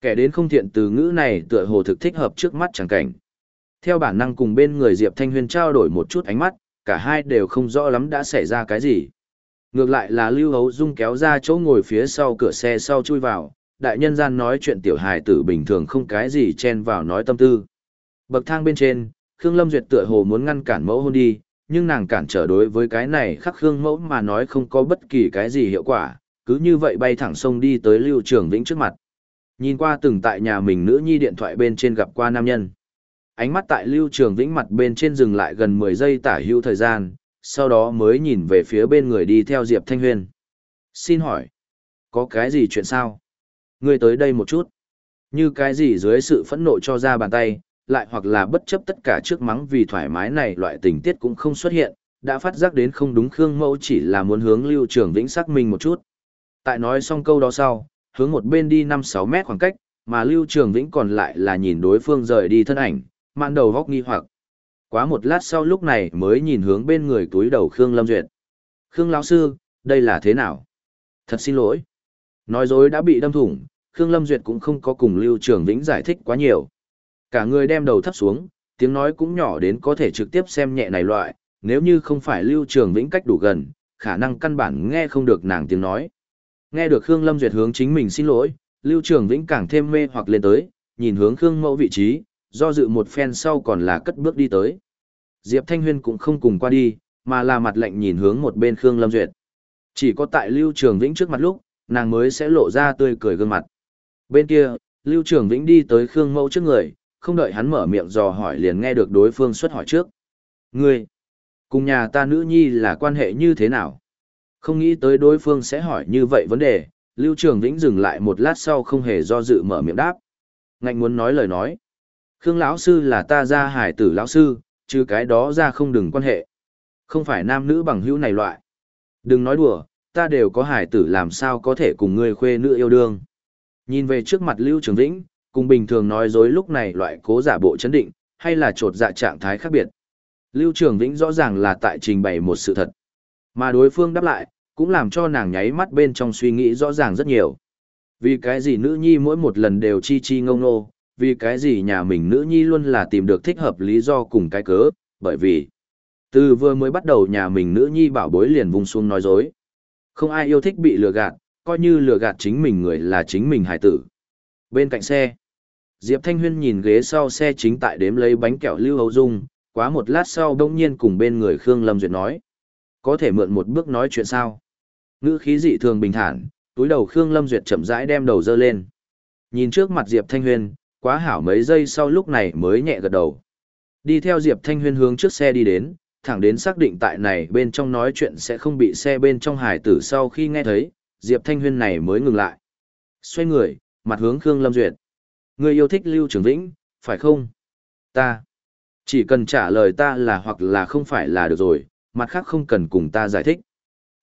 Kẻ đến không thiện từ ngữ này tựa hồ thực thích hợp trước mắt chẳng cảnh. Theo bản năng cùng bên người Diệp Thanh Huyền trao đổi một chút ánh mắt, cả hai đều không rõ lắm đã xảy ra cái gì. Ngược lại là Lưu Hấu Dung kéo ra chỗ ngồi phía sau cửa xe sau chui vào, đại nhân gian nói chuyện tiểu hài tử bình thường không cái gì chen vào nói tâm tư. Bậc thang bên trên, Khương Lâm Duyệt tựa hồ muốn ngăn cản mẫu hôn đi, nhưng nàng cản trở đối với cái này khắc Khương mẫu mà nói không có bất kỳ cái gì hiệu quả, cứ như vậy bay thẳng sông đi tới Lưu Trường Vĩnh trước mặt. Nhìn qua từng tại nhà mình nữ nhi điện thoại bên trên gặp qua nam nhân. Ánh mắt tại Lưu Trường Vĩnh mặt bên trên dừng lại gần 10 giây tả hữu thời gian, sau đó mới nhìn về phía bên người đi theo Diệp Thanh Huyền. Xin hỏi, có cái gì chuyện sao? Ngươi tới đây một chút. Như cái gì dưới sự phẫn nộ cho ra bàn tay, lại hoặc là bất chấp tất cả trước mắng vì thoải mái này loại tình tiết cũng không xuất hiện, đã phát giác đến không đúng Khương Mẫu chỉ là muốn hướng Lưu Trường Vĩnh xác minh một chút. Tại nói xong câu đó sau, hướng một bên đi 5-6 mét khoảng cách, mà Lưu Trường Vĩnh còn lại là nhìn đối phương rời đi thân ảnh, mạn đầu góc nghi hoặc. Quá một lát sau lúc này mới nhìn hướng bên người túi đầu Khương Lâm Duyệt. Khương lão sư, đây là thế nào? Thật xin lỗi. Nói dối đã bị đâm thủng, Khương Lâm Duyệt cũng không có cùng Lưu Trường Vĩnh giải thích quá nhiều. Cả người đem đầu thấp xuống, tiếng nói cũng nhỏ đến có thể trực tiếp xem nhẹ này loại, nếu như không phải Lưu Trường Vĩnh cách đủ gần, khả năng căn bản nghe không được nàng tiếng nói. Nghe được Khương Lâm Duyệt hướng chính mình xin lỗi, Lưu Trường Vĩnh càng thêm mê hoặc lên tới, nhìn hướng Khương Mẫu vị trí, do dự một phen sau còn là cất bước đi tới. Diệp Thanh Huyên cũng không cùng qua đi, mà là mặt lạnh nhìn hướng một bên Khương Lâm Duyệt. Chỉ có tại Lưu Trường Vĩnh trước mặt lúc, nàng mới sẽ lộ ra tươi cười gương mặt. Bên kia, Lưu Trường Vĩnh đi tới Khương Mẫu trước người, không đợi hắn mở miệng dò hỏi liền nghe được đối phương xuất hỏi trước. Ngươi, cùng nhà ta nữ nhi là quan hệ như thế nào? Không nghĩ tới đối phương sẽ hỏi như vậy vấn đề, Lưu Trường Vĩnh dừng lại một lát sau không hề do dự mở miệng đáp. Ngạnh muốn nói lời nói. Khương lão sư là ta ra hải tử lão sư, chứ cái đó ra không đừng quan hệ. Không phải nam nữ bằng hữu này loại. Đừng nói đùa, ta đều có hải tử làm sao có thể cùng ngươi khuê nữ yêu đương. Nhìn về trước mặt Lưu Trường Vĩnh, cùng bình thường nói dối lúc này loại cố giả bộ chấn định, hay là trột dạ trạng thái khác biệt. Lưu Trường Vĩnh rõ ràng là tại trình bày một sự thật. Mà đối phương đáp lại, cũng làm cho nàng nháy mắt bên trong suy nghĩ rõ ràng rất nhiều. Vì cái gì nữ nhi mỗi một lần đều chi chi ngông nô, vì cái gì nhà mình nữ nhi luôn là tìm được thích hợp lý do cùng cái cớ, bởi vì từ vừa mới bắt đầu nhà mình nữ nhi bảo bối liền vung xuống nói dối. Không ai yêu thích bị lừa gạt, coi như lừa gạt chính mình người là chính mình hải tử. Bên cạnh xe, Diệp Thanh Huyên nhìn ghế sau xe chính tại đếm lấy bánh kẹo Lưu Hấu Dung, quá một lát sau đông nhiên cùng bên người Khương Lâm Duyệt nói. Có thể mượn một bước nói chuyện sao? Ngữ khí dị thường bình thản, túi đầu Khương Lâm Duyệt chậm rãi đem đầu dơ lên. Nhìn trước mặt Diệp Thanh Huyên, quá hảo mấy giây sau lúc này mới nhẹ gật đầu. Đi theo Diệp Thanh Huyên hướng trước xe đi đến, thẳng đến xác định tại này bên trong nói chuyện sẽ không bị xe bên trong hải tử sau khi nghe thấy, Diệp Thanh Huyên này mới ngừng lại. Xoay người, mặt hướng Khương Lâm Duyệt. Người yêu thích Lưu Trường Vĩnh, phải không? Ta. Chỉ cần trả lời ta là hoặc là không phải là được rồi, mặt khác không cần cùng ta giải thích.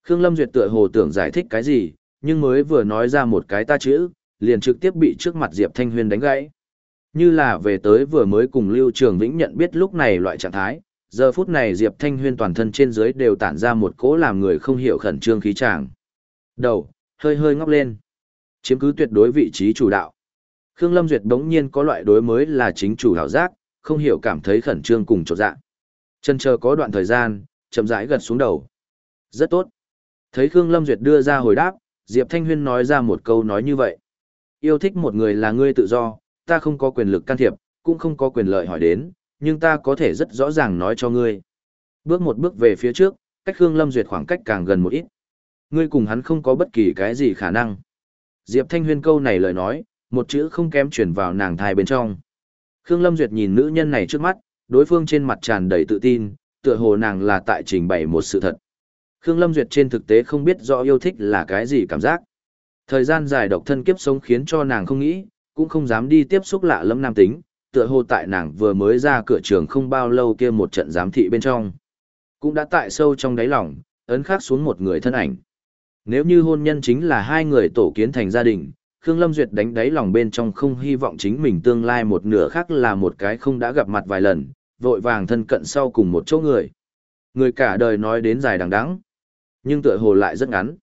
Khương Lâm Duyệt tựa hồ tưởng giải thích cái gì, nhưng mới vừa nói ra một cái ta chữ, liền trực tiếp bị trước mặt Diệp Thanh Huyên đánh gãy. Như là về tới vừa mới cùng Lưu Trường Vĩnh nhận biết lúc này loại trạng thái, giờ phút này Diệp Thanh Huyên toàn thân trên dưới đều tản ra một cỗ làm người không hiểu khẩn trương khí tràng. Đầu, hơi hơi ngóc lên. Chiếm cứ tuyệt đối vị trí chủ đạo. Khương Lâm Duyệt đống nhiên có loại đối mới là chính chủ hảo giác, không hiểu cảm thấy khẩn trương cùng trột dạ. Chân chờ có đoạn thời gian, chậm rãi gật xuống đầu. Rất tốt. Thấy Khương Lâm Duyệt đưa ra hồi đáp, Diệp Thanh Huyên nói ra một câu nói như vậy. Yêu thích một người là ngươi tự do, ta không có quyền lực can thiệp, cũng không có quyền lợi hỏi đến, nhưng ta có thể rất rõ ràng nói cho ngươi. Bước một bước về phía trước, cách Khương Lâm Duyệt khoảng cách càng gần một ít. Ngươi cùng hắn không có bất kỳ cái gì khả năng. Diệp Thanh Huyên câu này lời nói, một chữ không kém chuyển vào nàng thai bên trong. Khương Lâm Duyệt nhìn nữ nhân này trước mắt, đối phương trên mặt tràn đầy tự tin, tựa hồ nàng là tại trình bày một sự thật. Khương Lâm Duyệt trên thực tế không biết rõ yêu thích là cái gì cảm giác. Thời gian dài độc thân kiếp sống khiến cho nàng không nghĩ, cũng không dám đi tiếp xúc lạ lẫm nam tính, tựa hồ tại nàng vừa mới ra cửa trường không bao lâu kia một trận giám thị bên trong. Cũng đã tại sâu trong đáy lòng, ấn khắc xuống một người thân ảnh. Nếu như hôn nhân chính là hai người tổ kiến thành gia đình, Khương Lâm Duyệt đánh đáy lòng bên trong không hy vọng chính mình tương lai một nửa khác là một cái không đã gặp mặt vài lần, vội vàng thân cận sau cùng một chỗ người. Người cả đời nói đến dài đằng đẵng, nhưng tựa hồ lại rất ngắn.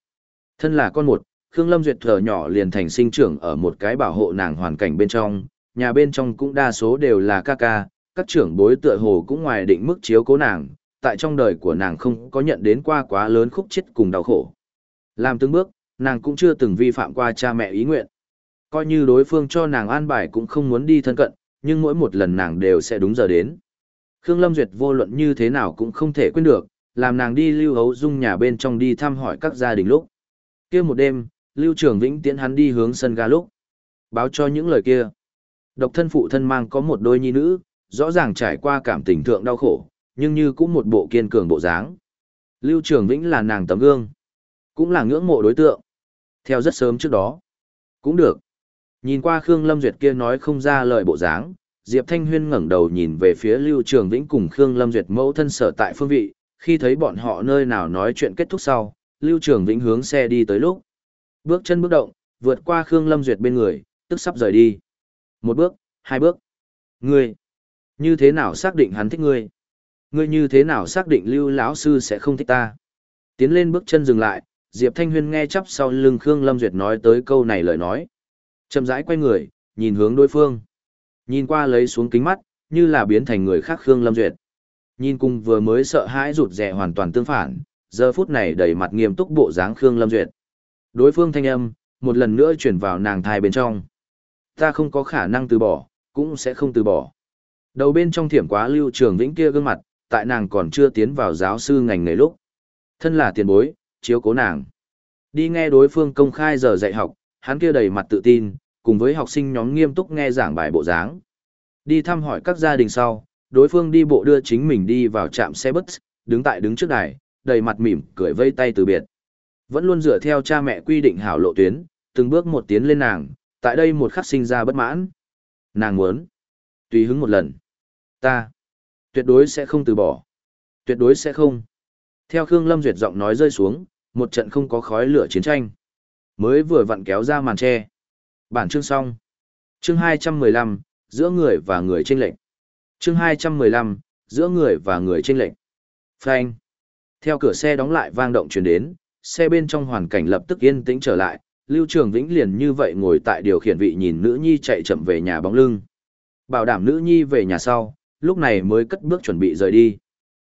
Thân là con một, Khương Lâm Duyệt thở nhỏ liền thành sinh trưởng ở một cái bảo hộ nàng hoàn cảnh bên trong, nhà bên trong cũng đa số đều là ca ca, các trưởng bối tựa hồ cũng ngoài định mức chiếu cố nàng, tại trong đời của nàng không có nhận đến qua quá lớn khúc chết cùng đau khổ. Làm từng bước, nàng cũng chưa từng vi phạm qua cha mẹ ý nguyện. Coi như đối phương cho nàng an bài cũng không muốn đi thân cận, nhưng mỗi một lần nàng đều sẽ đúng giờ đến. Khương Lâm Duyệt vô luận như thế nào cũng không thể quên được, làm nàng đi lưu hấu dung nhà bên trong đi thăm hỏi các gia đình lúc. kia một đêm, Lưu Trường Vĩnh tiễn hắn đi hướng sân ga lúc. Báo cho những lời kia. Độc thân phụ thân mang có một đôi nhi nữ, rõ ràng trải qua cảm tình thượng đau khổ, nhưng như cũng một bộ kiên cường bộ dáng. Lưu Trường Vĩnh là nàng tấm gương, cũng là ngưỡng mộ đối tượng. Theo rất sớm trước đó. Cũng được. Nhìn qua Khương Lâm Duyệt kia nói không ra lời bộ dáng, Diệp Thanh Huyên ngẩng đầu nhìn về phía Lưu Trường Vĩnh cùng Khương Lâm Duyệt mẫu thân sở tại phương vị, khi thấy bọn họ nơi nào nói chuyện kết thúc sau, Lưu Trường Vĩnh hướng xe đi tới lúc. Bước chân bước động, vượt qua Khương Lâm Duyệt bên người, tức sắp rời đi. Một bước, hai bước. Ngươi, như thế nào xác định hắn thích ngươi? Ngươi như thế nào xác định Lưu lão sư sẽ không thích ta? Tiến lên bước chân dừng lại, Diệp Thanh Huyên nghe chắp sau lưng Khương Lâm Duyệt nói tới câu này lời nói. Chậm rãi quay người, nhìn hướng đối phương. Nhìn qua lấy xuống kính mắt, như là biến thành người khác Khương Lâm Duyệt. Nhìn cùng vừa mới sợ hãi rụt rè hoàn toàn tương phản, giờ phút này đầy mặt nghiêm túc bộ dáng Khương Lâm Duyệt. Đối phương thanh âm, một lần nữa chuyển vào nàng thai bên trong. Ta không có khả năng từ bỏ, cũng sẽ không từ bỏ. Đầu bên trong thiểm quá lưu trường vĩnh kia gương mặt, tại nàng còn chưa tiến vào giáo sư ngành nghề lúc. Thân là tiền bối, chiếu cố nàng. Đi nghe đối phương công khai giờ dạy học, hắn kia đầy mặt tự tin, cùng với học sinh nhóm nghiêm túc nghe giảng bài bộ dáng. Đi thăm hỏi các gia đình sau, đối phương đi bộ đưa chính mình đi vào trạm xe bus, đứng tại đứng trước đài, đầy mặt mỉm, cười vây tay từ biệt. Vẫn luôn dựa theo cha mẹ quy định hảo lộ tuyến, từng bước một tiến lên nàng, tại đây một khắc sinh ra bất mãn. Nàng muốn, tùy hứng một lần. Ta, tuyệt đối sẽ không từ bỏ. Tuyệt đối sẽ không. Theo Khương Lâm Duyệt giọng nói rơi xuống, một trận không có khói lửa chiến tranh. Mới vừa vặn kéo ra màn tre. Bản chương xong. Chương 215, giữa người và người chênh lệnh. Chương 215, giữa người và người trên lệnh. Phanh. Theo cửa xe đóng lại vang động truyền đến, xe bên trong hoàn cảnh lập tức yên tĩnh trở lại, Lưu Trường Vĩnh liền như vậy ngồi tại điều khiển vị nhìn nữ nhi chạy chậm về nhà bóng lưng. Bảo đảm nữ nhi về nhà sau, lúc này mới cất bước chuẩn bị rời đi.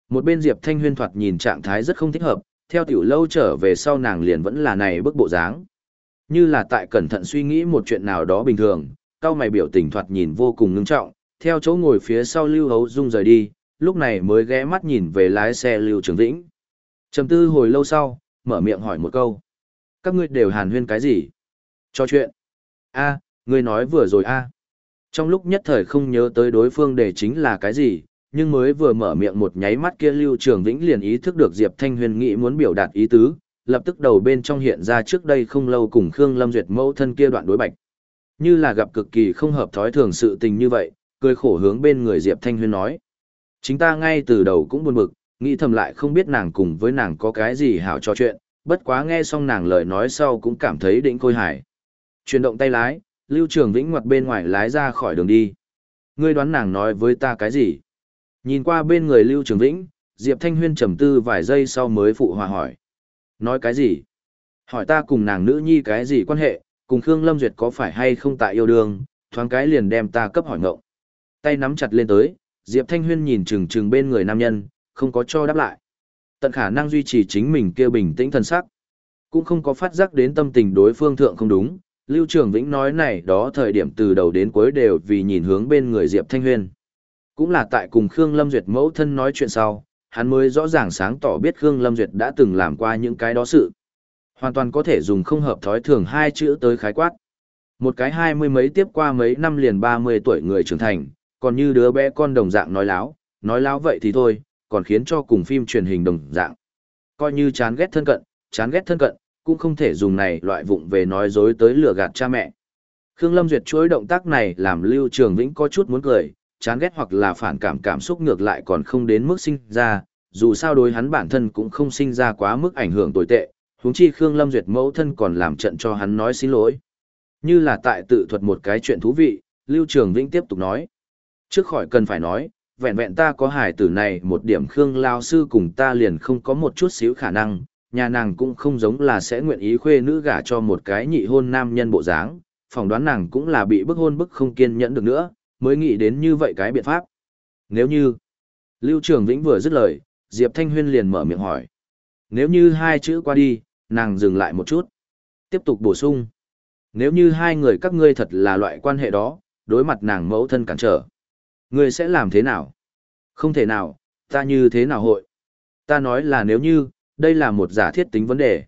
Một bên Diệp Thanh Huyên thoạt nhìn trạng thái rất không thích hợp, theo tiểu lâu trở về sau nàng liền vẫn là này bức bộ dáng. Như là tại cẩn thận suy nghĩ một chuyện nào đó bình thường, cao mày biểu tình thoạt nhìn vô cùng ngưng trọng, theo chỗ ngồi phía sau Lưu Hấu Dung rời đi, lúc này mới ghé mắt nhìn về lái xe Lưu Trường Vĩnh. Trầm tư hồi lâu sau, mở miệng hỏi một câu. Các ngươi đều hàn huyên cái gì? Cho chuyện. a ngươi nói vừa rồi a Trong lúc nhất thời không nhớ tới đối phương để chính là cái gì, nhưng mới vừa mở miệng một nháy mắt kia Lưu Trường Vĩnh liền ý thức được Diệp Thanh Huyền nghĩ muốn biểu đạt ý tứ, lập tức đầu bên trong hiện ra trước đây không lâu cùng Khương Lâm Duyệt mẫu thân kia đoạn đối bạch. Như là gặp cực kỳ không hợp thói thường sự tình như vậy, cười khổ hướng bên người Diệp Thanh Huyên nói. Chính ta ngay từ đầu cũng buồn bực, nghĩ thầm lại không biết nàng cùng với nàng có cái gì hảo cho chuyện, bất quá nghe xong nàng lời nói sau cũng cảm thấy định khôi hài. Chuyển động tay lái, Lưu Trường Vĩnh ngoặt bên ngoài lái ra khỏi đường đi. Ngươi đoán nàng nói với ta cái gì? Nhìn qua bên người Lưu Trường Vĩnh, Diệp Thanh Huyên trầm tư vài giây sau mới phụ hòa hỏi. Nói cái gì? Hỏi ta cùng nàng nữ nhi cái gì quan hệ, cùng Khương Lâm Duyệt có phải hay không tại yêu đương, thoáng cái liền đem ta cấp hỏi ngộng. Tay nắm chặt lên tới, Diệp Thanh Huyên nhìn chừng chừng bên người nam nhân, không có cho đáp lại. Tận khả năng duy trì chính mình kêu bình tĩnh thần sắc. Cũng không có phát giác đến tâm tình đối phương thượng không đúng. Lưu Trường Vĩnh nói này đó thời điểm từ đầu đến cuối đều vì nhìn hướng bên người Diệp Thanh Huyên. Cũng là tại cùng Khương Lâm Duyệt mẫu thân nói chuyện sau, hắn mới rõ ràng sáng tỏ biết Khương Lâm Duyệt đã từng làm qua những cái đó sự. Hoàn toàn có thể dùng không hợp thói thường hai chữ tới khái quát. Một cái hai mươi mấy tiếp qua mấy năm liền ba mươi tuổi người trưởng thành, còn như đứa bé con đồng dạng nói láo, nói láo vậy thì thôi, còn khiến cho cùng phim truyền hình đồng dạng. Coi như chán ghét thân cận, chán ghét thân cận, cũng không thể dùng này loại vụng về nói dối tới lừa gạt cha mẹ. Khương Lâm Duyệt chuỗi động tác này làm Lưu Trường Vĩnh có chút muốn cười, chán ghét hoặc là phản cảm cảm xúc ngược lại còn không đến mức sinh ra, dù sao đối hắn bản thân cũng không sinh ra quá mức ảnh hưởng tồi tệ, huống chi Khương Lâm Duyệt mẫu thân còn làm trận cho hắn nói xin lỗi. Như là tại tự thuật một cái chuyện thú vị, Lưu Trường Vĩnh tiếp tục nói. Trước khỏi cần phải nói, vẹn vẹn ta có hải tử này một điểm Khương Lao Sư cùng ta liền không có một chút xíu khả năng, nhà nàng cũng không giống là sẽ nguyện ý khuê nữ gả cho một cái nhị hôn nam nhân bộ dáng, phỏng đoán nàng cũng là bị bức hôn bức không kiên nhẫn được nữa, mới nghĩ đến như vậy cái biện pháp. Nếu như, Lưu Trường Vĩnh vừa dứt lời, Diệp Thanh Huyên liền mở miệng hỏi. Nếu như hai chữ qua đi, nàng dừng lại một chút. Tiếp tục bổ sung. Nếu như hai người các ngươi thật là loại quan hệ đó, đối mặt nàng mẫu thân cản trở. Ngươi sẽ làm thế nào? Không thể nào, ta như thế nào hội? Ta nói là nếu như, đây là một giả thiết tính vấn đề.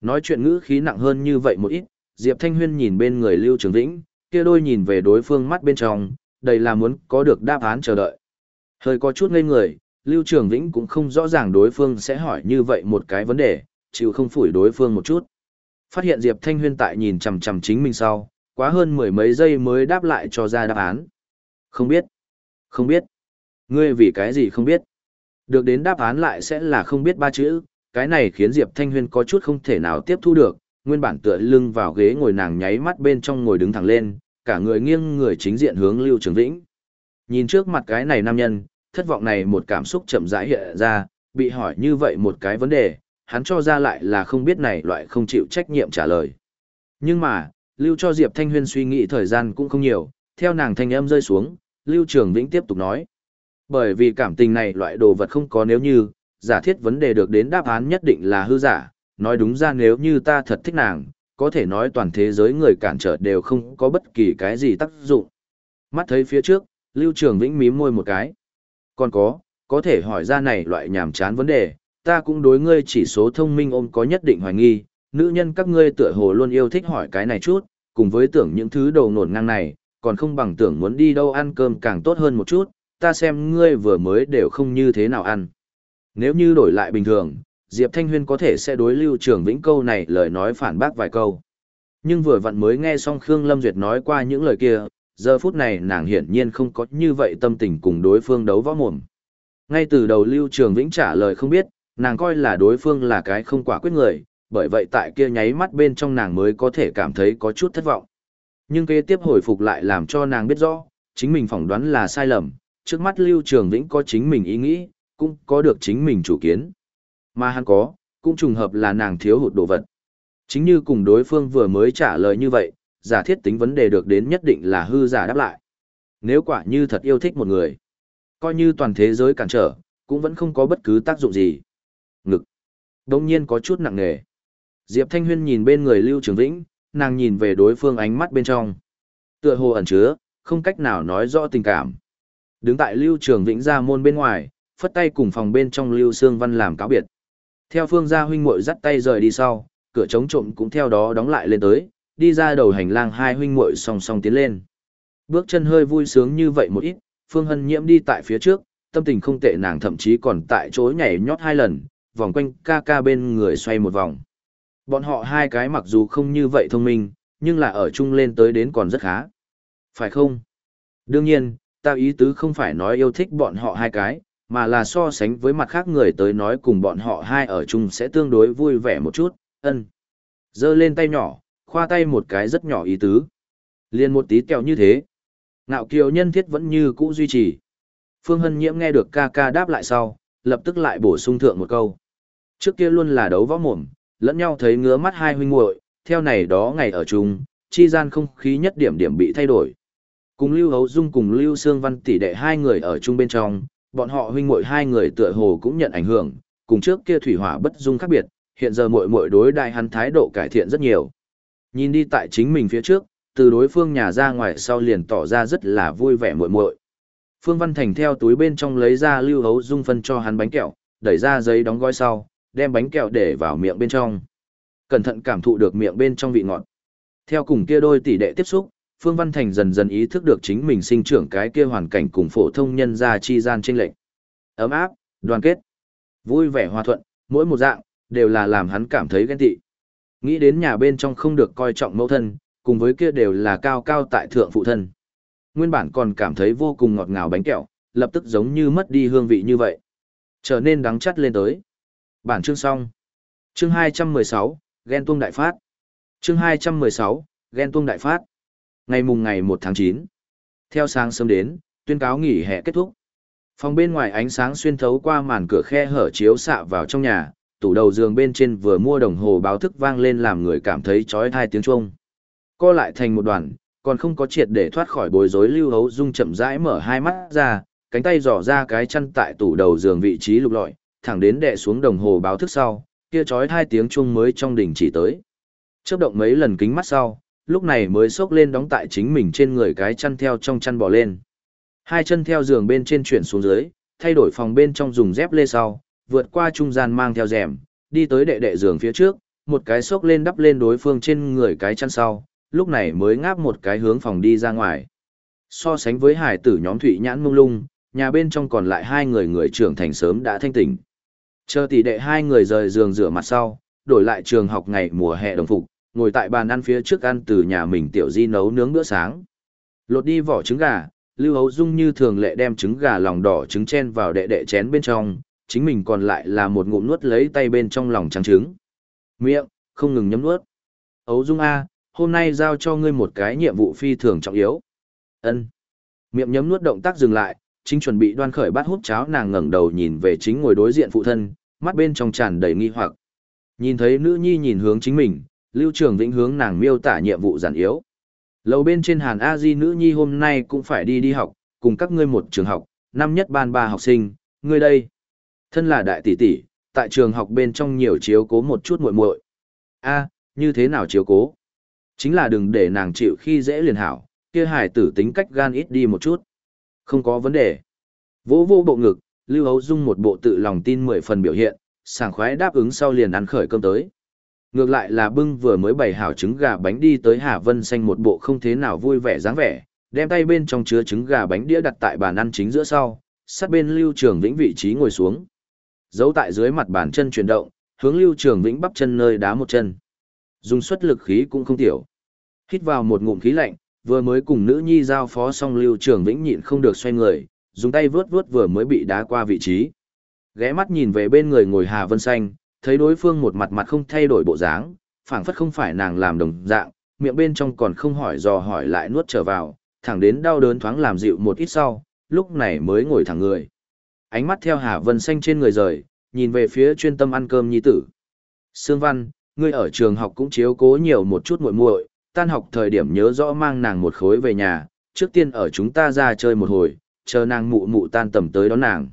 Nói chuyện ngữ khí nặng hơn như vậy một ít, Diệp Thanh Huyên nhìn bên người Lưu Trường Vĩnh, kia đôi nhìn về đối phương mắt bên trong, đây là muốn có được đáp án chờ đợi. Hơi có chút ngây người, Lưu Trường Vĩnh cũng không rõ ràng đối phương sẽ hỏi như vậy một cái vấn đề, chịu không phủi đối phương một chút. Phát hiện Diệp Thanh Huyên tại nhìn chằm chằm chính mình sau, quá hơn mười mấy giây mới đáp lại cho ra đáp án. Không biết. Không biết. Ngươi vì cái gì không biết. Được đến đáp án lại sẽ là không biết ba chữ, cái này khiến Diệp Thanh Huyên có chút không thể nào tiếp thu được, nguyên bản tựa lưng vào ghế ngồi nàng nháy mắt bên trong ngồi đứng thẳng lên, cả người nghiêng người chính diện hướng Lưu Trường Vĩnh. Nhìn trước mặt cái này nam nhân, thất vọng này một cảm xúc chậm rãi hiện ra, bị hỏi như vậy một cái vấn đề, hắn cho ra lại là không biết này loại không chịu trách nhiệm trả lời. Nhưng mà, lưu cho Diệp Thanh Huyên suy nghĩ thời gian cũng không nhiều, theo nàng thanh âm rơi xuống, Lưu Trường Vĩnh tiếp tục nói. Bởi vì cảm tình này loại đồ vật không có nếu như, giả thiết vấn đề được đến đáp án nhất định là hư giả, nói đúng ra nếu như ta thật thích nàng, có thể nói toàn thế giới người cản trở đều không có bất kỳ cái gì tác dụng. Mắt thấy phía trước, Lưu Trường Vĩnh mím môi một cái. Còn có, có thể hỏi ra này loại nhảm chán vấn đề, ta cũng đối ngươi chỉ số thông minh ôm có nhất định hoài nghi, nữ nhân các ngươi tựa hồ luôn yêu thích hỏi cái này chút, cùng với tưởng những thứ đầu nổn ngang này, còn không bằng tưởng muốn đi đâu ăn cơm càng tốt hơn một chút, ta xem ngươi vừa mới đều không như thế nào ăn. Nếu như đổi lại bình thường, Diệp Thanh Huyên có thể sẽ đối Lưu Trường Vĩnh câu này lời nói phản bác vài câu. Nhưng vừa vặn mới nghe xong Khương Lâm Duyệt nói qua những lời kia, giờ phút này nàng hiển nhiên không có như vậy tâm tình cùng đối phương đấu võ mồm. Ngay từ đầu Lưu Trường Vĩnh trả lời không biết, nàng coi là đối phương là cái không quả quyết người, bởi vậy tại kia nháy mắt bên trong nàng mới có thể cảm thấy có chút thất vọng. Nhưng kế tiếp hồi phục lại làm cho nàng biết rõ, chính mình phỏng đoán là sai lầm, trước mắt Lưu Trường Vĩnh có chính mình ý nghĩ, cũng có được chính mình chủ kiến. Mà hắn có, cũng trùng hợp là nàng thiếu hụt đồ vật. Chính như cùng đối phương vừa mới trả lời như vậy, giả thiết tính vấn đề được đến nhất định là hư giả đáp lại. Nếu quả như thật yêu thích một người, coi như toàn thế giới cản trở, cũng vẫn không có bất cứ tác dụng gì. Ngực. Đông nhiên có chút nặng nề. Diệp Thanh Huyên nhìn bên người Lưu Trường Vĩnh, nàng nhìn về đối phương ánh mắt bên trong. Tựa hồ ẩn chứa, không cách nào nói rõ tình cảm. Đứng tại Lưu Trường Vĩnh ra môn bên ngoài, phất tay cùng phòng bên trong Lưu Sương Văn làm cáo biệt. Theo phương gia huynh muội dắt tay rời đi sau, cửa chống trộm cũng theo đó đóng lại lên tới, đi ra đầu hành lang hai huynh muội song song tiến lên. Bước chân hơi vui sướng như vậy một ít, Phương Hân Nhiễm đi tại phía trước, tâm tình không tệ nàng thậm chí còn tại chỗ nhảy nhót hai lần, vòng quanh ca ca bên người xoay một vòng. Bọn họ hai cái mặc dù không như vậy thông minh, nhưng là ở chung lên tới đến còn rất khá. Phải không? Đương nhiên, ta ý tứ không phải nói yêu thích bọn họ hai cái, mà là so sánh với mặt khác người tới nói cùng bọn họ hai ở chung sẽ tương đối vui vẻ một chút, ân. Dơ lên tay nhỏ, khoa tay một cái rất nhỏ ý tứ. Liên một tí kẹo như thế. Ngạo kiều nhân thiết vẫn như cũ duy trì. Phương Hân Nhiễm nghe được ca ca đáp lại sau, lập tức lại bổ sung thượng một câu. Trước kia luôn là đấu võ mồm, lẫn nhau thấy ngứa mắt hai huynh muội, theo này đó ngày ở chung, chi gian không khí nhất điểm điểm bị thay đổi. Cùng Lưu Hấu Dung cùng Lưu Sương Văn tỷ đệ hai người ở chung bên trong, bọn họ huynh muội hai người tựa hồ cũng nhận ảnh hưởng, cùng trước kia thủy hỏa bất dung khác biệt, hiện giờ muội muội đối đại hắn thái độ cải thiện rất nhiều. Nhìn đi tại chính mình phía trước, từ đối phương nhà ra ngoài sau liền tỏ ra rất là vui vẻ muội muội. Phương Văn Thành theo túi bên trong lấy ra Lưu Hấu Dung phân cho hắn bánh kẹo, đẩy ra giấy đóng gói sau, đem bánh kẹo để vào miệng bên trong. Cẩn thận cảm thụ được miệng bên trong vị ngọt. Theo cùng kia đôi tỷ đệ tiếp xúc, Phương Văn Thành dần dần ý thức được chính mình sinh trưởng cái kia hoàn cảnh cùng phổ thông nhân gia chi gian chênh lệch. Ấm áp, đoàn kết, vui vẻ hòa thuận, mỗi một dạng đều là làm hắn cảm thấy ghen tị. Nghĩ đến nhà bên trong không được coi trọng mẫu thân, cùng với kia đều là cao cao tại thượng phụ thân. Nguyên bản còn cảm thấy vô cùng ngọt ngào bánh kẹo, lập tức giống như mất đi hương vị như vậy. Trở nên đắng chắt lên tới. Bản chương xong. Chương 216, ghen tuông đại phát. Chương 216, ghen tuông đại phát. Ngày mùng ngày 1 tháng 9. Theo sáng sớm đến, tuyên cáo nghỉ hè kết thúc. Phòng bên ngoài ánh sáng xuyên thấu qua màn cửa khe hở chiếu xạ vào trong nhà, tủ đầu giường bên trên vừa mua đồng hồ báo thức vang lên làm người cảm thấy chói tai tiếng chuông. Co lại thành một đoàn, còn không có triệt để thoát khỏi bối rối Lưu Hấu Dung chậm rãi mở hai mắt ra, cánh tay dò ra cái chăn tại tủ đầu giường vị trí lục lọi, thẳng đến đè xuống đồng hồ báo thức sau, kia chói hai tiếng chuông mới trong đỉnh chỉ tới. Chớp động mấy lần kính mắt sau, lúc này mới sốc lên đóng tại chính mình trên người cái chăn theo trong chăn bò lên. Hai chân theo giường bên trên chuyển xuống dưới, thay đổi phòng bên trong dùng dép lê sau, vượt qua trung gian mang theo rèm, đi tới đệ đệ giường phía trước, một cái sốc lên đắp lên đối phương trên người cái chăn sau, lúc này mới ngáp một cái hướng phòng đi ra ngoài. So sánh với hải tử nhóm thủy nhãn mông lung, nhà bên trong còn lại hai người người trưởng thành sớm đã thanh tỉnh. Chờ tỷ đệ hai người rời giường rửa mặt sau, đổi lại trường học ngày mùa hè đồng phục, ngồi tại bàn ăn phía trước ăn từ nhà mình tiểu di nấu nướng bữa sáng. Lột đi vỏ trứng gà, Lưu Hấu Dung như thường lệ đem trứng gà lòng đỏ trứng chen vào đệ đệ chén bên trong, chính mình còn lại là một ngụm nuốt lấy tay bên trong lòng trắng trứng. Miệng, không ngừng nhấm nuốt. Hấu Dung A, hôm nay giao cho ngươi một cái nhiệm vụ phi thường trọng yếu. Ân. Miệng nhấm nuốt động tác dừng lại, chính chuẩn bị đoan khởi bát hút cháo nàng ngẩng đầu nhìn về chính ngồi đối diện phụ thân, mắt bên trong tràn đầy nghi hoặc. Nhìn thấy nữ nhi nhìn hướng chính mình, Lưu Trường Vĩnh hướng nàng miêu tả nhiệm vụ giản yếu. Lầu bên trên Hàn A Di nữ nhi hôm nay cũng phải đi đi học, cùng các ngươi một trường học, năm nhất ban ba học sinh, ngươi đây. Thân là đại tỷ tỷ, tại trường học bên trong nhiều chiếu cố một chút muội muội. A, như thế nào chiếu cố? Chính là đừng để nàng chịu khi dễ liền hảo, kia hài tử tính cách gan ít đi một chút. Không có vấn đề. Vỗ vô bộ ngực, Lưu Hấu Dung một bộ tự lòng tin mười phần biểu hiện, sảng khoái đáp ứng sau liền ăn khởi cơm tới. Ngược lại là bưng vừa mới bày hảo trứng gà bánh đi tới Hà Vân Xanh một bộ không thế nào vui vẻ dáng vẻ, đem tay bên trong chứa trứng gà bánh đĩa đặt tại bàn ăn chính giữa sau, sát bên Lưu Trường Vĩnh vị trí ngồi xuống. Giấu tại dưới mặt bàn chân chuyển động, hướng Lưu Trường Vĩnh bắp chân nơi đá một chân. Dùng suất lực khí cũng không tiểu. Hít vào một ngụm khí lạnh, vừa mới cùng nữ nhi giao phó xong Lưu Trường Vĩnh nhịn không được xoay người, dùng tay vướt vướt vừa mới bị đá qua vị trí. Ghé mắt nhìn về bên người ngồi Hà Vân Xanh, thấy đối phương một mặt mặt không thay đổi bộ dáng, phảng phất không phải nàng làm đồng dạng, miệng bên trong còn không hỏi dò hỏi lại nuốt trở vào, thẳng đến đau đớn thoáng làm dịu một ít sau, lúc này mới ngồi thẳng người. Ánh mắt theo Hà Vân Xanh trên người rời, nhìn về phía chuyên tâm ăn cơm nhi tử. Sương Văn, ngươi ở trường học cũng chiếu cố nhiều một chút muội muội, tan học thời điểm nhớ rõ mang nàng một khối về nhà, trước tiên ở chúng ta ra chơi một hồi, chờ nàng mụ mụ tan tầm tới đón nàng.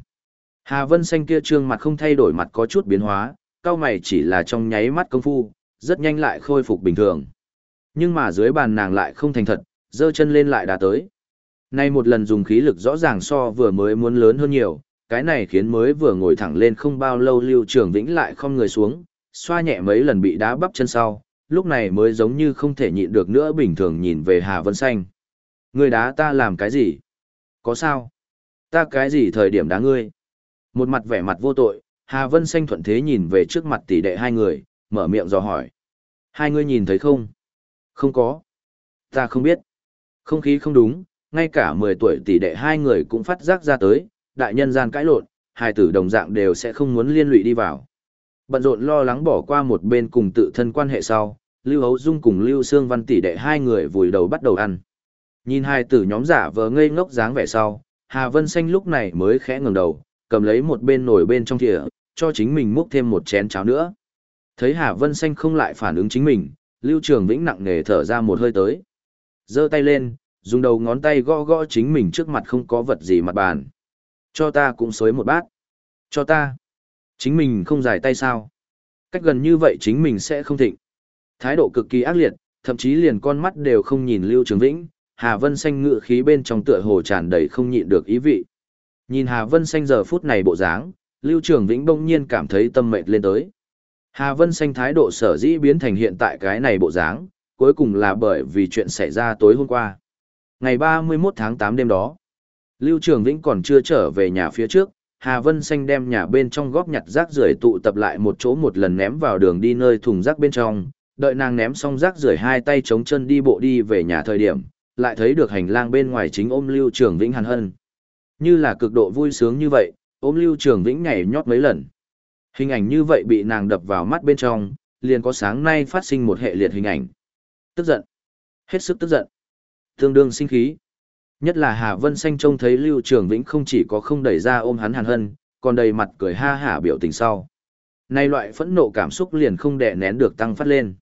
Hà Vân Xanh kia trương mặt không thay đổi mặt có chút biến hóa, cao mày chỉ là trong nháy mắt công phu, rất nhanh lại khôi phục bình thường. Nhưng mà dưới bàn nàng lại không thành thật, dơ chân lên lại đã tới. Nay một lần dùng khí lực rõ ràng so vừa mới muốn lớn hơn nhiều, cái này khiến mới vừa ngồi thẳng lên không bao lâu Lưu Trường Vĩnh lại không người xuống, xoa nhẹ mấy lần bị đá bắp chân sau, lúc này mới giống như không thể nhịn được nữa bình thường nhìn về Hà Vân Xanh. Người đá ta làm cái gì? Có sao? Ta cái gì thời điểm đá ngươi? Một mặt vẻ mặt vô tội, Hà Vân Xanh thuận thế nhìn về trước mặt tỷ đệ hai người, mở miệng dò hỏi. Hai người nhìn thấy không? Không có. Ta không biết. Không khí không đúng, ngay cả 10 tuổi tỷ đệ hai người cũng phát giác ra tới, đại nhân gian cãi lộn, hai tử đồng dạng đều sẽ không muốn liên lụy đi vào. Bận rộn lo lắng bỏ qua một bên cùng tự thân quan hệ sau, Lưu Hấu Dung cùng Lưu Sương Văn tỷ đệ hai người vùi đầu bắt đầu ăn. Nhìn hai tử nhóm giả vờ ngây ngốc dáng vẻ sau, Hà Vân Xanh lúc này mới khẽ ngẩng đầu, cầm lấy một bên nồi bên trong thìa, cho chính mình múc thêm một chén cháo nữa. Thấy Hà Vân Xanh không lại phản ứng chính mình, Lưu Trường Vĩnh nặng nề thở ra một hơi tới. giơ tay lên, dùng đầu ngón tay gõ gõ chính mình trước mặt không có vật gì mặt bàn. Cho ta cũng xối một bát. Cho ta. Chính mình không giải tay sao? Cách gần như vậy chính mình sẽ không thịnh. Thái độ cực kỳ ác liệt, thậm chí liền con mắt đều không nhìn Lưu Trường Vĩnh, Hà Vân Xanh ngự khí bên trong tựa hồ tràn đầy không nhịn được ý vị. Nhìn Hà Vân Xanh giờ phút này bộ dáng, Lưu Trường Vĩnh bỗng nhiên cảm thấy tâm mệt lên tới. Hà Vân Xanh thái độ sở dĩ biến thành hiện tại cái này bộ dáng, cuối cùng là bởi vì chuyện xảy ra tối hôm qua. Ngày 31 tháng 8 đêm đó, Lưu Trường Vĩnh còn chưa trở về nhà phía trước, Hà Vân Xanh đem nhà bên trong góp nhặt rác rưởi tụ tập lại một chỗ một lần ném vào đường đi nơi thùng rác bên trong, đợi nàng ném xong rác rưởi hai tay chống chân đi bộ đi về nhà thời điểm, lại thấy được hành lang bên ngoài chính ôm Lưu Trường Vĩnh hàn hân. Như là cực độ vui sướng như vậy, ôm Lưu Trường Vĩnh nhảy nhót mấy lần. Hình ảnh như vậy bị nàng đập vào mắt bên trong, liền có sáng nay phát sinh một hệ liệt hình ảnh. Tức giận. Hết sức tức giận. Tương đương sinh khí. Nhất là Hà Vân Xanh trông thấy Lưu Trường Vĩnh không chỉ có không đẩy ra ôm hắn hàn hân, còn đầy mặt cười ha hả biểu tình sau. Nay loại phẫn nộ cảm xúc liền không đè nén được tăng phát lên.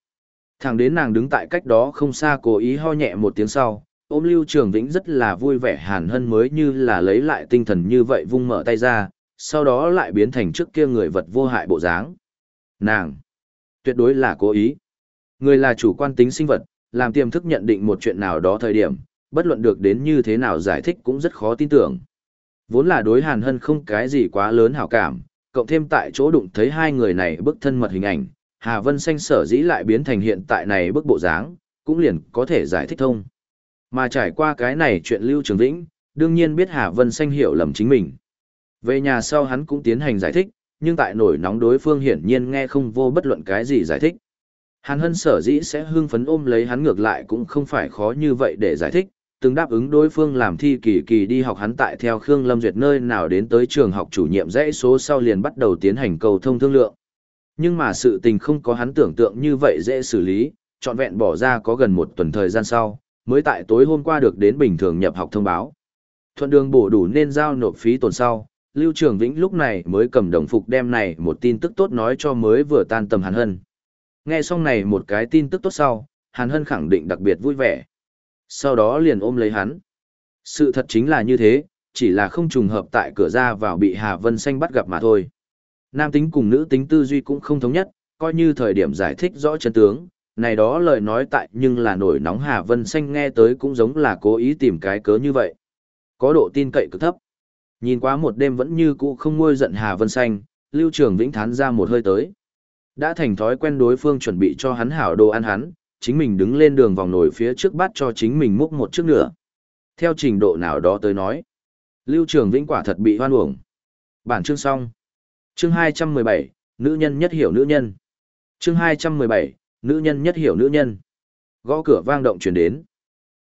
Thẳng đến nàng đứng tại cách đó không xa cố ý ho nhẹ một tiếng sau, ôm Lưu Trường Vĩnh rất là vui vẻ hàn hân mới như là lấy lại tinh thần như vậy vung mở tay ra, sau đó lại biến thành trước kia người vật vô hại bộ dáng. Nàng! Tuyệt đối là cố ý. Người là chủ quan tính sinh vật, làm tiềm thức nhận định một chuyện nào đó thời điểm, bất luận được đến như thế nào giải thích cũng rất khó tin tưởng. Vốn là đối hàn hân không cái gì quá lớn hảo cảm, cộng thêm tại chỗ đụng thấy hai người này bức thân mật hình ảnh, Hà Vân Xanh sở dĩ lại biến thành hiện tại này bức bộ dáng, cũng liền có thể giải thích thông. Mà trải qua cái này chuyện Lưu Trường Vĩnh, đương nhiên biết Hà Vân Xanh hiểu lầm chính mình. Về nhà sau hắn cũng tiến hành giải thích, nhưng tại nổi nóng đối phương hiển nhiên nghe không vô bất luận cái gì giải thích. Hàn Hân sở dĩ sẽ hưng phấn ôm lấy hắn ngược lại cũng không phải khó như vậy để giải thích, từng đáp ứng đối phương làm thi kỳ kỳ đi học hắn tại theo Khương Lâm Duyệt nơi nào đến tới trường học chủ nhiệm dãy số sau liền bắt đầu tiến hành cầu thông thương lượng. Nhưng mà sự tình không có hắn tưởng tượng như vậy dễ xử lý, trọn vẹn bỏ ra có gần một tuần thời gian sau, mới tại tối hôm qua được đến bình thường nhập học thông báo. Thuận đường bổ đủ nên giao nộp phí tuần sau, Lưu Trường Vĩnh lúc này mới cầm đồng phục đem này một tin tức tốt nói cho mới vừa tan tầm Hàn Hân. Nghe xong này một cái tin tức tốt sau, Hàn Hân khẳng định đặc biệt vui vẻ. Sau đó liền ôm lấy hắn. Sự thật chính là như thế, chỉ là không trùng hợp tại cửa ra vào bị Hà Vân Xanh bắt gặp mà thôi. Nam tính cùng nữ tính tư duy cũng không thống nhất, coi như thời điểm giải thích rõ chân tướng, này đó lời nói tại nhưng là nổi nóng Hà Vân Xanh nghe tới cũng giống là cố ý tìm cái cớ như vậy. Có độ tin cậy cực thấp. Nhìn quá một đêm vẫn như cũ không nguôi giận Hà Vân Xanh, Lưu Trường Vĩnh thán ra một hơi tới. Đã thành thói quen đối phương chuẩn bị cho hắn hảo đồ ăn hắn, chính mình đứng lên đường vòng nổi phía trước bắt cho chính mình múc một chiếc nữa. Theo trình độ nào đó tới nói, Lưu Trường Vĩnh quả thật bị hoan uổng. Bản chương xong. Chương 217, nữ nhân nhất hiểu nữ nhân. Chương 217, nữ nhân nhất hiểu nữ nhân. Gõ cửa vang động chuyển đến.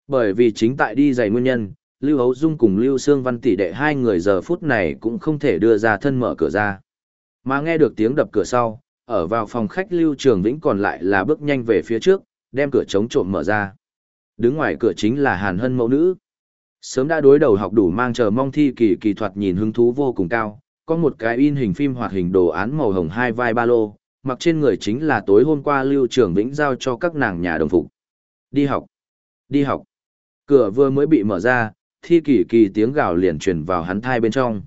Bởi vì chính tại đi giày nguyên nhân, Lưu Hấu Dung cùng Lưu Sương Văn tỷ đệ hai người giờ phút này cũng không thể đưa ra thân mở cửa ra. Mà nghe được tiếng đập cửa sau, ở vào phòng khách Lưu Trường Vĩnh còn lại là bước nhanh về phía trước, đem cửa chống trộm mở ra. Đứng ngoài cửa chính là Hàn Hân mẫu nữ. Sớm đã đối đầu học đủ mang chờ mong thi kỳ kỳ thuật nhìn hứng thú vô cùng cao, có một cái in hình phim hoạt hình đồ án màu hồng hai vai ba lô, mặc trên người chính là tối hôm qua Lưu Trường Vĩnh giao cho các nàng nhà đồng phục. Đi học. Đi học. Cửa vừa mới bị mở ra, thi kỳ kỳ tiếng gào liền truyền vào hắn thai bên trong.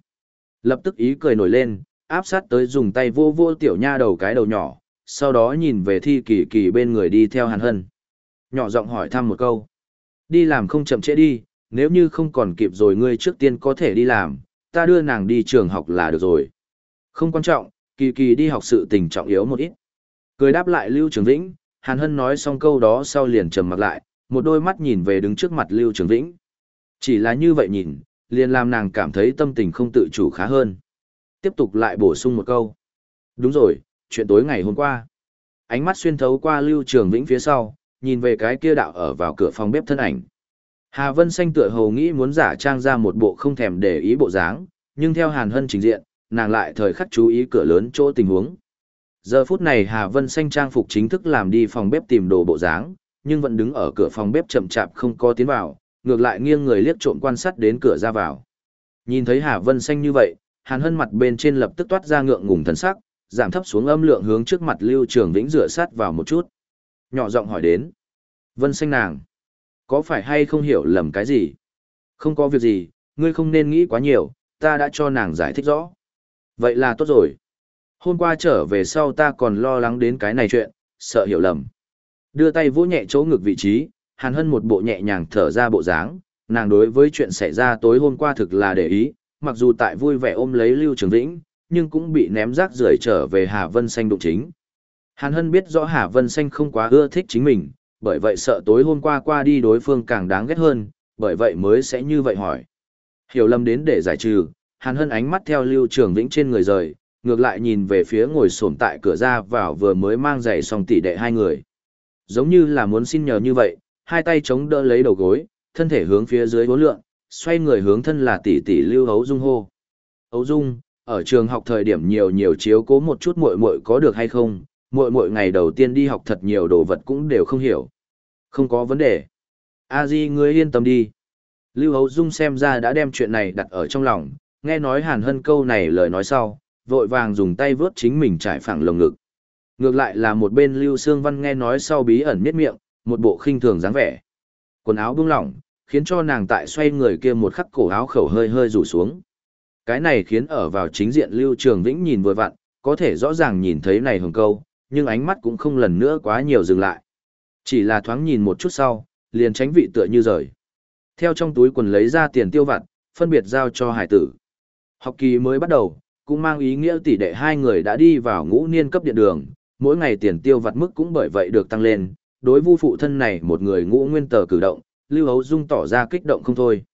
Lập tức ý cười nổi lên, áp sát tới dùng tay vô vô tiểu nha đầu cái đầu nhỏ, sau đó nhìn về thi kỳ kỳ bên người đi theo hàn hân. Nhỏ giọng hỏi thăm một câu. Đi làm không chậm trễ đi, nếu như không còn kịp rồi ngươi trước tiên có thể đi làm, ta đưa nàng đi trường học là được rồi. Không quan trọng, kỳ kỳ đi học sự tình trọng yếu một ít. Cười đáp lại Lưu Trường Vĩnh, Hàn Hân nói xong câu đó sau liền trầm mặt lại, một đôi mắt nhìn về đứng trước mặt Lưu Trường Vĩnh. Chỉ là như vậy nhìn, liền làm nàng cảm thấy tâm tình không tự chủ khá hơn. Tiếp tục lại bổ sung một câu. Đúng rồi, chuyện tối ngày hôm qua. Ánh mắt xuyên thấu qua Lưu Trường Vĩnh phía sau, nhìn về cái kia đạo ở vào cửa phòng bếp thân ảnh. Hà Vân Xanh tựa hồ nghĩ muốn giả trang ra một bộ không thèm để ý bộ dáng, nhưng theo Hàn Hân trình diện, nàng lại thời khắc chú ý cửa lớn chỗ tình huống. Giờ phút này Hà Vân Xanh trang phục chính thức làm đi phòng bếp tìm đồ bộ dáng, nhưng vẫn đứng ở cửa phòng bếp chậm chạp không có tiến vào, ngược lại nghiêng người liếc trộm quan sát đến cửa ra vào. Nhìn thấy Hà Vân Xanh như vậy, Hàn Hân mặt bên trên lập tức toát ra ngượng ngùng thần sắc, giảm thấp xuống âm lượng hướng trước mặt Lưu Trường Vĩnh rửa sát vào một chút. Nhỏ giọng hỏi đến. Vân Xanh nàng, có phải hay không hiểu lầm cái gì? Không có việc gì, ngươi không nên nghĩ quá nhiều, ta đã cho nàng giải thích rõ. Vậy là tốt rồi. Hôm qua trở về sau ta còn lo lắng đến cái này chuyện, sợ hiểu lầm. Đưa tay vỗ nhẹ chỗ ngực vị trí, Hàn Hân một bộ nhẹ nhàng thở ra bộ dáng, nàng đối với chuyện xảy ra tối hôm qua thực là để ý, mặc dù tại vui vẻ ôm lấy Lưu Trường Vĩnh, nhưng cũng bị ném rác rưởi trở về Hà Vân Xanh đụng chính. Hàn Hân biết rõ Hà Vân Xanh không quá ưa thích chính mình, bởi vậy sợ tối hôm qua qua đi đối phương càng đáng ghét hơn, bởi vậy mới sẽ như vậy hỏi. Hiểu lầm đến để giải trừ, Hàn Hân ánh mắt theo Lưu Trường Vĩnh trên người rời, ngược lại nhìn về phía ngồi xổm tại cửa ra vào vừa mới mang giày xong tỷ đệ hai người. Giống như là muốn xin nhờ như vậy, hai tay chống đỡ lấy đầu gối, thân thể hướng phía dưới hố lượn, xoay người hướng thân là tỷ tỷ Lưu Hấu Dung hô. Hấu Dung, ở trường học thời điểm nhiều nhiều chiếu cố một chút muội muội có được hay không, muội muội ngày đầu tiên đi học thật nhiều đồ vật cũng đều không hiểu. Không có vấn đề. A Di ngươi yên tâm đi. Lưu Hấu Dung xem ra đã đem chuyện này đặt ở trong lòng, nghe nói Hàn Hân câu này lời nói sau, vội vàng dùng tay vớt chính mình trải phẳng lồng ngực. Ngược lại là một bên Lưu Sương Văn nghe nói sau bí ẩn miết miệng, một bộ khinh thường dáng vẻ. Quần áo buông lỏng, khiến cho nàng tại xoay người kia một khắc cổ áo khẩu hơi hơi rủ xuống. Cái này khiến ở vào chính diện Lưu Trường Vĩnh nhìn vừa vặn, có thể rõ ràng nhìn thấy này hồng câu, nhưng ánh mắt cũng không lần nữa quá nhiều dừng lại. Chỉ là thoáng nhìn một chút sau, liền tránh vị tựa như rời. Theo trong túi quần lấy ra tiền tiêu vặt, phân biệt giao cho hải tử. Học kỳ mới bắt đầu, cũng mang ý nghĩa tỷ đệ hai người đã đi vào ngũ niên cấp điện đường, mỗi ngày tiền tiêu vặt mức cũng bởi vậy được tăng lên, đối vu phụ thân này một người ngũ nguyên tờ cử động, Lưu Hấu Dung tỏ ra kích động không thôi.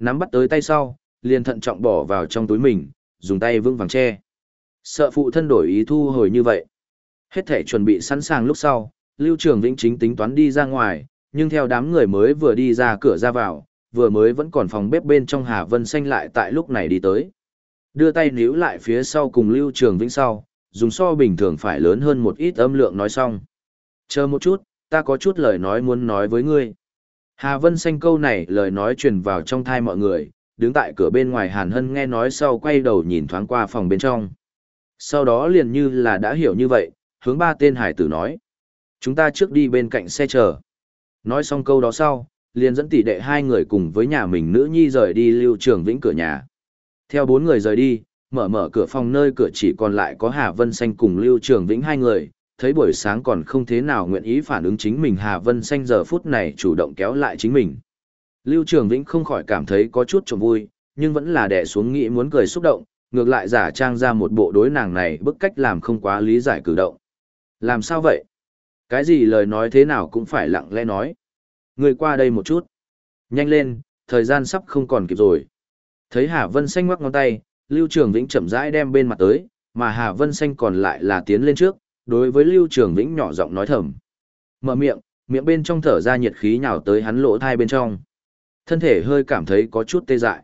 Nắm bắt tới tay sau, liền thận trọng bỏ vào trong túi mình, dùng tay vững vàng che. Sợ phụ thân đổi ý thu hồi như vậy. Hết thể chuẩn bị sẵn sàng lúc sau, Lưu Trường Vĩnh chính tính toán đi ra ngoài, nhưng theo đám người mới vừa đi ra cửa ra vào, vừa mới vẫn còn phòng bếp bên trong Hà Vân Xanh lại tại lúc này đi tới. Đưa tay níu lại phía sau cùng Lưu Trường Vĩnh sau, dùng so bình thường phải lớn hơn một ít âm lượng nói xong. Chờ một chút, ta có chút lời nói muốn nói với ngươi. Hà Vân Xanh câu này lời nói truyền vào trong thai mọi người, đứng tại cửa bên ngoài Hàn Hân nghe nói sau quay đầu nhìn thoáng qua phòng bên trong. Sau đó liền như là đã hiểu như vậy, hướng ba tên hải tử nói. Chúng ta trước đi bên cạnh xe chờ. Nói xong câu đó sau, liền dẫn tỷ đệ hai người cùng với nhà mình nữ nhi rời đi lưu trường vĩnh cửa nhà. Theo bốn người rời đi, mở mở cửa phòng nơi cửa chỉ còn lại có Hà Vân Xanh cùng lưu trường vĩnh hai người, thấy buổi sáng còn không thế nào nguyện ý phản ứng chính mình Hà Vân Xanh giờ phút này chủ động kéo lại chính mình. Lưu Trường Vĩnh không khỏi cảm thấy có chút trộm vui, nhưng vẫn là đè xuống nghĩ muốn cười xúc động, ngược lại giả trang ra một bộ đối nàng này bức cách làm không quá lý giải cử động. Làm sao vậy? Cái gì lời nói thế nào cũng phải lặng lẽ nói. Người qua đây một chút. Nhanh lên, thời gian sắp không còn kịp rồi. Thấy Hà Vân Xanh ngoắc ngón tay, Lưu Trường Vĩnh chậm rãi đem bên mặt tới, mà Hà Vân Xanh còn lại là tiến lên trước, đối với Lưu Trường Vĩnh nhỏ giọng nói thầm. Mở miệng, miệng bên trong thở ra nhiệt khí nhào tới hắn lỗ thai bên trong. Thân thể hơi cảm thấy có chút tê dại.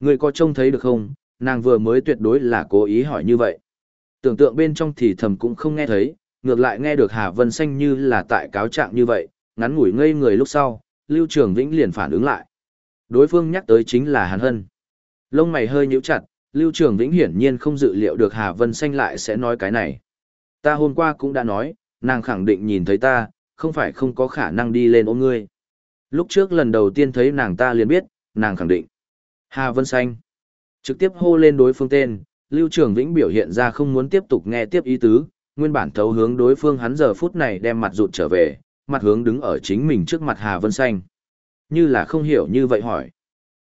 Người có trông thấy được không, nàng vừa mới tuyệt đối là cố ý hỏi như vậy. Tưởng tượng bên trong thì thầm cũng không nghe thấy, ngược lại nghe được Hà Vân Xanh như là tại cáo trạng như vậy, ngắn ngủi ngây người lúc sau, Lưu Trường Vĩnh liền phản ứng lại. Đối phương nhắc tới chính là Hàn Hân. Lông mày hơi nhíu chặt, Lưu Trường Vĩnh hiển nhiên không dự liệu được Hà Vân Xanh lại sẽ nói cái này. Ta hôm qua cũng đã nói, nàng khẳng định nhìn thấy ta, không phải không có khả năng đi lên ôm ngươi. Lúc trước lần đầu tiên thấy nàng ta liền biết, nàng khẳng định. Hà Vân Xanh. Trực tiếp hô lên đối phương tên, Lưu Trường Vĩnh biểu hiện ra không muốn tiếp tục nghe tiếp ý tứ, nguyên bản thấu hướng đối phương hắn giờ phút này đem mặt rụt trở về, mặt hướng đứng ở chính mình trước mặt Hà Vân Xanh. Như là không hiểu như vậy hỏi.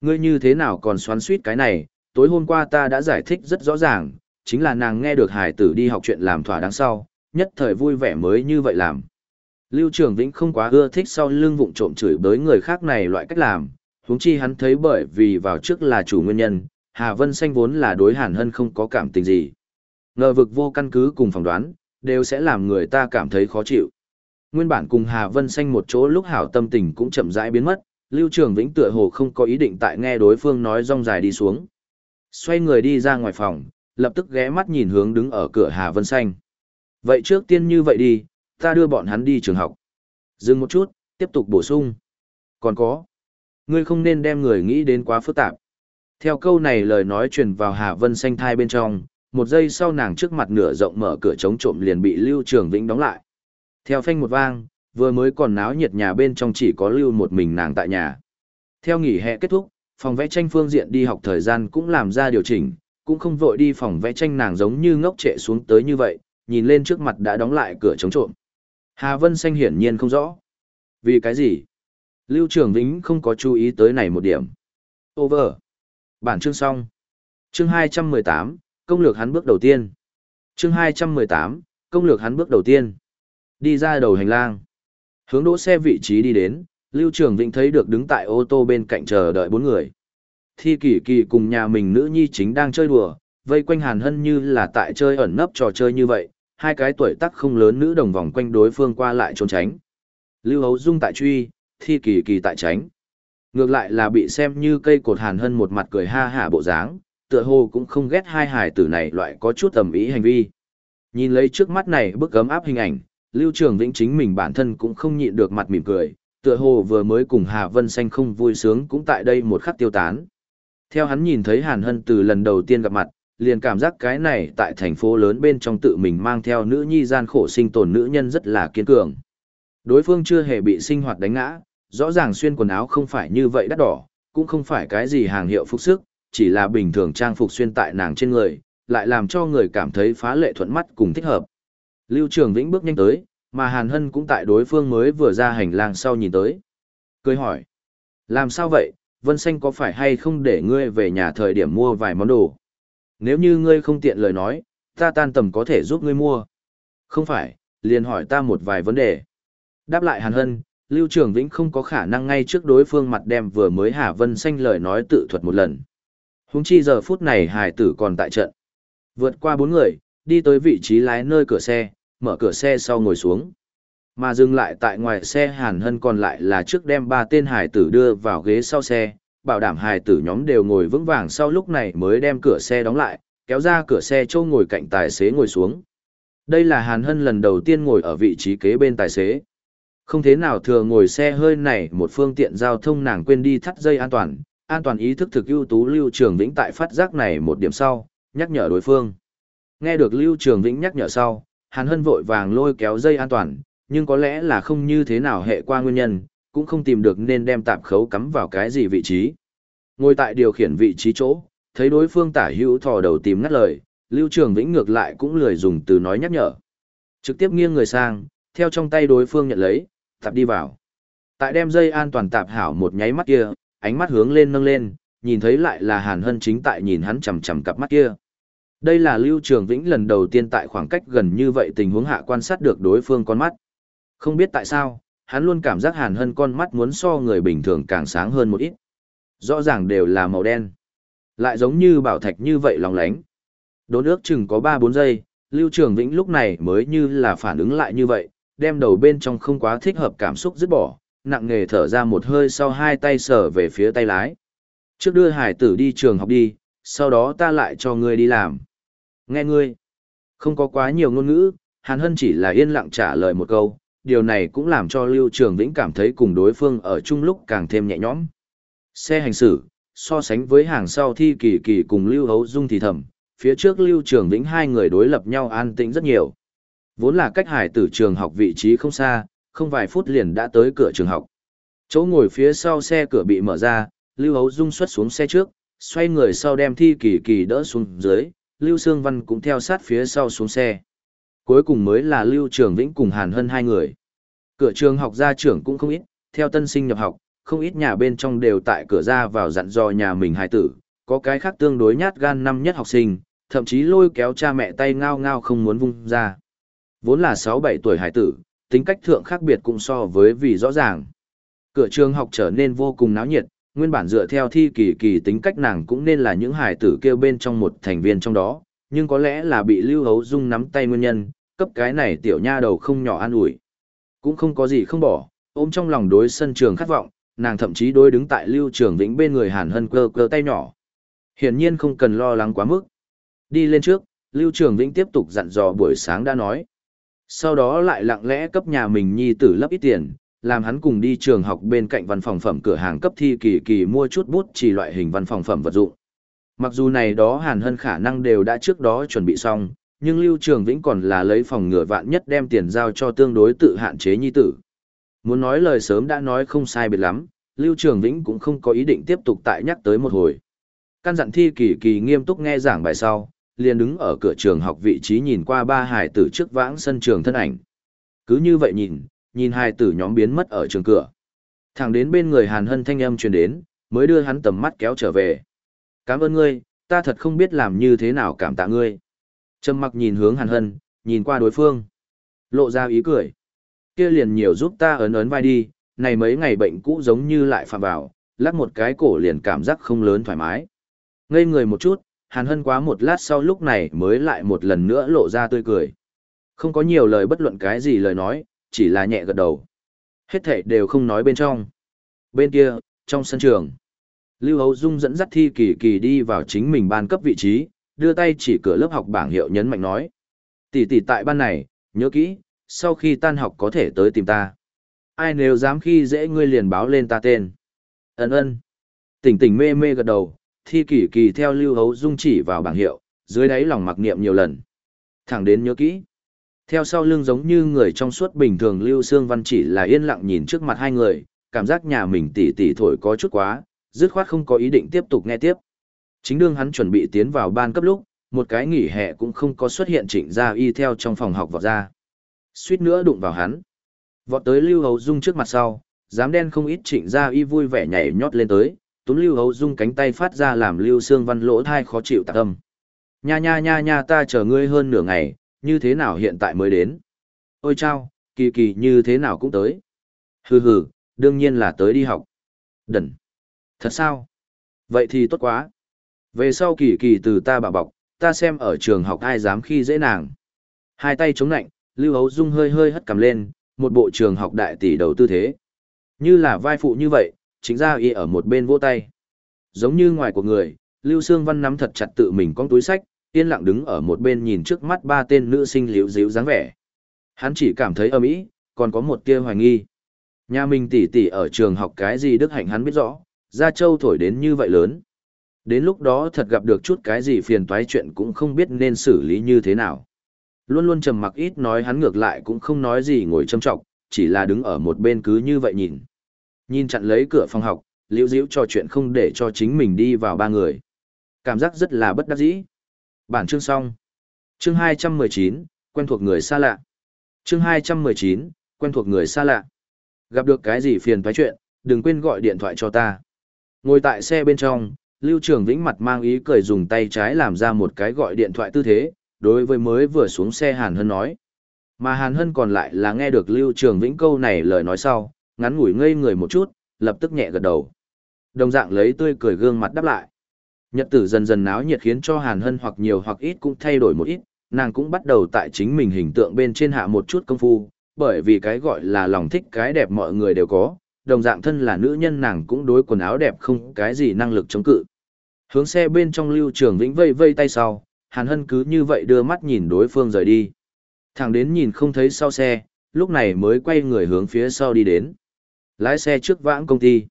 Ngươi như thế nào còn xoắn suýt cái này, tối hôm qua ta đã giải thích rất rõ ràng, chính là nàng nghe được hải tử đi học chuyện làm thỏa đáng sau, nhất thời vui vẻ mới như vậy làm. Lưu Trường Vĩnh không quá ưa thích sau lưng vụng trộm chửi bới người khác này loại cách làm, huống chi hắn thấy bởi vì vào trước là chủ nguyên nhân, Hà Vân Xanh vốn là đối Hàn Hân không có cảm tình gì. Ngờ vực vô căn cứ cùng phỏng đoán, đều sẽ làm người ta cảm thấy khó chịu. Nguyên bản cùng Hà Vân Xanh một chỗ lúc hảo tâm tình cũng chậm rãi biến mất, Lưu Trường Vĩnh tựa hồ không có ý định tại nghe đối phương nói rong dài đi xuống. Xoay người đi ra ngoài phòng, lập tức ghé mắt nhìn hướng đứng ở cửa Hà Vân Xanh. Vậy trước tiên như vậy đi, ta đưa bọn hắn đi trường học. Dừng một chút, tiếp tục bổ sung. Còn có, ngươi không nên đem người nghĩ đến quá phức tạp. Theo câu này lời nói truyền vào Hà Vân Xanh thai bên trong, một giây sau nàng trước mặt nửa rộng mở cửa chống trộm liền bị Lưu Trường Vĩnh đóng lại. Theo phanh một vang, vừa mới còn náo nhiệt nhà bên trong chỉ có Lưu một mình nàng tại nhà. Theo nghỉ hè kết thúc, phòng vẽ tranh phương diện đi học thời gian cũng làm ra điều chỉnh, cũng không vội đi phòng vẽ tranh nàng giống như ngốc trệ xuống tới như vậy, nhìn lên trước mặt đã đóng lại cửa chống trộm. Hà Vân Xanh hiển nhiên không rõ. Vì cái gì? Lưu Trường Vĩnh không có chú ý tới này một điểm. Over. Bản chương xong. Chương 218, công lược hắn bước đầu tiên. Chương 218, công lược hắn bước đầu tiên. Đi ra đầu hành lang. Hướng đỗ xe vị trí đi đến, Lưu Trường Vĩnh thấy được đứng tại ô tô bên cạnh chờ đợi bốn người. Thi Kỳ Kỳ cùng nhà mình nữ nhi chính đang chơi đùa, vây quanh Hàn Hân như là tại chơi ẩn nấp trò chơi như vậy, hai cái tuổi tác không lớn nữ đồng vòng quanh đối phương qua lại trốn tránh. Lưu Hấu Dung tại truy, Thi Kỳ Kỳ tại tránh. Ngược lại là bị xem như cây cột Hàn Hân một mặt cười ha hả bộ dáng, tựa hồ cũng không ghét hai hài tử này loại có chút tầm ý hành vi. Nhìn lấy trước mắt này bức gấm áp hình ảnh, Lưu Trường Vĩnh chính mình bản thân cũng không nhịn được mặt mỉm cười, tựa hồ vừa mới cùng Hà Vân Xanh không vui sướng cũng tại đây một khắc tiêu tán. Theo hắn nhìn thấy Hàn Hân từ lần đầu tiên gặp mặt, liền cảm giác cái này tại thành phố lớn bên trong tự mình mang theo nữ nhi gian khổ sinh tồn nữ nhân rất là kiên cường. Đối phương chưa hề bị sinh hoạt đánh ngã, rõ ràng xuyên quần áo không phải như vậy đắt đỏ, cũng không phải cái gì hàng hiệu phục sức, chỉ là bình thường trang phục xuyên tại nàng trên người, lại làm cho người cảm thấy phá lệ thuận mắt cùng thích hợp. Lưu Trường Vĩnh bước nhanh tới, mà Hàn Hân cũng tại đối phương mới vừa ra hành lang sau nhìn tới. Cười hỏi, làm sao vậy, Vân Xanh có phải hay không để ngươi về nhà thời điểm mua vài món đồ? Nếu như ngươi không tiện lời nói, ta tan tầm có thể giúp ngươi mua. Không phải, liền hỏi ta một vài vấn đề. Đáp lại Hàn Hân, Lưu Trường Vĩnh không có khả năng ngay trước đối phương mặt đem vừa mới Hà Vân Xanh lời nói tự thuật một lần. Húng chi giờ phút này Hải tử còn tại trận. Vượt qua bốn người, đi tới vị trí lái nơi cửa xe, mở cửa xe sau ngồi xuống. Mà dừng lại tại ngoài xe Hàn Hân còn lại là trước đem ba tên hải tử đưa vào ghế sau xe, bảo đảm hải tử nhóm đều ngồi vững vàng sau lúc này mới đem cửa xe đóng lại, kéo ra cửa xe châu ngồi cạnh tài xế ngồi xuống. Đây là Hàn Hân lần đầu tiên ngồi ở vị trí kế bên tài xế. Không thế nào thừa ngồi xe hơi này một phương tiện giao thông nàng quên đi thắt dây an toàn, an toàn ý thức thực ưu tú Lưu Trường Vĩnh tại phát giác này một điểm sau, nhắc nhở đối phương. Nghe được Lưu Trường Vĩnh nhắc nhở sau, Hàn Hân vội vàng lôi kéo dây an toàn, nhưng có lẽ là không như thế nào hệ qua nguyên nhân, cũng không tìm được nên đem tạp khấu cắm vào cái gì vị trí. Ngồi tại điều khiển vị trí chỗ, thấy đối phương tả hữu thò đầu tìm ngắt lời, Lưu Trường Vĩnh ngược lại cũng lười dùng từ nói nhắc nhở. Trực tiếp nghiêng người sang, theo trong tay đối phương nhận lấy, tạp đi vào. Tại đem dây an toàn tạp hảo một nháy mắt kia, ánh mắt hướng lên nâng lên, nhìn thấy lại là Hàn Hân chính tại nhìn hắn chằm chằm cặp mắt kia. Đây là Lưu Trường Vĩnh lần đầu tiên tại khoảng cách gần như vậy tình huống hạ quan sát được đối phương con mắt. Không biết tại sao, hắn luôn cảm giác Hàn Hân con mắt muốn so người bình thường càng sáng hơn một ít. Rõ ràng đều là màu đen. Lại giống như bảo thạch như vậy lòng lánh. Đốn ước chừng có 3-4 giây, Lưu Trường Vĩnh lúc này mới như là phản ứng lại như vậy, đem đầu bên trong không quá thích hợp cảm xúc dứt bỏ, nặng nghề thở ra một hơi sau hai tay sở về phía tay lái. Trước đưa hải tử đi trường học đi, sau đó ta lại cho ngươi đi làm. Nghe ngươi. Không có quá nhiều ngôn ngữ, Hàn Hân chỉ là yên lặng trả lời một câu, điều này cũng làm cho Lưu Trường Vĩnh cảm thấy cùng đối phương ở chung lúc càng thêm nhẹ nhõm. Xe hành xử, so sánh với hàng sau thi kỳ kỳ cùng Lưu Hấu Dung thì thầm, phía trước Lưu Trường Vĩnh hai người đối lập nhau an tĩnh rất nhiều. Vốn là cách hải tử trường học vị trí không xa, không vài phút liền đã tới cửa trường học. Chỗ ngồi phía sau xe cửa bị mở ra, Lưu Hấu Dung xuất xuống xe trước, xoay người sau đem thi kỳ kỳ đỡ xuống dưới, Lưu Sương Văn cũng theo sát phía sau xuống xe. Cuối cùng mới là Lưu Trường Vĩnh cùng Hàn Hân hai người. Cửa trường học gia trưởng cũng không ít, theo tân sinh nhập học, không ít nhà bên trong đều tại cửa ra vào dặn dò nhà mình hài tử, có cái khác tương đối nhát gan năm nhất học sinh, thậm chí lôi kéo cha mẹ tay ngao ngao không muốn vung ra. Vốn là 6-7 tuổi hài tử, tính cách thượng khác biệt cũng so với vì rõ ràng. Cửa trường học trở nên vô cùng náo nhiệt, nguyên bản dựa theo thi kỳ kỳ tính cách nàng cũng nên là những hải tử kêu bên trong một thành viên trong đó, nhưng có lẽ là bị Lưu Hấu Dung nắm tay nguyên nhân, cấp cái này tiểu nha đầu không nhỏ an ủi. Cũng không có gì không bỏ, ôm trong lòng đối sân trường khát vọng, nàng thậm chí đối đứng tại Lưu Trường Vĩnh bên người Hàn Hân cơ cơ tay nhỏ. Hiển nhiên không cần lo lắng quá mức. Đi lên trước, Lưu Trường Vĩnh tiếp tục dặn dò buổi sáng đã nói. Sau đó lại lặng lẽ cấp nhà mình nhi tử lấp ít tiền, làm hắn cùng đi trường học bên cạnh văn phòng phẩm cửa hàng cấp thi kỳ kỳ mua chút bút chỉ loại hình văn phòng phẩm vật dụng. Mặc dù này đó Hàn Hân khả năng đều đã trước đó chuẩn bị xong, nhưng Lưu Trường Vĩnh còn là lấy phòng ngừa vạn nhất đem tiền giao cho tương đối tự hạn chế nhi tử. Muốn nói lời sớm đã nói không sai biệt lắm, Lưu Trường Vĩnh cũng không có ý định tiếp tục tại nhắc tới một hồi. Căn dặn thi kỳ kỳ nghiêm túc nghe giảng bài sau, liền đứng ở cửa trường học vị trí nhìn qua ba hải tử trước vãng sân trường thân ảnh. Cứ như vậy nhìn, nhìn hai tử nhóm biến mất ở trường cửa. Thẳng đến bên người Hàn Hân thanh âm truyền đến, mới đưa hắn tầm mắt kéo trở về. Cảm ơn ngươi, ta thật không biết làm như thế nào cảm tạ ngươi. Trầm mặc nhìn hướng Hàn Hân, nhìn qua đối phương. Lộ ra ý cười. Kia liền nhiều giúp ta ấn ấn vai đi, này mấy ngày bệnh cũ giống như lại phạm vào, lắc một cái cổ liền cảm giác không lớn thoải mái. Ngây người một chút, Hàn Hân quá một lát sau lúc này mới lại một lần nữa lộ ra tươi cười. Không có nhiều lời bất luận cái gì lời nói, chỉ là nhẹ gật đầu. Hết thảy đều không nói bên trong. Bên kia, trong sân trường, Lưu Hấu Dung dẫn dắt Thi Kỳ Kỳ đi vào chính mình ban cấp vị trí, đưa tay chỉ cửa lớp học bảng hiệu nhấn mạnh nói. Tỷ tỷ tại ban này, nhớ kỹ, sau khi tan học có thể tới tìm ta. Ai nếu dám khi dễ ngươi liền báo lên ta tên. Ấn ơn. Tỉnh tỉnh mê mê gật đầu, Thi Kỳ Kỳ theo Lưu Hấu Dung chỉ vào bảng hiệu, dưới đáy lòng mặc niệm nhiều lần. Thẳng đến nhớ kỹ. Theo sau lưng giống như người trong suốt bình thường Lưu Sương Văn chỉ là yên lặng nhìn trước mặt hai người, cảm giác nhà mình tỉ tỉ thổi có chút quá, dứt khoát không có ý định tiếp tục nghe tiếp. Chính đương hắn chuẩn bị tiến vào ban cấp lúc, một cái nghỉ hè cũng không có xuất hiện trịnh gia y theo trong phòng học vọt ra. Suýt nữa đụng vào hắn. Vọt tới Lưu Hầu Dung trước mặt sau, dám đen không ít trịnh gia y vui vẻ nhảy nhót lên tới, túm Lưu Hầu Dung cánh tay phát ra làm Lưu Sương Văn lỗ thai khó chịu tạc âm. Nha nha nha nha ta chờ ngươi hơn nửa ngày, như thế nào hiện tại mới đến? Ôi chao, kỳ kỳ như thế nào cũng tới. Hừ hừ, đương nhiên là tới đi học. Đần. Thật sao? Vậy thì tốt quá. Về sau kỳ kỳ từ ta bảo bọc, ta xem ở trường học ai dám khi dễ nàng. Hai tay chống nạnh, Lưu Hấu Dung hơi hơi hất cầm lên, một bộ trường học đại tỷ đầu tư thế. Như là vai phụ như vậy, chính ra y ở một bên vỗ tay. Giống như ngoài của người, Lưu Sương Văn nắm thật chặt tự mình con túi sách, yên lặng đứng ở một bên nhìn trước mắt ba tên nữ sinh liễu díu dáng vẻ. Hắn chỉ cảm thấy âm ý, còn có một tia hoài nghi. Nhà mình tỷ tỷ ở trường học cái gì đức hạnh hắn biết rõ, Gia Châu thổi đến như vậy lớn. Đến lúc đó thật gặp được chút cái gì phiền toái chuyện cũng không biết nên xử lý như thế nào. Luôn luôn trầm mặc ít nói hắn ngược lại cũng không nói gì ngồi châm trọng, chỉ là đứng ở một bên cứ như vậy nhìn. Nhìn chặn lấy cửa phòng học, liễu diễu trò chuyện không để cho chính mình đi vào ba người. Cảm giác rất là bất đắc dĩ. Bản chương xong. Chương 219, quen thuộc người xa lạ. Chương 219, quen thuộc người xa lạ. Gặp được cái gì phiền toái chuyện, đừng quên gọi điện thoại cho ta. Ngồi tại xe bên trong, Lưu Trường Vĩnh mặt mang ý cười dùng tay trái làm ra một cái gọi điện thoại tư thế, đối với mới vừa xuống xe Hàn Hân nói. Mà Hàn Hân còn lại là nghe được Lưu Trường Vĩnh câu này lời nói sau, ngắn ngủi ngây người một chút, lập tức nhẹ gật đầu. Đồng dạng lấy tươi cười gương mặt đáp lại. Nhật tử dần dần náo nhiệt khiến cho Hàn Hân hoặc nhiều hoặc ít cũng thay đổi một ít, nàng cũng bắt đầu tại chính mình hình tượng bên trên hạ một chút công phu, bởi vì cái gọi là lòng thích cái đẹp mọi người đều có, đồng dạng thân là nữ nhân nàng cũng đối quần áo đẹp không cái gì năng lực chống cự. Hướng xe bên trong lưu trường vĩnh vây vây tay sau, Hàn Hân cứ như vậy đưa mắt nhìn đối phương rời đi. Thẳng đến nhìn không thấy sau xe, lúc này mới quay người hướng phía sau đi đến. Lái xe trước vãng công ty.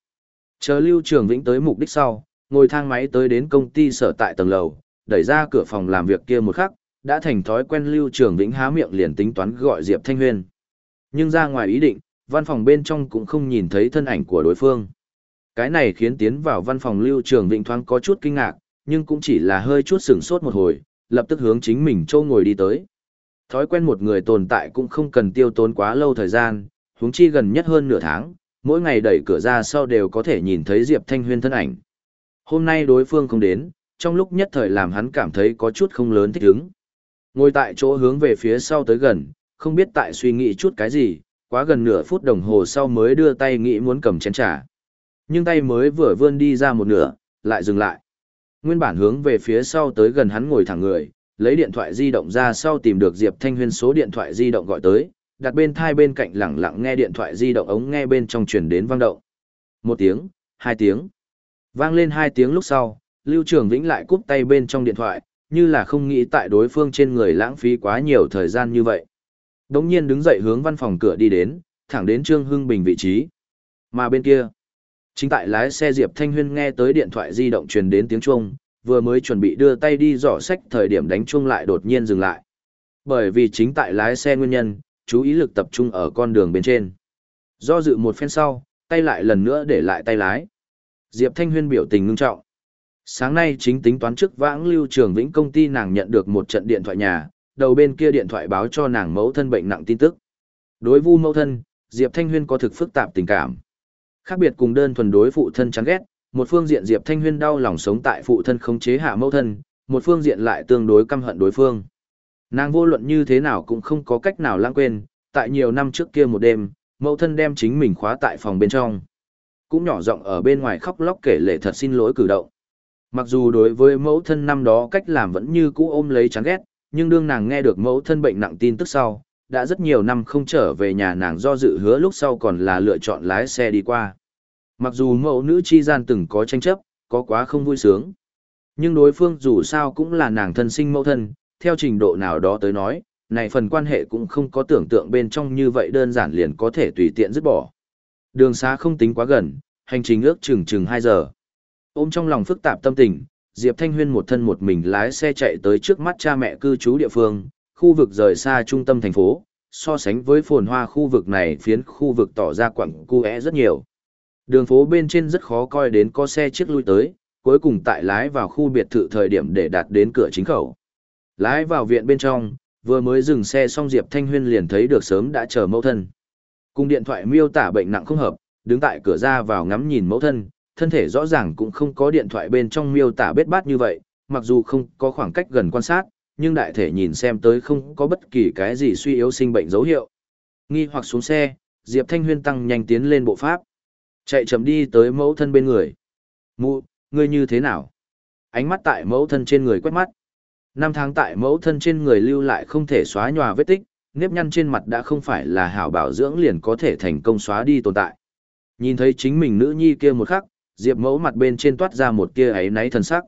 Chờ lưu trường vĩnh tới mục đích sau, ngồi thang máy tới đến công ty sở tại tầng lầu, đẩy ra cửa phòng làm việc kia một khắc, đã thành thói quen lưu trường vĩnh há miệng liền tính toán gọi Diệp Thanh Huyên. Nhưng ra ngoài ý định, văn phòng bên trong cũng không nhìn thấy thân ảnh của đối phương. Cái này khiến tiến vào văn phòng lưu trường vĩnh thoáng có chút kinh ngạc, nhưng cũng chỉ là hơi chút sửng sốt một hồi, lập tức hướng chính mình châu ngồi đi tới. Thói quen một người tồn tại cũng không cần tiêu tốn quá lâu thời gian, huống chi gần nhất hơn nửa tháng, mỗi ngày đẩy cửa ra sau đều có thể nhìn thấy Diệp Thanh Huyên thân ảnh. Hôm nay đối phương không đến, trong lúc nhất thời làm hắn cảm thấy có chút không lớn thích ứng. Ngồi tại chỗ hướng về phía sau tới gần, không biết tại suy nghĩ chút cái gì, quá gần nửa phút đồng hồ sau mới đưa tay nghĩ muốn cầm chén trà. Nhưng tay mới vừa vươn đi ra một nửa, lại dừng lại. Nguyên bản hướng về phía sau tới gần hắn ngồi thẳng người, lấy điện thoại di động ra sau tìm được Diệp Thanh Huyên số điện thoại di động gọi tới, đặt bên thai bên cạnh lẳng lặng nghe điện thoại di động ống nghe bên trong truyền đến vang động. Một tiếng, hai tiếng. Vang lên hai tiếng lúc sau, Lưu Trường Vĩnh lại cúp tay bên trong điện thoại, như là không nghĩ tại đối phương trên người lãng phí quá nhiều thời gian như vậy. Đống nhiên đứng dậy hướng văn phòng cửa đi đến, thẳng đến Trương Hưng Bình vị trí. Mà bên kia, chính tại lái xe Diệp Thanh Huyên nghe tới điện thoại di động truyền đến tiếng chuông, vừa mới chuẩn bị đưa tay đi dò sách thời điểm đánh chuông lại đột nhiên dừng lại. Bởi vì chính tại lái xe nguyên nhân, chú ý lực tập trung ở con đường bên trên. Do dự một phen sau, tay lại lần nữa để lại tay lái. Diệp Thanh Huyên biểu tình ngưng trọng. Sáng nay chính tính toán trước vãng lưu trường vĩnh công ty nàng nhận được một trận điện thoại nhà, đầu bên kia điện thoại báo cho nàng mẫu thân bệnh nặng tin tức. Đối vu mẫu thân, Diệp Thanh Huyên có thực phức tạp tình cảm. Khác biệt cùng đơn thuần đối phụ thân chán ghét, một phương diện Diệp Thanh Huyên đau lòng sống tại phụ thân không chế hạ mẫu thân, một phương diện lại tương đối căm hận đối phương. Nàng vô luận như thế nào cũng không có cách nào lãng quên, tại nhiều năm trước kia một đêm, mẫu thân đem chính mình khóa tại phòng bên trong. Cũng nhỏ giọng ở bên ngoài khóc lóc kể lệ thật xin lỗi cử động. Mặc dù đối với mẫu thân năm đó cách làm vẫn như cũ ôm lấy chán ghét, nhưng đương nàng nghe được mẫu thân bệnh nặng tin tức sau, đã rất nhiều năm không trở về nhà nàng do dự hứa lúc sau còn là lựa chọn lái xe đi qua. Mặc dù mẫu nữ chi gian từng có tranh chấp, có quá không vui sướng. Nhưng đối phương dù sao cũng là nàng thân sinh mẫu thân, theo trình độ nào đó tới nói, này phần quan hệ cũng không có tưởng tượng bên trong như vậy đơn giản liền có thể tùy tiện dứt bỏ. Đường xa không tính quá gần, hành trình ước chừng chừng 2 giờ. Ôm trong lòng phức tạp tâm tình, Diệp Thanh Huyên một thân một mình lái xe chạy tới trước mắt cha mẹ cư trú địa phương, khu vực rời xa trung tâm thành phố, so sánh với phồn hoa khu vực này phiến khu vực tỏ ra quặng cu é rất nhiều. Đường phố bên trên rất khó coi đến có xe chiếc lui tới, cuối cùng tại lái vào khu biệt thự thời điểm để đạt đến cửa chính khẩu. Lái vào viện bên trong, vừa mới dừng xe xong Diệp Thanh Huyên liền thấy được sớm đã chờ mẫu thân. Cùng điện thoại miêu tả bệnh nặng không hợp, đứng tại cửa ra vào ngắm nhìn mẫu thân, thân thể rõ ràng cũng không có điện thoại bên trong miêu tả bết bát như vậy, mặc dù không có khoảng cách gần quan sát, nhưng đại thể nhìn xem tới không có bất kỳ cái gì suy yếu sinh bệnh dấu hiệu. Nghi hoặc xuống xe, Diệp Thanh Huyên tăng nhanh tiến lên bộ pháp. Chạy chậm đi tới mẫu thân bên người. Mụ, ngươi như thế nào? Ánh mắt tại mẫu thân trên người quét mắt. Năm tháng tại mẫu thân trên người lưu lại không thể xóa nhòa vết tích, nếp nhăn trên mặt đã không phải là hảo bảo dưỡng liền có thể thành công xóa đi tồn tại. Nhìn thấy chính mình nữ nhi kia một khắc, Diệp mẫu mặt bên trên toát ra một kia ấy náy thần sắc.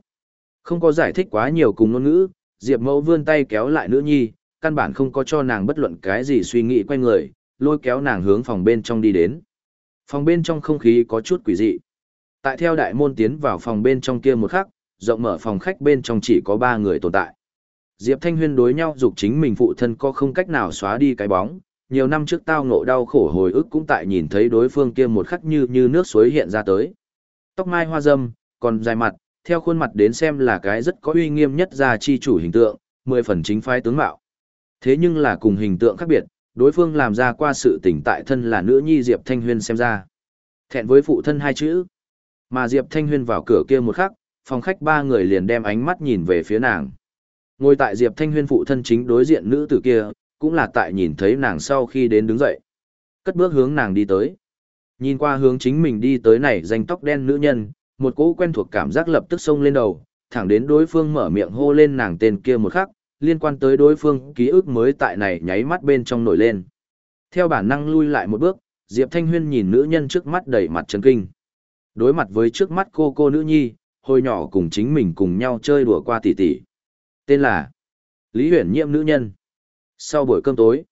Không có giải thích quá nhiều cùng ngôn ngữ, Diệp mẫu vươn tay kéo lại nữ nhi, căn bản không có cho nàng bất luận cái gì suy nghĩ quay người, lôi kéo nàng hướng phòng bên trong đi đến. Phòng bên trong không khí có chút quỷ dị. Tại theo đại môn tiến vào phòng bên trong kia một khắc, rộng mở phòng khách bên trong chỉ có ba người tồn tại. Diệp Thanh Huyên đối nhau dục chính mình phụ thân có không cách nào xóa đi cái bóng, nhiều năm trước tao ngộ đau khổ hồi ức cũng tại nhìn thấy đối phương kia một khắc như như nước suối hiện ra tới. Tóc mai hoa dâm, còn dài mặt, theo khuôn mặt đến xem là cái rất có uy nghiêm nhất ra chi chủ hình tượng, mười phần chính phái tướng mạo. Thế nhưng là cùng hình tượng khác biệt, đối phương làm ra qua sự tỉnh tại thân là nữ nhi Diệp Thanh Huyên xem ra. Thẹn với phụ thân hai chữ. Mà Diệp Thanh Huyên vào cửa kia một khắc, phòng khách ba người liền đem ánh mắt nhìn về phía nàng. Ngồi tại Diệp Thanh Huyên phụ thân chính đối diện nữ tử kia, cũng là tại nhìn thấy nàng sau khi đến đứng dậy. Cất bước hướng nàng đi tới. Nhìn qua hướng chính mình đi tới này danh tóc đen nữ nhân, một cỗ quen thuộc cảm giác lập tức xông lên đầu, thẳng đến đối phương mở miệng hô lên nàng tên kia một khắc, liên quan tới đối phương ký ức mới tại này nháy mắt bên trong nổi lên. Theo bản năng lui lại một bước, Diệp Thanh Huyên nhìn nữ nhân trước mắt đầy mặt chấn kinh. Đối mặt với trước mắt cô cô nữ nhi, hồi nhỏ cùng chính mình cùng nhau chơi đùa qua tỷ tỷ. Tên là Lý Huyền Nhiệm nữ nhân. Sau buổi cơm tối,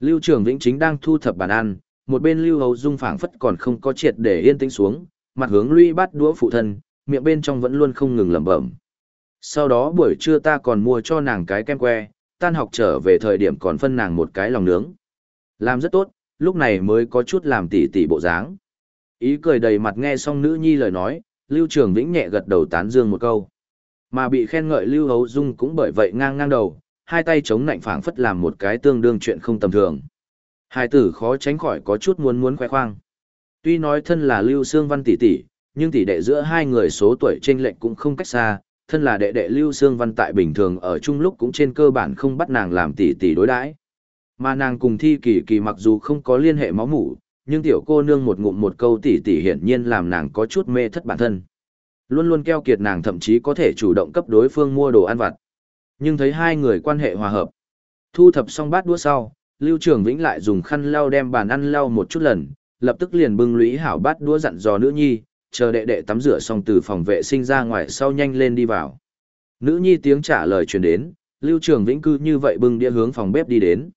Lưu Trường Vĩnh chính đang thu thập bàn ăn, một bên Lưu Hầu Dung phảng phất còn không có triệt để yên tĩnh xuống, mặt hướng Lui bắt đũa phụ thân, miệng bên trong vẫn luôn không ngừng lẩm bẩm. Sau đó buổi trưa ta còn mua cho nàng cái kem que, tan học trở về thời điểm còn phân nàng một cái lòng nướng. Làm rất tốt, lúc này mới có chút làm tỉ tỉ bộ dáng. Ý cười đầy mặt nghe xong nữ nhi lời nói, Lưu Trường Vĩnh nhẹ gật đầu tán dương một câu. Mà bị khen ngợi Lưu Hấu Dung cũng bởi vậy ngang ngang đầu, hai tay chống nạnh phảng phất làm một cái tương đương chuyện không tầm thường. Hai tử khó tránh khỏi có chút muốn muốn khoe khoang. Tuy nói thân là Lưu Sương Văn tỷ tỷ, nhưng tỷ đệ giữa hai người số tuổi chênh lệch cũng không cách xa, thân là đệ đệ Lưu Sương Văn tại bình thường ở chung lúc cũng trên cơ bản không bắt nàng làm tỷ tỷ đối đãi. Mà nàng cùng Thi Kỳ Kỳ mặc dù không có liên hệ máu mủ, nhưng tiểu cô nương một ngụm một câu tỷ tỷ hiển nhiên làm nàng có chút mê thất bản thân. Luôn luôn keo kiệt nàng thậm chí có thể chủ động cấp đối phương mua đồ ăn vặt. Nhưng thấy hai người quan hệ hòa hợp. Thu thập xong bát đũa sau, Lưu Trường Vĩnh lại dùng khăn lau đem bàn ăn lau một chút lần, lập tức liền bưng lũy hảo bát đũa dặn dò nữ nhi, chờ đệ đệ tắm rửa xong từ phòng vệ sinh ra ngoài sau nhanh lên đi vào. Nữ nhi tiếng trả lời truyền đến, Lưu Trường Vĩnh cư như vậy bưng đĩa hướng phòng bếp đi đến.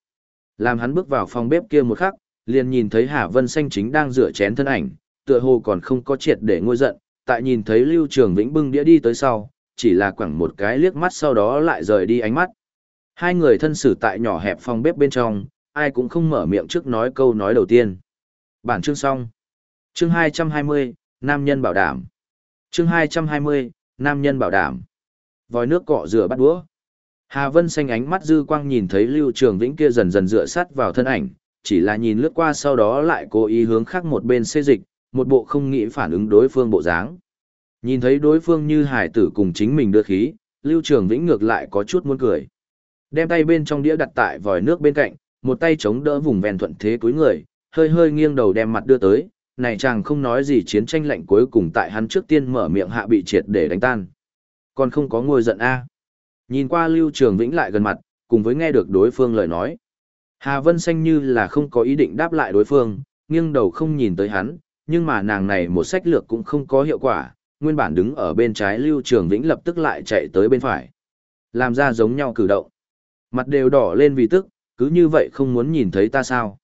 Làm hắn bước vào phòng bếp kia một khắc, liền nhìn thấy Hà Vân Xanh chính đang rửa chén thân ảnh, tựa hồ còn không có triệt để ngôi giận, tại nhìn thấy Lưu Trường Vĩnh bưng đĩa đi tới sau, chỉ là quẳng một cái liếc mắt sau đó lại rời đi ánh mắt. Hai người thân xử tại nhỏ hẹp phòng bếp bên trong, ai cũng không mở miệng trước nói câu nói đầu tiên. Bản chương xong. Chương 220, Nam nhân bảo đảm. Chương 220, Nam nhân bảo đảm. Vòi nước cọ rửa bắt đũa. Hà Vân xanh ánh mắt dư quang nhìn thấy Lưu Trường Vĩnh kia dần dần dựa sát vào thân ảnh, chỉ là nhìn lướt qua sau đó lại cố ý hướng khác một bên xê dịch, một bộ không nghĩ phản ứng đối phương bộ dáng. Nhìn thấy đối phương như hải tử cùng chính mình đưa khí, Lưu Trường Vĩnh ngược lại có chút muốn cười. Đem tay bên trong đĩa đặt tại vòi nước bên cạnh, một tay chống đỡ vùng ven thuận thế cuối người, hơi hơi nghiêng đầu đem mặt đưa tới, này chàng không nói gì chiến tranh lạnh cuối cùng tại hắn trước tiên mở miệng hạ bị triệt để đánh tan. Còn không có ngôi giận a. Nhìn qua Lưu Trường Vĩnh lại gần mặt, cùng với nghe được đối phương lời nói. Hà Vân Xanh như là không có ý định đáp lại đối phương, nghiêng đầu không nhìn tới hắn, nhưng mà nàng này một sách lược cũng không có hiệu quả, nguyên bản đứng ở bên trái Lưu Trường Vĩnh lập tức lại chạy tới bên phải. Làm ra giống nhau cử động. Mặt đều đỏ lên vì tức, cứ như vậy không muốn nhìn thấy ta sao.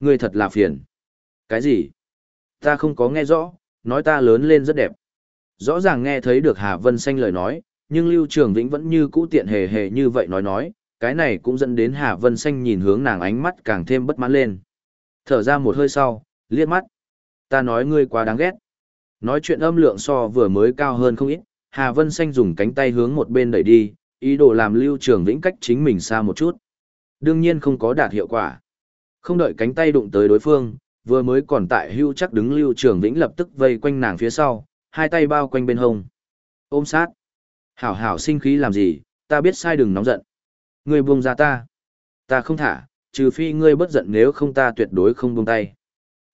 Người thật là phiền. Cái gì? Ta không có nghe rõ, nói ta lớn lên rất đẹp. Rõ ràng nghe thấy được Hà Vân Xanh lời nói, nhưng Lưu Trường Vĩnh vẫn như cũ tiện hề hề như vậy nói nói, cái này cũng dẫn đến Hà Vân Xanh nhìn hướng nàng ánh mắt càng thêm bất mãn lên. Thở ra một hơi sau, liếc mắt. Ta nói ngươi quá đáng ghét. Nói chuyện âm lượng so vừa mới cao hơn không ít, Hà Vân Xanh dùng cánh tay hướng một bên đẩy đi, ý đồ làm Lưu Trường Vĩnh cách chính mình xa một chút. Đương nhiên không có đạt hiệu quả. Không đợi cánh tay đụng tới đối phương, vừa mới còn tại hưu chắc đứng Lưu Trường Vĩnh lập tức vây quanh nàng phía sau, hai tay bao quanh bên hông. Ôm sát. Hảo hảo sinh khí làm gì, ta biết sai đừng nóng giận. Ngươi buông ra ta. Ta không thả, trừ phi ngươi bất giận nếu không ta tuyệt đối không buông tay.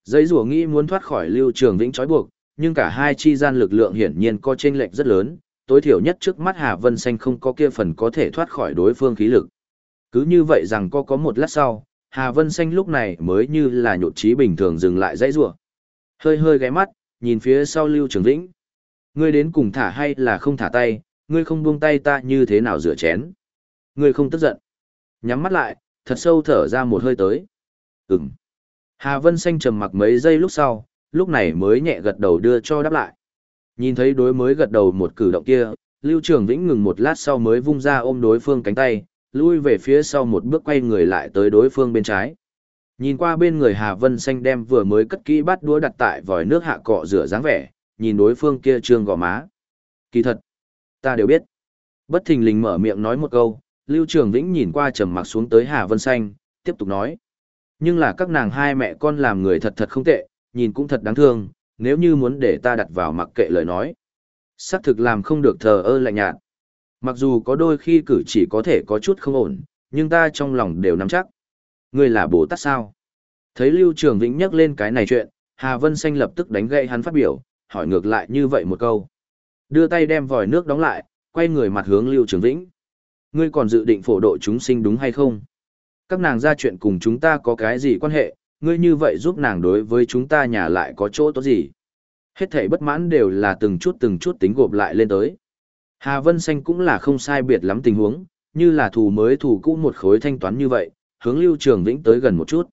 Giấy rùa nghĩ muốn thoát khỏi Lưu Trường Vĩnh trói buộc, nhưng cả hai chi gian lực lượng hiển nhiên có chênh lệch rất lớn, tối thiểu nhất trước mắt Hà Vân Xanh không có kia phần có thể thoát khỏi đối phương khí lực. Cứ như vậy rằng có có một lát sau, Hà Vân Xanh lúc này mới như là nhột trí bình thường dừng lại dãy rùa. Hơi hơi ghé mắt, nhìn phía sau Lưu Trường Vĩnh. Ngươi đến cùng thả hay là không thả tay, ngươi không buông tay ta như thế nào rửa chén. Ngươi không tức giận. Nhắm mắt lại, thật sâu thở ra một hơi tới. Ừm. Hà Vân Xanh trầm mặc mấy giây lúc sau, lúc này mới nhẹ gật đầu đưa cho đáp lại. Nhìn thấy đối mới gật đầu một cử động kia, Lưu Trường Vĩnh ngừng một lát sau mới vung ra ôm đối phương cánh tay, lui về phía sau một bước quay người lại tới đối phương bên trái. Nhìn qua bên người Hà Vân Xanh đem vừa mới cất kỹ bát đũa đặt tại vòi nước hạ cọ rửa dáng vẻ, nhìn đối phương kia trương gò má. Kỳ thật, ta đều biết. Bất thình lình mở miệng nói một câu, Lưu Trường Vĩnh nhìn qua trầm mặc xuống tới Hà Vân Xanh, tiếp tục nói. Nhưng là các nàng hai mẹ con làm người thật thật không tệ, nhìn cũng thật đáng thương, nếu như muốn để ta đặt vào mặc kệ lời nói. Xác thực làm không được thờ ơ lạnh nhạt. Mặc dù có đôi khi cử chỉ có thể có chút không ổn, nhưng ta trong lòng đều nắm chắc. Ngươi là Bồ Tát sao? Thấy Lưu Trường Vĩnh nhắc lên cái này chuyện, Hà Vân Xanh lập tức đánh gậy hắn phát biểu, hỏi ngược lại như vậy một câu. Đưa tay đem vòi nước đóng lại, quay người mặt hướng Lưu Trường Vĩnh. Ngươi còn dự định phổ độ chúng sinh đúng hay không? Các nàng ra chuyện cùng chúng ta có cái gì quan hệ, ngươi như vậy giúp nàng đối với chúng ta nhà lại có chỗ tốt gì? Hết thảy bất mãn đều là từng chút từng chút tính gộp lại lên tới. Hà Vân Xanh cũng là không sai biệt lắm tình huống, như là thù mới thù cũ một khối thanh toán như vậy, hướng Lưu Trường Vĩnh tới gần một chút.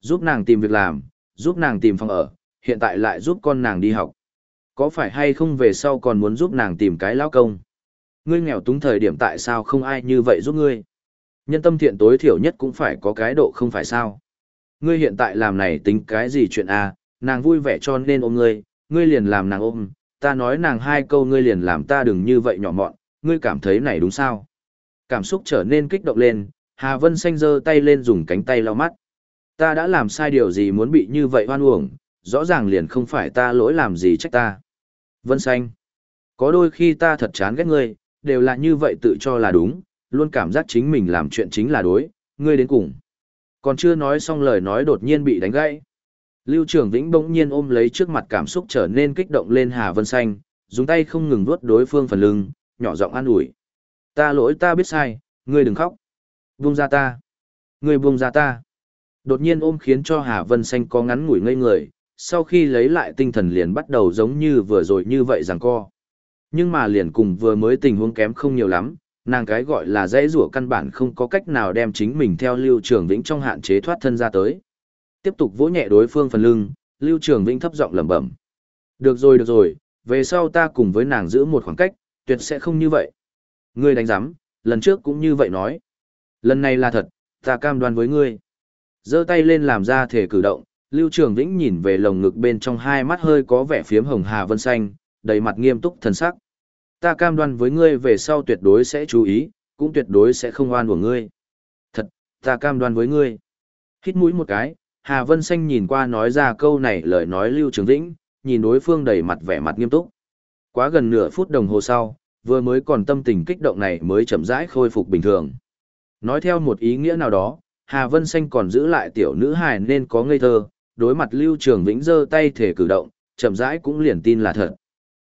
Giúp nàng tìm việc làm, giúp nàng tìm phòng ở, hiện tại lại giúp con nàng đi học. Có phải hay không về sau còn muốn giúp nàng tìm cái lao công? Ngươi nghèo túng thời điểm tại sao không ai như vậy giúp ngươi? Nhân tâm thiện tối thiểu nhất cũng phải có cái độ không phải sao? Ngươi hiện tại làm này tính cái gì chuyện à, nàng vui vẻ cho nên ôm ngươi, ngươi liền làm nàng ôm, ta nói nàng hai câu ngươi liền làm ta đừng như vậy nhỏ mọn, ngươi cảm thấy này đúng sao? Cảm xúc trở nên kích động lên, Hà Vân Xanh giơ tay lên dùng cánh tay lau mắt. Ta đã làm sai điều gì muốn bị như vậy hoan uổng, rõ ràng liền không phải ta lỗi làm gì trách ta. Vân Xanh, có đôi khi ta thật chán ghét ngươi, đều là như vậy tự cho là đúng, luôn cảm giác chính mình làm chuyện chính là đối, ngươi đến cùng. Còn chưa nói xong lời nói đột nhiên bị đánh gãy. Lưu Trường Vĩnh bỗng nhiên ôm lấy trước mặt cảm xúc trở nên kích động lên Hà Vân Xanh, dùng tay không ngừng vuốt đối phương phần lưng, nhỏ giọng an ủi. Ta lỗi ta biết sai, ngươi đừng khóc. Buông ra ta. Ngươi buông ra ta. Đột nhiên ôm khiến cho Hà Vân Xanh có ngắn ngủi ngây người, sau khi lấy lại tinh thần liền bắt đầu giống như vừa rồi như vậy rằng co. Nhưng mà liền cùng vừa mới tình huống kém không nhiều lắm, nàng cái gọi là dãy rủa căn bản không có cách nào đem chính mình theo Lưu Trường Vĩnh trong hạn chế thoát thân ra tới. Tiếp tục vỗ nhẹ đối phương phần lưng, Lưu Trường Vĩnh thấp giọng lẩm bẩm. Được rồi được rồi, về sau ta cùng với nàng giữ một khoảng cách, tuyệt sẽ không như vậy. Ngươi đánh giám, lần trước cũng như vậy nói. Lần này là thật, ta cam đoan với ngươi. giơ tay lên làm ra thể cử động, Lưu Trường Vĩnh nhìn về lồng ngực bên trong hai mắt hơi có vẻ phiếm hồng hà vân xanh, đầy mặt nghiêm túc thần sắc. Ta cam đoan với ngươi về sau tuyệt đối sẽ chú ý, cũng tuyệt đối sẽ không oan của ngươi. Thật, ta cam đoan với ngươi. Hít mũi một cái, Hà Vân Xanh nhìn qua nói ra câu này lời nói Lưu Trường Vĩnh, nhìn đối phương đầy mặt vẻ mặt nghiêm túc. Quá gần nửa phút đồng hồ sau, vừa mới còn tâm tình kích động này mới chậm rãi khôi phục bình thường. Nói theo một ý nghĩa nào đó, Hà Vân Xanh còn giữ lại tiểu nữ hài nên có ngây thơ, đối mặt Lưu Trường Vĩnh giơ tay thể cử động, chậm rãi cũng liền tin là thật.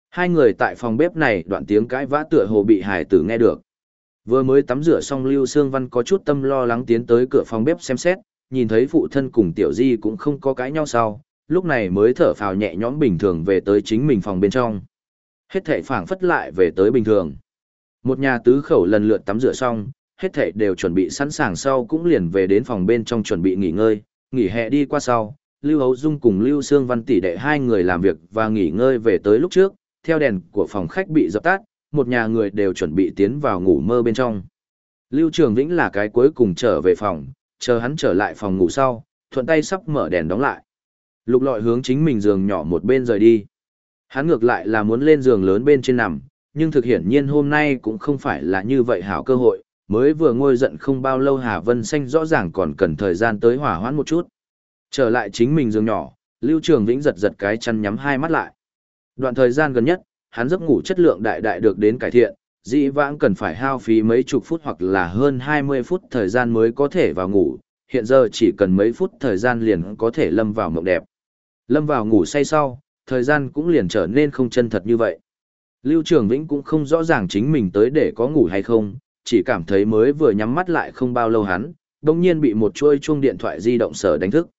Hai người tại phòng bếp này đoạn tiếng cãi vã tựa hồ bị hải tử nghe được. Vừa mới tắm rửa xong Lưu Sương Văn có chút tâm lo lắng tiến tới cửa phòng bếp xem xét, nhìn thấy phụ thân cùng tiểu di cũng không có cãi nhau sau, lúc này mới thở phào nhẹ nhõm bình thường về tới chính mình phòng bên trong. Hết thảy phảng phất lại về tới bình thường. Một nhà tứ khẩu lần lượt tắm rửa xong, hết thảy đều chuẩn bị sẵn sàng sau cũng liền về đến phòng bên trong chuẩn bị nghỉ ngơi, nghỉ hè đi qua sau, Lưu Hấu Dung cùng Lưu Sương Văn tỷ đệ hai người làm việc và nghỉ ngơi về tới lúc trước, theo đèn của phòng khách bị dập tắt, một nhà người đều chuẩn bị tiến vào ngủ mơ bên trong. Lưu Trường Vĩnh là cái cuối cùng trở về phòng, chờ hắn trở lại phòng ngủ sau, thuận tay sắp mở đèn đóng lại. Lục lọi hướng chính mình giường nhỏ một bên rời đi. Hắn ngược lại là muốn lên giường lớn bên trên nằm, nhưng thực hiện nhiên hôm nay cũng không phải là như vậy hảo cơ hội, mới vừa ngôi giận không bao lâu Hà Vân Xanh rõ ràng còn cần thời gian tới hỏa hoãn một chút. Trở lại chính mình giường nhỏ, Lưu Trường Vĩnh giật giật cái chăn nhắm hai mắt lại. Đoạn thời gian gần nhất, hắn giấc ngủ chất lượng đại đại được đến cải thiện, dĩ vãng cần phải hao phí mấy chục phút hoặc là hơn 20 phút thời gian mới có thể vào ngủ, hiện giờ chỉ cần mấy phút thời gian liền có thể lâm vào mộng đẹp. Lâm vào ngủ say sau, thời gian cũng liền trở nên không chân thật như vậy. Lưu Trường Vĩnh cũng không rõ ràng chính mình tới để có ngủ hay không, chỉ cảm thấy mới vừa nhắm mắt lại không bao lâu hắn, đồng nhiên bị một chuôi chuông điện thoại di động sở đánh thức.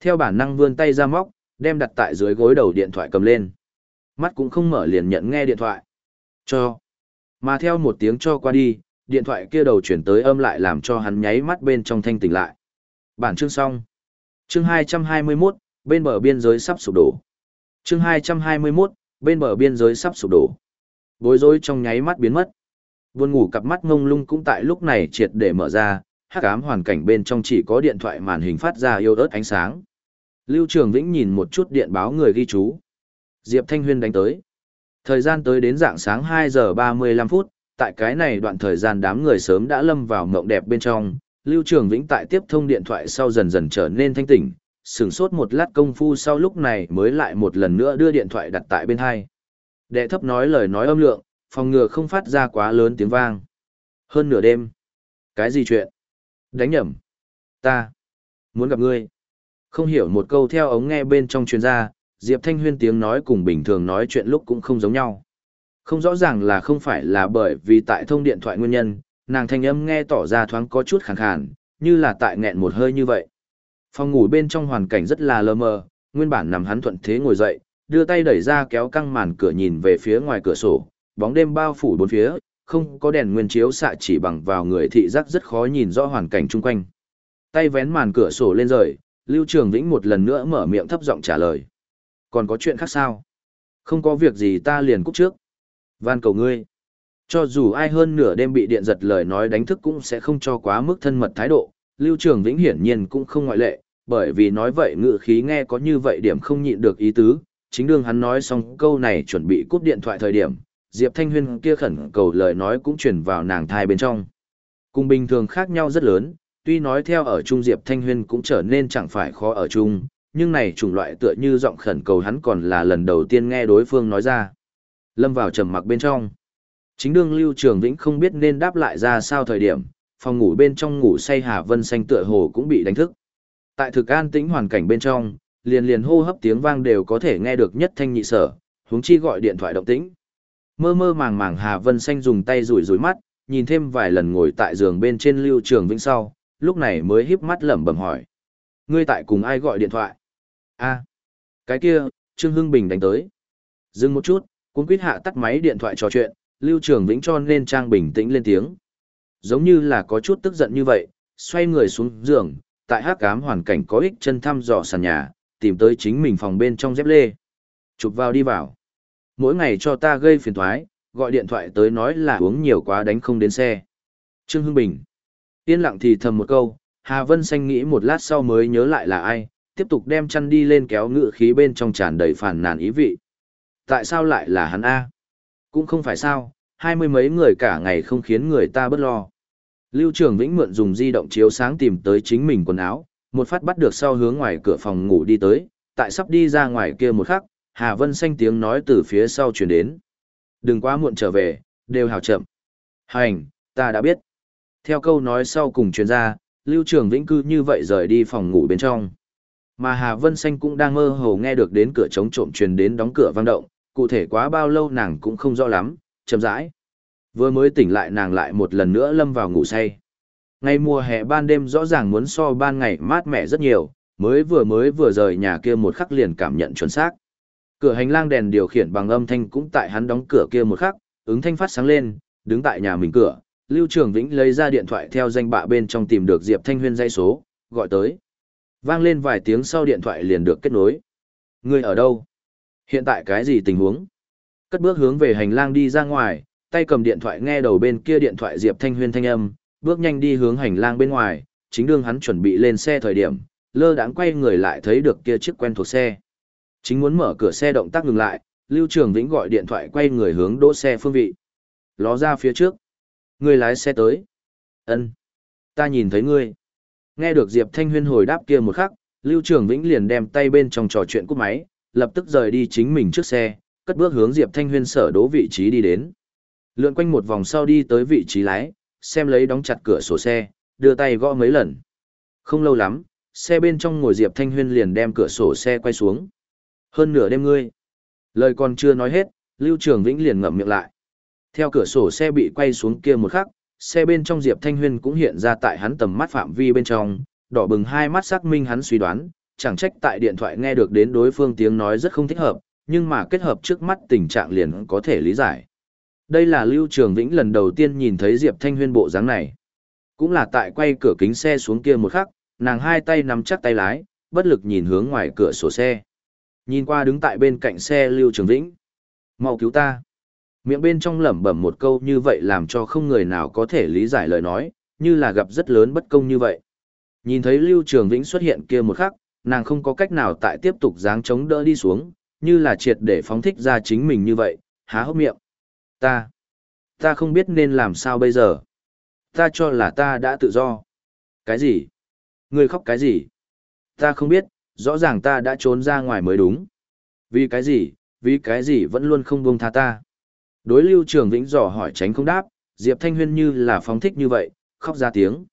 Theo bản năng vươn tay ra móc, đem đặt tại dưới gối đầu điện thoại cầm lên. Mắt cũng không mở liền nhận nghe điện thoại. Cho. Mà theo một tiếng cho qua đi, điện thoại kia đầu chuyển tới âm lại làm cho hắn nháy mắt bên trong thanh tỉnh lại. Bản chương xong. Chương 221, bên bờ biên giới sắp sụp đổ. Chương 221, bên bờ biên giới sắp sụp đổ. Bối rối trong nháy mắt biến mất. Buồn ngủ cặp mắt ngông lung cũng tại lúc này triệt để mở ra, hắc ám hoàn cảnh bên trong chỉ có điện thoại màn hình phát ra yêu ớt ánh sáng. Lưu Trường Vĩnh nhìn một chút điện báo người ghi chú. Diệp Thanh Huyên đánh tới. Thời gian tới đến dạng sáng 2 giờ 35 phút, tại cái này đoạn thời gian đám người sớm đã lâm vào mộng đẹp bên trong, Lưu Trường Vĩnh tại tiếp thông điện thoại sau dần dần trở nên thanh tỉnh, sửng sốt một lát công phu sau lúc này mới lại một lần nữa đưa điện thoại đặt tại bên hai. Đệ thấp nói lời nói âm lượng, phòng ngừa không phát ra quá lớn tiếng vang. Hơn nửa đêm. Cái gì chuyện? Đánh nhầm. Ta. Muốn gặp ngươi. Không hiểu một câu theo ống nghe bên trong chuyên gia, Diệp Thanh Huyên tiếng nói cùng bình thường nói chuyện lúc cũng không giống nhau. Không rõ ràng là không phải là bởi vì tại thông điện thoại nguyên nhân, nàng thanh âm nghe tỏ ra thoáng có chút khàn khàn, như là tại nghẹn một hơi như vậy. Phòng ngủ bên trong hoàn cảnh rất là lờ mờ, nguyên bản nằm hắn thuận thế ngồi dậy, đưa tay đẩy ra kéo căng màn cửa nhìn về phía ngoài cửa sổ, bóng đêm bao phủ bốn phía, không có đèn nguyên chiếu xạ chỉ bằng vào người thị giác rất khó nhìn rõ hoàn cảnh chung quanh. Tay vén màn cửa sổ lên rời, Lưu Trường Vĩnh một lần nữa mở miệng thấp giọng trả lời. Còn có chuyện khác sao? Không có việc gì ta liền cúc trước. Van cầu ngươi. Cho dù ai hơn nửa đêm bị điện giật lời nói đánh thức cũng sẽ không cho quá mức thân mật thái độ, Lưu Trường Vĩnh hiển nhiên cũng không ngoại lệ, bởi vì nói vậy ngự khí nghe có như vậy điểm không nhịn được ý tứ, chính đương hắn nói xong câu này chuẩn bị cúp điện thoại thời điểm, Diệp Thanh Huyên kia khẩn cầu lời nói cũng truyền vào nàng thai bên trong. Cùng bình thường khác nhau rất lớn, tuy nói theo ở chung Diệp Thanh Huyên cũng trở nên chẳng phải khó ở chung, nhưng này chủng loại tựa như giọng khẩn cầu hắn còn là lần đầu tiên nghe đối phương nói ra. Lâm vào trầm mặc bên trong. Chính đương Lưu Trường Vĩnh không biết nên đáp lại ra sao thời điểm, phòng ngủ bên trong ngủ say Hà Vân Xanh tựa hồ cũng bị đánh thức. Tại thực an tĩnh hoàn cảnh bên trong, liền liền hô hấp tiếng vang đều có thể nghe được nhất thanh nhị sở, huống chi gọi điện thoại động tĩnh. Mơ mơ màng màng Hà Vân Xanh dùng tay rủi rủi mắt, nhìn thêm vài lần ngồi tại giường bên trên Lưu Trường Vĩnh sau, lúc này mới híp mắt lẩm bẩm hỏi. Ngươi tại cùng ai gọi điện thoại? A cái kia, Trương Hưng Bình đánh tới. Dừng một chút, cuốn quýt hạ tắt máy điện thoại trò chuyện, Lưu Trường Vĩnh cho nên trang bình tĩnh lên tiếng. Giống như là có chút tức giận như vậy, xoay người xuống giường, tại hát cám hoàn cảnh có ích chân thăm dò sàn nhà, tìm tới chính mình phòng bên trong dép lê. Chụp vào đi vào. Mỗi ngày cho ta gây phiền thoái, gọi điện thoại tới nói là uống nhiều quá đánh không đến xe. Trương Hưng Bình. Yên lặng thì thầm một câu, Hà Vân Xanh nghĩ một lát sau mới nhớ lại là ai, tiếp tục đem chăn đi lên kéo ngự khí bên trong tràn đầy phản nàn ý vị. Tại sao lại là hắn A? Cũng không phải sao, hai mươi mấy người cả ngày không khiến người ta bất lo. Lưu Trường Vĩnh mượn dùng di động chiếu sáng tìm tới chính mình quần áo, một phát bắt được sau hướng ngoài cửa phòng ngủ đi tới, tại sắp đi ra ngoài kia một khắc, Hà Vân xanh tiếng nói từ phía sau truyền đến. Đừng quá muộn trở về, đều hào chậm. Hành, ta đã biết. Theo câu nói sau cùng truyền ra, Lưu Trường Vĩnh cư như vậy rời đi phòng ngủ bên trong. Mà Hà Vân Xanh cũng đang mơ hồ nghe được đến cửa chống trộm truyền đến đóng cửa vang động, cụ thể quá bao lâu nàng cũng không rõ lắm, chậm rãi. Vừa mới tỉnh lại nàng lại một lần nữa lâm vào ngủ say. Ngày mùa hè ban đêm rõ ràng muốn so ban ngày mát mẻ rất nhiều, mới vừa mới vừa rời nhà kia một khắc liền cảm nhận chuẩn xác. Cửa hành lang đèn điều khiển bằng âm thanh cũng tại hắn đóng cửa kia một khắc, ứng thanh phát sáng lên, đứng tại nhà mình cửa, Lưu Trường Vĩnh lấy ra điện thoại theo danh bạ bên trong tìm được Diệp Thanh Huyên dây số, gọi tới. Vang lên vài tiếng sau điện thoại liền được kết nối. Người ở đâu? Hiện tại cái gì tình huống? Cất bước hướng về hành lang đi ra ngoài, tay cầm điện thoại nghe đầu bên kia điện thoại Diệp Thanh Huyên thanh âm, bước nhanh đi hướng hành lang bên ngoài, chính đương hắn chuẩn bị lên xe thời điểm, lơ đãng quay người lại thấy được kia chiếc quen thuộc xe. Chính muốn mở cửa xe động tác ngừng lại, Lưu Trường Vĩnh gọi điện thoại quay người hướng đỗ xe phương vị. Ló ra phía trước. Người lái xe tới. Ân, Ta nhìn thấy ngươi. Nghe được Diệp Thanh Huyên hồi đáp kia một khắc, Lưu Trường Vĩnh liền đem tay bên trong trò chuyện cúp máy, lập tức rời đi chính mình trước xe, cất bước hướng Diệp Thanh Huyên sở đố vị trí đi đến. Lượn quanh một vòng sau đi tới vị trí lái, xem lấy đóng chặt cửa sổ xe, đưa tay gõ mấy lần. Không lâu lắm, xe bên trong ngồi Diệp Thanh Huyên liền đem cửa sổ xe quay xuống. Hơn nửa đêm ngươi. Lời còn chưa nói hết, Lưu Trường Vĩnh liền ngậm miệng lại. Theo cửa sổ xe bị quay xuống kia một khắc, xe bên trong Diệp Thanh Huyên cũng hiện ra tại hắn tầm mắt phạm vi bên trong, đỏ bừng hai mắt xác minh hắn suy đoán, chẳng trách tại điện thoại nghe được đến đối phương tiếng nói rất không thích hợp, nhưng mà kết hợp trước mắt tình trạng liền có thể lý giải. Đây là Lưu Trường Vĩnh lần đầu tiên nhìn thấy Diệp Thanh Huyên bộ dáng này. Cũng là tại quay cửa kính xe xuống kia một khắc, nàng hai tay nắm chắc tay lái, bất lực nhìn hướng ngoài cửa sổ xe. Nhìn qua đứng tại bên cạnh xe Lưu Trường Vĩnh. mau cứu ta. Miệng bên trong lẩm bẩm một câu như vậy làm cho không người nào có thể lý giải lời nói, như là gặp rất lớn bất công như vậy. Nhìn thấy Lưu Trường Vĩnh xuất hiện kia một khắc, nàng không có cách nào tại tiếp tục dáng chống đỡ đi xuống, như là triệt để phóng thích ra chính mình như vậy, há hốc miệng. Ta, ta không biết nên làm sao bây giờ. Ta cho là ta đã tự do. Cái gì? Ngươi khóc cái gì? Ta không biết, rõ ràng ta đã trốn ra ngoài mới đúng. Vì cái gì, vì cái gì vẫn luôn không buông tha ta. Đối lưu trường vĩnh dò hỏi tránh không đáp, Diệp Thanh Huyên như là phóng thích như vậy, khóc ra tiếng.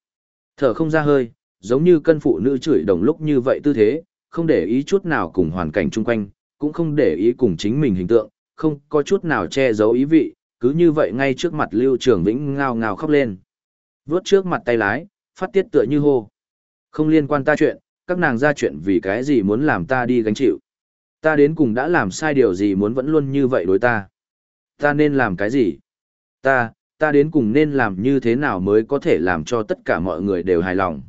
Thở không ra hơi, giống như cân phụ nữ chửi đồng lúc như vậy tư thế, không để ý chút nào cùng hoàn cảnh chung quanh, cũng không để ý cùng chính mình hình tượng, không có chút nào che giấu ý vị, cứ như vậy ngay trước mặt Lưu Trường Vĩnh ngao ngao khóc lên. Vốt trước mặt tay lái, phát tiết tựa như hô. Không liên quan ta chuyện, các nàng ra chuyện vì cái gì muốn làm ta đi gánh chịu. Ta đến cùng đã làm sai điều gì muốn vẫn luôn như vậy đối ta. Ta nên làm cái gì? Ta, ta đến cùng nên làm như thế nào mới có thể làm cho tất cả mọi người đều hài lòng.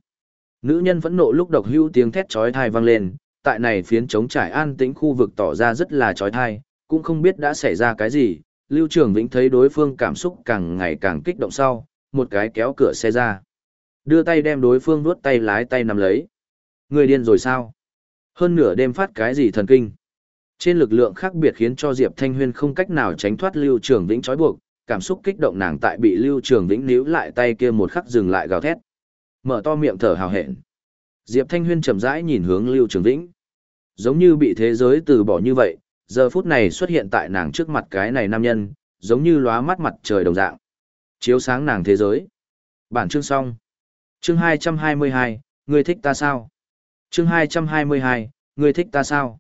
Nữ nhân phẫn nộ lúc độc hưu tiếng thét chói tai vang lên, tại này phiến chống trải an tĩnh khu vực tỏ ra rất là chói tai, cũng không biết đã xảy ra cái gì. Lưu Trường Vĩnh thấy đối phương cảm xúc càng ngày càng kích động sau, một cái kéo cửa xe ra. Đưa tay đem đối phương nuốt tay lái tay nắm lấy. Người điên rồi sao? Hơn nửa đêm phát cái gì thần kinh? Trên lực lượng khác biệt khiến cho Diệp Thanh Huyên không cách nào tránh thoát Lưu Trường Vĩnh trói buộc, cảm xúc kích động nàng tại bị Lưu Trường Vĩnh níu lại tay kia một khắc dừng lại gào thét. Mở to miệng thở hào hẹn. Diệp Thanh Huyên chậm rãi nhìn hướng Lưu Trường Vĩnh. Giống như bị thế giới từ bỏ như vậy, giờ phút này xuất hiện tại nàng trước mặt cái này nam nhân, giống như lóa mắt mặt trời đồng dạng. Chiếu sáng nàng thế giới. Bản chương xong. Chương 222, người thích ta sao? Chương 222, người thích ta sao?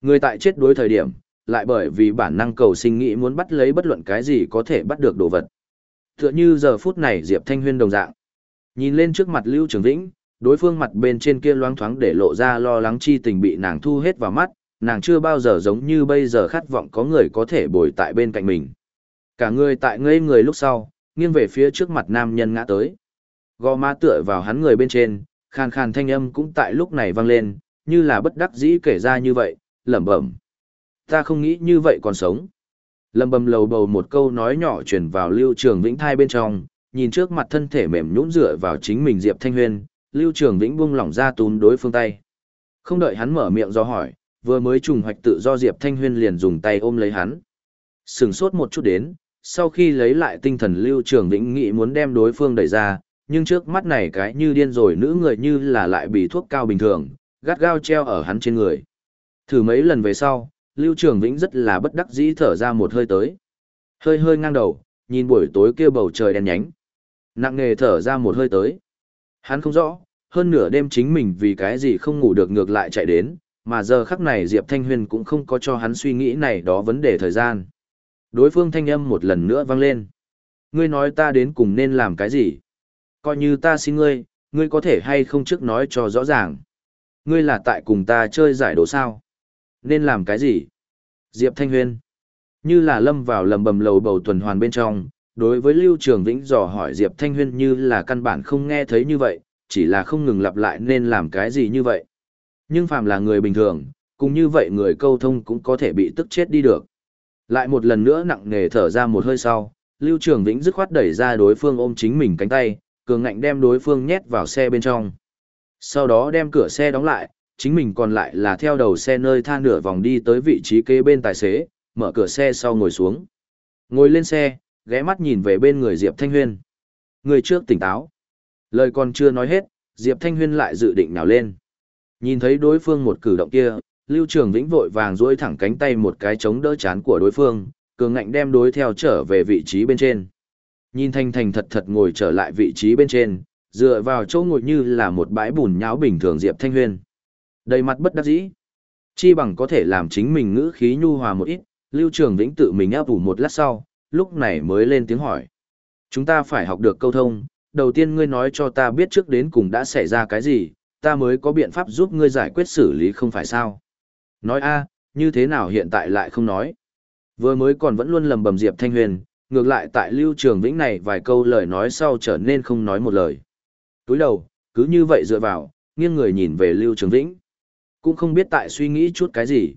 Người tại chết đối thời điểm, lại bởi vì bản năng cầu sinh nghĩ muốn bắt lấy bất luận cái gì có thể bắt được đồ vật. Tựa như giờ phút này Diệp Thanh Huyên đồng dạng. Nhìn lên trước mặt Lưu Trường Vĩnh, đối phương mặt bên trên kia loáng thoáng để lộ ra lo lắng chi tình bị nàng thu hết vào mắt, nàng chưa bao giờ giống như bây giờ khát vọng có người có thể bồi tại bên cạnh mình. Cả người tại ngây người lúc sau, nghiêng về phía trước mặt nam nhân ngã tới. Gò má tựa vào hắn người bên trên, khàn khàn thanh âm cũng tại lúc này vang lên, như là bất đắc dĩ kể ra như vậy, lẩm bẩm. Ta không nghĩ như vậy còn sống. Lẩm bẩm lầu bầu một câu nói nhỏ truyền vào Lưu Trường Vĩnh thai bên trong, nhìn trước mặt thân thể mềm nhũn dựa vào chính mình Diệp Thanh Huyên, Lưu Trường Vĩnh buông lỏng ra túm đối phương tay. Không đợi hắn mở miệng do hỏi, vừa mới trùng hoạch tự do Diệp Thanh Huyên liền dùng tay ôm lấy hắn. Sừng sốt một chút đến, sau khi lấy lại tinh thần Lưu Trường Vĩnh nghĩ muốn đem đối phương đẩy ra, nhưng trước mắt này cái như điên rồi nữ người như là lại bị thuốc cao bình thường, gắt gao treo ở hắn trên người. Thử mấy lần về sau, Lưu Trường Vĩnh rất là bất đắc dĩ thở ra một hơi tới. Hơi hơi ngang đầu, nhìn buổi tối kia bầu trời đen nhánh. Nặng nề thở ra một hơi tới. Hắn không rõ, hơn nửa đêm chính mình vì cái gì không ngủ được ngược lại chạy đến, mà giờ khắc này Diệp Thanh Huyền cũng không có cho hắn suy nghĩ này đó vấn đề thời gian. Đối phương thanh âm một lần nữa vang lên. Ngươi nói ta đến cùng nên làm cái gì? Coi như ta xin ngươi, ngươi có thể hay không trước nói cho rõ ràng. Ngươi là tại cùng ta chơi giải đố sao? Nên làm cái gì? Diệp Thanh Huyên. Như là lâm vào lầm bầm lầu bầu tuần hoàn bên trong, đối với Lưu Trường Vĩnh dò hỏi Diệp Thanh Huyên như là căn bản không nghe thấy như vậy, chỉ là không ngừng lặp lại nên làm cái gì như vậy. Nhưng phàm là người bình thường, cùng như vậy người câu thông cũng có thể bị tức chết đi được. Lại một lần nữa nặng nề thở ra một hơi sau, Lưu Trường Vĩnh dứt khoát đẩy ra đối phương ôm chính mình cánh tay, cường ngạnh đem đối phương nhét vào xe bên trong. Sau đó đem cửa xe đóng lại, chính mình còn lại là theo đầu xe nơi tha nửa vòng đi tới vị trí kế bên tài xế, mở cửa xe sau ngồi xuống. Ngồi lên xe, ghé mắt nhìn về bên người Diệp Thanh Huyên. Người trước tỉnh táo. Lời còn chưa nói hết, Diệp Thanh Huyên lại dự định nào lên. Nhìn thấy đối phương một cử động kia, Lưu Trường Vĩnh vội vàng duỗi thẳng cánh tay một cái chống đỡ chán của đối phương, cường ngạnh đem đối theo trở về vị trí bên trên. Nhìn Thanh Thành thật thật ngồi trở lại vị trí bên trên, dựa vào chỗ ngồi như là một bãi bùn nháo bình thường Diệp Thanh Huyên. Đầy mặt bất đắc dĩ. Chi bằng có thể làm chính mình ngữ khí nhu hòa một ít, Lưu Trường Vĩnh tự mình áp ủ một lát sau, lúc này mới lên tiếng hỏi. Chúng ta phải học được câu thông, đầu tiên ngươi nói cho ta biết trước đến cùng đã xảy ra cái gì, ta mới có biện pháp giúp ngươi giải quyết xử lý không phải sao. Nói a, như thế nào hiện tại lại không nói. Vừa mới còn vẫn luôn lầm bầm Diệp Thanh Huyền, ngược lại tại Lưu Trường Vĩnh này vài câu lời nói sau trở nên không nói một lời. Túi đầu, cứ như vậy dựa vào, nghiêng người nhìn về Lưu Trường Vĩnh. Cũng không biết tại suy nghĩ chút cái gì.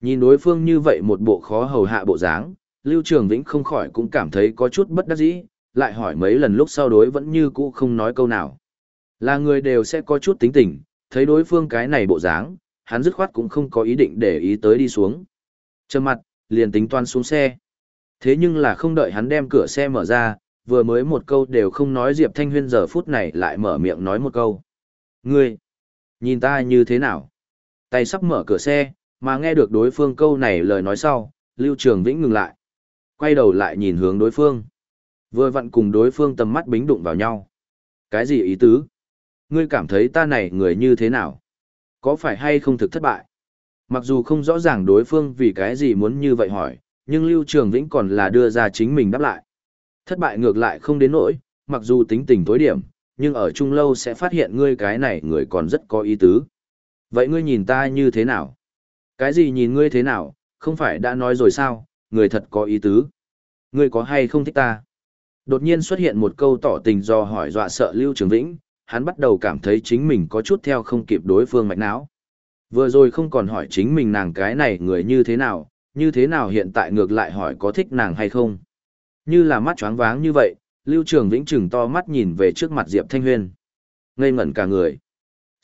Nhìn đối phương như vậy một bộ khó hầu hạ bộ dáng, Lưu Trường Vĩnh không khỏi cũng cảm thấy có chút bất đắc dĩ, lại hỏi mấy lần lúc sau đối vẫn như cũ không nói câu nào. Là người đều sẽ có chút tính tình, thấy đối phương cái này bộ dáng, hắn dứt khoát cũng không có ý định để ý tới đi xuống. Trầm mặt, liền tính toan xuống xe. Thế nhưng là không đợi hắn đem cửa xe mở ra, vừa mới một câu đều không nói Diệp Thanh Huyên giờ phút này lại mở miệng nói một câu. Ngươi, nhìn ta như thế nào? Tay sắp mở cửa xe, mà nghe được đối phương câu này lời nói sau, Lưu Trường Vĩnh ngừng lại. Quay đầu lại nhìn hướng đối phương. Vừa vặn cùng đối phương tầm mắt bính đụng vào nhau. Cái gì ý tứ? Ngươi cảm thấy ta này người như thế nào? Có phải hay không thực thất bại? Mặc dù không rõ ràng đối phương vì cái gì muốn như vậy hỏi, nhưng Lưu Trường Vĩnh còn là đưa ra chính mình đáp lại. Thất bại ngược lại không đến nỗi, mặc dù tính tình tối điểm, nhưng ở chung lâu sẽ phát hiện ngươi cái này người còn rất có ý tứ. Vậy ngươi nhìn ta như thế nào? Cái gì nhìn ngươi thế nào, không phải đã nói rồi sao, người thật có ý tứ. Ngươi có hay không thích ta? Đột nhiên xuất hiện một câu tỏ tình do hỏi dọa sợ Lưu Trường Vĩnh, hắn bắt đầu cảm thấy chính mình có chút theo không kịp đối phương mạch não. Vừa rồi không còn hỏi chính mình nàng cái này người như thế nào, như thế nào hiện tại ngược lại hỏi có thích nàng hay không. Như là mắt choáng váng như vậy, Lưu Trường Vĩnh chừng to mắt nhìn về trước mặt Diệp Thanh Huyên. Ngây ngẩn cả người.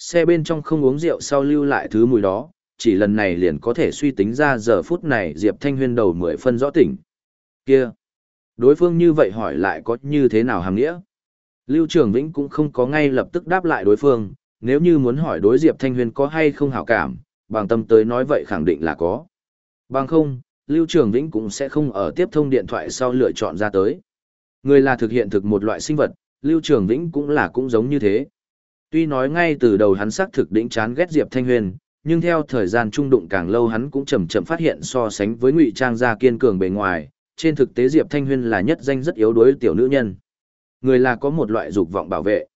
Xe bên trong không uống rượu sau lưu lại thứ mùi đó, chỉ lần này liền có thể suy tính ra giờ phút này Diệp Thanh Huyên đầu mười phân rõ tỉnh. Kia! Đối phương như vậy hỏi lại có như thế nào hàm nghĩa? Lưu Trường Vĩnh cũng không có ngay lập tức đáp lại đối phương, nếu như muốn hỏi đối Diệp Thanh Huyên có hay không hảo cảm, bằng tâm tới nói vậy khẳng định là có. Bằng không, Lưu Trường Vĩnh cũng sẽ không ở tiếp thông điện thoại sau lựa chọn ra tới. Người là thực hiện thực một loại sinh vật, Lưu Trường Vĩnh cũng là cũng giống như thế. Tuy nói ngay từ đầu hắn xác thực đỉnh chán ghét Diệp Thanh Huyền, nhưng theo thời gian trung đụng càng lâu hắn cũng chậm chậm phát hiện so sánh với ngụy trang gia kiên cường bề ngoài, trên thực tế Diệp Thanh Huyền là nhất danh rất yếu đuối tiểu nữ nhân. Người là có một loại dục vọng bảo vệ.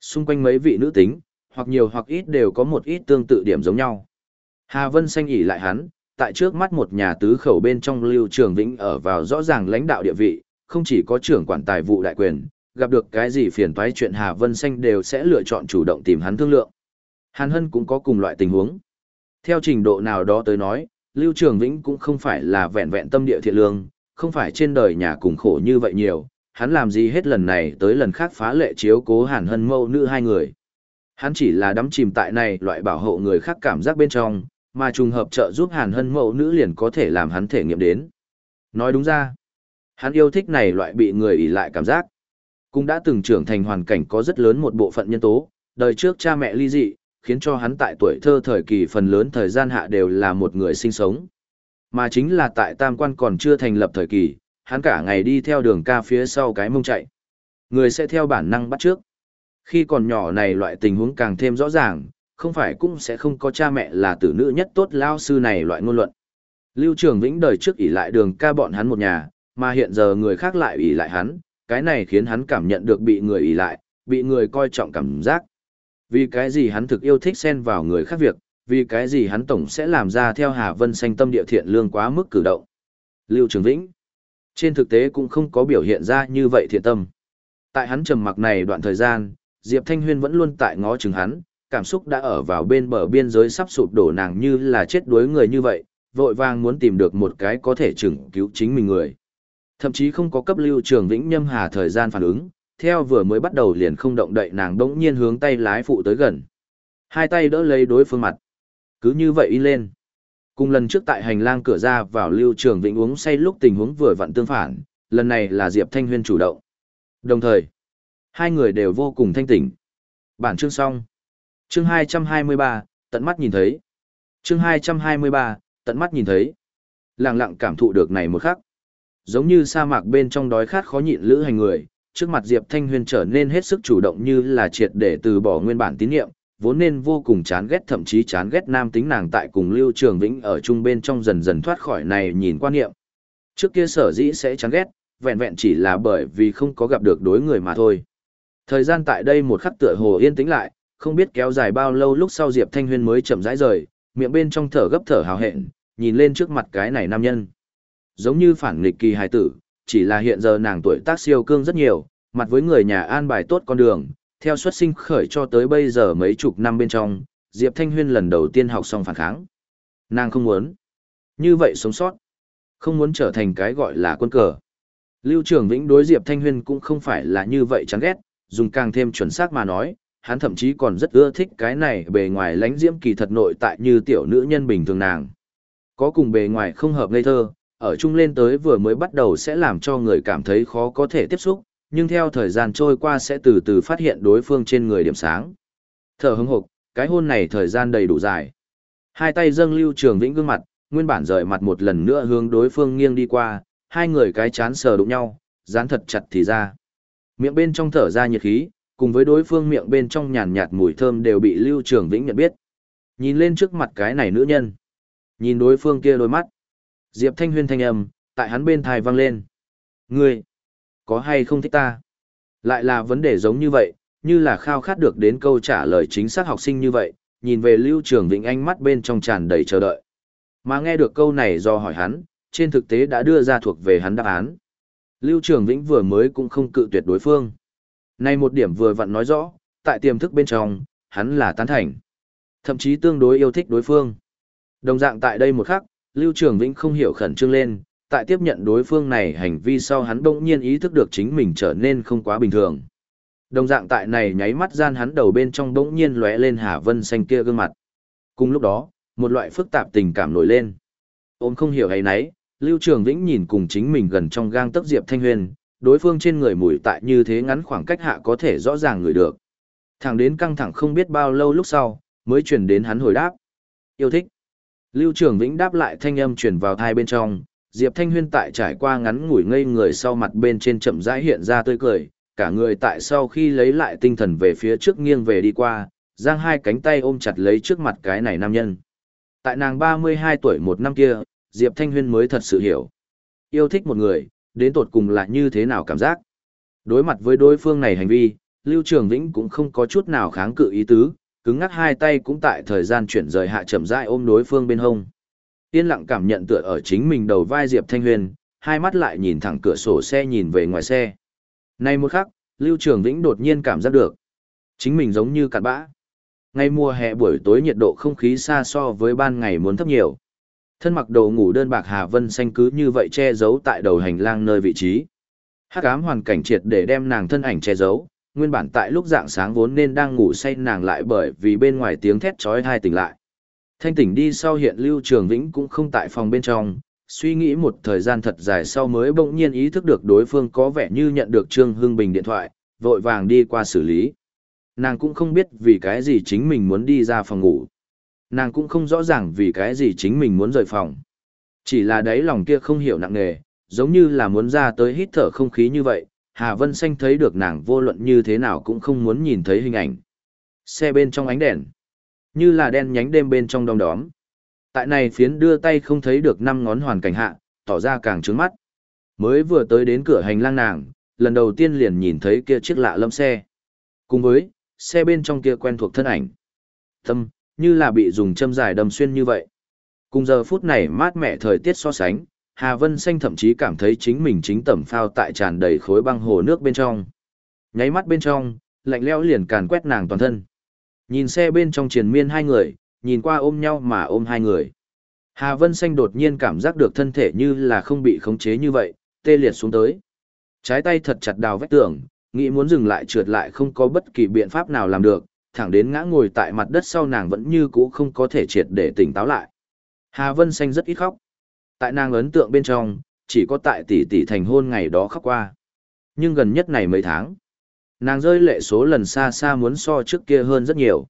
Xung quanh mấy vị nữ tính, hoặc nhiều hoặc ít đều có một ít tương tự điểm giống nhau. Hà Vân xanh ỉ lại hắn, tại trước mắt một nhà tứ khẩu bên trong Lưu Trường Vĩnh ở vào rõ ràng lãnh đạo địa vị, không chỉ có trưởng quản tài vụ đại quyền, gặp được cái gì phiền toái chuyện Hà Vân Xanh đều sẽ lựa chọn chủ động tìm hắn thương lượng. Hàn Hân cũng có cùng loại tình huống. Theo trình độ nào đó tới nói, Lưu Trường Vĩnh cũng không phải là vẹn vẹn tâm địa thiện lương, không phải trên đời nhà cùng khổ như vậy nhiều, hắn làm gì hết lần này tới lần khác phá lệ chiếu cố Hàn Hân mâu nữ hai người. Hắn chỉ là đắm chìm tại này loại bảo hộ người khác cảm giác bên trong, mà trùng hợp trợ giúp Hàn Hân mẫu nữ liền có thể làm hắn thể nghiệm đến. Nói đúng ra, hắn yêu thích này loại bị người ỷ lại cảm giác. Cũng đã từng trưởng thành hoàn cảnh có rất lớn một bộ phận nhân tố, đời trước cha mẹ ly dị, khiến cho hắn tại tuổi thơ thời kỳ phần lớn thời gian hạ đều là một người sinh sống. Mà chính là tại tam quan còn chưa thành lập thời kỳ, hắn cả ngày đi theo đường ca phía sau cái mông chạy. Người sẽ theo bản năng bắt trước. Khi còn nhỏ này loại tình huống càng thêm rõ ràng, không phải cũng sẽ không có cha mẹ là tử nữ nhất tốt lao sư này loại ngôn luận. Lưu Trường Vĩnh đời trước ỷ lại đường ca bọn hắn một nhà, mà hiện giờ người khác lại ỷ lại hắn, cái này khiến hắn cảm nhận được bị người ỷ lại, bị người coi trọng cảm giác. Vì cái gì hắn thực yêu thích xen vào người khác việc, vì cái gì hắn tổng sẽ làm ra theo Hà Vân xanh tâm địa thiện lương quá mức cử động. Lưu Trường Vĩnh, trên thực tế cũng không có biểu hiện ra như vậy thiện tâm. Tại hắn trầm mặc này đoạn thời gian, Diệp Thanh Huyên vẫn luôn tại ngó chừng hắn, cảm xúc đã ở vào bên bờ biên giới sắp sụp đổ nàng như là chết đuối người như vậy, vội vàng muốn tìm được một cái có thể chừng cứu chính mình người. Thậm chí không có cấp lưu trường vĩnh nhâm hà thời gian phản ứng, theo vừa mới bắt đầu liền không động đậy nàng đống nhiên hướng tay lái phụ tới gần. Hai tay đỡ lấy đối phương mặt. Cứ như vậy in lên. Cùng lần trước tại hành lang cửa ra vào lưu trường vĩnh uống say lúc tình huống vừa vặn tương phản, lần này là Diệp Thanh Huyên chủ động. Đồng thời, hai người đều vô cùng thanh tỉnh. Bản chương xong. Chương 223, tận mắt nhìn thấy. Chương 223, tận mắt nhìn thấy. Lặng lặng cảm thụ được này một khắc. Giống như sa mạc bên trong đói khát khó nhịn lữ hành người, trước mặt Diệp Thanh Huyền trở nên hết sức chủ động như là triệt để từ bỏ nguyên bản tín nhiệm, vốn nên vô cùng chán ghét thậm chí chán ghét nam tính nàng tại cùng Lưu Trường Vĩnh ở chung bên trong dần dần thoát khỏi này nhìn quan niệm. Trước kia sở dĩ sẽ chán ghét, vẹn vẹn chỉ là bởi vì không có gặp được đối người mà thôi. Thời gian tại đây một khắc tựa hồ yên tĩnh lại, không biết kéo dài bao lâu lúc sau Diệp Thanh Huyên mới chậm rãi rời, miệng bên trong thở gấp thở hào hẹn, nhìn lên trước mặt cái này nam nhân. Giống như phản nghịch kỳ hài tử, chỉ là hiện giờ nàng tuổi tác siêu cương rất nhiều, mặt với người nhà an bài tốt con đường, theo xuất sinh khởi cho tới bây giờ mấy chục năm bên trong, Diệp Thanh Huyên lần đầu tiên học xong phản kháng. Nàng không muốn. Như vậy sống sót. Không muốn trở thành cái gọi là quân cờ. Lưu Trường Vĩnh đối Diệp Thanh Huyên cũng không phải là như vậy chán ghét, dùng càng thêm chuẩn xác mà nói, hắn thậm chí còn rất ưa thích cái này bề ngoài lánh diễm kỳ thật nội tại như tiểu nữ nhân bình thường nàng. Có cùng bề ngoài không hợp ngây thơ, ở chung lên tới vừa mới bắt đầu sẽ làm cho người cảm thấy khó có thể tiếp xúc, nhưng theo thời gian trôi qua sẽ từ từ phát hiện đối phương trên người điểm sáng. Thở hứng hộp, cái hôn này thời gian đầy đủ dài. Hai tay dâng lưu trường vĩnh gương mặt, nguyên bản rời mặt một lần nữa hướng đối phương nghiêng đi qua, hai người cái chán sờ đụng nhau, dán thật chặt thì ra. Miệng bên trong thở ra nhiệt khí, cùng với đối phương miệng bên trong nhàn nhạt mùi thơm đều bị lưu trường vĩnh nhận biết. Nhìn lên trước mặt cái này nữ nhân. Nhìn đối phương kia đôi mắt. Diệp Thanh Huyên thanh âm, tại hắn bên thai vang lên. Ngươi, có hay không thích ta? Lại là vấn đề giống như vậy, như là khao khát được đến câu trả lời chính xác học sinh như vậy, nhìn về Lưu Trường Vĩnh ánh mắt bên trong tràn đầy chờ đợi. Mà nghe được câu này do hỏi hắn, trên thực tế đã đưa ra thuộc về hắn đáp án. Lưu Trường Vĩnh vừa mới cũng không cự tuyệt đối phương. Này một điểm vừa vặn nói rõ, tại tiềm thức bên trong, hắn là tán thành. Thậm chí tương đối yêu thích đối phương. Đồng dạng tại đây một khắc, Lưu Trường Vĩnh không hiểu khẩn trương lên, tại tiếp nhận đối phương này hành vi sau hắn bỗng nhiên ý thức được chính mình trở nên không quá bình thường. Đồng dạng tại này nháy mắt gian hắn đầu bên trong bỗng nhiên lóe lên Hà Vân xanh kia gương mặt. Cùng lúc đó, một loại phức tạp tình cảm nổi lên. Ôm không hiểu hay nấy, Lưu Trường Vĩnh nhìn cùng chính mình gần trong gang tấc Diệp Thanh Huyền, đối phương trên người mùi tại như thế ngắn khoảng cách hạ có thể rõ ràng người được. Thẳng đến căng thẳng không biết bao lâu lúc sau, mới truyền đến hắn hồi đáp. Yêu thích. Lưu Trường Vĩnh đáp lại thanh âm truyền vào thai bên trong, Diệp Thanh Huyên tại trải qua ngắn ngủi ngây người sau mặt bên trên chậm rãi hiện ra tươi cười, cả người tại sau khi lấy lại tinh thần về phía trước nghiêng về đi qua, giang hai cánh tay ôm chặt lấy trước mặt cái này nam nhân. Tại nàng 32 tuổi một năm kia, Diệp Thanh Huyên mới thật sự hiểu. Yêu thích một người, đến tột cùng là như thế nào cảm giác. Đối mặt với đối phương này hành vi, Lưu Trường Vĩnh cũng không có chút nào kháng cự ý tứ, cứng ngắc hai tay cũng tại thời gian chuyển rời hạ chậm rãi ôm đối phương bên hông. Yên lặng cảm nhận tựa ở chính mình đầu vai Diệp Thanh Huyền, hai mắt lại nhìn thẳng cửa sổ xe nhìn về ngoài xe. Nay một khắc, Lưu Trường Vĩnh đột nhiên cảm giác được. Chính mình giống như cạn bã. Ngay mùa hè buổi tối nhiệt độ không khí xa so với ban ngày muốn thấp nhiều. Thân mặc đồ ngủ đơn bạc Hà Vân xanh cứ như vậy che giấu tại đầu hành lang nơi vị trí. Hắc ám hoàn cảnh triệt để đem nàng thân ảnh che giấu, nguyên bản tại lúc dạng sáng vốn nên đang ngủ say nàng lại bởi vì bên ngoài tiếng thét chói tai tỉnh lại. Thanh tỉnh đi sau hiện Lưu Trường Vĩnh cũng không tại phòng bên trong, suy nghĩ một thời gian thật dài sau mới bỗng nhiên ý thức được đối phương có vẻ như nhận được Trương Hưng Bình điện thoại, vội vàng đi qua xử lý. Nàng cũng không biết vì cái gì chính mình muốn đi ra phòng ngủ. Nàng cũng không rõ ràng vì cái gì chính mình muốn rời phòng. Chỉ là đáy lòng kia không hiểu nặng nề, giống như là muốn ra tới hít thở không khí như vậy, Hà Vân Xanh thấy được nàng vô luận như thế nào cũng không muốn nhìn thấy hình ảnh. Xe bên trong ánh đèn, như là đen nhánh đêm bên trong đom đóm. Tại này phiến đưa tay không thấy được năm ngón hoàn cảnh hạ, tỏ ra càng trướng mắt. Mới vừa tới đến cửa hành lang nàng, lần đầu tiên liền nhìn thấy kia chiếc lạ lâm xe. Cùng với, xe bên trong kia quen thuộc thân ảnh. Tâm, như là bị dùng châm dài đâm xuyên như vậy. Cùng giờ phút này mát mẻ thời tiết so sánh, Hà Vân Xanh thậm chí cảm thấy chính mình chính tẩm phao tại tràn đầy khối băng hồ nước bên trong. Nháy mắt bên trong, lạnh lẽo liền càn quét nàng toàn thân. Nhìn xe bên trong triền miên hai người, nhìn qua ôm nhau mà ôm hai người. Hà Vân Xanh đột nhiên cảm giác được thân thể như là không bị khống chế như vậy, tê liệt xuống tới. Trái tay thật chặt đào vách tường, nghĩ muốn dừng lại trượt lại không có bất kỳ biện pháp nào làm được, thẳng đến ngã ngồi tại mặt đất sau nàng vẫn như cũ không có thể triệt để tỉnh táo lại. Hà Vân Xanh rất ít khóc. Tại nàng ấn tượng bên trong, chỉ có tại tỷ tỷ thành hôn ngày đó khóc qua. Nhưng gần nhất này mấy tháng, nàng rơi lệ số lần xa xa muốn so trước kia hơn rất nhiều.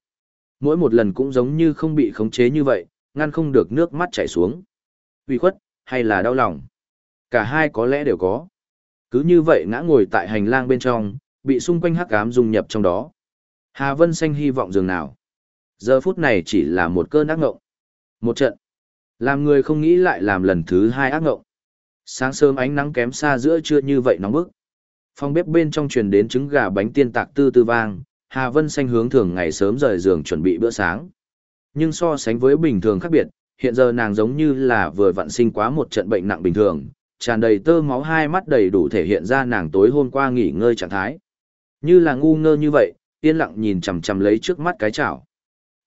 Mỗi một lần cũng giống như không bị khống chế như vậy, ngăn không được nước mắt chảy xuống. Vì khuất, hay là đau lòng. Cả hai có lẽ đều có. Cứ như vậy ngã ngồi tại hành lang bên trong, bị xung quanh hắc ám dung nhập trong đó. Hà Vân Xanh hy vọng dường nào. Giờ phút này chỉ là một cơn ác ngộng. Một trận. Làm người không nghĩ lại làm lần thứ hai ác ngộng. Sáng sớm ánh nắng kém xa giữa trưa như vậy nóng bức. Phòng bếp bên trong truyền đến trứng gà bánh tiên tạc tư tư vang, Hà Vân Xanh hướng thường ngày sớm rời giường chuẩn bị bữa sáng. Nhưng so sánh với bình thường khác biệt, hiện giờ nàng giống như là vừa vặn sinh quá một trận bệnh nặng bình thường, tràn đầy tơ máu hai mắt đầy đủ thể hiện ra nàng tối hôm qua nghỉ ngơi trạng thái. Như là ngu ngơ như vậy, yên lặng nhìn chằm chằm lấy trước mắt cái chảo.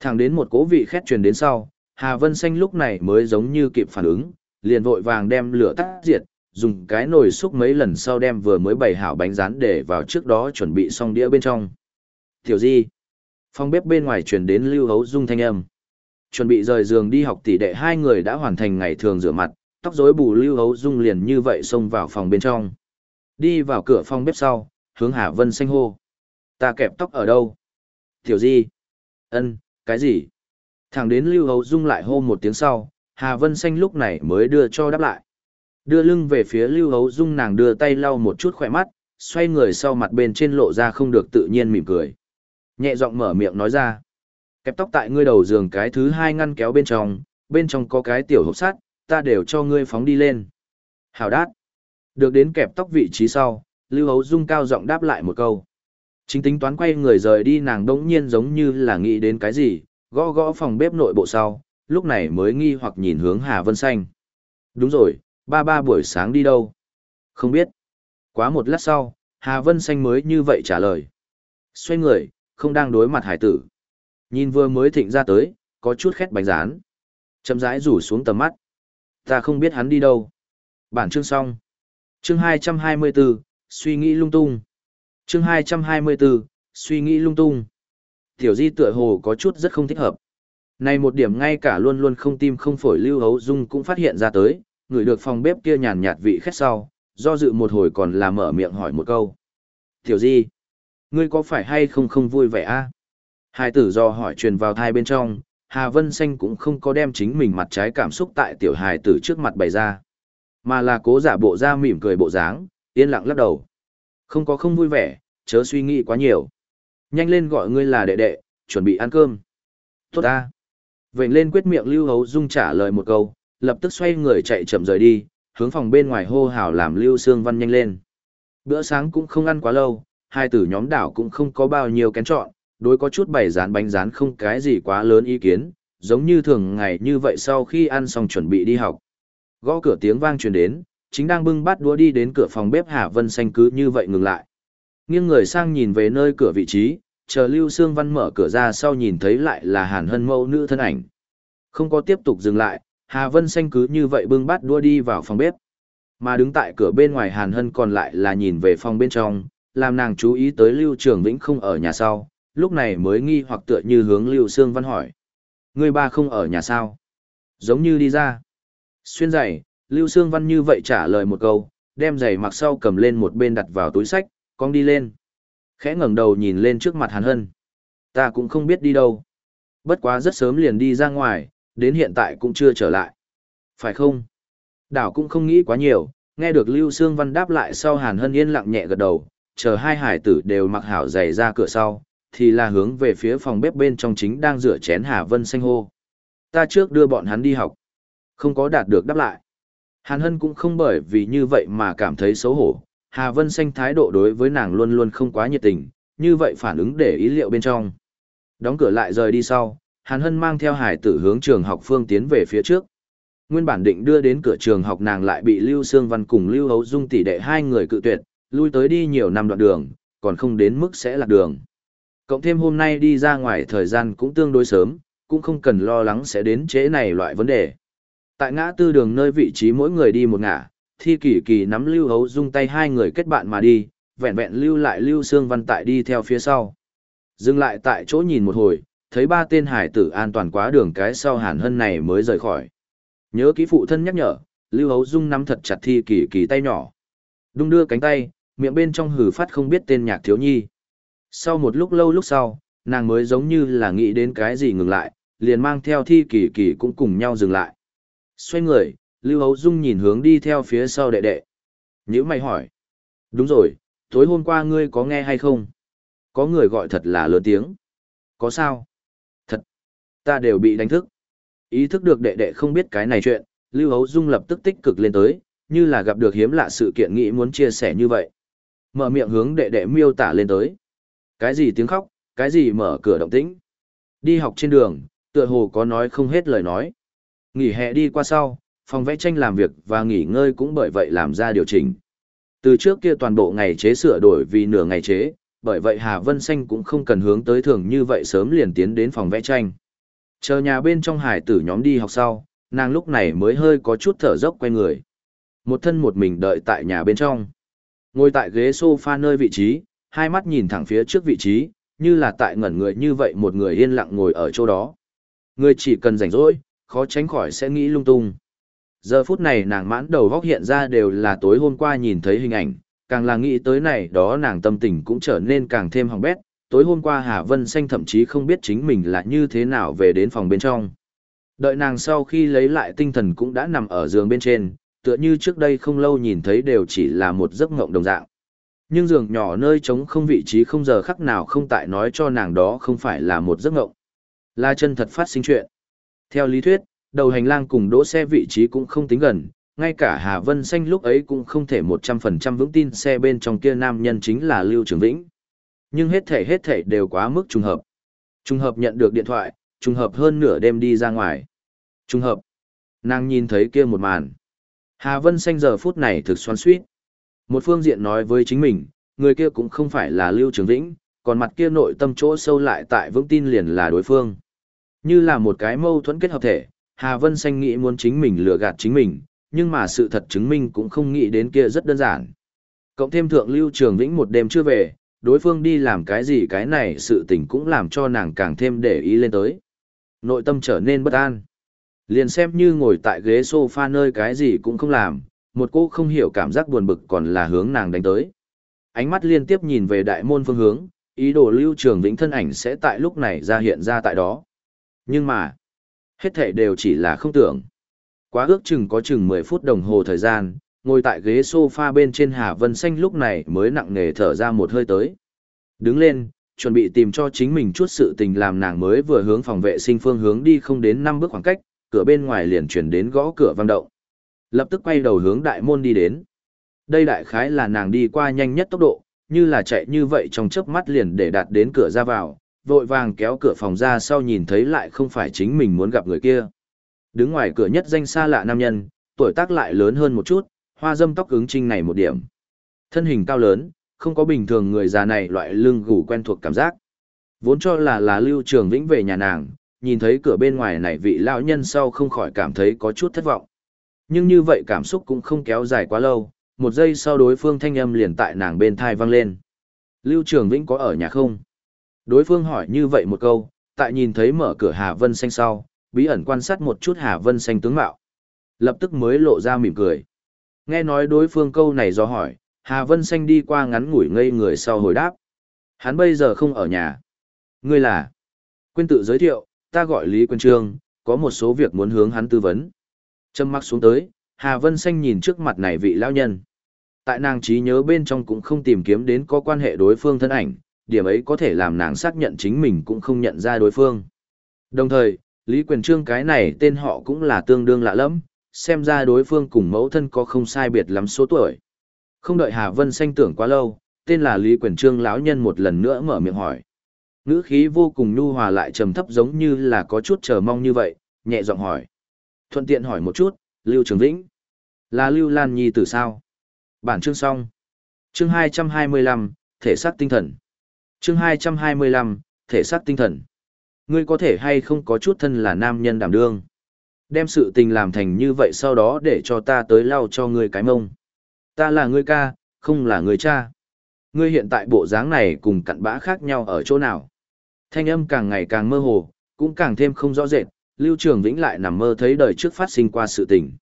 Thẳng đến một cố vị khét truyền đến sau, Hà Vân Xanh lúc này mới giống như kịp phản ứng, liền vội vàng đem lửa tắt diệt, dùng cái nồi xúc mấy lần sau đem vừa mới bày hảo bánh rán để vào trước đó chuẩn bị xong đĩa bên trong. Tiểu Di, phòng bếp bên ngoài truyền đến Lưu Hấu Dung thanh âm. Chuẩn bị rời giường đi học tỷ đệ hai người đã hoàn thành ngày thường rửa mặt, tóc rối bù Lưu Hấu Dung liền như vậy xông vào phòng bên trong. Đi vào cửa phòng bếp sau, hướng Hà Vân xanh hô. Ta kẹp tóc ở đâu? Tiểu Di. ân cái gì? Thẳng đến Lưu Hấu Dung lại hô một tiếng sau, Hà Vân xanh lúc này mới đưa cho đáp lại. Đưa lưng về phía Lưu Hấu Dung nàng đưa tay lau một chút khỏe mắt, xoay người sau mặt bên trên lộ ra không được tự nhiên mỉm cười. Nhẹ giọng mở miệng nói ra. Kẹp tóc tại ngươi đầu giường cái thứ hai ngăn kéo bên trong, bên trong có cái tiểu hộp sắt, ta đều cho ngươi phóng đi lên. Hào đát. Được đến kẹp tóc vị trí sau, Lưu Hấu Dung cao giọng đáp lại một câu. Chính tính toán quay người rời đi nàng đống nhiên giống như là nghĩ đến cái gì, gõ gõ phòng bếp nội bộ sau, lúc này mới nghi hoặc nhìn hướng Hà Vân Xanh. Đúng rồi, ba ba buổi sáng đi đâu? Không biết. Quá một lát sau, Hà Vân Xanh mới như vậy trả lời. Xoay người, không đang đối mặt hải tử. Nhìn vừa mới thịnh ra tới, có chút khét bánh rán. Chậm rãi rủ xuống tầm mắt. Ta không biết hắn đi đâu. Bản chương xong. Chương 224, suy nghĩ lung tung. Chương 224, suy nghĩ lung tung. Tiểu di tựa hồ có chút rất không thích hợp. Này một điểm ngay cả luôn luôn không tim không phổi lưu hấu dung cũng phát hiện ra tới, người được phòng bếp kia nhàn nhạt vị khét sau, do dự một hồi còn là mở miệng hỏi một câu. Tiểu di, ngươi có phải hay không không vui vẻ a? Hai tử do hỏi truyền vào thai bên trong, Hà Vân Xanh cũng không có đem chính mình mặt trái cảm xúc tại tiểu hài tử trước mặt bày ra, mà là cố giả bộ ra mỉm cười bộ dáng, yên lặng lắc đầu. Không có không vui vẻ, chớ suy nghĩ quá nhiều. Nhanh lên gọi ngươi là đệ đệ, chuẩn bị ăn cơm. Tốt ta. Vệnh lên quyết miệng Lưu Hấu Dung trả lời một câu, lập tức xoay người chạy chậm rời đi, hướng phòng bên ngoài hô hào làm Lưu Sương Văn nhanh lên. Bữa sáng cũng không ăn quá lâu, hai tử nhóm đảo cũng không có bao nhiêu kén chọn, đối có chút bày rán bánh rán không cái gì quá lớn ý kiến, giống như thường ngày như vậy sau khi ăn xong chuẩn bị đi học. Gõ cửa tiếng vang truyền đến, chính đang bưng bát đũa đi đến cửa phòng bếp Hà Vân Xanh cứ như vậy ngừng lại. Nghiêng người sang nhìn về nơi cửa vị trí, chờ Lưu Sương Văn mở cửa ra sau nhìn thấy lại là Hàn Hân mẫu nữ thân ảnh. Không có tiếp tục dừng lại, Hà Vân Xanh cứ như vậy bưng bát đua đi vào phòng bếp. Mà đứng tại cửa bên ngoài Hàn Hân còn lại là nhìn về phòng bên trong, làm nàng chú ý tới Lưu Trường Vĩnh không ở nhà sau, lúc này mới nghi hoặc tựa như hướng Lưu Sương Văn hỏi. Người ba không ở nhà sao? Giống như đi ra. Xuyên giày, Lưu Sương Văn như vậy trả lời một câu, đem giày mặc sau cầm lên một bên đặt vào túi sách, con đi lên. Khẽ ngẩng đầu nhìn lên trước mặt Hàn Hân. Ta cũng không biết đi đâu. Bất quá rất sớm liền đi ra ngoài, đến hiện tại cũng chưa trở lại. Phải không? Đảo cũng không nghĩ quá nhiều, nghe được Lưu Sương Văn đáp lại sau Hàn Hân yên lặng nhẹ gật đầu, chờ hai hải tử đều mặc hảo giày ra cửa sau, thì là hướng về phía phòng bếp bên trong chính đang rửa chén Hà Vân xanh hô. Ta trước đưa bọn hắn đi học. Không có đạt được đáp lại. Hàn Hân cũng không bởi vì như vậy mà cảm thấy xấu hổ. Hà Vân xanh thái độ đối với nàng luôn luôn không quá nhiệt tình, như vậy phản ứng để ý liệu bên trong. Đóng cửa lại rời đi sau, Hàn Hân mang theo hải tử hướng trường học phương tiến về phía trước. Nguyên bản định đưa đến cửa trường học nàng lại bị Lưu Sương Văn cùng Lưu Hấu Dung tỷ đệ hai người cự tuyệt, lui tới đi nhiều năm đoạn đường, còn không đến mức sẽ lạc đường. Cộng thêm hôm nay đi ra ngoài thời gian cũng tương đối sớm, cũng không cần lo lắng sẽ đến trễ này loại vấn đề. Tại ngã tư đường nơi vị trí mỗi người đi một ngả, thi kỳ kỳ nắm Lưu Hấu Dung tay hai người kết bạn mà đi, vẹn vẹn lưu lại Lưu Sương Văn tại đi theo phía sau. Dừng lại tại chỗ nhìn một hồi, thấy ba tên hải tử an toàn quá đường cái sau hàn hân này mới rời khỏi. Nhớ kỹ phụ thân nhắc nhở, Lưu Hấu Dung nắm thật chặt thi kỳ kỳ tay nhỏ. Đung đưa cánh tay, miệng bên trong hử phát không biết tên nhạc thiếu nhi. Sau một lúc lâu lúc sau, nàng mới giống như là nghĩ đến cái gì ngừng lại, liền mang theo thi kỳ kỳ cũng cùng nhau dừng lại. Xoay người, Lưu Hấu Dung nhìn hướng đi theo phía sau đệ đệ. Nhữ mày hỏi. Đúng rồi, tối hôm qua ngươi có nghe hay không? Có người gọi thật là lớn tiếng. Có sao? Thật. Ta đều bị đánh thức. Ý thức được đệ đệ không biết cái này chuyện, Lưu Hấu Dung lập tức tích cực lên tới, như là gặp được hiếm lạ sự kiện nghĩ muốn chia sẻ như vậy. Mở miệng hướng đệ đệ miêu tả lên tới. Cái gì tiếng khóc, cái gì mở cửa động tĩnh. Đi học trên đường, tựa hồ có nói không hết lời nói. Nghỉ hè đi qua sau, phòng vẽ tranh làm việc và nghỉ ngơi cũng bởi vậy làm ra điều chỉnh. Từ trước kia toàn bộ ngày chế sửa đổi vì nửa ngày chế, bởi vậy Hà Vân Xanh cũng không cần hướng tới thường như vậy sớm liền tiến đến phòng vẽ tranh. Chờ nhà bên trong hải tử nhóm đi học sau, nàng lúc này mới hơi có chút thở dốc quay người. Một thân một mình đợi tại nhà bên trong. Ngồi tại ghế sofa nơi vị trí, hai mắt nhìn thẳng phía trước vị trí, như là tại ngẩn người như vậy một người yên lặng ngồi ở chỗ đó. Người chỉ cần rảnh rỗi, khó tránh khỏi sẽ nghĩ lung tung. Giờ phút này nàng mãn đầu góc hiện ra đều là tối hôm qua nhìn thấy hình ảnh, càng là nghĩ tới này đó nàng tâm tình cũng trở nên càng thêm hỏng bét. Tối hôm qua Hà Vân Xanh thậm chí không biết chính mình là như thế nào về đến phòng bên trong. Đợi nàng sau khi lấy lại tinh thần cũng đã nằm ở giường bên trên, tựa như trước đây không lâu nhìn thấy đều chỉ là một giấc ngộng đồng dạng. Nhưng giường nhỏ nơi trống không vị trí không giờ khắc nào không tại nói cho nàng đó không phải là một giấc ngộng. Là chân thật phát sinh chuyện. Theo lý thuyết, đầu hành lang cùng đỗ xe vị trí cũng không tính gần, ngay cả Hà Vân Xanh lúc ấy cũng không thể 100% vững tin xe bên trong kia nam nhân chính là Lưu Trường Vĩnh. Nhưng hết thể hết thể đều quá mức trùng hợp. Trùng hợp nhận được điện thoại, trùng hợp hơn nửa đêm đi ra ngoài. Trùng hợp. Nàng nhìn thấy kia một màn. Hà Vân Xanh giờ phút này thực xoắn suýt. Một phương diện nói với chính mình, người kia cũng không phải là Lưu Trường Vĩnh, còn mặt kia nội tâm chỗ sâu lại tại vững tin liền là đối phương. Như là một cái mâu thuẫn kết hợp thể, Hà Vân Xanh nghĩ muốn chính mình lừa gạt chính mình, nhưng mà sự thật chứng minh cũng không nghĩ đến kia rất đơn giản. Cộng thêm thượng Lưu Trường Vĩnh một đêm chưa về, đối phương đi làm cái gì cái này sự tình cũng làm cho nàng càng thêm để ý lên tới. Nội tâm trở nên bất an. Liền xem như ngồi tại ghế sofa nơi cái gì cũng không làm, một cô không hiểu cảm giác buồn bực còn là hướng nàng đánh tới. Ánh mắt liên tiếp nhìn về đại môn phương hướng, ý đồ lưu trường vĩnh thân ảnh sẽ tại lúc này ra hiện ra tại đó. Nhưng mà, hết thể đều chỉ là không tưởng. Quá ước chừng có chừng 10 phút đồng hồ thời gian, ngồi tại ghế sofa bên trên Hà Vân Xanh lúc này mới nặng nề thở ra một hơi tới. Đứng lên, chuẩn bị tìm cho chính mình chút sự tình làm nàng mới vừa hướng phòng vệ sinh phương hướng đi không đến 5 bước khoảng cách, cửa bên ngoài liền chuyển đến gõ cửa vang động. Lập tức quay đầu hướng đại môn đi đến. Đây đại khái là nàng đi qua nhanh nhất tốc độ, như là chạy như vậy trong chớp mắt liền để đạt đến cửa ra vào, vội vàng kéo cửa phòng ra sau nhìn thấy lại không phải chính mình muốn gặp người kia. Đứng ngoài cửa nhất danh xa lạ nam nhân, tuổi tác lại lớn hơn một chút, hoa dâm tóc ứng trinh này một điểm. Thân hình cao lớn, không có bình thường người già này loại lưng gù quen thuộc cảm giác. Vốn cho là là lưu trường vĩnh về nhà nàng, nhìn thấy cửa bên ngoài này vị lão nhân sau không khỏi cảm thấy có chút thất vọng. Nhưng như vậy cảm xúc cũng không kéo dài quá lâu, một giây sau đối phương thanh âm liền tại nàng bên thai vang lên. Lưu Trường Vĩnh có ở nhà không? Đối phương hỏi như vậy một câu, tại nhìn thấy mở cửa Hà Vân Xanh sau, bí ẩn quan sát một chút Hà Vân Xanh tướng mạo. Lập tức mới lộ ra mỉm cười. Nghe nói đối phương câu này do hỏi, Hà Vân Xanh đi qua ngắn ngủi ngây người sau hồi đáp. Hắn bây giờ không ở nhà. Ngươi là? Quên tự giới thiệu, ta gọi Lý Quân Trương, có một số việc muốn hướng hắn tư vấn. Châm mắt xuống tới, Hà Vân Xanh nhìn trước mặt này vị lão nhân. Tại nàng trí nhớ bên trong cũng không tìm kiếm đến có quan hệ đối phương thân ảnh, điểm ấy có thể làm nàng xác nhận chính mình cũng không nhận ra đối phương. Đồng thời, Lý Quyền Trương cái này tên họ cũng là tương đương lạ lẫm, xem ra đối phương cùng mẫu thân có không sai biệt lắm số tuổi. Không đợi Hà Vân sanh tưởng quá lâu, tên là Lý Quyền Trương lão nhân một lần nữa mở miệng hỏi. Ngữ khí vô cùng nhu hòa lại trầm thấp giống như là có chút chờ mong như vậy, nhẹ giọng hỏi. Thuận tiện hỏi một chút, Lưu Trường Vĩnh, là Lưu Lan Nhi từ sao? Bản chương xong. Chương 225, thể xác tinh thần. Chương 225, thể xác tinh thần. Ngươi có thể hay không có chút thân là nam nhân đảm đương. Đem sự tình làm thành như vậy sau đó để cho ta tới lau cho ngươi cái mông. Ta là ngươi ca, không là ngươi cha. Ngươi hiện tại bộ dáng này cùng cặn bã khác nhau ở chỗ nào. Thanh âm càng ngày càng mơ hồ, cũng càng thêm không rõ rệt, Lưu Trường Vĩnh lại nằm mơ thấy đời trước phát sinh qua sự tình.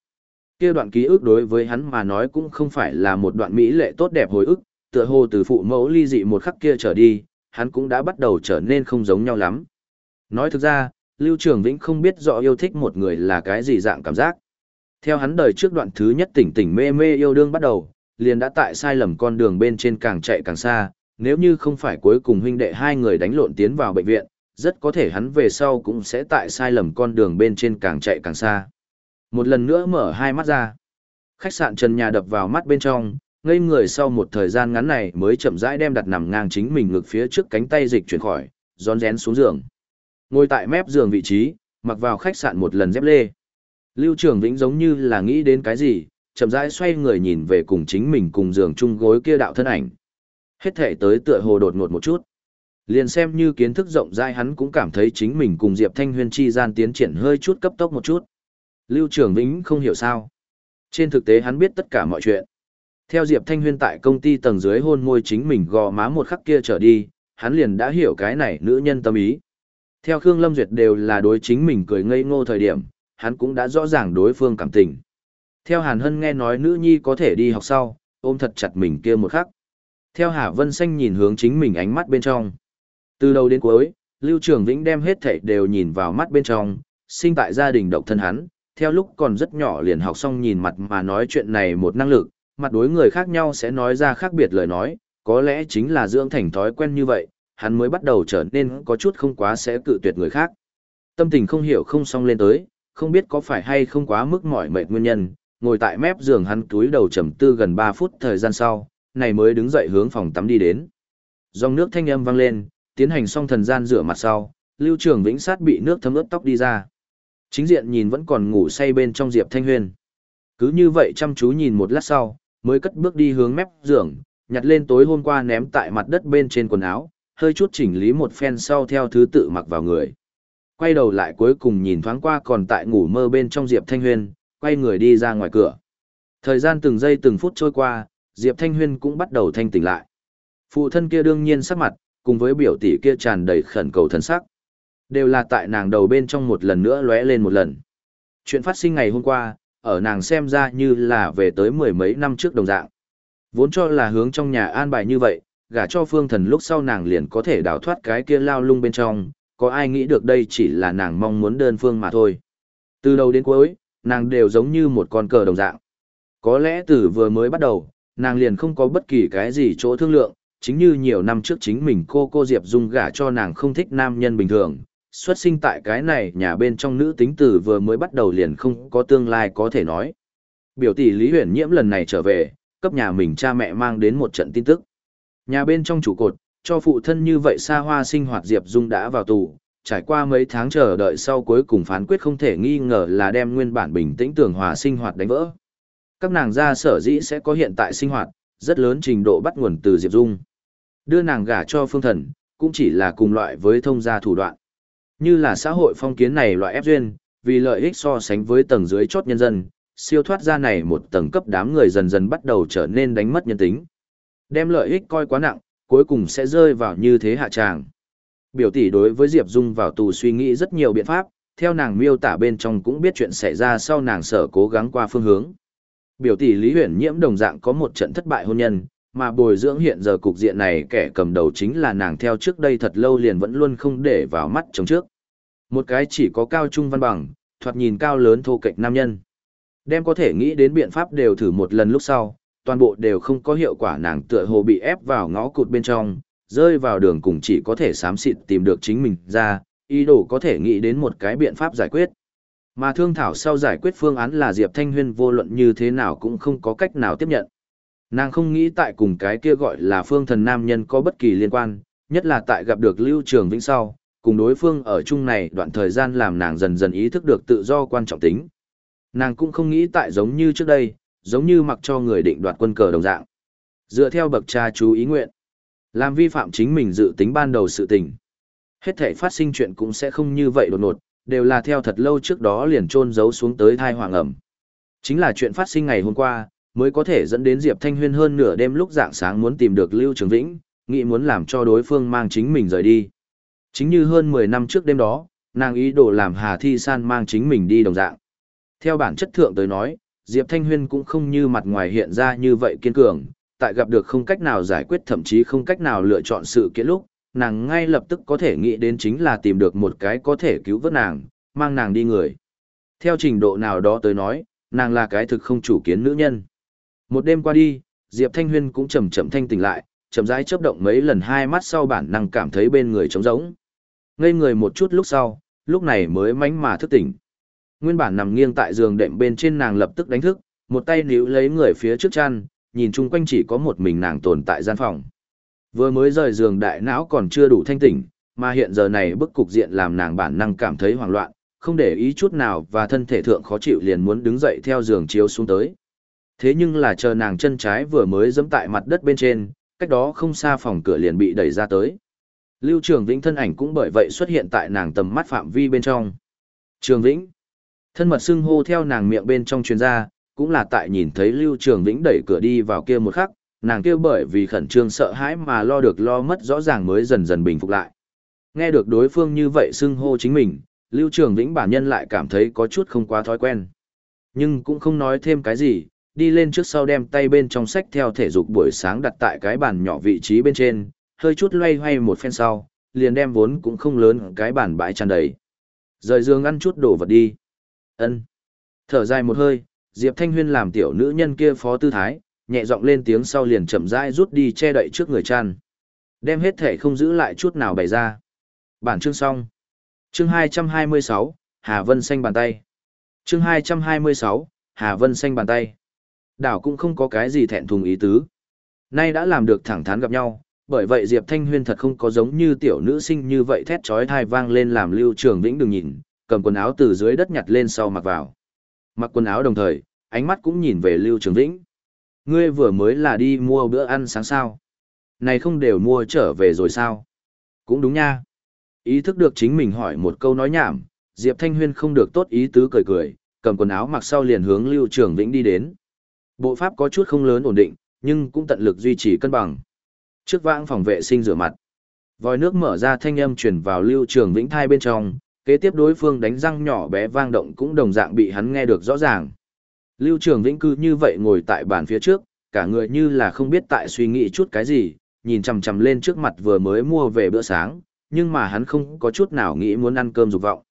Kia đoạn ký ức đối với hắn mà nói cũng không phải là một đoạn mỹ lệ tốt đẹp hồi ức, tựa hồ từ phụ mẫu ly dị một khắc kia trở đi, hắn cũng đã bắt đầu trở nên không giống nhau lắm. Nói thực ra, Lưu Trường Vĩnh không biết rõ yêu thích một người là cái gì dạng cảm giác. Theo hắn đời trước đoạn thứ nhất tỉnh tỉnh mê mê yêu đương bắt đầu, liền đã tại sai lầm con đường bên trên càng chạy càng xa, nếu như không phải cuối cùng huynh đệ hai người đánh lộn tiến vào bệnh viện, rất có thể hắn về sau cũng sẽ tại sai lầm con đường bên trên càng chạy càng xa. Một lần nữa mở hai mắt ra. Khách sạn trần nhà đập vào mắt bên trong, ngây người sau một thời gian ngắn này mới chậm rãi đem đặt nằm ngang chính mình ngực phía trước cánh tay dịch chuyển khỏi, rón rén xuống giường. Ngồi tại mép giường vị trí, mặc vào khách sạn một lần dép lê. Lưu Trường Vĩnh giống như là nghĩ đến cái gì, chậm rãi xoay người nhìn về cùng chính mình cùng giường chung gối kia đạo thân ảnh. Hết thể tới tựa hồ đột ngột một chút. Liền xem như kiến thức rộng rãi hắn cũng cảm thấy chính mình cùng Diệp Thanh Huyên chi gian tiến triển hơi chút cấp tốc một chút. Lưu Trường Vĩnh không hiểu sao. Trên thực tế hắn biết tất cả mọi chuyện. Theo Diệp Thanh Huyên tại công ty tầng dưới hôn môi chính mình gò má một khắc kia trở đi, hắn liền đã hiểu cái này nữ nhân tâm ý. Theo Khương Lâm Duyệt đều là đối chính mình cười ngây ngô thời điểm, hắn cũng đã rõ ràng đối phương cảm tình. Theo Hàn Hân nghe nói nữ nhi có thể đi học sau, ôm thật chặt mình kia một khắc. Theo Hà Vân Xanh nhìn hướng chính mình ánh mắt bên trong. Từ đầu đến cuối, Lưu Trường Vĩnh đem hết thảy đều nhìn vào mắt bên trong, sinh tại gia đình độc thân hắn, theo lúc còn rất nhỏ liền học xong nhìn mặt mà nói chuyện này một năng lực, mặt đối người khác nhau sẽ nói ra khác biệt lời nói, có lẽ chính là dưỡng thành thói quen như vậy, hắn mới bắt đầu trở nên có chút không quá sẽ cự tuyệt người khác. Tâm tình không hiểu không xong lên tới, không biết có phải hay không quá mức mỏi mệt nguyên nhân, ngồi tại mép giường hắn túi đầu trầm tư gần 3 phút thời gian sau, này mới đứng dậy hướng phòng tắm đi đến. Dòng nước thanh âm vang lên, tiến hành xong thần gian rửa mặt sau, Lưu Trường Vĩnh sát bị nước thấm ướt tóc đi ra. Chính diện nhìn vẫn còn ngủ say bên trong Diệp Thanh huyền. Cứ như vậy chăm chú nhìn một lát sau, mới cất bước đi hướng mép giường, nhặt lên tối hôm qua ném tại mặt đất bên trên quần áo, hơi chút chỉnh lý một phen sau theo thứ tự mặc vào người. Quay đầu lại cuối cùng nhìn thoáng qua còn tại ngủ mơ bên trong Diệp Thanh Huyên, quay người đi ra ngoài cửa. Thời gian từng giây từng phút trôi qua, Diệp Thanh Huyên cũng bắt đầu thanh tỉnh lại. Phụ thân kia đương nhiên sắc mặt, cùng với biểu tỷ kia tràn đầy khẩn cầu thần sắc. Đều là tại nàng đầu bên trong một lần nữa lóe lên một lần. Chuyện phát sinh ngày hôm qua, ở nàng xem ra như là về tới mười mấy năm trước đồng dạng. Vốn cho là hướng trong nhà an bài như vậy, gả cho phương thần lúc sau nàng liền có thể đào thoát cái kia lao lung bên trong, có ai nghĩ được đây chỉ là nàng mong muốn đơn phương mà thôi. Từ đầu đến cuối, nàng đều giống như một con cờ đồng dạng. Có lẽ từ vừa mới bắt đầu, nàng liền không có bất kỳ cái gì chỗ thương lượng, chính như nhiều năm trước chính mình cô cô Diệp Dung gả cho nàng không thích nam nhân bình thường, xuất sinh tại cái này nhà bên trong nữ tính tử vừa mới bắt đầu liền không có tương lai có thể nói. Biểu tỷ Lý Huyền Nhiễm lần này trở về, cấp nhà mình cha mẹ mang đến một trận tin tức. Nhà bên trong chủ cột, cho phụ thân như vậy xa hoa sinh hoạt Diệp Dung đã vào tù, trải qua mấy tháng chờ đợi sau cuối cùng phán quyết không thể nghi ngờ là đem nguyên bản bình tĩnh tưởng hòa sinh hoạt đánh vỡ. Các nàng gia sở dĩ sẽ có hiện tại sinh hoạt, rất lớn trình độ bắt nguồn từ Diệp Dung. Đưa nàng gả cho phương thần, cũng chỉ là cùng loại với thông gia thủ đoạn. Như là xã hội phong kiến này loại ép duyên, vì lợi ích so sánh với tầng dưới chốt nhân dân, siêu thoát ra này một tầng cấp đám người dần dần bắt đầu trở nên đánh mất nhân tính. Đem lợi ích coi quá nặng, cuối cùng sẽ rơi vào như thế hạ tràng. Biểu tỷ đối với Diệp Dung vào tù suy nghĩ rất nhiều biện pháp, theo nàng miêu tả bên trong cũng biết chuyện xảy ra sau nàng sở cố gắng qua phương hướng. Biểu tỷ Lý Huyền Nhiễm đồng dạng có một trận thất bại hôn nhân, mà bồi dưỡng hiện giờ cục diện này kẻ cầm đầu chính là nàng theo trước đây thật lâu liền vẫn luôn không để vào mắt chống trước. Một cái chỉ có cao trung văn bằng, thoạt nhìn cao lớn thô kệch nam nhân. Đem có thể nghĩ đến biện pháp đều thử một lần lúc sau, toàn bộ đều không có hiệu quả nàng tựa hồ bị ép vào ngõ cụt bên trong, rơi vào đường cùng chỉ có thể xám xịt tìm được chính mình ra, ý đồ có thể nghĩ đến một cái biện pháp giải quyết. Mà thương thảo sau giải quyết phương án là Diệp Thanh Huyên vô luận như thế nào cũng không có cách nào tiếp nhận. Nàng không nghĩ tại cùng cái kia gọi là phương thần nam nhân có bất kỳ liên quan, nhất là tại gặp được Lưu Trường Vĩnh sau, cùng đối phương ở chung này đoạn thời gian làm nàng dần dần ý thức được tự do quan trọng tính. Nàng cũng không nghĩ tại giống như trước đây, giống như mặc cho người định đoạt quân cờ đồng dạng. Dựa theo bậc cha chú ý nguyện, làm vi phạm chính mình dự tính ban đầu sự tình. Hết thể phát sinh chuyện cũng sẽ không như vậy đột ngột, đều là theo thật lâu trước đó liền trôn giấu xuống tới thai hoàng ẩm. Chính là chuyện phát sinh ngày hôm qua, mới có thể dẫn đến Diệp Thanh Huyên hơn nửa đêm lúc dạng sáng muốn tìm được Lưu Trường Vĩnh, nghĩ muốn làm cho đối phương mang chính mình rời đi. Chính như hơn 10 năm trước đêm đó, nàng ý đồ làm Hà Thi San mang chính mình đi đồng dạng. Theo bản chất thượng tới nói, Diệp Thanh Huyên cũng không như mặt ngoài hiện ra như vậy kiên cường, tại gặp được không cách nào giải quyết thậm chí không cách nào lựa chọn sự kiện lúc, nàng ngay lập tức có thể nghĩ đến chính là tìm được một cái có thể cứu vớt nàng, mang nàng đi người. Theo trình độ nào đó tới nói, nàng là cái thực không chủ kiến nữ nhân. Một đêm qua đi, Diệp Thanh Huyên cũng chậm chậm thanh tỉnh lại, chậm rãi chớp động mấy lần hai mắt sau bản năng cảm thấy bên người trống rỗng. Ngây người một chút lúc sau, lúc này mới mánh mà thức tỉnh. Nguyên bản nằm nghiêng tại giường đệm bên trên nàng lập tức đánh thức, một tay níu lấy người phía trước chăn, nhìn chung quanh chỉ có một mình nàng tồn tại gian phòng. Vừa mới rời giường đại não còn chưa đủ thanh tỉnh, mà hiện giờ này bức cục diện làm nàng bản năng cảm thấy hoảng loạn, không để ý chút nào và thân thể thượng khó chịu liền muốn đứng dậy theo giường chiếu xuống tới. Thế nhưng là chờ nàng chân trái vừa mới giẫm tại mặt đất bên trên, cách đó không xa phòng cửa liền bị đẩy ra tới. Lưu Trường Vĩnh thân ảnh cũng bởi vậy xuất hiện tại nàng tầm mắt phạm vi bên trong. Trường Vĩnh. Thân mật xưng hô theo nàng miệng bên trong truyền ra, cũng là tại nhìn thấy Lưu Trường Vĩnh đẩy cửa đi vào kia một khắc, nàng kia bởi vì khẩn trương sợ hãi mà lo được lo mất rõ ràng mới dần dần bình phục lại. Nghe được đối phương như vậy xưng hô chính mình, Lưu Trường Vĩnh bản nhân lại cảm thấy có chút không quá thói quen. Nhưng cũng không nói thêm cái gì, đi lên trước sau đem tay bên trong sách theo thể dục buổi sáng đặt tại cái bàn nhỏ vị trí bên trên, hơi chút loay hoay một phen sau, liền đem vốn cũng không lớn cái bàn bãi tràn đầy. Rời giường ăn chút đồ vật đi. Ân. Thở dài một hơi, Diệp Thanh Huyên làm tiểu nữ nhân kia phó tư thái, nhẹ giọng lên tiếng sau liền chậm rãi rút đi che đậy trước người chăn. Đem hết thể không giữ lại chút nào bày ra. Bản chương xong. Chương 226, Hà Vân xanh bàn tay. Chương 226, Hà Vân xanh bàn tay. Đảo cũng không có cái gì thẹn thùng ý tứ. Nay đã làm được thẳng thắn gặp nhau, bởi vậy Diệp Thanh Huyên thật không có giống như tiểu nữ sinh như vậy thét chói tai vang lên làm Lưu Trường Vĩnh đừng nhìn, cầm quần áo từ dưới đất nhặt lên sau mặc vào. Mặc quần áo đồng thời, ánh mắt cũng nhìn về Lưu Trường Vĩnh. Ngươi vừa mới là đi mua bữa ăn sáng sao? Này không đều mua trở về rồi sao? Cũng đúng nha. Ý thức được chính mình hỏi một câu nói nhảm, Diệp Thanh Huyên không được tốt ý tứ cười cười, cầm quần áo mặc sau liền hướng Lưu Trường Vĩnh đi đến. Bộ pháp có chút không lớn ổn định, nhưng cũng tận lực duy trì cân bằng. Trước vãng phòng vệ sinh rửa mặt. Vòi nước mở ra thanh âm truyền vào Lưu Trường Vĩnh thai bên trong, kế tiếp đối phương đánh răng nhỏ bé vang động cũng đồng dạng bị hắn nghe được rõ ràng. Lưu Trường Vĩnh cư như vậy ngồi tại bàn phía trước, cả người như là không biết tại suy nghĩ chút cái gì, nhìn chằm chằm lên trước mặt vừa mới mua về bữa sáng, nhưng mà hắn không có chút nào nghĩ muốn ăn cơm dục vọng.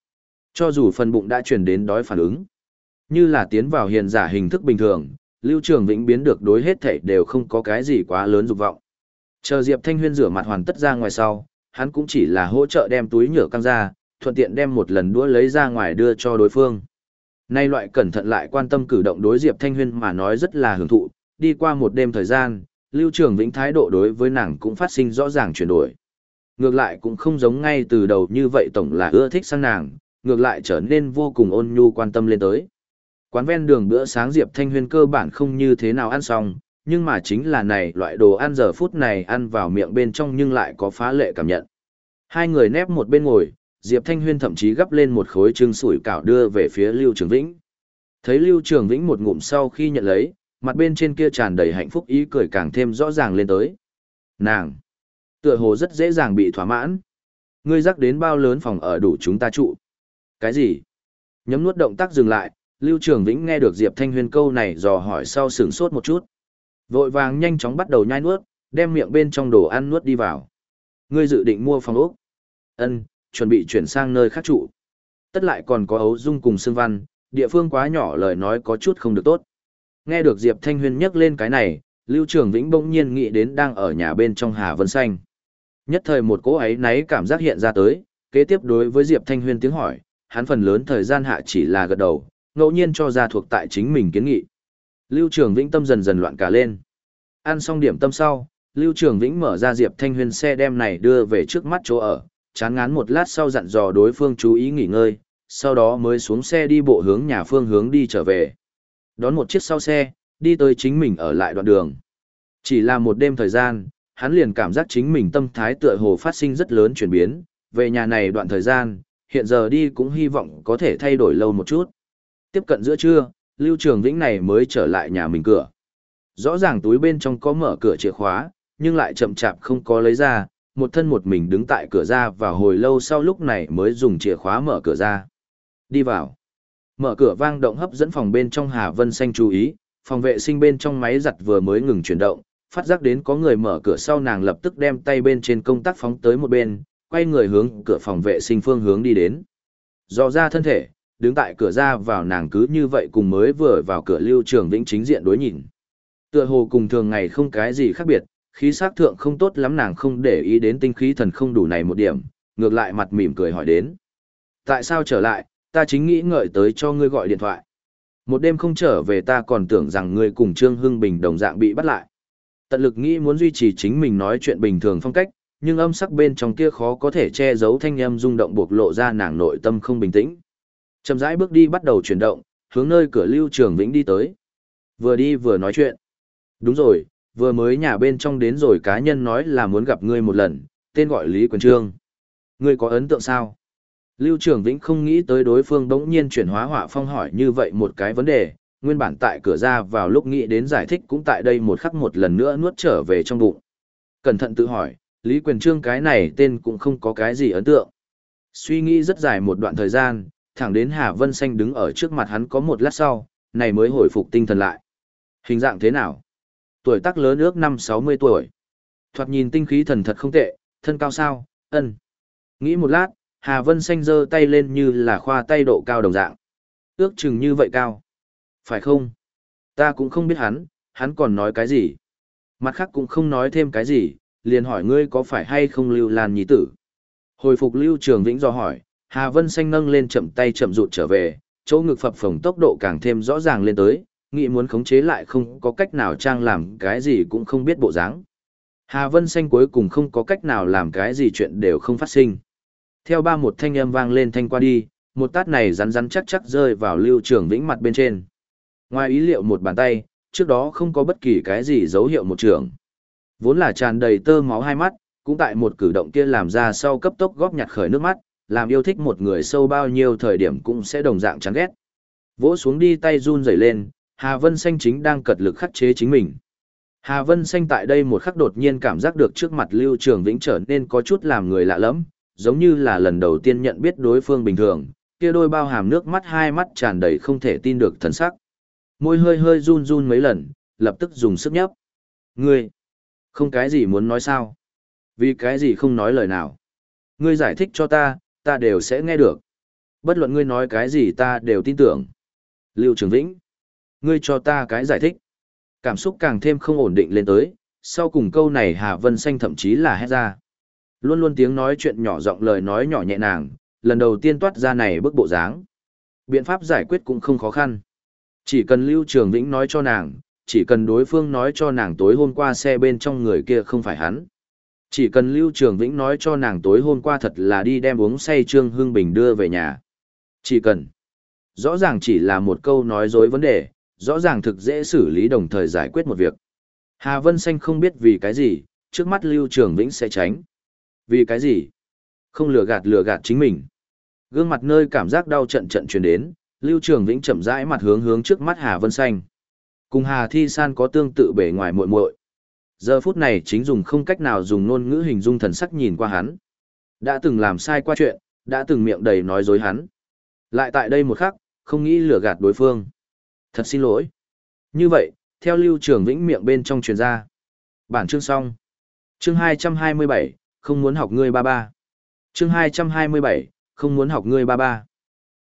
Cho dù phần bụng đã truyền đến đói phản ứng, như là tiến vào hiền giả hình thức bình thường, Lưu Trường Vĩnh biến được đối hết thảy đều không có cái gì quá lớn dục vọng. Chờ Diệp Thanh Huyên rửa mặt hoàn tất ra ngoài sau, hắn cũng chỉ là hỗ trợ đem túi nhựa căng ra, thuận tiện đem một lần đũa lấy ra ngoài đưa cho đối phương. Nay loại cẩn thận lại quan tâm cử động đối Diệp Thanh Huyên mà nói rất là hưởng thụ, đi qua một đêm thời gian, Lưu Trường Vĩnh thái độ đối với nàng cũng phát sinh rõ ràng chuyển đổi. Ngược lại cũng không giống ngay từ đầu như vậy tổng là ưa thích sang nàng, ngược lại trở nên vô cùng ôn nhu quan tâm lên tới. Quán ven đường bữa sáng Diệp Thanh Huyên cơ bản không như thế nào ăn xong, nhưng mà chính là này loại đồ ăn giờ phút này ăn vào miệng bên trong nhưng lại có phá lệ cảm nhận. Hai người nép một bên ngồi, Diệp Thanh Huyên thậm chí gấp lên một khối trứng sủi cảo đưa về phía Lưu Trường Vĩnh. Thấy Lưu Trường Vĩnh một ngụm sau khi nhận lấy, mặt bên trên kia tràn đầy hạnh phúc ý cười càng thêm rõ ràng lên tới. Nàng! Tựa hồ rất dễ dàng bị thỏa mãn. Ngươi rắc đến bao lớn phòng ở đủ chúng ta trụ. Cái gì? Nhấm nuốt động tác dừng lại, Lưu Trường Vĩnh nghe được Diệp Thanh Huyên câu này dò hỏi sau sửng sốt một chút. Vội vàng nhanh chóng bắt đầu nhai nuốt, đem miệng bên trong đồ ăn nuốt đi vào. Ngươi dự định mua phòng ốc. Ân, chuẩn bị chuyển sang nơi khác trụ. Tất lại còn có ấu dung cùng Sương văn, địa phương quá nhỏ lời nói có chút không được tốt. Nghe được Diệp Thanh Huyên nhắc lên cái này, Lưu Trường Vĩnh bỗng nhiên nghĩ đến đang ở nhà bên trong Hà Vân Xanh. Nhất thời một cỗ ấy náy cảm giác hiện ra tới, kế tiếp đối với Diệp Thanh Huyên tiếng hỏi, hắn phần lớn thời gian hạ chỉ là gật đầu, ngẫu nhiên cho ra thuộc tại chính mình kiến nghị. Lưu Trường Vĩnh tâm dần dần loạn cả lên. Ăn xong điểm tâm sau, Lưu Trường Vĩnh mở ra Diệp Thanh Huyền xe đem này đưa về trước mắt chỗ ở, chán ngán một lát sau dặn dò đối phương chú ý nghỉ ngơi, sau đó mới xuống xe đi bộ hướng nhà phương hướng đi trở về. Đón một chiếc sau xe, đi tới chính mình ở lại đoạn đường. Chỉ là một đêm thời gian, hắn liền cảm giác chính mình tâm thái tựa hồ phát sinh rất lớn chuyển biến, về nhà này đoạn thời gian, hiện giờ đi cũng hy vọng có thể thay đổi lâu một chút. Tiếp cận giữa trưa, Lưu Trường Vĩnh này mới trở lại nhà mình cửa. Rõ ràng túi bên trong có mở cửa chìa khóa, nhưng lại chậm chạp không có lấy ra, một thân một mình đứng tại cửa ra và hồi lâu sau lúc này mới dùng chìa khóa mở cửa ra. Đi vào. Mở cửa vang động hấp dẫn phòng bên trong Hà Vân Xanh chú ý, phòng vệ sinh bên trong máy giặt vừa mới ngừng chuyển động, phát giác đến có người mở cửa sau nàng lập tức đem tay bên trên công tắc phóng tới một bên, quay người hướng cửa phòng vệ sinh phương hướng đi đến. dò ra thân thể, đứng tại cửa ra vào nàng cứ như vậy cùng mới vừa vào cửa lưu trường vĩnh chính diện đối nhìn. Tựa hồ cùng thường ngày không cái gì khác biệt, khí sắc thượng không tốt lắm nàng không để ý đến tinh khí thần không đủ này một điểm, ngược lại mặt mỉm cười hỏi đến. Tại sao trở lại, ta chính nghĩ ngợi tới cho ngươi gọi điện thoại. Một đêm không trở về ta còn tưởng rằng ngươi cùng Trương Hưng Bình đồng dạng bị bắt lại. Tận lực nghĩ muốn duy trì chính mình nói chuyện bình thường phong cách, nhưng âm sắc bên trong kia khó có thể che giấu thanh âm rung động buộc lộ ra nàng nội tâm không bình tĩnh. Chậm rãi bước đi bắt đầu chuyển động, hướng nơi cửa Lưu Trường Vĩnh đi tới. Vừa đi vừa nói chuyện. Đúng rồi, vừa mới nhà bên trong đến rồi cá nhân nói là muốn gặp ngươi một lần, tên gọi Lý Quyền Trương. Ngươi có ấn tượng sao? Lưu Trường Vĩnh không nghĩ tới đối phương đống nhiên chuyển hóa hỏa phong hỏi như vậy một cái vấn đề, nguyên bản tại cửa ra vào lúc nghĩ đến giải thích cũng tại đây một khắc một lần nữa nuốt trở về trong bụng. Cẩn thận tự hỏi, Lý Quyền Trương cái này tên cũng không có cái gì ấn tượng. Suy nghĩ rất dài một đoạn thời gian, thẳng đến Hà Vân Xanh đứng ở trước mặt hắn có một lát sau, này mới hồi phục tinh thần lại. Hình dạng thế nào? Tuổi tác lớn ước năm 60 tuổi. Thoạt nhìn tinh khí thần thật không tệ, thân cao sao, ân. Nghĩ một lát, Hà Vân Xanh giơ tay lên như là khoa tay độ cao đồng dạng. Ước chừng như vậy cao. Phải không? Ta cũng không biết hắn, hắn còn nói cái gì. Mặt khác cũng không nói thêm cái gì, liền hỏi ngươi có phải hay không lưu lan nhí tử. Hồi phục lưu trường vĩnh do hỏi, Hà Vân Xanh nâng lên chậm tay chậm rụt trở về, chỗ ngực phập phồng tốc độ càng thêm rõ ràng lên tới, nghĩ muốn khống chế lại không có cách nào trang làm cái gì cũng không biết bộ dáng. Hà Vân Xanh cuối cùng không có cách nào làm cái gì chuyện đều không phát sinh. Theo ba một thanh âm vang lên thanh qua đi, một tát này rắn rắn chắc chắc rơi vào lưu trường vĩnh mặt bên trên. Ngoài ý liệu một bàn tay, trước đó không có bất kỳ cái gì dấu hiệu một trường. Vốn là tràn đầy tơ máu hai mắt, cũng tại một cử động kia làm ra sau cấp tốc góp nhặt khởi nước mắt, làm yêu thích một người sâu bao nhiêu thời điểm cũng sẽ đồng dạng chán ghét. Vỗ xuống đi tay run rẩy lên, Hà Vân Xanh chính đang cật lực khắc chế chính mình. Hà Vân Xanh tại đây một khắc đột nhiên cảm giác được trước mặt Lưu Trường Vĩnh trở nên có chút làm người lạ lẫm, giống như là lần đầu tiên nhận biết đối phương bình thường, kia đôi bao hàm nước mắt hai mắt tràn đầy không thể tin được thần sắc. Môi hơi hơi run run mấy lần, lập tức dùng sức nhấp. Ngươi, không cái gì muốn nói sao? Vì cái gì không nói lời nào? Ngươi giải thích cho ta, ta đều sẽ nghe được. Bất luận ngươi nói cái gì ta đều tin tưởng. Lưu Trường Vĩnh, ngươi cho ta cái giải thích. Cảm xúc càng thêm không ổn định lên tới, sau cùng câu này Hà Vân Xanh thậm chí là hét ra. Luôn luôn tiếng nói chuyện nhỏ giọng lời nói nhỏ nhẹ nàng, lần đầu tiên toát ra này bức bộ dáng. Biện pháp giải quyết cũng không khó khăn. Chỉ cần Lưu Trường Vĩnh nói cho nàng, chỉ cần đối phương nói cho nàng tối hôm qua xe bên trong người kia không phải hắn. Chỉ cần Lưu Trường Vĩnh nói cho nàng tối hôm qua thật là đi đem uống say Trương Hương Bình đưa về nhà. Chỉ cần. Rõ ràng chỉ là một câu nói dối vấn đề, rõ ràng thực dễ xử lý đồng thời giải quyết một việc. Hà Vân Xanh không biết vì cái gì, trước mắt Lưu Trường Vĩnh sẽ tránh. Vì cái gì? Không lừa gạt lừa gạt chính mình. Gương mặt nơi cảm giác đau trận trận truyền đến, Lưu Trường Vĩnh chậm rãi mặt hướng hướng trước mắt Hà Vân Xanh. Cùng Hà Thi San có tương tự bề ngoài muội muội. Giờ phút này chính dùng không cách nào dùng ngôn ngữ hình dung thần sắc nhìn qua hắn. Đã từng làm sai qua chuyện, đã từng miệng đầy nói dối hắn. Lại tại đây một khắc, không nghĩ lừa gạt đối phương. Thật xin lỗi. Như vậy, theo Lưu Trường Vĩnh miệng bên trong truyền ra. Bản chương xong. Chương 227, không muốn học ngươi ba ba. Chương 227, không muốn học ngươi ba ba.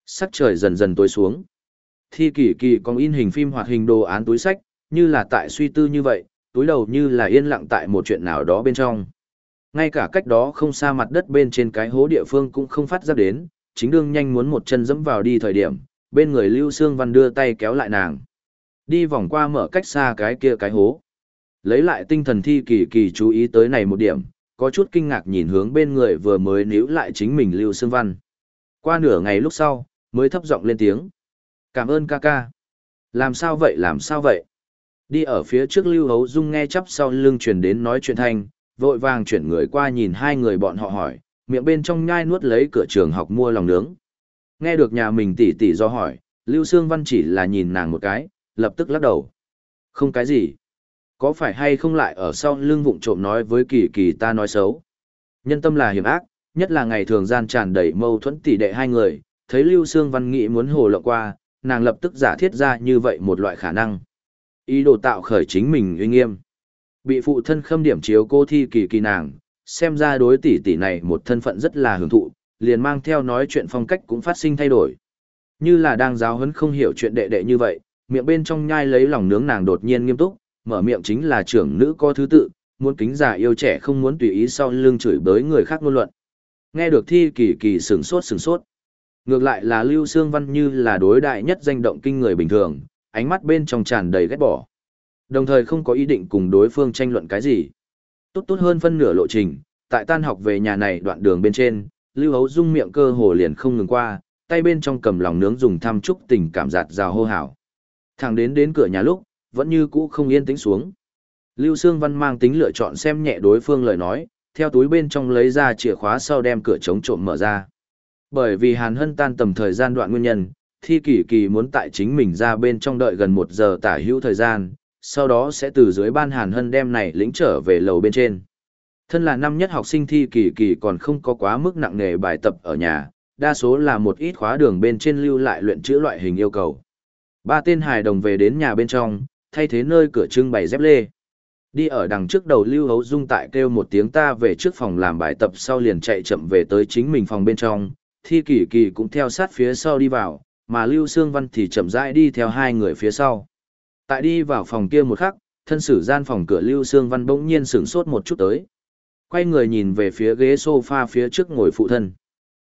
Sắc trời dần dần tối xuống. Thi kỳ kỳ còn in hình phim hoạt hình đồ án túi sách, như là tại suy tư như vậy, túi đầu như là yên lặng tại một chuyện nào đó bên trong. Ngay cả cách đó không xa mặt đất bên trên cái hố địa phương cũng không phát ra đến, chính đương nhanh muốn một chân dẫm vào đi thời điểm, bên người Lưu Sương Văn đưa tay kéo lại nàng. Đi vòng qua mở cách xa cái kia cái hố. Lấy lại tinh thần thi kỳ kỳ chú ý tới này một điểm, có chút kinh ngạc nhìn hướng bên người vừa mới níu lại chính mình Lưu Sương Văn. Qua nửa ngày lúc sau, mới thấp giọng lên tiếng. Cảm ơn ca ca. Làm sao vậy làm sao vậy? Đi ở phía trước Lưu Hấu Dung nghe chắp sau lưng truyền đến nói chuyện thanh, vội vàng chuyển người qua nhìn hai người bọn họ hỏi, miệng bên trong nhai nuốt lấy cửa trường học mua lòng nướng. Nghe được nhà mình tỉ tỉ do hỏi, Lưu Sương Văn chỉ là nhìn nàng một cái, lập tức lắc đầu. Không cái gì. Có phải hay không lại ở sau lưng vụng trộm nói với kỳ kỳ ta nói xấu. Nhân tâm là hiểm ác, nhất là ngày thường gian tràn đầy mâu thuẫn tỷ đệ hai người, thấy Lưu Sương Văn nghĩ muốn hồ lộng qua, nàng lập tức giả thiết ra như vậy một loại khả năng. Ý đồ tạo khởi chính mình uy nghiêm. Bị phụ thân khâm điểm chiếu cô thi kỳ kỳ nàng, xem ra đối tỷ tỷ này một thân phận rất là hưởng thụ, liền mang theo nói chuyện phong cách cũng phát sinh thay đổi. Như là đang giáo huấn không hiểu chuyện đệ đệ như vậy, miệng bên trong nhai lấy lòng nướng nàng đột nhiên nghiêm túc, mở miệng chính là trưởng nữ có thứ tự, muốn kính già yêu trẻ không muốn tùy ý sau lưng chửi bới người khác ngôn luận. Nghe được thi kỳ kỳ sừng sốt sừng sốt. Ngược lại là Lưu Sương Văn như là đối đại nhất danh động kinh người bình thường, ánh mắt bên trong tràn đầy ghét bỏ. Đồng thời không có ý định cùng đối phương tranh luận cái gì. Tốt tốt hơn phân nửa lộ trình, tại tan học về nhà này đoạn đường bên trên, Lưu Hấu Dung miệng cơ hồ liền không ngừng qua, tay bên trong cầm lòng nướng dùng thăm chúc tình cảm giạt rào hô hào. Thẳng đến đến cửa nhà lúc, vẫn như cũ không yên tĩnh xuống. Lưu Sương Văn mang tính lựa chọn xem nhẹ đối phương lời nói, theo túi bên trong lấy ra chìa khóa sau đem cửa chống trộm mở ra. Bởi vì Hàn Hân tan tầm thời gian đoạn nguyên nhân, thi kỳ kỳ muốn tại chính mình ra bên trong đợi gần một giờ tả hữu thời gian, sau đó sẽ từ dưới ban Hàn Hân đem này lĩnh trở về lầu bên trên. Thân là năm nhất học sinh thi kỳ kỳ còn không có quá mức nặng nề bài tập ở nhà, đa số là một ít khóa đường bên trên lưu lại luyện chữa loại hình yêu cầu. Ba tên hài đồng về đến nhà bên trong, thay thế nơi cửa trưng bày dép lê. Đi ở đằng trước đầu Lưu Hấu Dung tại kêu một tiếng ta về trước phòng làm bài tập sau liền chạy chậm về tới chính mình phòng bên trong, Thi Kỳ Kỳ cũng theo sát phía sau đi vào, mà Lưu Sương Văn thì chậm rãi đi theo hai người phía sau. Tại đi vào phòng kia một khắc, thân sử gian phòng cửa Lưu Sương Văn bỗng nhiên sửng sốt một chút tới. Quay người nhìn về phía ghế sofa phía trước ngồi phụ thân.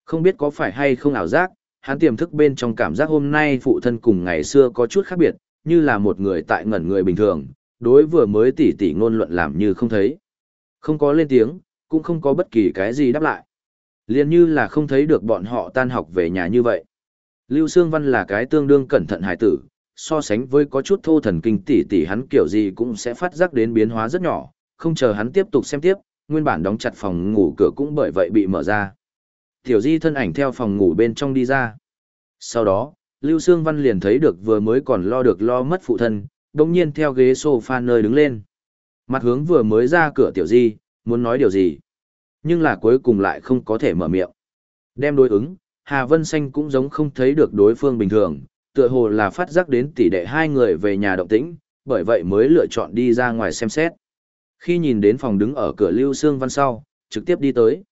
Không biết có phải hay không ảo giác, hắn tiềm thức bên trong cảm giác hôm nay phụ thân cùng ngày xưa có chút khác biệt, như là một người tại ngẩn người bình thường, đối vừa mới tỉ tỉ ngôn luận làm như không thấy. Không có lên tiếng, cũng không có bất kỳ cái gì đáp lại. liền như là không thấy được bọn họ tan học về nhà như vậy. Lưu Sương Văn là cái tương đương cẩn thận hải tử, so sánh với có chút thô thần kinh tỷ tỷ hắn kiểu gì cũng sẽ phát giác đến biến hóa rất nhỏ, không chờ hắn tiếp tục xem tiếp, nguyên bản đóng chặt phòng ngủ cửa cũng bởi vậy bị mở ra. Tiểu Di thân ảnh theo phòng ngủ bên trong đi ra. Sau đó, Lưu Sương Văn liền thấy được vừa mới còn lo được lo mất phụ thân, đồng nhiên theo ghế sofa nơi đứng lên. Mặt hướng vừa mới ra cửa Tiểu Di, muốn nói điều gì. Nhưng là cuối cùng lại không có thể mở miệng. Đem đối ứng, Hà Vân Xanh cũng giống không thấy được đối phương bình thường, tựa hồ là phát giác đến tỷ đệ hai người về nhà động tĩnh, bởi vậy mới lựa chọn đi ra ngoài xem xét. Khi nhìn đến phòng đứng ở cửa Lưu Sương Văn sau, trực tiếp đi tới.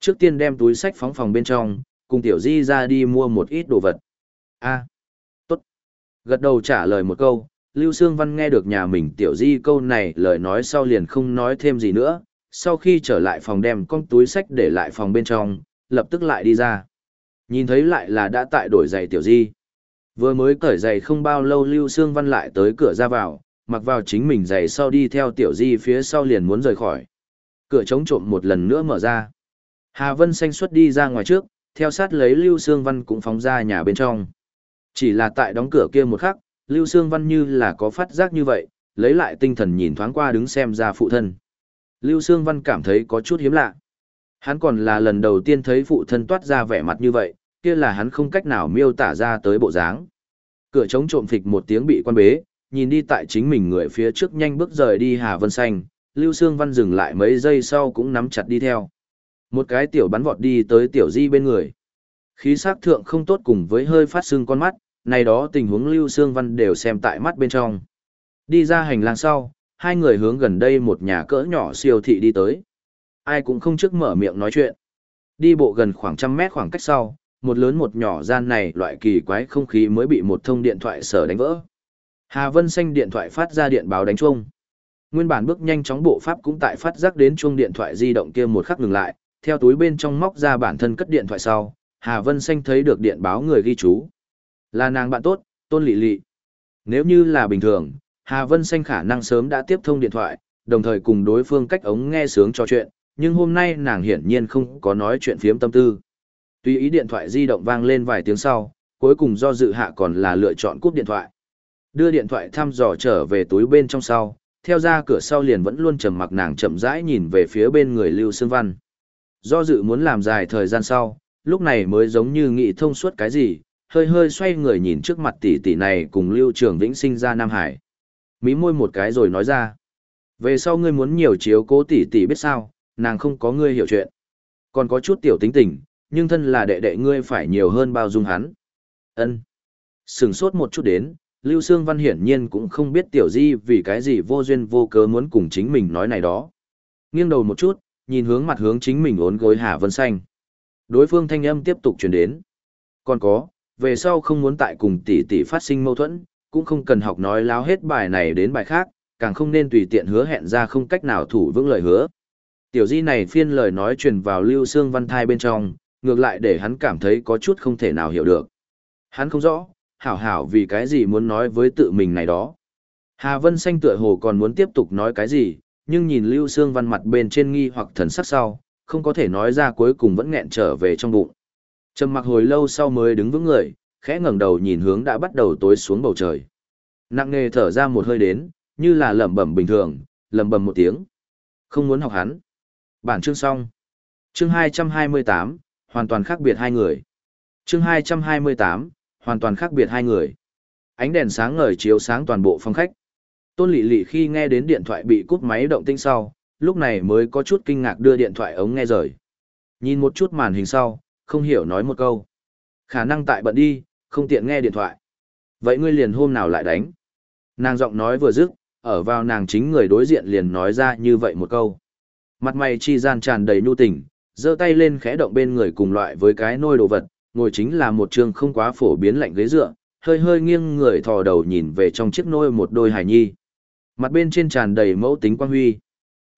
Trước tiên đem túi sách phóng phòng bên trong, cùng Tiểu Di ra đi mua một ít đồ vật. a tốt. Gật đầu trả lời một câu, Lưu Sương Văn nghe được nhà mình Tiểu Di câu này lời nói sau liền không nói thêm gì nữa. Sau khi trở lại phòng đem con túi sách để lại phòng bên trong, lập tức lại đi ra. Nhìn thấy lại là đã tại đổi giày Tiểu Di. Vừa mới cởi giày không bao lâu Lưu Sương Văn lại tới cửa ra vào, mặc vào chính mình giày sau đi theo Tiểu Di phía sau liền muốn rời khỏi. Cửa chống trộm một lần nữa mở ra. Hà Vân xanh xuất đi ra ngoài trước, theo sát lấy Lưu Sương Văn cũng phóng ra nhà bên trong. Chỉ là tại đóng cửa kia một khắc, Lưu Sương Văn như là có phát giác như vậy, lấy lại tinh thần nhìn thoáng qua đứng xem ra phụ thân. Lưu Sương Văn cảm thấy có chút hiếm lạ. Hắn còn là lần đầu tiên thấy phụ thân toát ra vẻ mặt như vậy, kia là hắn không cách nào miêu tả ra tới bộ dáng. Cửa chống trộm phịch một tiếng bị quan bế, nhìn đi tại chính mình người phía trước nhanh bước rời đi Hà Vân Xanh, Lưu Sương Văn dừng lại mấy giây sau cũng nắm chặt đi theo. Một cái tiểu bắn vọt đi tới tiểu di bên người. Khí sắc thượng không tốt cùng với hơi phát sưng con mắt, này đó tình huống Lưu Sương Văn đều xem tại mắt bên trong. Đi ra hành lang sau, hai người hướng gần đây một nhà cỡ nhỏ siêu thị đi tới. Ai cũng không trước mở miệng nói chuyện. Đi bộ gần khoảng trăm mét khoảng cách sau, một lớn một nhỏ gian này loại kỳ quái không khí mới bị một thông điện thoại sở đánh vỡ. Hà Vân Xanh điện thoại phát ra điện báo đánh chuông. Nguyên bản bước nhanh chóng bộ pháp cũng tại phát giác đến chuông điện thoại di động kia một khắc ngừng lại, theo túi bên trong móc ra bản thân cất điện thoại sau, Hà Vân Xanh thấy được điện báo người ghi chú. Là nàng bạn tốt, Tôn Lị Lị. Nếu như là bình thường, Hà Vân Xanh khả năng sớm đã tiếp thông điện thoại, đồng thời cùng đối phương cách ống nghe sướng trò chuyện, nhưng hôm nay nàng hiển nhiên không có nói chuyện phiếm tâm tư. Tuy ý điện thoại di động vang lên vài tiếng sau, cuối cùng do dự hạ còn là lựa chọn cúp điện thoại. Đưa điện thoại thăm dò trở về túi bên trong sau, theo ra cửa sau liền vẫn luôn trầm mặc nàng chậm rãi nhìn về phía bên người Lưu Sương Văn. Do dự muốn làm dài thời gian sau, lúc này mới giống như nghĩ thông suốt cái gì, hơi hơi xoay người nhìn trước mặt tỷ tỷ này cùng Lưu Trường Vĩnh sinh ra Nam Hải. Mí môi một cái rồi nói ra. Về sau ngươi muốn nhiều chiếu cố tỷ tỷ biết sao, nàng không có ngươi hiểu chuyện. Còn có chút tiểu tính tình, nhưng thân là đệ đệ ngươi phải nhiều hơn bao dung hắn. Ân. Sừng sốt một chút đến, Lưu Sương Văn hiển nhiên cũng không biết tiểu di vì cái gì vô duyên vô cớ muốn cùng chính mình nói này đó. Nghiêng đầu một chút, nhìn hướng mặt hướng chính mình ốn gối Hà Vân Xanh. Đối phương thanh âm tiếp tục truyền đến. Còn có, về sau không muốn tại cùng tỷ tỷ phát sinh mâu thuẫn, cũng không cần học nói láo hết bài này đến bài khác, càng không nên tùy tiện hứa hẹn ra không cách nào thủ vững lời hứa. Tiểu di này phiên lời nói truyền vào Lưu Sương Văn thai bên trong, ngược lại để hắn cảm thấy có chút không thể nào hiểu được. Hắn không rõ, hảo hảo vì cái gì muốn nói với tự mình này đó. Hà Vân Xanh tựa hồ còn muốn tiếp tục nói cái gì, nhưng nhìn Lưu Sương Văn mặt bên trên nghi hoặc thần sắc sau, không có thể nói ra cuối cùng vẫn nghẹn trở về trong bụng. Trầm mặc hồi lâu sau mới đứng vững người, khẽ ngẩng đầu nhìn hướng đã bắt đầu tối xuống bầu trời. Nặng nề thở ra một hơi đến, như là lẩm bẩm bình thường, lẩm bẩm một tiếng. Không muốn học hắn. Bản chương xong. Chương 228, hoàn toàn khác biệt hai người. Chương 228, hoàn toàn khác biệt hai người. Ánh đèn sáng ngời chiếu sáng toàn bộ phòng khách. Tôn Lệ Lệ khi nghe đến điện thoại bị cúp máy động tĩnh sau, lúc này mới có chút kinh ngạc đưa điện thoại ống nghe rời. Nhìn một chút màn hình sau, không hiểu nói một câu. Khả năng tại bận đi, không tiện nghe điện thoại. Vậy ngươi liền hôm nào lại đánh? Nàng giọng nói vừa dứt, ở vào nàng chính người đối diện liền nói ra như vậy một câu. Mặt mày chi gian tràn đầy nhu tình, giơ tay lên khẽ động bên người cùng loại với cái nôi đồ vật, ngồi chính là một trường không quá phổ biến lạnh ghế dựa, hơi hơi nghiêng người thò đầu nhìn về trong chiếc nôi một đôi hài nhi. Mặt bên trên tràn đầy mẫu tính quang huy.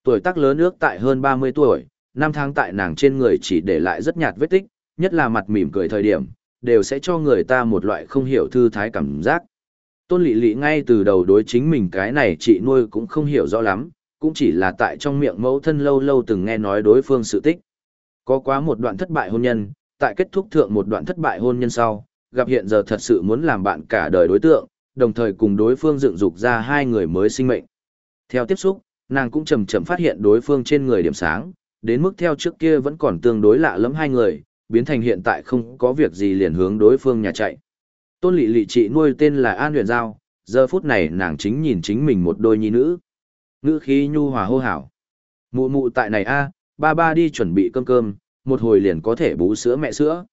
Tuổi tác lớn ước tại hơn 30 tuổi, năm tháng tại nàng trên người chỉ để lại rất nhạt vết tích, nhất là mặt mỉm cười thời điểm, đều sẽ cho người ta một loại không hiểu thư thái cảm giác. Tôn Lệ Lệ ngay từ đầu đối chính mình cái này chị nuôi cũng không hiểu rõ lắm, cũng chỉ là tại trong miệng mẫu thân lâu lâu từng nghe nói đối phương sự tích. Có quá một đoạn thất bại hôn nhân, tại kết thúc thượng một đoạn thất bại hôn nhân sau, gặp hiện giờ thật sự muốn làm bạn cả đời đối tượng, đồng thời cùng đối phương dựng dục ra hai người mới sinh mệnh. Theo tiếp xúc, nàng cũng chầm chậm phát hiện đối phương trên người điểm sáng, đến mức theo trước kia vẫn còn tương đối lạ lẫm hai người, biến thành hiện tại không có việc gì liền hướng đối phương nhà chạy. Tôn Lệ Lệ chị nuôi tên là An Huyền Giao, giờ phút này nàng chính nhìn chính mình một đôi nhi nữ. Ngữ khí nhu hòa hô hảo. Mụ mụ tại này a, ba ba đi chuẩn bị cơm cơm, một hồi liền có thể bú sữa mẹ sữa.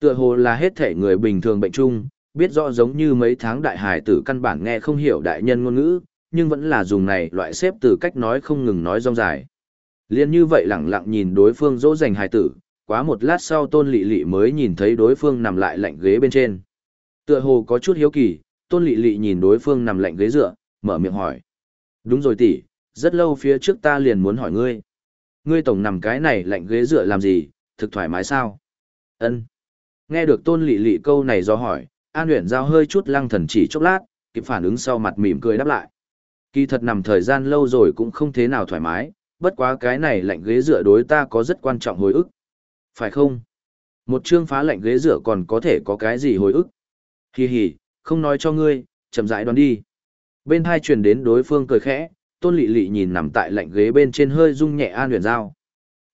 Tựa hồ là hết thể người bình thường bệnh chung, biết rõ giống như mấy tháng đại hải tử căn bản nghe không hiểu đại nhân ngôn ngữ, nhưng vẫn là dùng này loại xếp từ cách nói không ngừng nói rong dài. Liên như vậy lặng lặng nhìn đối phương dỗ dành hải tử, quá một lát sau tôn lị lị mới nhìn thấy đối phương nằm lại lạnh ghế bên trên. Tựa hồ có chút hiếu kỳ, tôn lị lị nhìn đối phương nằm lạnh ghế dựa, mở miệng hỏi. Đúng rồi tỷ, rất lâu phía trước ta liền muốn hỏi ngươi. Ngươi tổng nằm cái này lạnh ghế dựa làm gì, thực thoải mái sao? Ân. Nghe được tôn lị lị câu này do hỏi, An Uyển Giao hơi chút lăng thần chỉ chốc lát, kịp phản ứng sau mặt mỉm cười đáp lại. Kỳ thật nằm thời gian lâu rồi cũng không thế nào thoải mái, bất quá cái này lạnh ghế dựa đối ta có rất quan trọng hồi ức. Phải không? Một chương phá lạnh ghế dựa còn có thể có cái gì hồi ức? Hi hi, không nói cho ngươi, chậm rãi đoán đi. Bên hai truyền đến đối phương cười khẽ, tôn lỵ lỵ nhìn nằm tại lạnh ghế bên trên hơi rung nhẹ An Huyền Giao.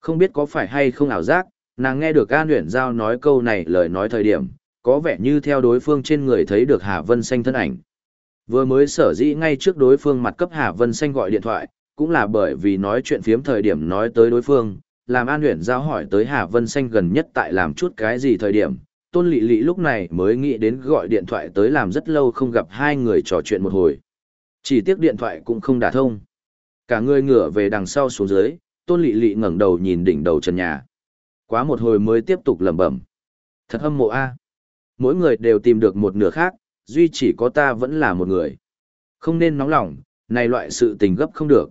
Không biết có phải hay không ảo giác, nàng nghe được An Huyền Giao nói câu này lời nói thời điểm, có vẻ như theo đối phương trên người thấy được Hà Vân Xanh thân ảnh. Vừa mới sở dĩ ngay trước đối phương mặt cấp Hà Vân Xanh gọi điện thoại, cũng là bởi vì nói chuyện phiếm thời điểm nói tới đối phương, làm An Huyền Giao hỏi tới Hà Vân Xanh gần nhất tại làm chút cái gì thời điểm. Tôn lỵ lỵ lúc này mới nghĩ đến gọi điện thoại tới làm rất lâu không gặp hai người trò chuyện một hồi. Chỉ tiếc điện thoại cũng không đả thông. Cả người ngửa về đằng sau xuống dưới, Tôn Lị Lị ngẩng đầu nhìn đỉnh đầu trần nhà. Quá một hồi mới tiếp tục lẩm bẩm. Thật hâm mộ a. Mỗi người đều tìm được một nửa khác, duy chỉ có ta vẫn là một người. Không nên nóng lòng, này loại sự tình gấp không được.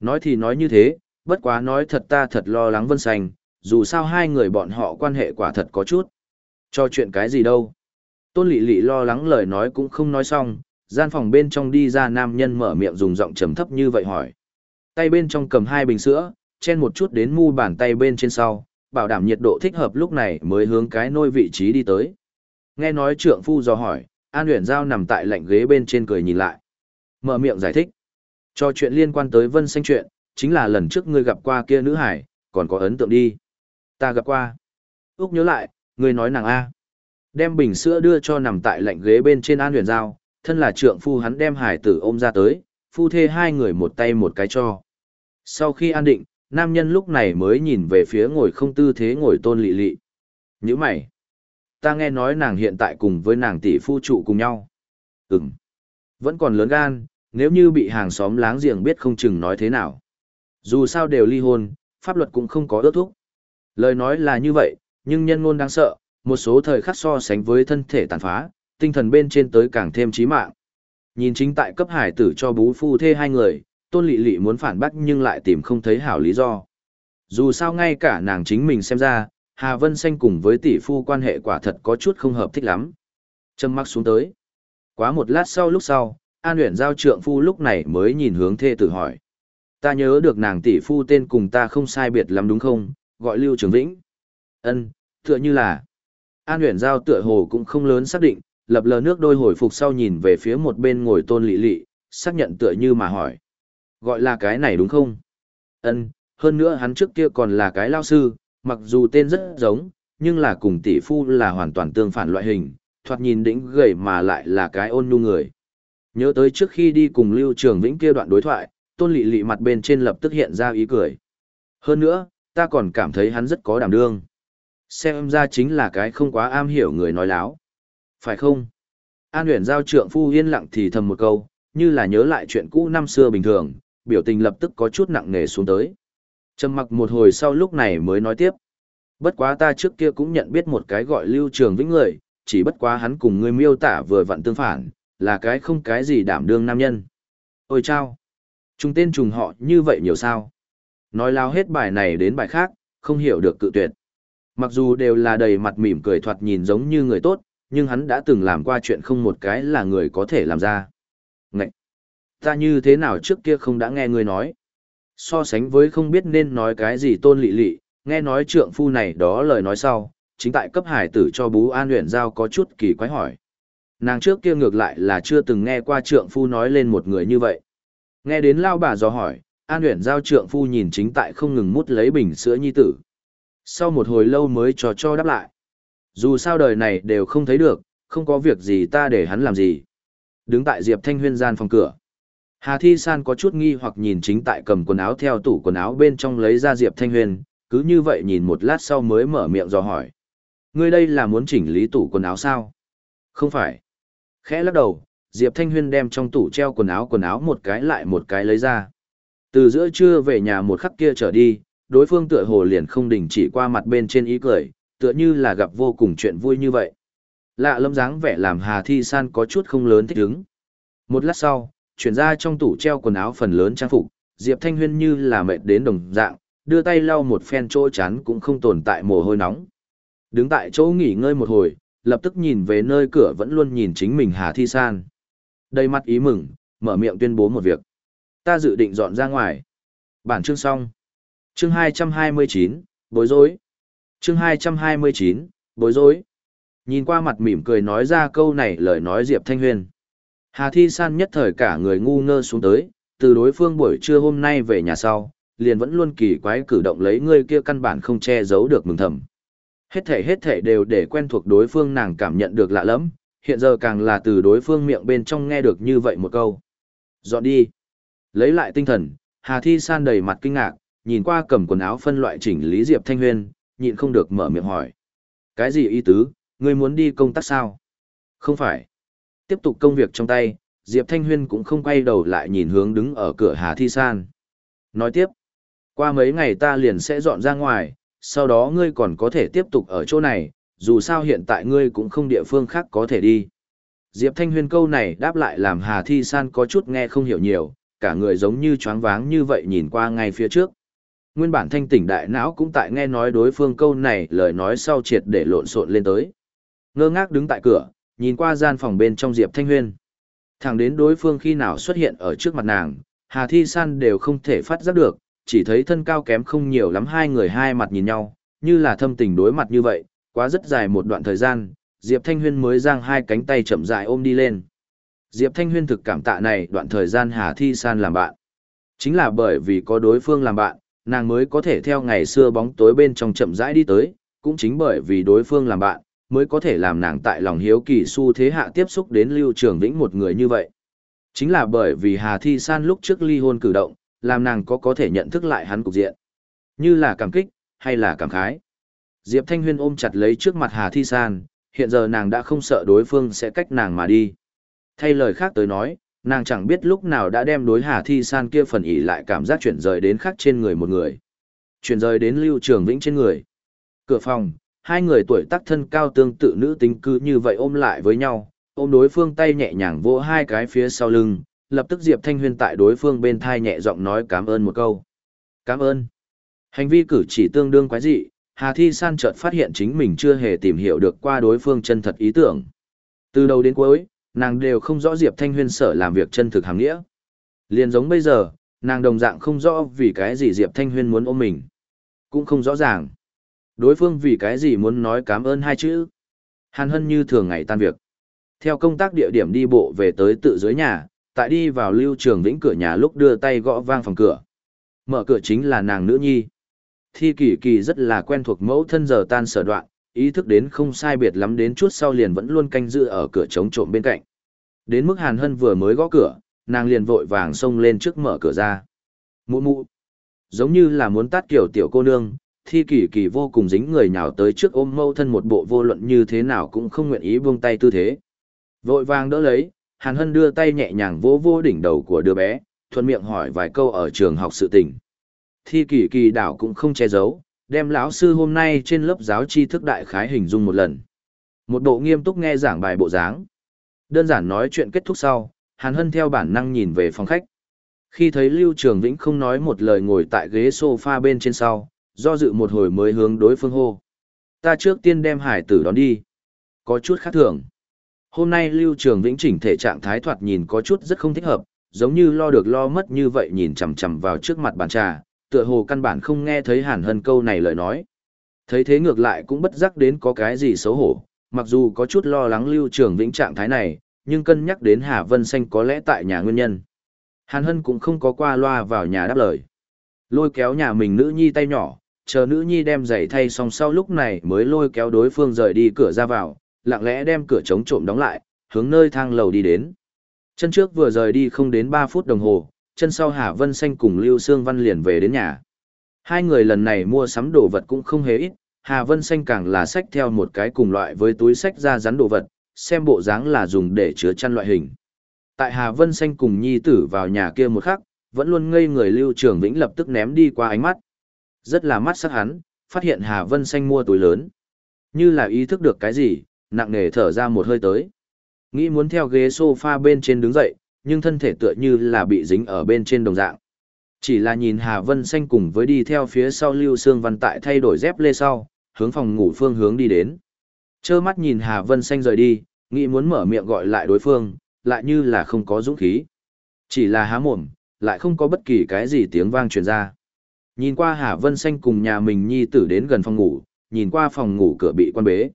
Nói thì nói như thế, bất quá nói thật ta thật lo lắng Vân Xanh, dù sao hai người bọn họ quan hệ quả thật có chút. Cho chuyện cái gì đâu. Tôn Lị Lị lo lắng lời nói cũng không nói xong, gian phòng bên trong đi ra nam nhân mở miệng dùng giọng trầm thấp như vậy hỏi. Tay bên trong cầm hai bình sữa, chen một chút đến mu bàn tay bên trên sau, bảo đảm nhiệt độ thích hợp lúc này mới hướng cái nôi vị trí đi tới. Nghe nói trượng phu do hỏi, An Uyển Giao nằm tại lạnh ghế bên trên cười nhìn lại. Mở miệng giải thích. Cho chuyện liên quan tới Vân Xanh chuyện, chính là lần trước ngươi gặp qua kia nữ hải, còn có ấn tượng đi. Ta gặp qua. Úc nhớ lại, ngươi nói nàng A. Đem bình sữa đưa cho nằm tại lạnh ghế bên trên an huyền giao, thân là trượng phu hắn đem hải tử ôm ra tới, phu thê hai người một tay một cái cho. Sau khi an định, nam nhân lúc này mới nhìn về phía ngồi không tư thế ngồi tôn lị lị. Nhữ mày. Ta nghe nói nàng hiện tại cùng với nàng tỷ phu trụ cùng nhau. Ừm. Vẫn còn lớn gan, nếu như bị hàng xóm láng giềng biết không chừng nói thế nào. Dù sao đều ly hôn, pháp luật cũng không có ước thúc. Lời nói là như vậy, nhưng nhân ngôn đáng sợ, một số thời khắc so sánh với thân thể tàn phá, tinh thần bên trên tới càng thêm chí mạng. Nhìn chính tại cấp hải tử cho bú phu thê hai người, tôn lị lị muốn phản bác nhưng lại tìm không thấy hảo lý do. Dù sao ngay cả nàng chính mình xem ra, Hà Vân Xanh cùng với tỷ phu quan hệ quả thật có chút không hợp thích lắm. Trầm mắc xuống tới. Quá một lát sau lúc sau, An Uyển giao trượng phu lúc này mới nhìn hướng thê tử hỏi. Ta nhớ được nàng tỷ phu tên cùng ta không sai biệt lắm đúng không, gọi Lưu Trường Vĩnh. Ân, tựa như là. An Uyển giao tựa hồ cũng không lớn xác định, lập lờ nước đôi hồi phục sau nhìn về phía một bên ngồi tôn lị lị, xác nhận tựa như mà hỏi. Gọi là cái này đúng không? Ân, hơn nữa hắn trước kia còn là cái lao sư, mặc dù tên rất giống, nhưng là cùng tỷ phu là hoàn toàn tương phản loại hình, thoạt nhìn đỉnh gầy mà lại là cái ôn nhu người. Nhớ tới trước khi đi cùng Lưu Trường Vĩnh kia đoạn đối thoại, tôn lị lị mặt bên trên lập tức hiện ra ý cười. Hơn nữa, ta còn cảm thấy hắn rất có đảm đương. Xem ra chính là cái không quá am hiểu người nói láo. Phải không? An Huyền giao trượng phu yên lặng thì thầm một câu, như là nhớ lại chuyện cũ năm xưa bình thường, biểu tình lập tức có chút nặng nề xuống tới. Trầm mặc một hồi sau lúc này mới nói tiếp. Bất quá ta trước kia cũng nhận biết một cái gọi lưu trường vĩnh người, chỉ bất quá hắn cùng ngươi miêu tả vừa vặn tương phản, là cái không cái gì đảm đương nam nhân. Ôi chao! Trùng tên trùng họ như vậy nhiều sao? Nói lao hết bài này đến bài khác, không hiểu được cự tuyệt. Mặc dù đều là đầy mặt mỉm cười thoạt nhìn giống như người tốt, nhưng hắn đã từng làm qua chuyện không một cái là người có thể làm ra. Ngậy! Ta như thế nào trước kia không đã nghe ngươi nói? So sánh với không biết nên nói cái gì tôn lị lị, nghe nói trượng phu này đó lời nói sau, chính tại cấp hải tử cho bú an luyện giao có chút kỳ quái hỏi. Nàng trước kia ngược lại là chưa từng nghe qua trượng phu nói lên một người như vậy. Nghe đến lao bà dò hỏi, an luyện giao trượng phu nhìn chính tại không ngừng mút lấy bình sữa nhi tử. Sau một hồi lâu mới cho cho đáp lại. Dù sao đời này đều không thấy được, không có việc gì ta để hắn làm gì. Đứng tại Diệp Thanh Huyên gian phòng cửa. Hà Thi San có chút nghi hoặc nhìn chính tại cầm quần áo theo tủ quần áo bên trong lấy ra Diệp Thanh Huyên, cứ như vậy nhìn một lát sau mới mở miệng dò hỏi. Ngươi đây là muốn chỉnh lý tủ quần áo sao? Không phải. Khẽ lắc đầu, Diệp Thanh Huyên đem trong tủ treo quần áo quần áo một cái lại một cái lấy ra. Từ giữa trưa về nhà một khắc kia trở đi, đối phương tựa hồ liền không đình chỉ qua mặt bên trên ý cười, tựa như là gặp vô cùng chuyện vui như vậy. Lạ lâm dáng vẻ làm Hà Thi San có chút không lớn thích ứng. Một lát sau, chuyển ra trong tủ treo quần áo phần lớn trang phục, Diệp Thanh Huyên như là mệt đến đồng dạng, đưa tay lau một phen chỗ chán cũng không tồn tại mồ hôi nóng. Đứng tại chỗ nghỉ ngơi một hồi, lập tức nhìn về nơi cửa vẫn luôn nhìn chính mình Hà Thi San. Đầy mặt ý mừng, mở miệng tuyên bố một việc. Ta dự định dọn ra ngoài. Bản chương xong. Chương 229, bối rối. Chương 229, bối rối. Nhìn qua mặt mỉm cười nói ra câu này lời nói Diệp Thanh huyền Hà Thi San nhất thời cả người ngu ngơ xuống tới, từ đối phương buổi trưa hôm nay về nhà sau, liền vẫn luôn kỳ quái cử động lấy người kia căn bản không che giấu được mừng thầm. Hết thể hết thể đều để quen thuộc đối phương nàng cảm nhận được lạ lắm, hiện giờ càng là từ đối phương miệng bên trong nghe được như vậy một câu. Dọn đi. Lấy lại tinh thần, Hà Thi San đầy mặt kinh ngạc, nhìn qua cầm quần áo phân loại chỉnh lý Diệp Thanh huyền nhịn không được mở miệng hỏi. Cái gì ý tứ, ngươi muốn đi công tác sao? Không phải. Tiếp tục công việc trong tay, Diệp Thanh Huyên cũng không quay đầu lại nhìn hướng đứng ở cửa Hà Thi San. Nói tiếp, qua mấy ngày ta liền sẽ dọn ra ngoài, sau đó ngươi còn có thể tiếp tục ở chỗ này, dù sao hiện tại ngươi cũng không địa phương khác có thể đi. Diệp Thanh Huyên câu này đáp lại làm Hà Thi San có chút nghe không hiểu nhiều, cả người giống như choáng váng như vậy nhìn qua ngay phía trước. Nguyên bản thanh tỉnh đại não cũng tại nghe nói đối phương câu này lời nói sau triệt để lộn xộn lên tới. Ngơ ngác đứng tại cửa, nhìn qua gian phòng bên trong Diệp Thanh Huyên. Thẳng đến đối phương khi nào xuất hiện ở trước mặt nàng, Hà Thi San đều không thể phát giác được, chỉ thấy thân cao kém không nhiều lắm hai người hai mặt nhìn nhau, như là thâm tình đối mặt như vậy, quá rất dài một đoạn thời gian, Diệp Thanh Huyên mới giang hai cánh tay chậm rãi ôm đi lên. Diệp Thanh Huyên thực cảm tạ này đoạn thời gian Hà Thi San làm bạn. Chính là bởi vì có đối phương làm bạn, nàng mới có thể theo ngày xưa bóng tối bên trong chậm rãi đi tới, cũng chính bởi vì đối phương làm bạn, mới có thể làm nàng tại lòng hiếu kỳ su thế hạ tiếp xúc đến Lưu Trường Vĩnh một người như vậy. Chính là bởi vì Hà Thi San lúc trước ly hôn cử động, làm nàng có có thể nhận thức lại hắn cục diện. Như là cảm kích, hay là cảm khái. Diệp Thanh Huyên ôm chặt lấy trước mặt Hà Thi San, hiện giờ nàng đã không sợ đối phương sẽ cách nàng mà đi. Thay lời khác tới nói, nàng chẳng biết lúc nào đã đem đối Hà Thi San kia phần ỉ lại cảm giác chuyển rời đến khác trên người một người. Chuyển rời đến Lưu Trường Vĩnh trên người. Cửa phòng, hai người tuổi tác thân cao tương tự nữ tính cứ như vậy ôm lại với nhau, ôm đối phương tay nhẹ nhàng vỗ hai cái phía sau lưng, lập tức Diệp Thanh Huyên tại đối phương bên thai nhẹ giọng nói cảm ơn một câu. Cảm ơn. Hành vi cử chỉ tương đương quái dị, Hà Thi San chợt phát hiện chính mình chưa hề tìm hiểu được qua đối phương chân thật ý tưởng. Từ đầu đến cuối, nàng đều không rõ Diệp Thanh Huyên sở làm việc chân thực hàng nghĩa. Liền giống bây giờ, nàng đồng dạng không rõ vì cái gì Diệp Thanh Huyên muốn ôm mình. Cũng không rõ ràng. Đối phương vì cái gì muốn nói cảm ơn hai chữ. Hàn hân như thường ngày tan việc. Theo công tác địa điểm đi bộ về tới tự dưới nhà, tại đi vào lưu trường vĩnh cửa nhà lúc đưa tay gõ vang phòng cửa. Mở cửa chính là nàng nữ nhi. Thi kỳ kỳ rất là quen thuộc mẫu thân giờ tan sở đoạn, ý thức đến không sai biệt lắm đến chút sau liền vẫn luôn canh giữ ở cửa chống trộm bên cạnh. Đến mức Hàn Hân vừa mới gõ cửa, nàng liền vội vàng xông lên trước mở cửa ra. Mụ mụ. Giống như là muốn tát kiểu tiểu cô nương, thi kỳ kỳ vô cùng dính người nhào tới trước ôm mâu thân một bộ vô luận như thế nào cũng không nguyện ý buông tay tư thế. Vội vàng đỡ lấy, Hàn Hân đưa tay nhẹ nhàng vỗ vô đỉnh đầu của đứa bé, thuận miệng hỏi vài câu ở trường học sự tình. Thi kỳ kỳ đảo cũng không che giấu, đem lão sư hôm nay trên lớp giáo tri thức đại khái hình dung một lần. Một bộ nghiêm túc nghe giảng bài bộ dáng. Đơn giản nói chuyện kết thúc sau, Hàn Hân theo bản năng nhìn về phòng khách. Khi thấy Lưu Trường Vĩnh không nói một lời ngồi tại ghế sofa bên trên sau, do dự một hồi mới hướng đối phương hô. Ta trước tiên đem hải tử đón đi. Có chút khác thường. Hôm nay Lưu Trường Vĩnh chỉnh thể trạng thái thoạt nhìn có chút rất không thích hợp, giống như lo được lo mất như vậy nhìn chằm chằm vào trước mặt bàn trà, tựa hồ căn bản không nghe thấy Hàn Hân câu này lời nói. Thấy thế ngược lại cũng bất giác đến có cái gì xấu hổ, mặc dù có chút lo lắng Lưu Trường Vĩnh trạng thái này, nhưng cân nhắc đến Hà Vân Xanh có lẽ tại nhà nguyên nhân. Hàn Hân cũng không có qua loa vào nhà đáp lời. Lôi kéo nhà mình nữ nhi tay nhỏ, chờ nữ nhi đem giày thay xong sau lúc này mới lôi kéo đối phương rời đi cửa ra vào, lặng lẽ đem cửa chống trộm đóng lại, hướng nơi thang lầu đi đến. Chân trước vừa rời đi không đến 3 phút đồng hồ, chân sau Hà Vân Xanh cùng Lưu Sương Văn liền về đến nhà. Hai người lần này mua sắm đồ vật cũng không hề ít, Hà Vân Xanh càng là sách theo một cái cùng loại với túi sách ra rắn đồ vật, xem bộ dáng là dùng để chứa chăn loại hình. Tại Hà Vân Xanh cùng nhi tử vào nhà kia một khắc, vẫn luôn ngây người Lưu Trường Vĩnh lập tức ném đi qua ánh mắt. Rất là mắt sắc hắn, phát hiện Hà Vân Xanh mua túi lớn. Như là ý thức được cái gì, nặng nề thở ra một hơi tới. Nghĩ muốn theo ghế sofa bên trên đứng dậy, nhưng thân thể tựa như là bị dính ở bên trên đồng dạng. Chỉ là nhìn Hà Vân Xanh cùng với đi theo phía sau Lưu Sương Văn tại thay đổi dép lê sau, hướng phòng ngủ phương hướng đi đến. Chơ mắt nhìn Hà Vân Xanh rời đi, nghĩ muốn mở miệng gọi lại đối phương, lại như là không có dũng khí. Chỉ là há mồm, lại không có bất kỳ cái gì tiếng vang truyền ra. Nhìn qua Hà Vân Xanh cùng nhà mình nhi tử đến gần phòng ngủ, nhìn qua phòng ngủ cửa bị quan bế.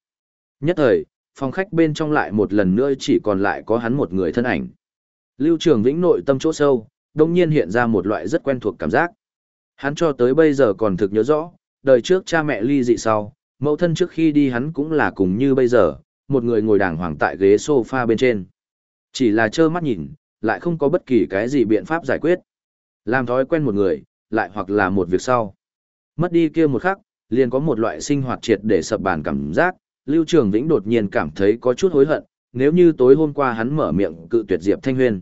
Nhất thời, phòng khách bên trong lại một lần nữa chỉ còn lại có hắn một người thân ảnh. Lưu Trường Vĩnh nội tâm chỗ sâu, đông nhiên hiện ra một loại rất quen thuộc cảm giác. Hắn cho tới bây giờ còn thực nhớ rõ, đời trước cha mẹ ly dị sau, mẫu thân trước khi đi hắn cũng là cùng như bây giờ, một người ngồi đàng hoàng tại ghế sofa bên trên. Chỉ là trơ mắt nhìn, lại không có bất kỳ cái gì biện pháp giải quyết. Làm thói quen một người, lại hoặc là một việc sau. Mất đi kia một khắc, liền có một loại sinh hoạt triệt để sập bàn cảm giác, Lưu Trường Vĩnh đột nhiên cảm thấy có chút hối hận, nếu như tối hôm qua hắn mở miệng cự tuyệt Diệp Thanh Huyên.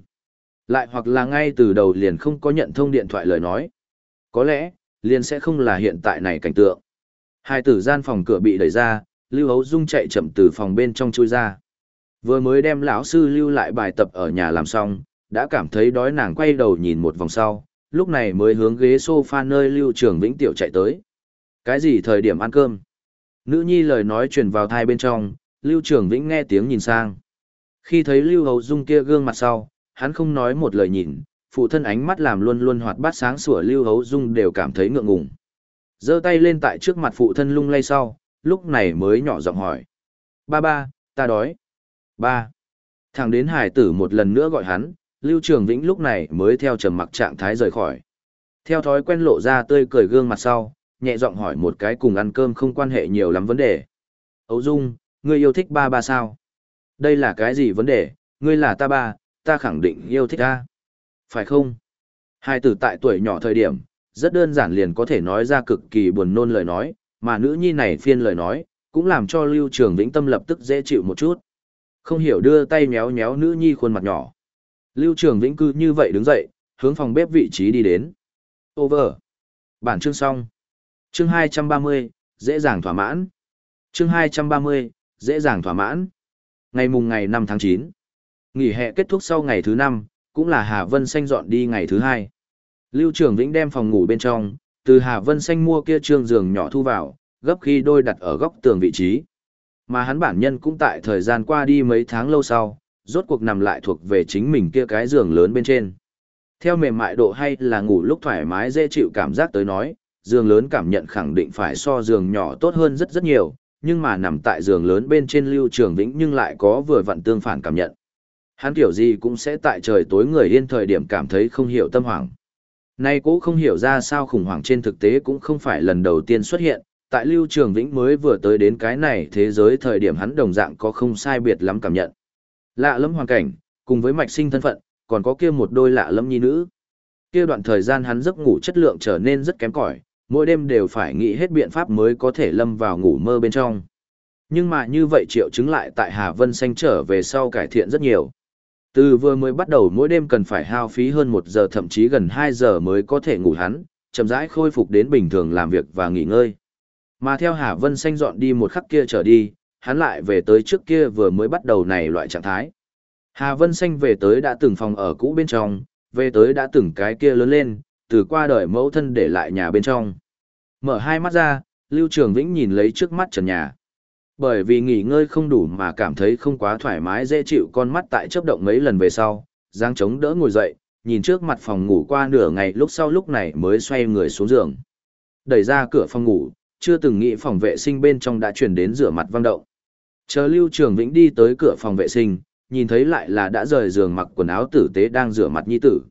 Lại hoặc là ngay từ đầu liền không có nhận thông điện thoại lời nói. Có lẽ, liền sẽ không là hiện tại này cảnh tượng. Hai tử gian phòng cửa bị đẩy ra, Lưu Hấu Dung chạy chậm từ phòng bên trong chui ra. Vừa mới đem lão sư lưu lại bài tập ở nhà làm xong, đã cảm thấy đói nàng quay đầu nhìn một vòng sau, lúc này mới hướng ghế sofa nơi Lưu Trường Vĩnh tiểu chạy tới. Cái gì thời điểm ăn cơm? Nữ nhi lời nói truyền vào thai bên trong, Lưu Trường Vĩnh nghe tiếng nhìn sang. Khi thấy Lưu Hầu Dung kia gương mặt sau, hắn không nói một lời nhìn, phụ thân ánh mắt làm luôn luôn hoạt bát sáng sủa Lưu Hầu Dung đều cảm thấy ngượng ngùng. giơ tay lên tại trước mặt phụ thân lung lay sau, lúc này mới nhỏ giọng hỏi. Ba ba, ta đói. Ba. Thằng đến hải tử một lần nữa gọi hắn, Lưu Trường Vĩnh lúc này mới theo trầm mặc trạng thái rời khỏi. Theo thói quen lộ ra tươi cười gương mặt sau, nhẹ giọng hỏi một cái cùng ăn cơm không quan hệ nhiều lắm vấn đề. Ấu Dung, ngươi yêu thích ba ba sao? Đây là cái gì vấn đề, ngươi là ta ba, ta khẳng định yêu thích ta. Phải không? Hai tử tại tuổi nhỏ thời điểm, rất đơn giản liền có thể nói ra cực kỳ buồn nôn lời nói, mà nữ nhi này phiên lời nói, cũng làm cho Lưu Trường Vĩnh tâm lập tức dễ chịu một chút. Không hiểu đưa tay méo méo nữ nhi khuôn mặt nhỏ. Lưu Trường Vĩnh cư như vậy đứng dậy, hướng phòng bếp vị trí đi đến. Over. Bản chương xong. Chương 230, dễ dàng thỏa mãn. Chương 230, dễ dàng thỏa mãn. Ngày mùng ngày 5 tháng 9. Nghỉ hè kết thúc sau ngày thứ 5, cũng là Hà Vân Xanh dọn đi ngày thứ 2. Lưu Trường Vĩnh đem phòng ngủ bên trong, từ Hà Vân Xanh mua kia trương giường nhỏ thu vào, gấp khi đôi đặt ở góc tường vị trí. Mà hắn bản nhân cũng tại thời gian qua đi mấy tháng lâu sau, rốt cuộc nằm lại thuộc về chính mình kia cái giường lớn bên trên. Theo mềm mại độ hay là ngủ lúc thoải mái dễ chịu cảm giác tới nói, giường lớn cảm nhận khẳng định phải so giường nhỏ tốt hơn rất rất nhiều, nhưng mà nằm tại giường lớn bên trên lưu trường vĩnh nhưng lại có vừa vặn tương phản cảm nhận. Hắn kiểu gì cũng sẽ tại trời tối người yên thời điểm cảm thấy không hiểu tâm hoảng. Nay cũng không hiểu ra sao khủng hoảng trên thực tế cũng không phải lần đầu tiên xuất hiện, tại Lưu Trường Vĩnh mới vừa tới đến cái này thế giới thời điểm hắn đồng dạng có không sai biệt lắm cảm nhận. Lạ lẫm hoàn cảnh, cùng với mạch sinh thân phận, còn có kia một đôi lạ lẫm nhi nữ. Kia đoạn thời gian hắn giấc ngủ chất lượng trở nên rất kém cỏi, mỗi đêm đều phải nghĩ hết biện pháp mới có thể lâm vào ngủ mơ bên trong. Nhưng mà như vậy triệu chứng lại tại Hà Vân Xanh trở về sau cải thiện rất nhiều. Từ vừa mới bắt đầu mỗi đêm cần phải hao phí hơn một giờ thậm chí gần hai giờ mới có thể ngủ hắn, chậm rãi khôi phục đến bình thường làm việc và nghỉ ngơi. Mà theo Hà Vân Xanh dọn đi một khắc kia trở đi, hắn lại về tới trước kia vừa mới bắt đầu này loại trạng thái. Hà Vân Xanh về tới đã từng phòng ở cũ bên trong, về tới đã từng cái kia lớn lên, từ qua đời mẫu thân để lại nhà bên trong. Mở hai mắt ra, Lưu Trường Vĩnh nhìn lấy trước mắt trần nhà. Bởi vì nghỉ ngơi không đủ mà cảm thấy không quá thoải mái dễ chịu con mắt tại chớp động mấy lần về sau, giang chống đỡ ngồi dậy, nhìn trước mặt phòng ngủ qua nửa ngày lúc sau lúc này mới xoay người xuống giường. Đẩy ra cửa phòng ngủ, chưa từng nghĩ phòng vệ sinh bên trong đã chuyển đến rửa mặt văng động. Chờ Lưu Trường Vĩnh đi tới cửa phòng vệ sinh, nhìn thấy lại là đã rời giường mặc quần áo tử tế đang rửa mặt nhi tử.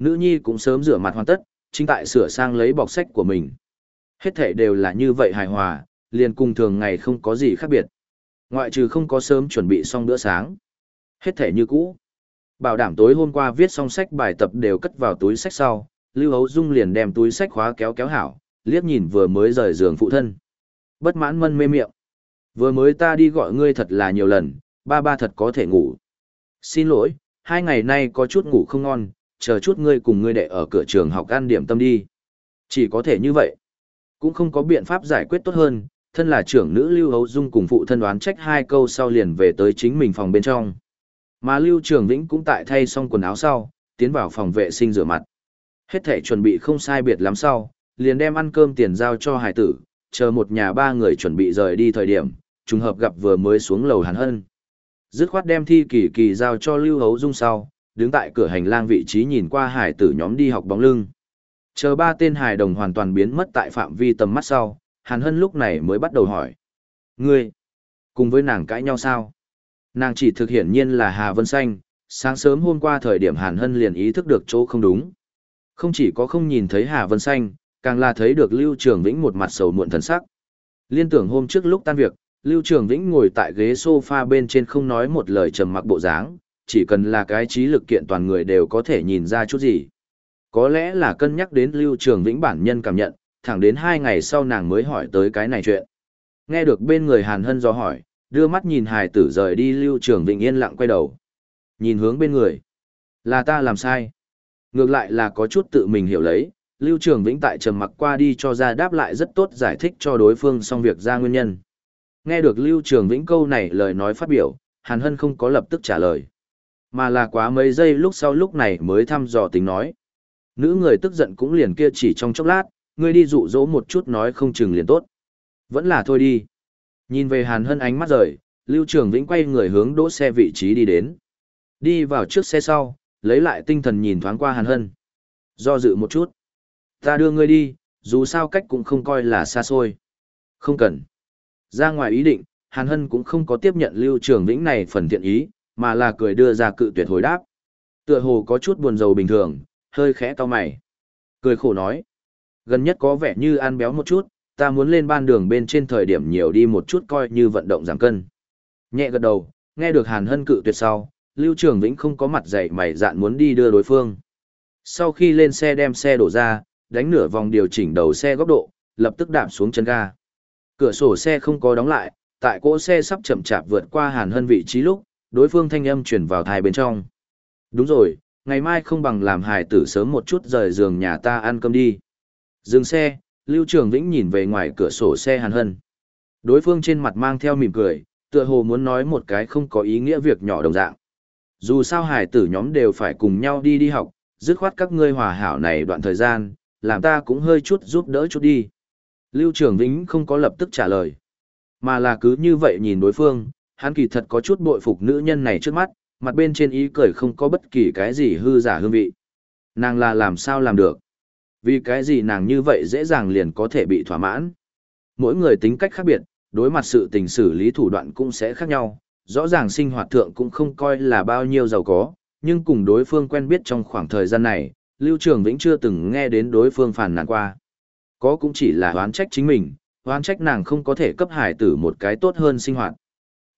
Nữ nhi cũng sớm rửa mặt hoàn tất, chính tại sửa sang lấy bọc sách của mình. Hết thể đều là như vậy hài hòa, liền cùng thường ngày không có gì khác biệt. Ngoại trừ không có sớm chuẩn bị xong bữa sáng. Hết thể như cũ. Bảo đảm tối hôm qua viết xong sách bài tập đều cất vào túi sách sau, Lưu Hấu Dung liền đem túi sách khóa kéo kéo hảo, liếc nhìn vừa mới rời giường phụ thân. Bất mãn mân mê miệng. Vừa mới ta đi gọi ngươi thật là nhiều lần, ba ba thật có thể ngủ. Xin lỗi, hai ngày nay có chút ngủ không ngon, chờ chút ngươi cùng ngươi đệ ở cửa trường học ăn điểm tâm đi. Chỉ có thể như vậy. Cũng không có biện pháp giải quyết tốt hơn, thân là trưởng nữ Lưu Hấu Dung cùng phụ thân đoán trách hai câu sau liền về tới chính mình phòng bên trong. Mà Lưu Trường Vĩnh cũng tại thay xong quần áo sau, tiến vào phòng vệ sinh rửa mặt. Hết thể chuẩn bị không sai biệt lắm sau, liền đem ăn cơm tiền giao cho hải tử, chờ một nhà ba người chuẩn bị rời đi thời điểm, trùng hợp gặp vừa mới xuống lầu hàn hân. Dứt khoát đem thi kỳ kỳ giao cho Lưu Hấu Dung sau, đứng tại cửa hành lang vị trí nhìn qua hải tử nhóm đi học bóng lưng. Chờ ba tên hài đồng hoàn toàn biến mất tại phạm vi tầm mắt sau, Hàn Hân lúc này mới bắt đầu hỏi. Ngươi, cùng với nàng cãi nhau sao? Nàng chỉ thực hiện nhiên là Hà Vân Xanh, sáng sớm hôm qua thời điểm Hàn Hân liền ý thức được chỗ không đúng. Không chỉ có không nhìn thấy Hà Vân Xanh, càng là thấy được Lưu Trường Vĩnh một mặt sầu muộn thần sắc. Liên tưởng hôm trước lúc tan việc, Lưu Trường Vĩnh ngồi tại ghế sofa bên trên không nói một lời trầm mặc bộ dáng, chỉ cần là cái trí lực kiện toàn người đều có thể nhìn ra chút gì. Có lẽ là cân nhắc đến Lưu Trường Vĩnh bản nhân cảm nhận, thẳng đến hai ngày sau nàng mới hỏi tới cái này chuyện. Nghe được bên người Hàn Hân do hỏi, đưa mắt nhìn hài tử rời đi Lưu Trường Vĩnh yên lặng quay đầu. Nhìn hướng bên người. Là ta làm sai. Ngược lại là có chút tự mình hiểu lấy, Lưu Trường Vĩnh tại trầm mặc qua đi cho ra đáp lại rất tốt giải thích cho đối phương xong việc ra nguyên nhân. Nghe được Lưu Trường Vĩnh câu này lời nói phát biểu, Hàn Hân không có lập tức trả lời. Mà là quá mấy giây lúc sau lúc này mới thăm dò tính nói. Nữ người tức giận cũng liền kia chỉ trong chốc lát, ngươi đi dụ dỗ một chút nói không chừng liền tốt. Vẫn là thôi đi. Nhìn về Hàn Hân ánh mắt rời, Lưu Trường Vĩnh quay người hướng đỗ xe vị trí đi đến. Đi vào trước xe sau, lấy lại tinh thần nhìn thoáng qua Hàn Hân. Do dự một chút. Ta đưa ngươi đi, dù sao cách cũng không coi là xa xôi. Không cần. Ra ngoài ý định, Hàn Hân cũng không có tiếp nhận Lưu Trường Vĩnh này phần thiện ý, mà là cười đưa ra cự tuyệt hồi đáp. Tựa hồ có chút buồn rầu bình thường, hơi khẽ cau mày. Cười khổ nói. Gần nhất có vẻ như ăn béo một chút, ta muốn lên ban đường bên trên thời điểm nhiều đi một chút coi như vận động giảm cân. Nhẹ gật đầu, nghe được Hàn Hân cự tuyệt sau, Lưu Trường Vĩnh không có mặt dày mày dạn muốn đi đưa đối phương. Sau khi lên xe đem xe đổ ra, đánh nửa vòng điều chỉnh đầu xe góc độ, lập tức đạp xuống chân ga. Cửa sổ xe không có đóng lại, tại cỗ xe sắp chậm chạp vượt qua Hàn Hân vị trí lúc, đối phương thanh âm chuyển vào thai bên trong. Đúng rồi, ngày mai không bằng làm hài tử sớm một chút rời giường nhà ta ăn cơm đi. Dừng xe, Lưu Trường Vĩnh nhìn về ngoài cửa sổ xe Hàn Hân. Đối phương trên mặt mang theo mỉm cười, tựa hồ muốn nói một cái không có ý nghĩa việc nhỏ đồng dạng. Dù sao hài tử nhóm đều phải cùng nhau đi đi học, dứt khoát các ngươi hòa hảo này đoạn thời gian, làm ta cũng hơi chút giúp đỡ chút đi. Lưu Trường Vĩnh không có lập tức trả lời, mà là cứ như vậy nhìn đối phương, hắn kỳ thật có chút bội phục nữ nhân này trước mắt, mặt bên trên ý cười không có bất kỳ cái gì hư giả hương vị. Nàng là làm sao làm được? Vì cái gì nàng như vậy dễ dàng liền có thể bị thỏa mãn? Mỗi người tính cách khác biệt, đối mặt sự tình xử lý thủ đoạn cũng sẽ khác nhau, rõ ràng sinh hoạt thượng cũng không coi là bao nhiêu giàu có, nhưng cùng đối phương quen biết trong khoảng thời gian này, Lưu Trường Vĩnh chưa từng nghe đến đối phương phản nàn qua. Có cũng chỉ là oán trách chính mình, oán trách nàng không có thể cấp hải tử một cái tốt hơn sinh hoạt.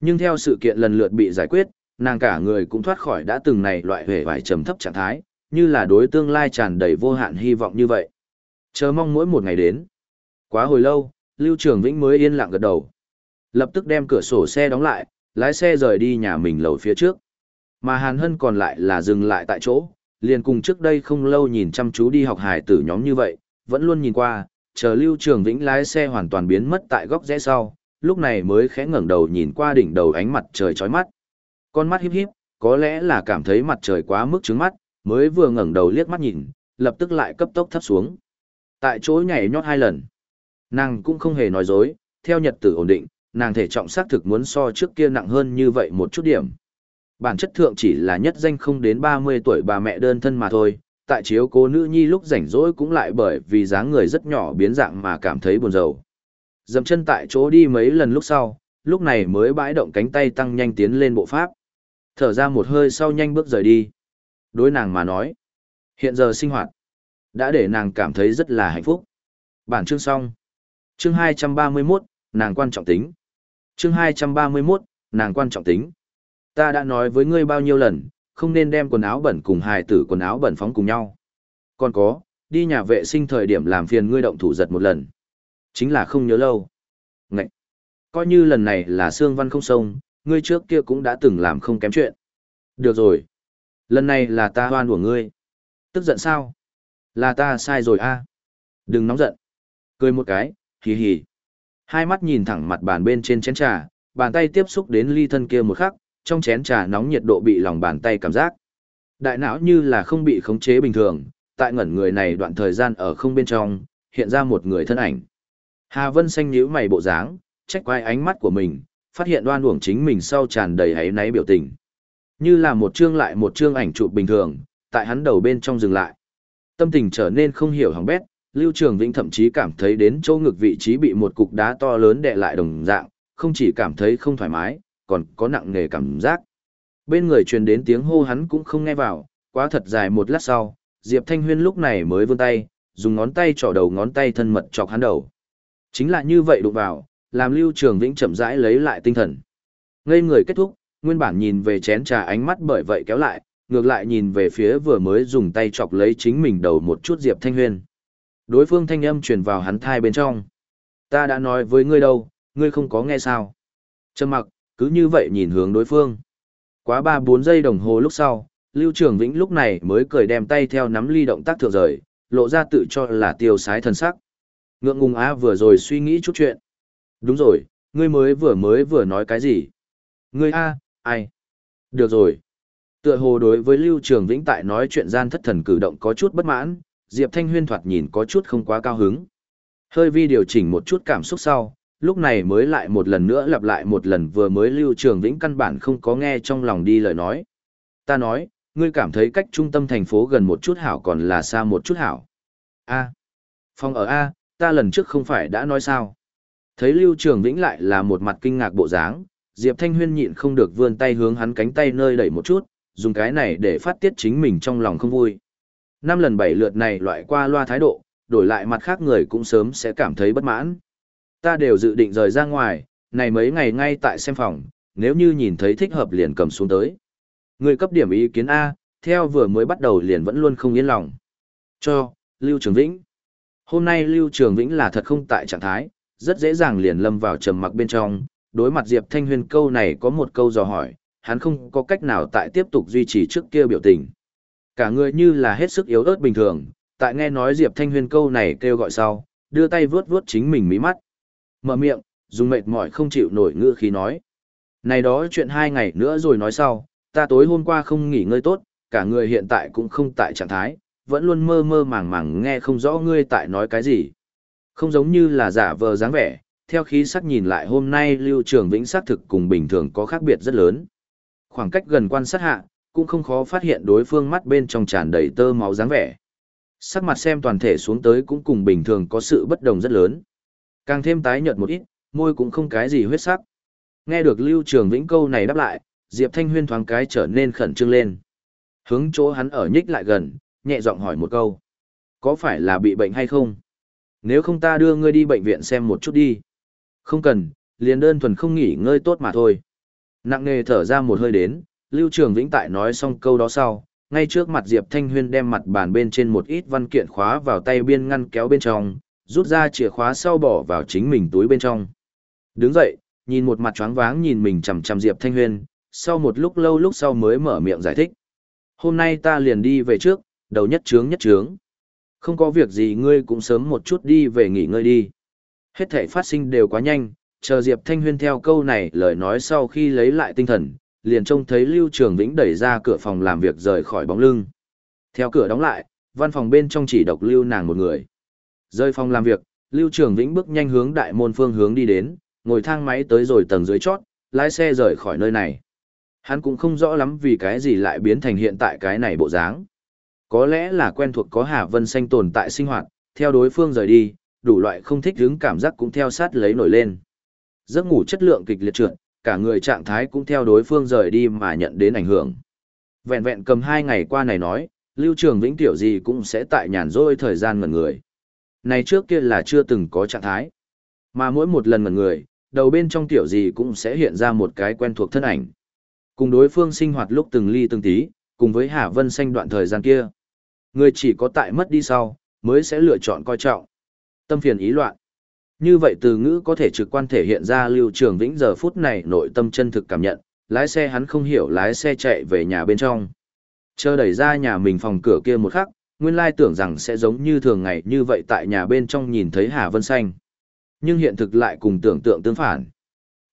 Nhưng theo sự kiện lần lượt bị giải quyết, nàng cả người cũng thoát khỏi đã từng này loại hề vải trầm thấp trạng thái, như là đối tương lai tràn đầy vô hạn hy vọng như vậy. Chờ mong mỗi một ngày đến. Quá hồi lâu, Lưu Trường Vĩnh mới yên lặng gật đầu. Lập tức đem cửa sổ xe đóng lại, lái xe rời đi nhà mình lầu phía trước. Mà Hàn Hân còn lại là dừng lại tại chỗ, liền cùng trước đây không lâu nhìn chăm chú đi học hải tử nhóm như vậy, vẫn luôn nhìn qua, chờ Lưu Trường Vĩnh lái xe hoàn toàn biến mất tại góc rẽ sau, lúc này mới khẽ ngẩng đầu nhìn qua đỉnh đầu ánh mặt trời chói mắt. Con mắt híp híp, có lẽ là cảm thấy mặt trời quá mức trướng mắt, mới vừa ngẩng đầu liếc mắt nhìn, lập tức lại cấp tốc thấp xuống. Tại chỗ nhảy nhót hai lần. Nàng cũng không hề nói dối, theo nhật tử ổn định, nàng thể trọng xác thực muốn so trước kia nặng hơn như vậy một chút điểm. Bản chất thượng chỉ là nhất danh không đến 30 tuổi bà mẹ đơn thân mà thôi, tại chiếu cố nữ nhi lúc rảnh rỗi cũng lại bởi vì dáng người rất nhỏ biến dạng mà cảm thấy buồn rầu. Dậm chân tại chỗ đi mấy lần lúc sau, lúc này mới bãi động cánh tay tăng nhanh tiến lên bộ pháp. Thở ra một hơi sau nhanh bước rời đi. Đối nàng mà nói, hiện giờ sinh hoạt, đã để nàng cảm thấy rất là hạnh phúc. Bản chương xong. Chương 231, nàng quan trọng tính. Chương 231, nàng quan trọng tính. Ta đã nói với ngươi bao nhiêu lần, không nên đem quần áo bẩn cùng hài tử quần áo bẩn phóng cùng nhau. Còn có, đi nhà vệ sinh thời điểm làm phiền ngươi động thủ giật một lần. Chính là không nhớ lâu. Ngậy! Coi như lần này là xương văn không sông, ngươi trước kia cũng đã từng làm không kém chuyện. Được rồi. Lần này là ta hoan của ngươi. Tức giận sao? Là ta sai rồi a. Đừng nóng giận. Cười một cái, hì hì. Hai mắt nhìn thẳng mặt bàn bên trên chén trà, bàn tay tiếp xúc đến ly thân kia một khắc, trong chén trà nóng nhiệt độ bị lòng bàn tay cảm giác. Đại não như là không bị khống chế bình thường, tại ngẩn người này đoạn thời gian ở không bên trong, hiện ra một người thân ảnh. Hà Vân xanh nhíu mày bộ dáng, trách quay ánh mắt của mình, phát hiện đoan uổng chính mình sau tràn đầy hấy náy biểu tình. Như là một chương lại một chương ảnh chụp bình thường, tại hắn đầu bên trong dừng lại. Tâm tình trở nên không hiểu hỏng bét, Lưu Trường Vĩnh thậm chí cảm thấy đến chỗ ngực vị trí bị một cục đá to lớn đè lại đồng dạng, không chỉ cảm thấy không thoải mái, còn có nặng nề cảm giác. Bên người truyền đến tiếng hô hắn cũng không nghe vào, quá thật dài một lát sau, Diệp Thanh Huyên lúc này mới vươn tay, dùng ngón tay trỏ đầu ngón tay thân mật chọc hắn đầu. Chính là như vậy đụng vào, làm Lưu Trường Vĩnh chậm rãi lấy lại tinh thần. Ngây người kết thúc, nguyên bản nhìn về chén trà ánh mắt bởi vậy kéo lại, ngược lại nhìn về phía vừa mới dùng tay chọc lấy chính mình đầu một chút Diệp Thanh Huyên. Đối phương thanh âm truyền vào hắn thai bên trong. Ta đã nói với ngươi đâu, ngươi không có nghe sao. Trầm mặc, cứ như vậy nhìn hướng đối phương. Quá 3-4 giây đồng hồ lúc sau, Lưu Trường Vĩnh lúc này mới cười đem tay theo nắm ly động tác thượng rời, lộ ra tự cho là tiêu sái thần sắc. Ngượng ngùng á vừa rồi suy nghĩ chút chuyện. Đúng rồi, ngươi mới vừa mới vừa nói cái gì? Ngươi a, ai? Được rồi. Tựa hồ đối với Lưu Trường Vĩnh tại nói chuyện gian thất thần cử động có chút bất mãn, Diệp Thanh Huyên thoạt nhìn có chút không quá cao hứng. Hơi vi điều chỉnh một chút cảm xúc sau, lúc này mới lại một lần nữa lặp lại một lần vừa mới Lưu Trường Vĩnh căn bản không có nghe trong lòng đi lời nói. Ta nói, ngươi cảm thấy cách trung tâm thành phố gần một chút hảo còn là xa một chút hảo. A. Phòng ở A, ta lần trước không phải đã nói sao. Thấy Lưu Trường Vĩnh lại là một mặt kinh ngạc bộ dáng, Diệp Thanh Huyên nhịn không được vươn tay hướng hắn cánh tay nơi đẩy một chút, dùng cái này để phát tiết chính mình trong lòng không vui. Năm lần bảy lượt này loại qua loa thái độ, đổi lại mặt khác người cũng sớm sẽ cảm thấy bất mãn. Ta đều dự định rời ra ngoài, này mấy ngày ngay tại xem phòng, nếu như nhìn thấy thích hợp liền cầm xuống tới. Người cấp điểm ý kiến A, theo vừa mới bắt đầu liền vẫn luôn không yên lòng. Cho, Lưu Trường Vĩnh. Hôm nay Lưu Trường Vĩnh là thật không tại trạng thái, rất dễ dàng liền lâm vào trầm mặc bên trong, đối mặt Diệp Thanh Huyền câu này có một câu dò hỏi, hắn không có cách nào tại tiếp tục duy trì trước kia biểu tình. Cả người như là hết sức yếu ớt bình thường, tại nghe nói Diệp Thanh Huyền câu này kêu gọi sau, đưa tay vướt vướt chính mình mí mắt. Mở miệng, dùng mệt mỏi không chịu nổi ngữ khí nói. Này đó chuyện hai ngày nữa rồi nói sau, ta tối hôm qua không nghỉ ngơi tốt, cả người hiện tại cũng không tại trạng thái, vẫn luôn mơ mơ màng màng nghe không rõ ngươi tại nói cái gì. Không giống như là giả vờ dáng vẻ, theo khí sắc nhìn lại hôm nay Lưu Trường Vĩnh xác thực cùng bình thường có khác biệt rất lớn. Khoảng cách gần quan sát hạ, cũng không khó phát hiện đối phương mắt bên trong tràn đầy tơ máu dáng vẻ. Sắc mặt xem toàn thể xuống tới cũng cùng bình thường có sự bất đồng rất lớn. Càng thêm tái nhợt một ít, môi cũng không cái gì huyết sắc. Nghe được Lưu Trường Vĩnh câu này đáp lại, Diệp Thanh Huyên thoáng cái trở nên khẩn trương lên. Hướng chỗ hắn ở nhích lại gần, nhẹ giọng hỏi một câu. Có phải là bị bệnh hay không? Nếu không ta đưa ngươi đi bệnh viện xem một chút đi. Không cần, liền đơn thuần không nghỉ ngơi tốt mà thôi. Nặng nề thở ra một hơi đến, Lưu Trường Vĩnh tại nói xong câu đó sau, ngay trước mặt Diệp Thanh Huyên đem mặt bàn bên trên một ít văn kiện khóa vào tay biên ngăn kéo bên trong, rút ra chìa khóa sau bỏ vào chính mình túi bên trong. Đứng dậy, nhìn một mặt choáng váng nhìn mình chằm chằm Diệp Thanh Huyên, sau một lúc lâu lúc sau mới mở miệng giải thích. Hôm nay ta liền đi về trước, đầu nhất trướng nhất trướng. Không có việc gì ngươi cũng sớm một chút đi về nghỉ ngơi đi. Hết thể phát sinh đều quá nhanh, chờ Diệp Thanh Huyên theo câu này lời nói sau khi lấy lại tinh thần, liền trông thấy Lưu Trường Vĩnh đẩy ra cửa phòng làm việc rời khỏi bóng lưng. Theo cửa đóng lại, văn phòng bên trong chỉ độc lưu nàng một người. Rơi phòng làm việc, Lưu Trường Vĩnh bước nhanh hướng đại môn phương hướng đi đến, ngồi thang máy tới rồi tầng dưới chót, lái xe rời khỏi nơi này. Hắn cũng không rõ lắm vì cái gì lại biến thành hiện tại cái này bộ dáng. Có lẽ là quen thuộc có Hà Vân Xanh tồn tại sinh hoạt, theo đối phương rời đi, đủ loại không thích hứng cảm giác cũng theo sát lấy nổi lên. Giấc ngủ chất lượng kịch liệt trượt, cả người trạng thái cũng theo đối phương rời đi mà nhận đến ảnh hưởng. Vẹn vẹn cầm hai ngày qua này nói, Lưu Trường Vĩnh tiểu gì cũng sẽ tại nhàn rỗi thời gian ngẩn người. Này trước kia là chưa từng có trạng thái. Mà mỗi một lần ngẩn người, đầu bên trong tiểu gì cũng sẽ hiện ra một cái quen thuộc thân ảnh. Cùng đối phương sinh hoạt lúc từng ly từng tí, cùng với Hạ Vân Xanh đoạn thời gian kia. Người chỉ có tại mất đi sau, mới sẽ lựa chọn coi trọng. Tâm phiền ý loạn. Như vậy từ ngữ có thể trực quan thể hiện ra Lưu Trường Vĩnh giờ phút này nội tâm chân thực cảm nhận, lái xe hắn không hiểu lái xe chạy về nhà bên trong. Chờ đẩy ra nhà mình phòng cửa kia một khắc, nguyên lai tưởng rằng sẽ giống như thường ngày như vậy tại nhà bên trong nhìn thấy Hà Vân Xanh. Nhưng hiện thực lại cùng tưởng tượng tương phản.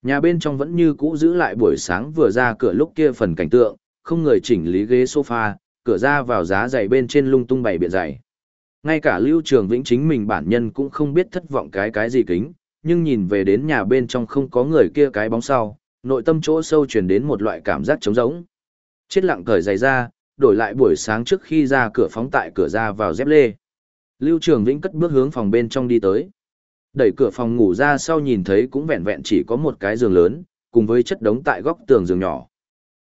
Nhà bên trong vẫn như cũ giữ lại buổi sáng vừa ra cửa lúc kia phần cảnh tượng, không người chỉnh lý ghế sofa, cửa ra vào giá giày bên trên lung tung bày biện giày. Ngay cả Lưu Trường Vĩnh chính mình bản nhân cũng không biết thất vọng cái cái gì kính, nhưng nhìn về đến nhà bên trong không có người kia cái bóng sau, nội tâm chỗ sâu truyền đến một loại cảm giác trống rỗng. Chết lặng cởi giày ra, đổi lại buổi sáng trước khi ra cửa phóng tại cửa ra vào dép lê. Lưu Trường Vĩnh cất bước hướng phòng bên trong đi tới. Đẩy cửa phòng ngủ ra sau nhìn thấy cũng vẹn vẹn chỉ có một cái giường lớn, cùng với chất đống tại góc tường giường nhỏ.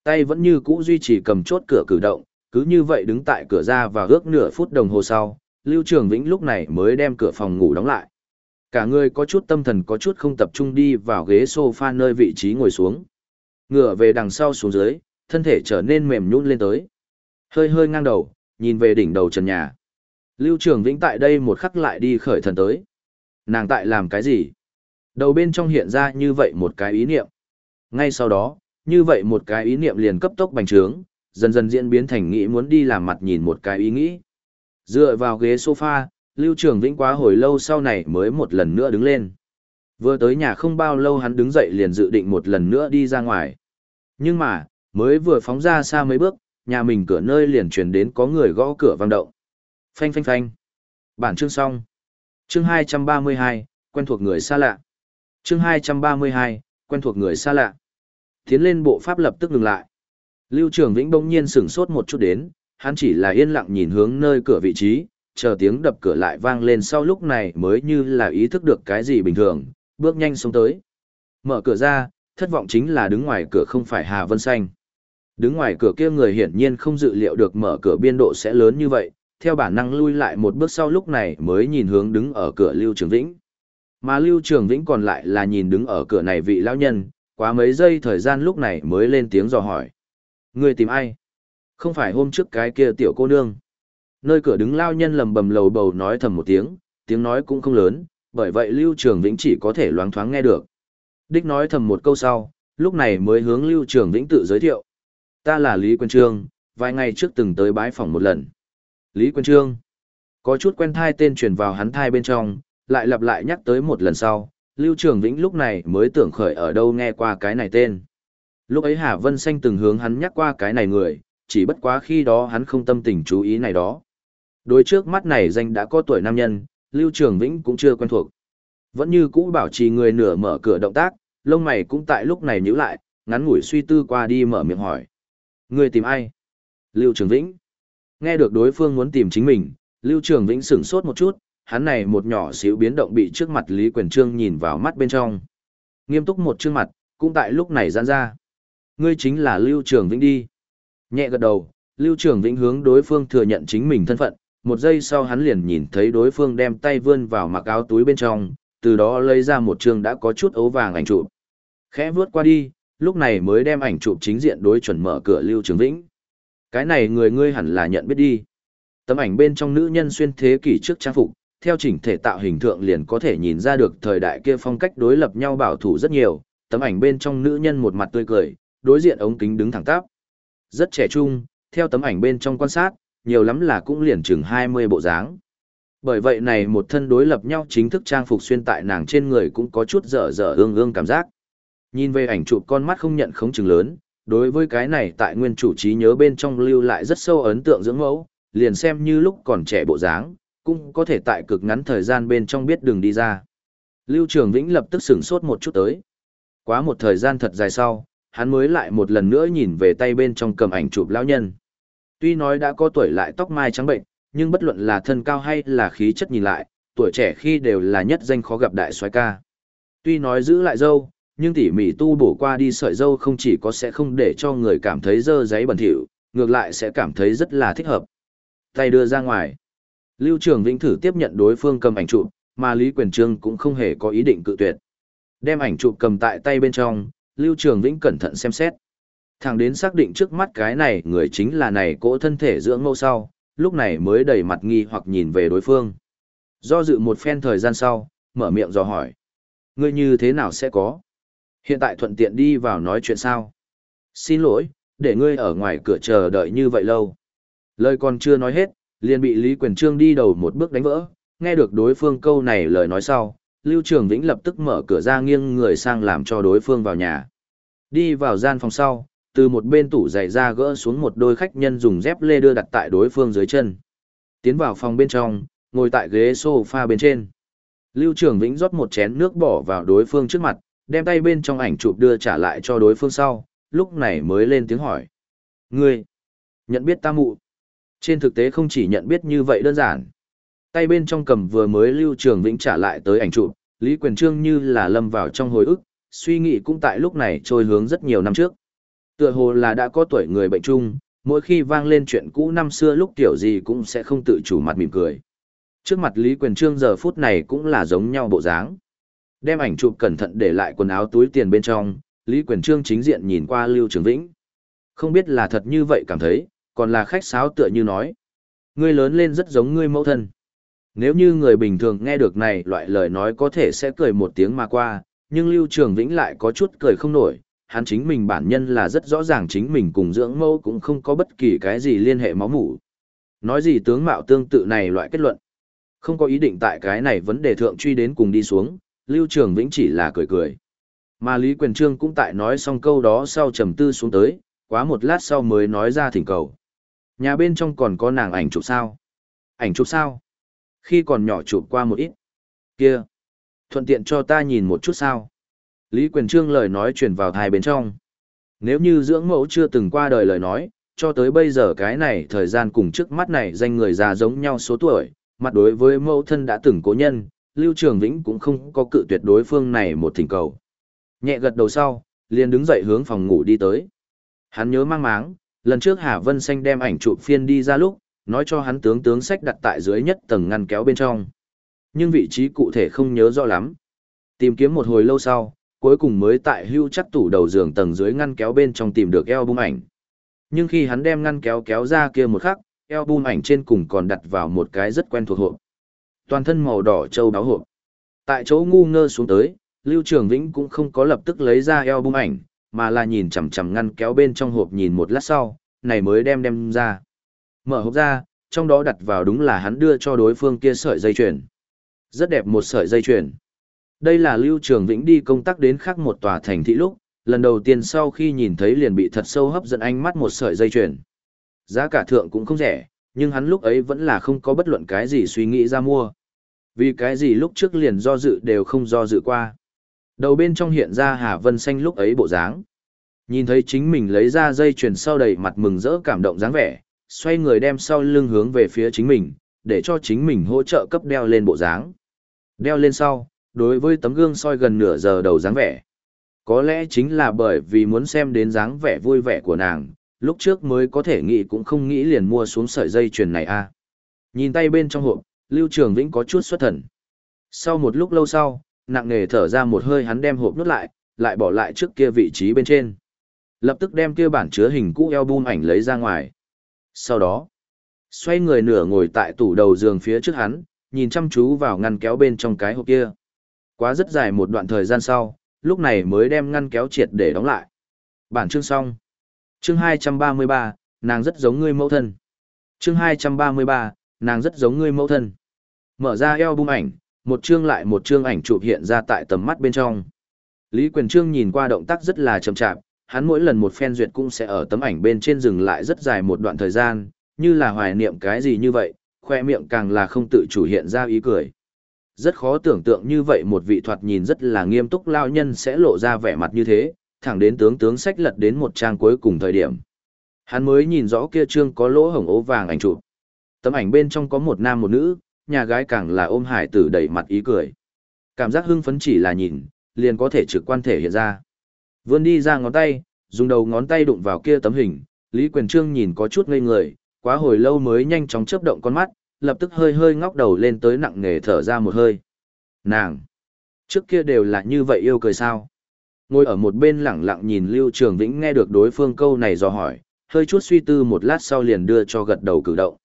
Tay vẫn như cũ duy trì cầm chốt cửa cử động, cứ như vậy đứng tại cửa ra và ước nửa phút đồng hồ sau, Lưu Trường Vĩnh lúc này mới đem cửa phòng ngủ đóng lại. Cả người có chút tâm thần có chút không tập trung đi vào ghế sofa nơi vị trí ngồi xuống. Ngửa về đằng sau xuống dưới, thân thể trở nên mềm nhũn lên tới. Hơi hơi ngang đầu, nhìn về đỉnh đầu trần nhà. Lưu Trường Vĩnh tại đây một khắc lại đi khởi thần tới. Nàng tại làm cái gì? Đầu bên trong hiện ra như vậy một cái ý niệm. Ngay sau đó, như vậy một cái ý niệm liền cấp tốc bành trướng, dần dần diễn biến thành nghĩ muốn đi làm mặt nhìn một cái ý nghĩ. Dựa vào ghế sofa, Lưu Trường Vĩnh quá hồi lâu sau này mới một lần nữa đứng lên. Vừa tới nhà không bao lâu hắn đứng dậy liền dự định một lần nữa đi ra ngoài. Nhưng mà, mới vừa phóng ra xa mấy bước, nhà mình cửa nơi liền truyền đến có người gõ cửa vang động. Phanh phanh phanh. Bản chương xong. Chương 232, quen thuộc người xa lạ. Chương 232, quen thuộc người xa lạ. Tiến lên bộ pháp lập tức ngừng lại. Lưu Trường Vĩnh bỗng nhiên sửng sốt một chút đến, hắn chỉ là yên lặng nhìn hướng nơi cửa vị trí, chờ tiếng đập cửa lại vang lên sau lúc này mới như là ý thức được cái gì bình thường, bước nhanh xuống tới. Mở cửa ra, thất vọng chính là đứng ngoài cửa không phải Hà Vân Xanh. Đứng ngoài cửa kia người hiển nhiên không dự liệu được mở cửa biên độ sẽ lớn như vậy, theo bản năng lui lại một bước sau lúc này mới nhìn hướng đứng ở cửa Lưu Trường Vĩnh. Mà Lưu Trường Vĩnh còn lại là nhìn đứng ở cửa này vị lão nhân, quá mấy giây thời gian lúc này mới lên tiếng dò hỏi. Người tìm ai? Không phải hôm trước cái kia tiểu cô nương. Nơi cửa đứng lao nhân lầm bầm lầu bầu nói thầm một tiếng, tiếng nói cũng không lớn, bởi vậy Lưu Trường Vĩnh chỉ có thể loáng thoáng nghe được. Đích nói thầm một câu sau, lúc này mới hướng Lưu Trường Vĩnh tự giới thiệu. Ta là Lý Quân Trương, vài ngày trước từng tới bái phòng một lần. Lý Quân Trương. Có chút quen thai tên truyền vào hắn thai bên trong, lại lặp lại nhắc tới một lần sau, Lưu Trường Vĩnh lúc này mới tưởng khởi ở đâu nghe qua cái này tên. Lúc ấy Hà Vân Xanh từng hướng hắn nhắc qua cái này người, chỉ bất quá khi đó hắn không tâm tình chú ý này đó. Đối trước mắt này danh đã có tuổi nam nhân, Lưu Trường Vĩnh cũng chưa quen thuộc. Vẫn như cũ bảo trì người nửa mở cửa động tác, lông mày cũng tại lúc này nhíu lại, ngắn ngủi suy tư qua đi mở miệng hỏi. Người tìm ai? Lưu Trường Vĩnh. Nghe được đối phương muốn tìm chính mình, Lưu Trường Vĩnh sửng sốt một chút, hắn này một nhỏ xíu biến động bị trước mặt Lý Quyền Trương nhìn vào mắt bên trong. Nghiêm túc một chương mặt, cũng tại lúc này giãn ra. Ngươi chính là Lưu Trường Vĩnh đi. Nhẹ gật đầu, Lưu Trường Vĩnh hướng đối phương thừa nhận chính mình thân phận, một giây sau hắn liền nhìn thấy đối phương đem tay vươn vào mặc áo túi bên trong, từ đó lấy ra một trường đã có chút ấu vàng ảnh chụp. Khẽ vướt qua đi, lúc này mới đem ảnh chụp chính diện đối chuẩn mở cửa Lưu Trường Vĩnh. Cái này người ngươi hẳn là nhận biết đi. Tấm ảnh bên trong nữ nhân xuyên thế kỷ trước trang phục, theo chỉnh thể tạo hình thượng liền có thể nhìn ra được thời đại kia phong cách đối lập nhau bảo thủ rất nhiều, tấm ảnh bên trong nữ nhân một mặt tươi cười, đối diện ống kính đứng thẳng tắp. Rất trẻ trung, theo tấm ảnh bên trong quan sát, nhiều lắm là cũng liền chừng 20 bộ dáng. Bởi vậy này một thân đối lập nhau chính thức trang phục xuyên tại nàng trên người cũng có chút dở dở ương ương cảm giác. Nhìn về ảnh chụp con mắt không nhận khống chừng lớn, đối với cái này tại nguyên chủ trí nhớ bên trong lưu lại rất sâu ấn tượng dưỡng mẫu, liền xem như lúc còn trẻ bộ dáng, cũng có thể tại cực ngắn thời gian bên trong biết đường đi ra. Lưu Trường Vĩnh lập tức sửng sốt một chút tới. Quá một thời gian thật dài sau, hắn mới lại một lần nữa nhìn về tay bên trong cầm ảnh chụp lão nhân. Tuy nói đã có tuổi lại tóc mai trắng bệnh, nhưng bất luận là thân cao hay là khí chất nhìn lại, tuổi trẻ khi đều là nhất danh khó gặp đại soái ca. Tuy nói giữ lại dâu, nhưng tỉ mỉ tu bổ qua đi sợi dâu không chỉ có sẽ không để cho người cảm thấy dơ giấy bẩn thỉu, ngược lại sẽ cảm thấy rất là thích hợp. Tay đưa ra ngoài. Lưu Trường Vĩnh thử tiếp nhận đối phương cầm ảnh chụp, mà Lý Quyền Trương cũng không hề có ý định cự tuyệt. Đem ảnh chụp cầm tại tay bên trong, Lưu Trường Vĩnh cẩn thận xem xét. thằng đến xác định trước mắt cái này người chính là này cỗ thân thể dưỡng mâu sau, lúc này mới đầy mặt nghi hoặc nhìn về đối phương. Do dự một phen thời gian sau, mở miệng dò hỏi. Ngươi như thế nào sẽ có? Hiện tại thuận tiện đi vào nói chuyện sao? Xin lỗi, để ngươi ở ngoài cửa chờ đợi như vậy lâu. Lời còn chưa nói hết, liền bị Lý Quyền Trương đi đầu một bước đánh vỡ, nghe được đối phương câu này lời nói sau, Lưu Trường Vĩnh lập tức mở cửa ra nghiêng người sang làm cho đối phương vào nhà. Đi vào gian phòng sau, từ một bên tủ giày ra gỡ xuống một đôi khách nhân dùng dép lê đưa đặt tại đối phương dưới chân. Tiến vào phòng bên trong, ngồi tại ghế sofa bên trên. Lưu Trường Vĩnh rót một chén nước bỏ vào đối phương trước mặt, đem tay bên trong ảnh chụp đưa trả lại cho đối phương sau, lúc này mới lên tiếng hỏi. Ngươi, nhận biết ta mụ. Trên thực tế không chỉ nhận biết như vậy đơn giản. Tay bên trong cầm vừa mới Lưu Trường Vĩnh trả lại tới ảnh chụp, Lý Quyền Trương như là lâm vào trong hồi ức, suy nghĩ cũng tại lúc này trôi hướng rất nhiều năm trước. Tựa hồ là đã có tuổi người bệnh chung, mỗi khi vang lên chuyện cũ năm xưa lúc tiểu gì cũng sẽ không tự chủ mặt mỉm cười. Trước mặt Lý Quyền Trương giờ phút này cũng là giống nhau bộ dáng. Đem ảnh chụp cẩn thận để lại quần áo túi tiền bên trong, Lý Quyền Trương chính diện nhìn qua Lưu Trường Vĩnh. Không biết là thật như vậy cảm thấy, còn là khách sáo tựa như nói. Ngươi lớn lên rất giống ngươi mẫu thân. Nếu như người bình thường nghe được này loại lời nói có thể sẽ cười một tiếng mà qua, nhưng Lưu Trường Vĩnh lại có chút cười không nổi, hắn chính mình bản nhân là rất rõ ràng chính mình cùng dưỡng mẫu cũng không có bất kỳ cái gì liên hệ máu mủ. Nói gì tướng mạo tương tự này loại kết luận. Không có ý định tại cái này vấn đề thượng truy đến cùng đi xuống, Lưu Trường Vĩnh chỉ là cười cười. Mà Lý Quyền Trương cũng tại nói xong câu đó sau trầm tư xuống tới, quá một lát sau mới nói ra thỉnh cầu. Nhà bên trong còn có nàng ảnh chụp sao? Ảnh chụp sao? Khi còn nhỏ chụp qua một ít. Kia! Thuận tiện cho ta nhìn một chút sao? Lý Quyền Trương lời nói truyền vào thai bên trong. Nếu như dưỡng mẫu chưa từng qua đời lời nói, cho tới bây giờ cái này thời gian cùng trước mắt này danh người già giống nhau số tuổi, mặt đối với mẫu thân đã từng cố nhân, Lưu Trường Vĩnh cũng không có cự tuyệt đối phương này một thỉnh cầu. Nhẹ gật đầu sau, liền đứng dậy hướng phòng ngủ đi tới. Hắn nhớ mang máng, lần trước Hà Vân Xanh đem ảnh chụp phiên đi ra lúc, nói cho hắn tướng tướng sách đặt tại dưới nhất tầng ngăn kéo bên trong. Nhưng vị trí cụ thể không nhớ rõ lắm. Tìm kiếm một hồi lâu sau, cuối cùng mới tại hưu chắc tủ đầu giường tầng dưới ngăn kéo bên trong tìm được album ảnh. Nhưng khi hắn đem ngăn kéo kéo ra kia một khắc, album ảnh trên cùng còn đặt vào một cái rất quen thuộc hộp. Toàn thân màu đỏ châu đáo hộp. Tại chỗ ngu ngơ xuống tới, Lưu Trường Vĩnh cũng không có lập tức lấy ra album ảnh, mà là nhìn chằm chằm ngăn kéo bên trong hộp nhìn một lát sau, này mới đem đem ra. Mở hộp ra, trong đó đặt vào đúng là hắn đưa cho đối phương kia sợi dây chuyền. Rất đẹp một sợi dây chuyền. Đây là Lưu Trường Vĩnh đi công tác đến khác một tòa thành thị lúc, lần đầu tiên sau khi nhìn thấy liền bị thật sâu hấp dẫn ánh mắt một sợi dây chuyền. Giá cả thượng cũng không rẻ, nhưng hắn lúc ấy vẫn là không có bất luận cái gì suy nghĩ ra mua. Vì cái gì lúc trước liền do dự đều không do dự qua. Đầu bên trong hiện ra Hà Vân Xanh lúc ấy bộ dáng. Nhìn thấy chính mình lấy ra dây chuyền sau đầy mặt mừng rỡ cảm động dáng vẻ, xoay người đem sau lưng hướng về phía chính mình, để cho chính mình hỗ trợ cấp đeo lên bộ dáng. Đeo lên sau, đối với tấm gương soi gần nửa giờ đầu dáng vẻ. Có lẽ chính là bởi vì muốn xem đến dáng vẻ vui vẻ của nàng, lúc trước mới có thể nghĩ cũng không nghĩ liền mua xuống sợi dây chuyền này a. Nhìn tay bên trong hộp, Lưu Trường Vĩnh có chút xuất thần. Sau một lúc lâu sau, nặng nề thở ra một hơi hắn đem hộp nút lại, lại bỏ lại trước kia vị trí bên trên. Lập tức đem kia bản chứa hình cũ album ảnh lấy ra ngoài. Sau đó, xoay người nửa ngồi tại tủ đầu giường phía trước hắn, nhìn chăm chú vào ngăn kéo bên trong cái hộp kia. Quá rất dài một đoạn thời gian sau, lúc này mới đem ngăn kéo triệt để đóng lại. Bản chương xong. Chương 233, nàng rất giống ngươi mẫu thân. Chương 233, nàng rất giống ngươi mẫu thân. Mở ra eo bung ảnh, một chương lại một chương ảnh chụp hiện ra tại tầm mắt bên trong. Lý Quyền Trương nhìn qua động tác rất là chậm chạp, hắn mỗi lần một phen duyệt cũng sẽ ở tấm ảnh bên trên dừng lại rất dài một đoạn thời gian, như là hoài niệm cái gì như vậy, khoe miệng càng là không tự chủ hiện ra ý cười. Rất khó tưởng tượng như vậy một vị thoạt nhìn rất là nghiêm túc lao nhân sẽ lộ ra vẻ mặt như thế, thẳng đến tướng tướng sách lật đến một trang cuối cùng thời điểm. Hắn mới nhìn rõ kia trương có lỗ hổng ố vàng ảnh chụp. Tấm ảnh bên trong có một nam một nữ, nhà gái càng là ôm hải tử đầy mặt ý cười. Cảm giác hưng phấn chỉ là nhìn, liền có thể trực quan thể hiện ra. Vươn đi ra ngón tay, dùng đầu ngón tay đụng vào kia tấm hình, Lý Quyền Trương nhìn có chút ngây người, quá hồi lâu mới nhanh chóng chớp động con mắt, lập tức hơi hơi ngóc đầu lên tới nặng nề thở ra một hơi. Nàng! Trước kia đều là như vậy yêu cười sao? Ngồi ở một bên lẳng lặng nhìn Lưu Trường Vĩnh nghe được đối phương câu này dò hỏi, hơi chút suy tư một lát sau liền đưa cho gật đầu cử động.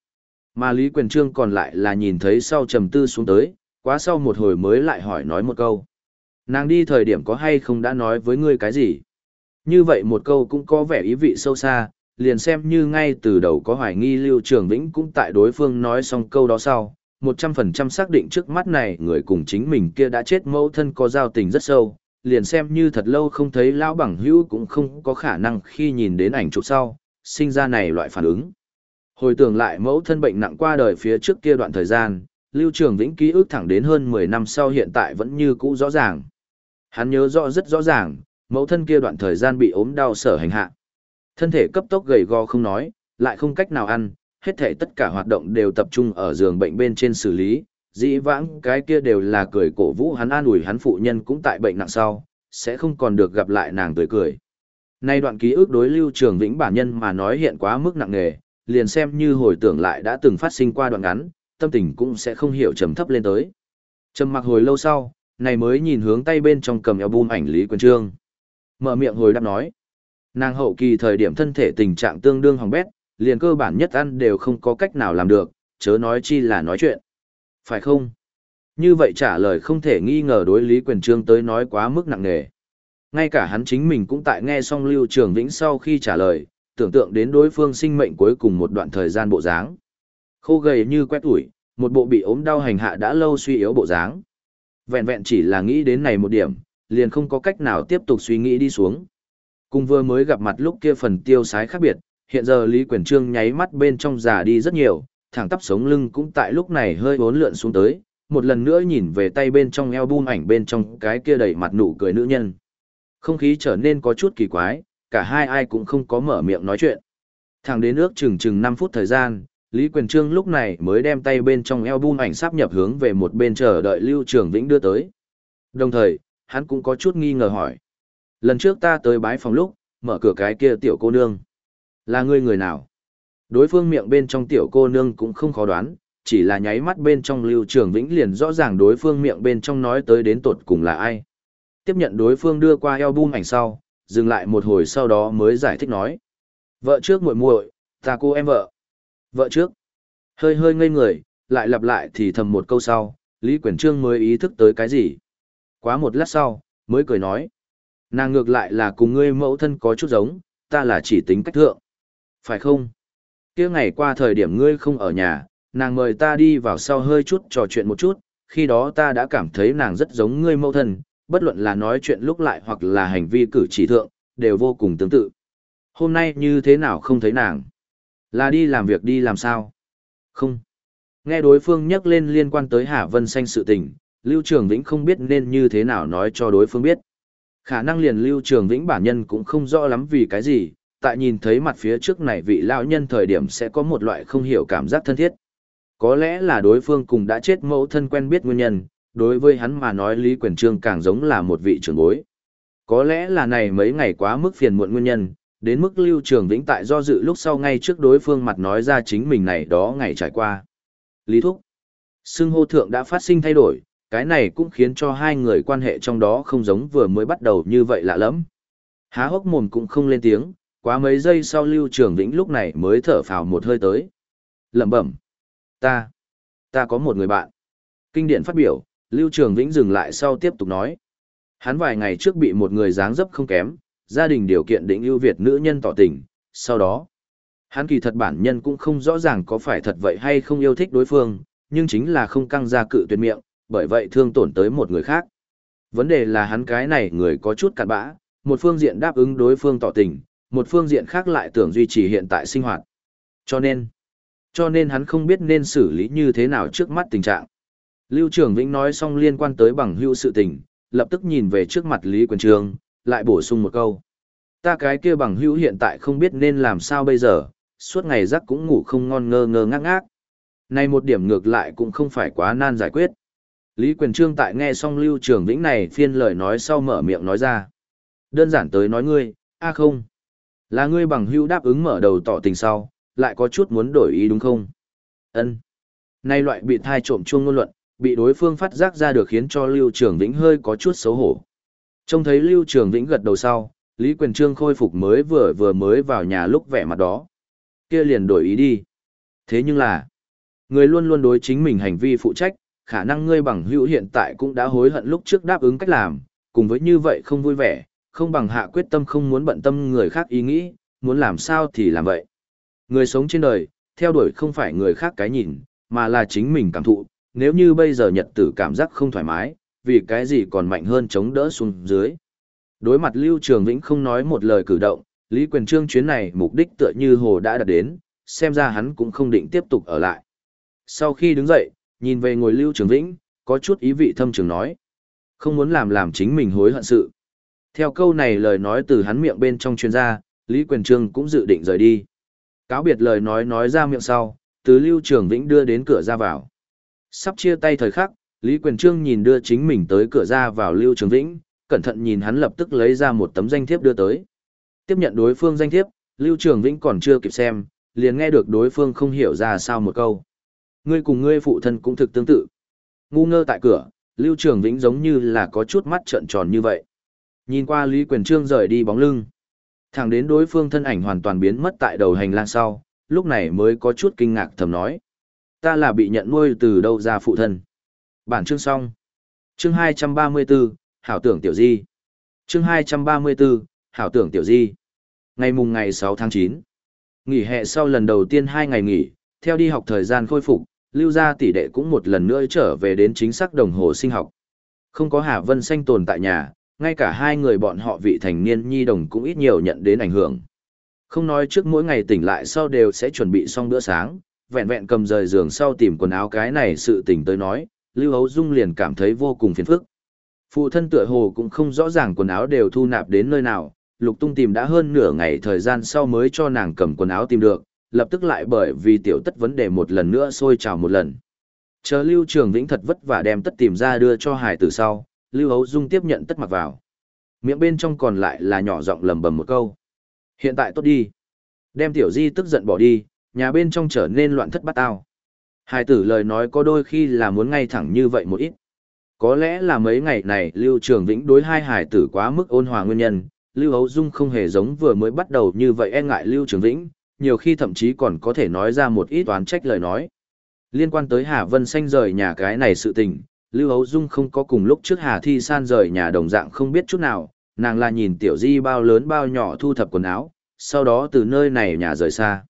Mà Lý Quyền Trương còn lại là nhìn thấy sau trầm tư xuống tới, quá sau một hồi mới lại hỏi nói một câu. Nàng đi thời điểm có hay không đã nói với ngươi cái gì? Như vậy một câu cũng có vẻ ý vị sâu xa, liền xem như ngay từ đầu có hoài nghi Lưu Trường Vĩnh cũng tại đối phương nói xong câu đó sau, một trăm phần trăm xác định trước mắt này người cùng chính mình kia đã chết mẫu thân có giao tình rất sâu, liền xem như thật lâu không thấy lão bằng hữu cũng không có khả năng khi nhìn đến ảnh chụp sau, sinh ra này loại phản ứng. Hồi tưởng lại mẫu thân bệnh nặng qua đời phía trước kia đoạn thời gian, Lưu Trường Vĩnh ký ức thẳng đến hơn 10 năm sau hiện tại vẫn như cũ rõ ràng. Hắn nhớ rõ rất rõ ràng, mẫu thân kia đoạn thời gian bị ốm đau sở hành hạ. Thân thể cấp tốc gầy gò không nói, lại không cách nào ăn, hết thể tất cả hoạt động đều tập trung ở giường bệnh bên trên xử lý, dĩ vãng cái kia đều là cười cổ vũ hắn an ủi hắn phụ nhân cũng tại bệnh nặng sau, sẽ không còn được gặp lại nàng tươi cười. Nay đoạn ký ức đối lưu trường vĩnh bản nhân mà nói hiện quá mức nặng nề, liền xem như hồi tưởng lại đã từng phát sinh qua đoạn ngắn, tâm tình cũng sẽ không hiểu trầm thấp lên tới. Trầm mặc hồi lâu sau, này mới nhìn hướng tay bên trong cầm album ảnh Lý Quyền Trương. Mở miệng hồi đáp nói. Nàng hậu kỳ thời điểm thân thể tình trạng tương đương hỏng bét, liền cơ bản nhất ăn đều không có cách nào làm được, chớ nói chi là nói chuyện. Phải không? Như vậy trả lời không thể nghi ngờ đối Lý Quyền Trương tới nói quá mức nặng nề. Ngay cả hắn chính mình cũng tại nghe xong Lưu Trường Vĩnh sau khi trả lời, tưởng tượng đến đối phương sinh mệnh cuối cùng một đoạn thời gian bộ dáng. Khô gầy như quét ủi, một bộ bị ốm đau hành hạ đã lâu suy yếu bộ dáng. Vẹn vẹn chỉ là nghĩ đến này một điểm, liền không có cách nào tiếp tục suy nghĩ đi xuống. Cùng vừa mới gặp mặt lúc kia phần tiêu sái khác biệt, hiện giờ Lý Quyền Trương nháy mắt bên trong già đi rất nhiều, thẳng tắp sống lưng cũng tại lúc này hơi bốn lượn xuống tới, một lần nữa nhìn về tay bên trong album ảnh bên trong cái kia đầy mặt nụ cười nữ nhân. Không khí trở nên có chút kỳ quái, cả hai ai cũng không có mở miệng nói chuyện. Thẳng đến ước chừng chừng 5 phút thời gian, Lý Quyền Trương lúc này mới đem tay bên trong album ảnh sắp nhập hướng về một bên chờ đợi Lưu Trường Vĩnh đưa tới. Đồng thời, hắn cũng có chút nghi ngờ hỏi. Lần trước ta tới bái phòng lúc, mở cửa cái kia tiểu cô nương. Là ngươi người nào? Đối phương miệng bên trong tiểu cô nương cũng không khó đoán, chỉ là nháy mắt bên trong Lưu Trường Vĩnh liền rõ ràng đối phương miệng bên trong nói tới đến tột cùng là ai. Tiếp nhận đối phương đưa qua album ảnh sau, dừng lại một hồi sau đó mới giải thích nói. Vợ trước muội muội, ta cô em vợ. Vợ trước. Hơi hơi ngây người, lại lặp lại thì thầm một câu sau, Lý Quyển Trương mới ý thức tới cái gì. Quá một lát sau, mới cười nói. Nàng ngược lại là cùng ngươi mẫu thân có chút giống, ta là chỉ tính cách thượng. Phải không? kia ngày qua thời điểm ngươi không ở nhà, nàng mời ta đi vào sau hơi chút trò chuyện một chút, khi đó ta đã cảm thấy nàng rất giống ngươi mẫu thân, bất luận là nói chuyện lúc lại hoặc là hành vi cử chỉ thượng, đều vô cùng tương tự. Hôm nay như thế nào không thấy nàng? Là đi làm việc đi làm sao? Không. Nghe đối phương nhắc lên liên quan tới Hà Vân Xanh sự tình, Lưu Trường Vĩnh không biết nên như thế nào nói cho đối phương biết. Khả năng liền Lưu Trường Vĩnh bản nhân cũng không rõ lắm vì cái gì, tại nhìn thấy mặt phía trước này vị lão nhân thời điểm sẽ có một loại không hiểu cảm giác thân thiết. Có lẽ là đối phương cùng đã chết mẫu thân quen biết nguyên nhân, đối với hắn mà nói Lý Quyền Trương càng giống là một vị trưởng bối. Có lẽ là này mấy ngày quá mức phiền muộn nguyên nhân, đến mức Lưu Trường Vĩnh tại do dự lúc sau ngay trước đối phương mặt nói ra chính mình này đó ngày trải qua. Lý Thúc. Xưng hô thượng đã phát sinh thay đổi, cái này cũng khiến cho hai người quan hệ trong đó không giống vừa mới bắt đầu như vậy lạ lắm. Há hốc mồm cũng không lên tiếng, quá mấy giây sau Lưu Trường Vĩnh lúc này mới thở phào một hơi tới. Lẩm bẩm. Ta. Ta có một người bạn. Kinh điển phát biểu, Lưu Trường Vĩnh dừng lại sau tiếp tục nói. Hắn vài ngày trước bị một người dáng dấp không kém, gia đình điều kiện định ưu việt nữ nhân tỏ tình, sau đó. Hắn kỳ thật bản nhân cũng không rõ ràng có phải thật vậy hay không yêu thích đối phương, nhưng chính là không căng ra cự tuyệt miệng, bởi vậy thương tổn tới một người khác. Vấn đề là hắn cái này người có chút cặn bã, một phương diện đáp ứng đối phương tỏ tình, một phương diện khác lại tưởng duy trì hiện tại sinh hoạt. Cho nên, cho nên hắn không biết nên xử lý như thế nào trước mắt tình trạng. Lưu Trường Vĩnh nói xong liên quan tới bằng hữu sự tình, lập tức nhìn về trước mặt Lý Quyền Trường, lại bổ sung một câu. Ta cái kia bằng hữu hiện tại không biết nên làm sao bây giờ, suốt ngày giấc cũng ngủ không ngon ngơ ngơ ngác ngác. Này một điểm ngược lại cũng không phải quá nan giải quyết. Lý Quyền Trương tại nghe xong Lưu Trường Vĩnh này phiên lời nói sau mở miệng nói ra. Đơn giản tới nói ngươi, a không. Là ngươi bằng hữu đáp ứng mở đầu tỏ tình sau, lại có chút muốn đổi ý đúng không? Ân. Nay loại bị thai trộm chuông ngôn luận, bị đối phương phát giác ra được khiến cho Lưu Trường Vĩnh hơi có chút xấu hổ. Trông thấy Lưu Trường Vĩnh gật đầu sau, Lý Quyền Trương khôi phục mới vừa vừa mới vào nhà lúc vẻ mặt đó. Kia liền đổi ý đi. Thế nhưng là, người luôn luôn đối chính mình hành vi phụ trách, khả năng ngươi bằng hữu hiện tại cũng đã hối hận lúc trước đáp ứng cách làm, cùng với như vậy không vui vẻ, không bằng hạ quyết tâm không muốn bận tâm người khác ý nghĩ, muốn làm sao thì làm vậy. Người sống trên đời, theo đuổi không phải người khác cái nhìn, mà là chính mình cảm thụ, nếu như bây giờ nhật tử cảm giác không thoải mái, vì cái gì còn mạnh hơn chống đỡ xuống dưới. Đối mặt Lưu Trường Vĩnh không nói một lời cử động, Lý Quyền Trương chuyến này mục đích tựa như hồ đã đạt đến, xem ra hắn cũng không định tiếp tục ở lại. Sau khi đứng dậy, nhìn về ngồi Lưu Trường Vĩnh, có chút ý vị thâm trường nói. Không muốn làm làm chính mình hối hận sự. Theo câu này lời nói từ hắn miệng bên trong chuyên gia, Lý Quyền Trương cũng dự định rời đi. Cáo biệt lời nói nói ra miệng sau, từ Lưu Trường Vĩnh đưa đến cửa ra vào. Sắp chia tay thời khắc, Lý Quyền Trương nhìn đưa chính mình tới cửa ra vào Lưu Trường Vĩnh, cẩn thận nhìn hắn lập tức lấy ra một tấm danh thiếp đưa tới. Tiếp nhận đối phương danh thiếp, Lưu Trường Vĩnh còn chưa kịp xem, liền nghe được đối phương không hiểu ra sao một câu. Ngươi cùng ngươi phụ thân cũng thực tương tự. Ngu ngơ tại cửa, Lưu Trường Vĩnh giống như là có chút mắt trợn tròn như vậy. Nhìn qua Lý Quyền Trương rời đi bóng lưng. Thẳng đến đối phương thân ảnh hoàn toàn biến mất tại đầu hành lang sau, lúc này mới có chút kinh ngạc thầm nói. Ta là bị nhận nuôi từ đâu ra phụ thân. Bản chương xong. Chương 234, Hảo tưởng tiểu di. Chương 234, Hảo tưởng tiểu di. Ngày mùng ngày 6 tháng 9. Nghỉ hè sau lần đầu tiên 2 ngày nghỉ, theo đi học thời gian khôi phục, lưu gia tỷ đệ cũng một lần nữa trở về đến chính xác đồng hồ sinh học. Không có Hà Vân Xanh tồn tại nhà, ngay cả hai người bọn họ vị thành niên nhi đồng cũng ít nhiều nhận đến ảnh hưởng. Không nói trước mỗi ngày tỉnh lại sau đều sẽ chuẩn bị xong bữa sáng, vẹn vẹn cầm rời giường sau tìm quần áo cái này sự tỉnh tới nói, Lưu Hấu Dung liền cảm thấy vô cùng phiền phức. Phụ thân tựa hồ cũng không rõ ràng quần áo đều thu nạp đến nơi nào, Lục Tung tìm đã hơn nửa ngày thời gian sau mới cho nàng cầm quần áo tìm được, lập tức lại bởi vì tiểu tất vấn đề một lần nữa sôi trào một lần. Chờ Lưu Trường Vĩnh thật vất vả đem tất tìm ra đưa cho hải tử sau, Lưu Hấu Dung tiếp nhận tất mặc vào. Miệng bên trong còn lại là nhỏ giọng lầm bầm một câu. Hiện tại tốt đi. Đem tiểu di tức giận bỏ đi, nhà bên trong trở nên loạn thất bát tao. Hải tử lời nói có đôi khi là muốn ngay thẳng như vậy một ít. Có lẽ là mấy ngày này Lưu Trường Vĩnh đối hai hải tử quá mức ôn hòa nguyên nhân, Lưu Hấu Dung không hề giống vừa mới bắt đầu như vậy e ngại Lưu Trường Vĩnh, nhiều khi thậm chí còn có thể nói ra một ít toán trách lời nói. Liên quan tới Hà Vân Xanh rời nhà cái này sự tình, Lưu Hấu Dung không có cùng lúc trước Hà Thi San rời nhà đồng dạng không biết chút nào, nàng là nhìn Tiểu Di bao lớn bao nhỏ thu thập quần áo, sau đó từ nơi này nhà rời xa.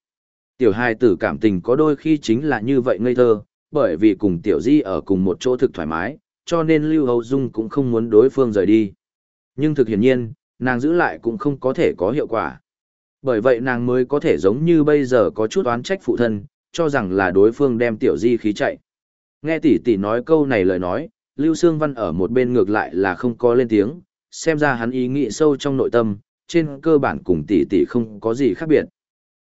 Tiểu hai tử cảm tình có đôi khi chính là như vậy ngây thơ, bởi vì cùng Tiểu Di ở cùng một chỗ thực thoải mái, cho nên Lưu Hầu Dung cũng không muốn đối phương rời đi. Nhưng thực hiển nhiên, nàng giữ lại cũng không có thể có hiệu quả. Bởi vậy nàng mới có thể giống như bây giờ có chút oán trách phụ thân, cho rằng là đối phương đem Tiểu Di khí chạy. Nghe tỷ tỷ nói câu này lời nói, Lưu Sương Văn ở một bên ngược lại là không có lên tiếng, xem ra hắn ý nghĩ sâu trong nội tâm, trên cơ bản cùng tỷ tỷ không có gì khác biệt.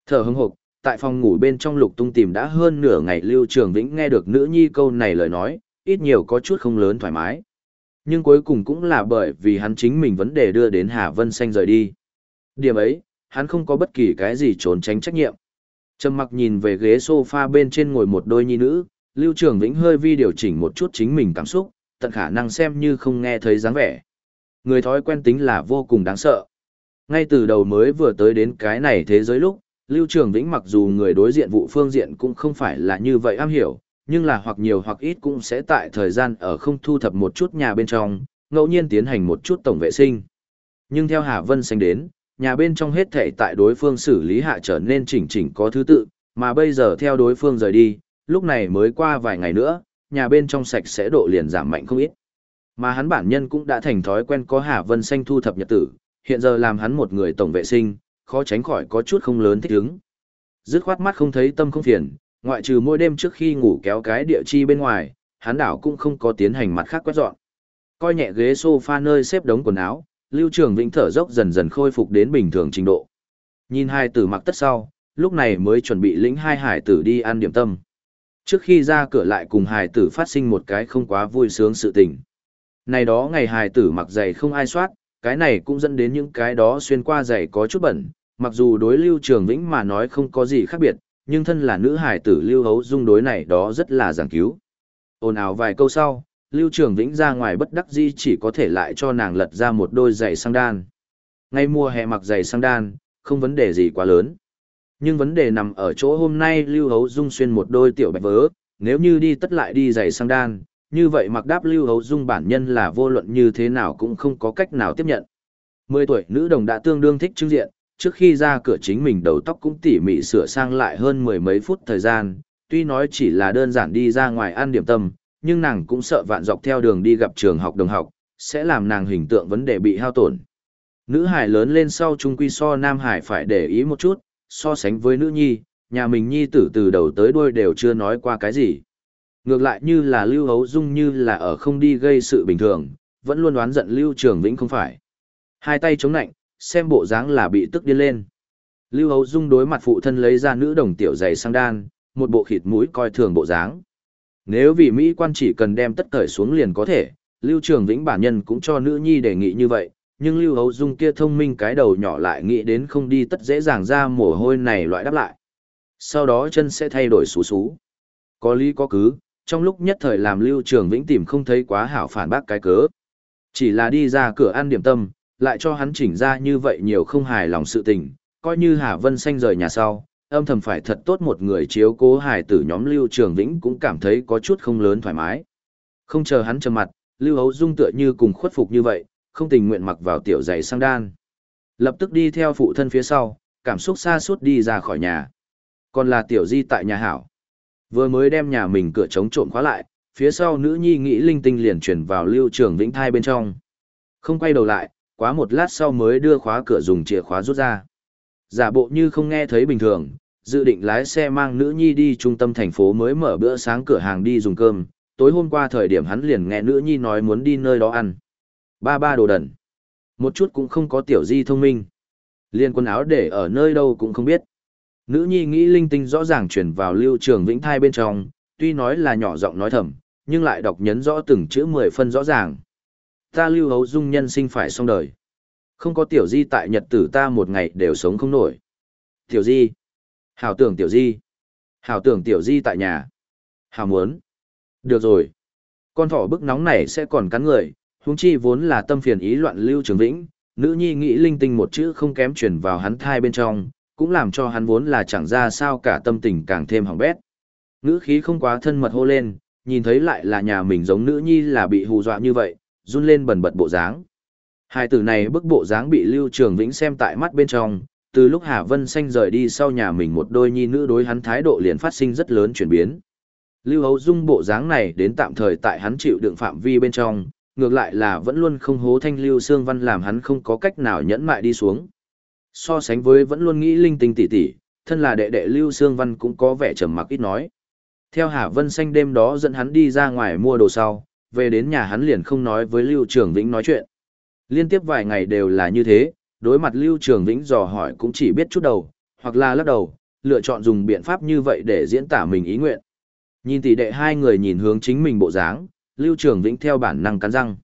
Thở hững hộc, tại phòng ngủ bên trong lục tung tìm đã hơn nửa ngày Lưu Trường Vĩnh nghe được nữ nhi câu này lời nói, ít nhiều có chút không lớn thoải mái. Nhưng cuối cùng cũng là bởi vì hắn chính mình vấn đề đưa đến Hà Vân Xanh rời đi. Điểm ấy, hắn không có bất kỳ cái gì trốn tránh trách nhiệm. Trầm mặc nhìn về ghế sofa bên trên ngồi một đôi nhi nữ, Lưu Trường Vĩnh hơi vi điều chỉnh một chút chính mình cảm xúc, tận khả năng xem như không nghe thấy dáng vẻ. Người thói quen tính là vô cùng đáng sợ. Ngay từ đầu mới vừa tới đến cái này thế giới lúc, Lưu Trường Vĩnh mặc dù người đối diện vụ phương diện cũng không phải là như vậy am hiểu, nhưng là hoặc nhiều hoặc ít cũng sẽ tại thời gian ở không thu thập một chút nhà bên trong, ngẫu nhiên tiến hành một chút tổng vệ sinh. Nhưng theo Hà Vân Xanh đến, nhà bên trong hết thể tại đối phương xử lý hạ trở nên chỉnh chỉnh có thứ tự, mà bây giờ theo đối phương rời đi, lúc này mới qua vài ngày nữa, nhà bên trong sạch sẽ độ liền giảm mạnh không ít. Mà hắn bản nhân cũng đã thành thói quen có Hà Vân Xanh thu thập nhật tử, hiện giờ làm hắn một người tổng vệ sinh, khó tránh khỏi có chút không lớn thích ứng. Dứt khoát mắt không thấy tâm không phiền, ngoại trừ mỗi đêm trước khi ngủ kéo cái địa chi bên ngoài, hắn đảo cũng không có tiến hành mặt khác quét dọn. Coi nhẹ ghế sofa nơi xếp đống quần áo, Lưu Trường Vĩnh thở dốc dần dần khôi phục đến bình thường trình độ. Nhìn hai tử mặc tất sau, lúc này mới chuẩn bị lĩnh hai hải tử đi ăn điểm tâm. Trước khi ra cửa lại cùng hải tử phát sinh một cái không quá vui sướng sự tình. Này đó ngày hải tử mặc giày không ai soát, cái này cũng dẫn đến những cái đó xuyên qua giày có chút bẩn, mặc dù đối Lưu Trường Vĩnh mà nói không có gì khác biệt, nhưng thân là nữ hải tử Lưu Hấu Dung đối này đó rất là giảng cứu. Ồn ào vài câu sau, Lưu Trường Vĩnh ra ngoài bất đắc dĩ chỉ có thể lại cho nàng lật ra một đôi giày sang đan. Ngay mùa hè mặc giày sang đan, không vấn đề gì quá lớn. Nhưng vấn đề nằm ở chỗ hôm nay Lưu Hấu Dung xuyên một đôi tiểu bạch vớ, nếu như đi tất lại đi giày sang đan, như vậy mặc đáp Lưu Hấu Dung bản nhân là vô luận như thế nào cũng không có cách nào tiếp nhận. Mười tuổi nữ đồng đã tương đương thích trưng diện, trước khi ra cửa chính mình đầu tóc cũng tỉ mỉ sửa sang lại hơn mười mấy phút thời gian, tuy nói chỉ là đơn giản đi ra ngoài ăn điểm tâm, nhưng nàng cũng sợ vạn dọc theo đường đi gặp trường học đồng học, sẽ làm nàng hình tượng vấn đề bị hao tổn. Nữ hải lớn lên sau trung quy so nam hải phải để ý một chút, so sánh với nữ nhi, nhà mình nhi tử từ đầu tới đuôi đều chưa nói qua cái gì. Ngược lại như là Lưu Hấu Dung như là ở không đi gây sự bình thường, vẫn luôn đoán giận Lưu Trường Vĩnh không phải. Hai tay chống nạnh, xem bộ dáng là bị tức điên lên. Lưu Hấu Dung đối mặt phụ thân lấy ra nữ đồng tiểu giày sang đan, một bộ khịt mũi coi thường bộ dáng. Nếu vì Mỹ quan chỉ cần đem tất cởi xuống liền có thể, Lưu Trường Vĩnh bản nhân cũng cho nữ nhi đề nghị như vậy, nhưng Lưu Hấu Dung kia thông minh cái đầu nhỏ lại nghĩ đến không đi tất dễ dàng ra mồ hôi này loại đáp lại. Sau đó chân sẽ thay đổi xú xú. Có lý có cứ, trong lúc nhất thời làm Lưu Trường Vĩnh tìm không thấy quá hảo phản bác cái cớ. Chỉ là đi ra cửa ăn điểm tâm, lại cho hắn chỉnh ra như vậy nhiều không hài lòng sự tình, coi như Hà Vân Xanh rời nhà sau, âm thầm phải thật tốt một người chiếu cố hài tử nhóm Lưu Trường Vĩnh cũng cảm thấy có chút không lớn thoải mái. Không chờ hắn trầm mặt, Lưu Hấu Dung tựa như cùng khuất phục như vậy, không tình nguyện mặc vào tiểu giày sang đan. Lập tức đi theo phụ thân phía sau, cảm xúc xa suốt đi ra khỏi nhà. Còn là tiểu di tại nhà hảo. Vừa mới đem nhà mình cửa chống trộm khóa lại, phía sau nữ nhi nghĩ linh tinh liền chuyển vào Lưu Trường Vĩnh thai bên trong. Không quay đầu lại, quá một lát sau mới đưa khóa cửa dùng chìa khóa rút ra. Giả bộ như không nghe thấy bình thường, dự định lái xe mang nữ nhi đi trung tâm thành phố mới mở bữa sáng cửa hàng đi dùng cơm, tối hôm qua thời điểm hắn liền nghe nữ nhi nói muốn đi nơi đó ăn. Ba ba đồ đần. Một chút cũng không có tiểu di thông minh. Liên quần áo để ở nơi đâu cũng không biết. Nữ nhi nghĩ linh tinh rõ ràng chuyển vào lưu trường vĩnh thai bên trong, tuy nói là nhỏ giọng nói thầm, nhưng lại đọc nhấn rõ từng chữ mười phân rõ ràng ta lưu hấu dung nhân sinh phải xong đời. Không có tiểu di tại nhật tử ta một ngày đều sống không nổi. Tiểu di. Hảo tưởng tiểu di, Hảo tưởng tiểu di tại nhà. Hảo muốn. Được rồi. Con thỏ bức nóng này sẽ còn cắn người, huống chi vốn là tâm phiền ý loạn Lưu Trường Vĩnh, nữ nhi nghĩ linh tinh một chữ không kém chuyển vào hắn thai bên trong, cũng làm cho hắn vốn là chẳng ra sao cả tâm tình càng thêm hỏng bét. nữ khí không quá thân mật hô lên, nhìn thấy lại là nhà mình giống nữ nhi là bị hù dọa như vậy, run lên bần bật bộ dáng. Hai tử này bức bộ dáng bị Lưu Trường Vĩnh xem tại mắt bên trong, từ lúc Hà Vân Xanh rời đi sau nhà mình một đôi nhi nữ đối hắn thái độ liền phát sinh rất lớn chuyển biến. Lưu Hấu Dung bộ dáng này đến tạm thời tại hắn chịu đựng phạm vi bên trong, ngược lại là vẫn luôn không hố thanh Lưu Sương Văn làm hắn không có cách nào nhẫn mại đi xuống. So sánh với vẫn luôn nghĩ linh tinh tỉ tỉ, thân là đệ đệ Lưu Sương Văn cũng có vẻ trầm mặc ít nói. Theo Hà Vân Xanh đêm đó dẫn hắn đi ra ngoài mua đồ sau, về đến nhà hắn liền không nói với Lưu Trường Vĩnh nói chuyện. Liên tiếp vài ngày đều là như thế, đối mặt Lưu Trường Vĩnh dò hỏi cũng chỉ biết chút đầu, hoặc là lắc đầu, lựa chọn dùng biện pháp như vậy để diễn tả mình ý nguyện. Nhìn tỷ đệ hai người nhìn hướng chính mình bộ dáng, Lưu Trường Vĩnh theo bản năng cắn răng.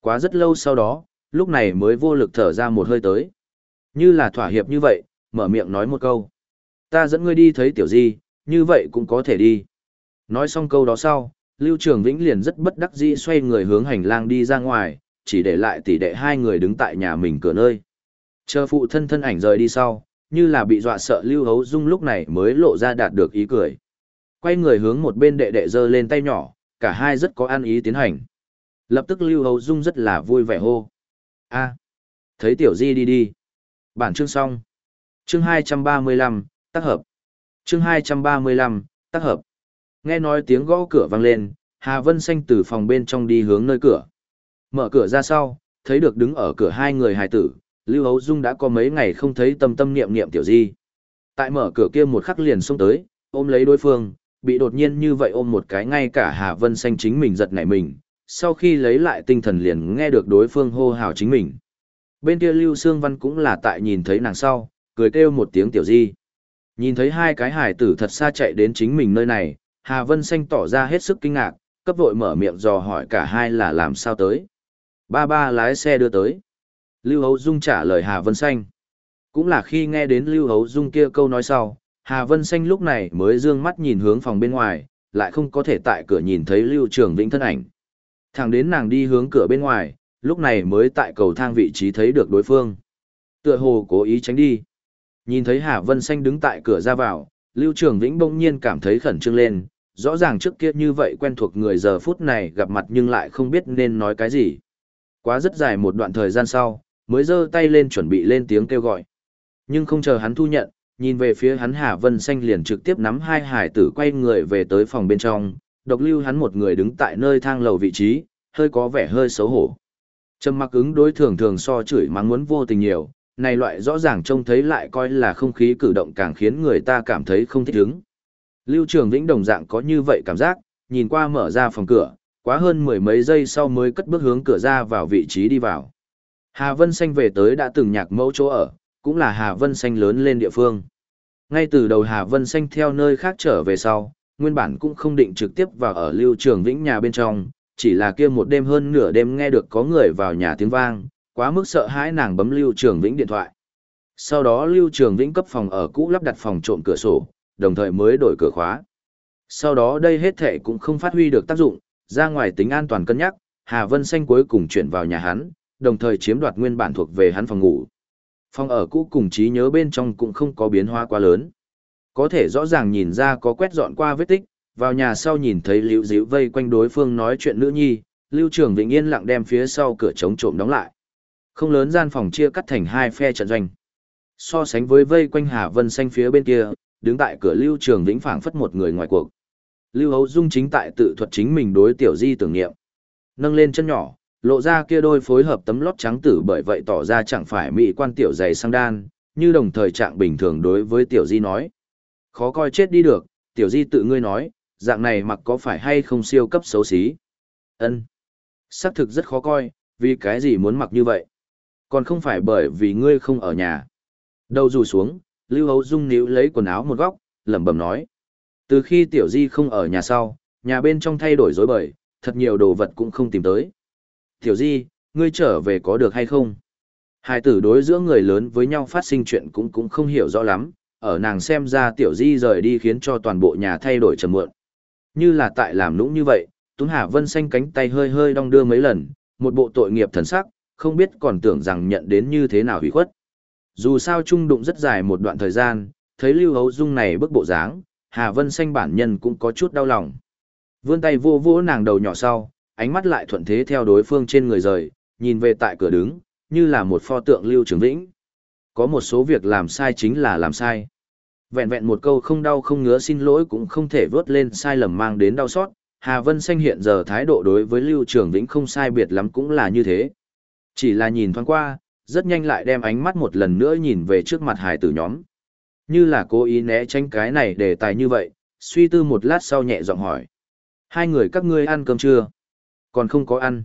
Quá rất lâu sau đó, lúc này mới vô lực thở ra một hơi tới. Như là thỏa hiệp như vậy, mở miệng nói một câu. Ta dẫn ngươi đi thấy tiểu di, như vậy cũng có thể đi. Nói xong câu đó sau, Lưu Trường Vĩnh liền rất bất đắc dĩ xoay người hướng hành lang đi ra ngoài, chỉ để lại tỷ đệ hai người đứng tại nhà mình cửa nơi. Chờ phụ thân thân ảnh rời đi sau, như là bị dọa sợ Lưu Hấu Dung lúc này mới lộ ra đạt được ý cười. Quay người hướng một bên đệ đệ giơ lên tay nhỏ, cả hai rất có an ý tiến hành. Lập tức Lưu Hấu Dung rất là vui vẻ hô. a thấy tiểu di đi đi. Bản chương xong. Chương 235, tác hợp. Chương 235, tác hợp. Nghe nói tiếng gõ cửa vang lên, Hà Vân Xanh từ phòng bên trong đi hướng nơi cửa. Mở cửa ra sau, thấy được đứng ở cửa hai người hài tử, Lưu Hấu Dung đã có mấy ngày không thấy tâm tâm niệm niệm tiểu di. Tại mở cửa kia một khắc liền xông tới, ôm lấy đối phương, bị đột nhiên như vậy ôm một cái ngay cả Hà Vân Xanh chính mình giật nảy mình, sau khi lấy lại tinh thần liền nghe được đối phương hô hào chính mình. Bên kia Lưu Sương Văn cũng là tại nhìn thấy nàng sau, cười kêu một tiếng tiểu di. Nhìn thấy hai cái hải tử thật xa chạy đến chính mình nơi này, Hà Vân Xanh tỏ ra hết sức kinh ngạc, cấp vội mở miệng dò hỏi cả hai là làm sao tới. Ba ba lái xe đưa tới. Lưu Hấu Dung trả lời Hà Vân Xanh. Cũng là khi nghe đến Lưu Hấu Dung kia câu nói sau, Hà Vân Xanh lúc này mới dương mắt nhìn hướng phòng bên ngoài, lại không có thể tại cửa nhìn thấy Lưu Trường Vĩnh thân ảnh. Thẳng đến nàng đi hướng cửa bên ngoài, lúc này mới tại cầu thang vị trí thấy được đối phương. Tựa hồ cố ý tránh đi. Nhìn thấy Hà Vân Xanh đứng tại cửa ra vào, Lưu Trường Vĩnh bỗng nhiên cảm thấy khẩn trương lên, rõ ràng trước kia như vậy quen thuộc người giờ phút này gặp mặt nhưng lại không biết nên nói cái gì. Quá rất dài một đoạn thời gian sau, mới giơ tay lên chuẩn bị lên tiếng kêu gọi. Nhưng không chờ hắn thu nhận, nhìn về phía hắn Hà Vân Xanh liền trực tiếp nắm hai hải tử quay người về tới phòng bên trong, độc lưu hắn một người đứng tại nơi thang lầu vị trí, hơi có vẻ hơi xấu hổ. Trầm mặc ứng đối thường thường so chửi mắng muốn vô tình nhiều, này loại rõ ràng trông thấy lại coi là không khí cử động càng khiến người ta cảm thấy không thích ứng. Lưu Trường Vĩnh đồng dạng có như vậy cảm giác, nhìn qua mở ra phòng cửa, quá hơn mười mấy giây sau mới cất bước hướng cửa ra vào vị trí đi vào. Hà Vân Xanh về tới đã từng nhạc mẫu chỗ ở, cũng là Hà Vân Xanh lớn lên địa phương. Ngay từ đầu Hà Vân Xanh theo nơi khác trở về sau, nguyên bản cũng không định trực tiếp vào ở Lưu Trường Vĩnh nhà bên trong, chỉ là kia một đêm hơn nửa đêm nghe được có người vào nhà tiếng vang, quá mức sợ hãi nàng bấm Lưu Trường Vĩnh điện thoại. Sau đó Lưu Trường Vĩnh cấp phòng ở cũ lắp đặt phòng trộm cửa sổ, đồng thời mới đổi cửa khóa. Sau đó đây hết thể cũng không phát huy được tác dụng, ra ngoài tính an toàn cân nhắc, Hà Vân Xanh cuối cùng chuyển vào nhà hắn, đồng thời chiếm đoạt nguyên bản thuộc về hắn phòng ngủ. Phòng ở cũ cùng trí nhớ bên trong cũng không có biến hóa quá lớn. Có thể rõ ràng nhìn ra có quét dọn qua vết tích, vào nhà sau nhìn thấy Lưu Diệu vây quanh đối phương nói chuyện nữ nhi, Lưu Trường Vĩnh yên lặng đem phía sau cửa chống trộm đóng lại. Không lớn gian phòng chia cắt thành hai phe trận doanh. So sánh với vây quanh Hà Vân xanh phía bên kia, đứng tại cửa Lưu Trường Vĩnh phảng phất một người ngoài cuộc. Lưu Hấu Dung chính tại tự thuật chính mình đối tiểu di tưởng niệm. Nâng lên chân nhỏ, lộ ra kia đôi phối hợp tấm lót trắng tử bởi vậy tỏ ra chẳng phải mỹ quan tiểu dày sang đan, như đồng thời trạng bình thường đối với tiểu di nói. Khó coi chết đi được, tiểu di tự ngươi nói, dạng này mặc có phải hay không siêu cấp xấu xí. ân xác thực rất khó coi, vì cái gì muốn mặc như vậy? Còn không phải bởi vì ngươi không ở nhà. Đầu rủ xuống, Lưu Hấu Dung níu lấy quần áo một góc, lẩm bẩm nói. Từ khi tiểu di không ở nhà sau, nhà bên trong thay đổi rối bời, thật nhiều đồ vật cũng không tìm tới. Tiểu di, ngươi trở về có được hay không? Hai tử đối giữa người lớn với nhau phát sinh chuyện cũng cũng không hiểu rõ lắm, ở nàng xem ra tiểu di rời đi khiến cho toàn bộ nhà thay đổi trầm mượn. Như là tại làm nũng như vậy, Tuấn Hà Vân xanh cánh tay hơi hơi đong đưa mấy lần, một bộ tội nghiệp thần sắc, không biết còn tưởng rằng nhận đến như thế nào hủy khuất. Dù sao chung đụng rất dài một đoạn thời gian, thấy Lưu Hấu Dung này bức bộ dáng, Hà Vân xanh bản nhân cũng có chút đau lòng. Vươn tay vô vỗ nàng đầu nhỏ sau, ánh mắt lại thuận thế theo đối phương trên người rời, nhìn về tại cửa đứng, như là một pho tượng Lưu Trường Vĩnh. Có một số việc làm sai chính là làm sai. Vẹn vẹn một câu không đau không ngứa xin lỗi cũng không thể vớt lên sai lầm mang đến đau xót. Hà Vân Xanh hiện giờ thái độ đối với Lưu Trường Vĩnh không sai biệt lắm cũng là như thế. Chỉ là nhìn thoáng qua, rất nhanh lại đem ánh mắt một lần nữa nhìn về trước mặt hải tử nhóm. Như là cố ý né tránh cái này đề tài như vậy, suy tư một lát sau nhẹ giọng hỏi. Hai người các ngươi ăn cơm chưa? Còn không có ăn.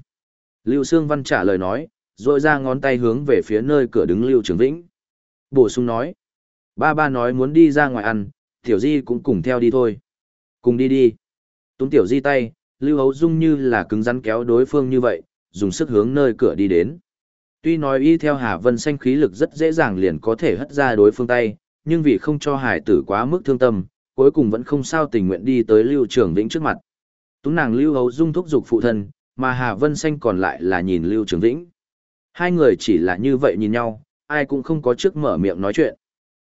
Lưu Sương Văn trả lời nói, rồi ra ngón tay hướng về phía nơi cửa đứng Lưu Trường Vĩnh. Bổ sung nói. Ba ba nói muốn đi ra ngoài ăn, Tiểu Di cũng cùng theo đi thôi. Cùng đi đi. Túng Tiểu Di tay, Lưu Hấu Dung như là cứng rắn kéo đối phương như vậy, dùng sức hướng nơi cửa đi đến. Tuy nói y theo Hà Vân xanh khí lực rất dễ dàng liền có thể hất ra đối phương tay, nhưng vì không cho hải tử quá mức thương tâm, cuối cùng vẫn không sao tình nguyện đi tới Lưu Trường Vĩnh trước mặt. Túng nàng Lưu Hấu Dung thúc giục phụ thân, mà Hà Vân xanh còn lại là nhìn Lưu Trường Vĩnh. Hai người chỉ là như vậy nhìn nhau, ai cũng không có trước mở miệng nói chuyện.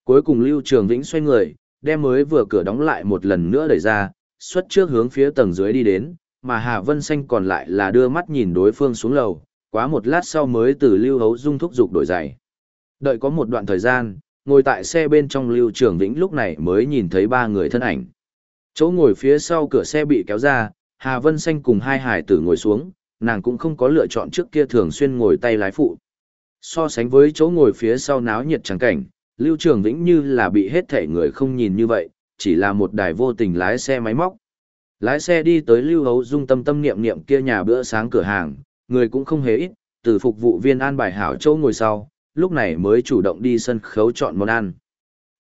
Cuối cùng Lưu Trường Vĩnh xoay người, đem mới vừa cửa đóng lại một lần nữa đẩy ra, xuất trước hướng phía tầng dưới đi đến, mà Hà Vân Xanh còn lại là đưa mắt nhìn đối phương xuống lầu, quá một lát sau mới từ Lưu Hấu Dung thúc giục đổi giày. Đợi có một đoạn thời gian, ngồi tại xe bên trong Lưu Trường Vĩnh lúc này mới nhìn thấy ba người thân ảnh. Chỗ ngồi phía sau cửa xe bị kéo ra, Hà Vân Xanh cùng hai hải tử ngồi xuống, nàng cũng không có lựa chọn trước kia thường xuyên ngồi tay lái phụ. So sánh với chỗ ngồi phía sau náo nhiệt trắng cảnh, Lưu Trường Vĩnh như là bị hết thể người không nhìn như vậy, chỉ là một đài vô tình lái xe máy móc. Lái xe đi tới Lưu Hấu Dung tâm tâm niệm niệm kia nhà bữa sáng cửa hàng, người cũng không hề ít, từ phục vụ viên an bài hảo chỗ ngồi sau, lúc này mới chủ động đi sân khấu chọn món ăn.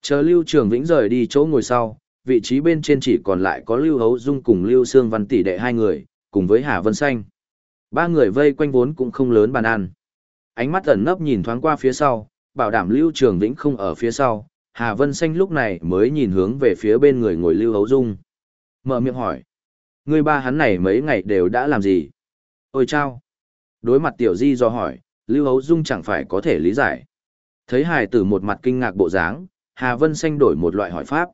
Chờ Lưu Trường Vĩnh rời đi chỗ ngồi sau, vị trí bên trên chỉ còn lại có Lưu Hấu Dung cùng Lưu Sương Văn tỷ đệ hai người, cùng với Hà Vân Xanh. Ba người vây quanh vốn cũng không lớn bàn ăn. Ánh mắt ẩn nấp nhìn thoáng qua phía sau, bảo đảm Lưu Trường Vĩnh không ở phía sau, Hà Vân Xanh lúc này mới nhìn hướng về phía bên người ngồi Lưu Hấu Dung. Mở miệng hỏi. Người ba hắn này mấy ngày đều đã làm gì? Ôi chao! Đối mặt Tiểu Di do hỏi, Lưu Hấu Dung chẳng phải có thể lý giải. Thấy hải tử một mặt kinh ngạc bộ dáng, Hà Vân Xanh đổi một loại hỏi pháp.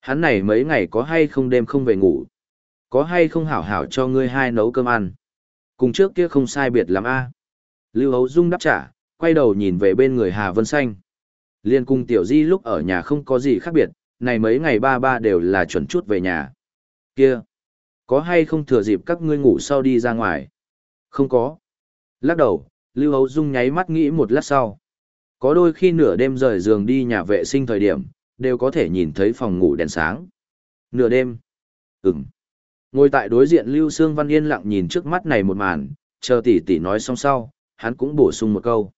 Hắn này mấy ngày có hay không đêm không về ngủ? Có hay không hảo hảo cho ngươi hai nấu cơm ăn? Cùng trước kia không sai biệt lắm a Lưu Hấu Dung đáp trả, quay đầu nhìn về bên người Hà Vân Xanh. Liên cung Tiểu Di lúc ở nhà không có gì khác biệt, này mấy ngày ba ba đều là chuẩn chút về nhà. Kia! Có hay không thừa dịp các ngươi ngủ sau đi ra ngoài? Không có. Lắc đầu, Lưu Hấu Dung nháy mắt nghĩ một lát sau. Có đôi khi nửa đêm rời giường đi nhà vệ sinh thời điểm, đều có thể nhìn thấy phòng ngủ đèn sáng. Nửa đêm. Ừm. Ngồi tại đối diện Lưu Sương Văn yên lặng nhìn trước mắt này một màn, chờ tỷ tỷ nói xong sau, hắn cũng bổ sung một câu.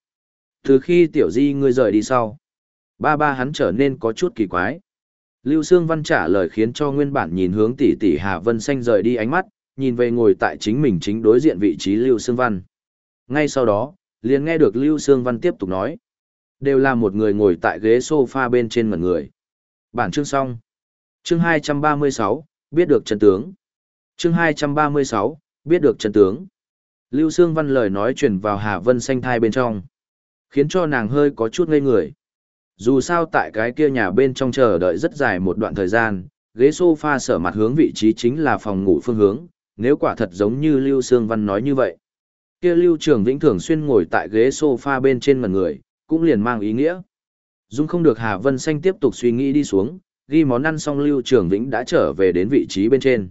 Từ khi tiểu di ngươi rời đi sau, ba ba hắn trở nên có chút kỳ quái. Lưu Sương Văn trả lời khiến cho nguyên bản nhìn hướng tỷ tỷ Hà Vân Xanh rời đi ánh mắt, nhìn về ngồi tại chính mình chính đối diện vị trí Lưu Sương Văn. Ngay sau đó, liền nghe được Lưu Sương Văn tiếp tục nói. Đều là một người ngồi tại ghế sofa bên trên mặt người. Bản chương xong. Chương 236, biết được chân tướng. Chương 236, biết được chân tướng. Lưu Sương Văn lời nói truyền vào Hà Vân xanh thai bên trong, khiến cho nàng hơi có chút ngây người. Dù sao tại cái kia nhà bên trong chờ đợi rất dài một đoạn thời gian, ghế sofa sở mặt hướng vị trí chính là phòng ngủ phương hướng, nếu quả thật giống như Lưu Sương Văn nói như vậy. Kia Lưu Trường Vĩnh thường xuyên ngồi tại ghế sofa bên trên mặt người, cũng liền mang ý nghĩa. Dung không được Hà Vân Xanh tiếp tục suy nghĩ đi xuống, ghi món ăn xong Lưu Trường Vĩnh đã trở về đến vị trí bên trên.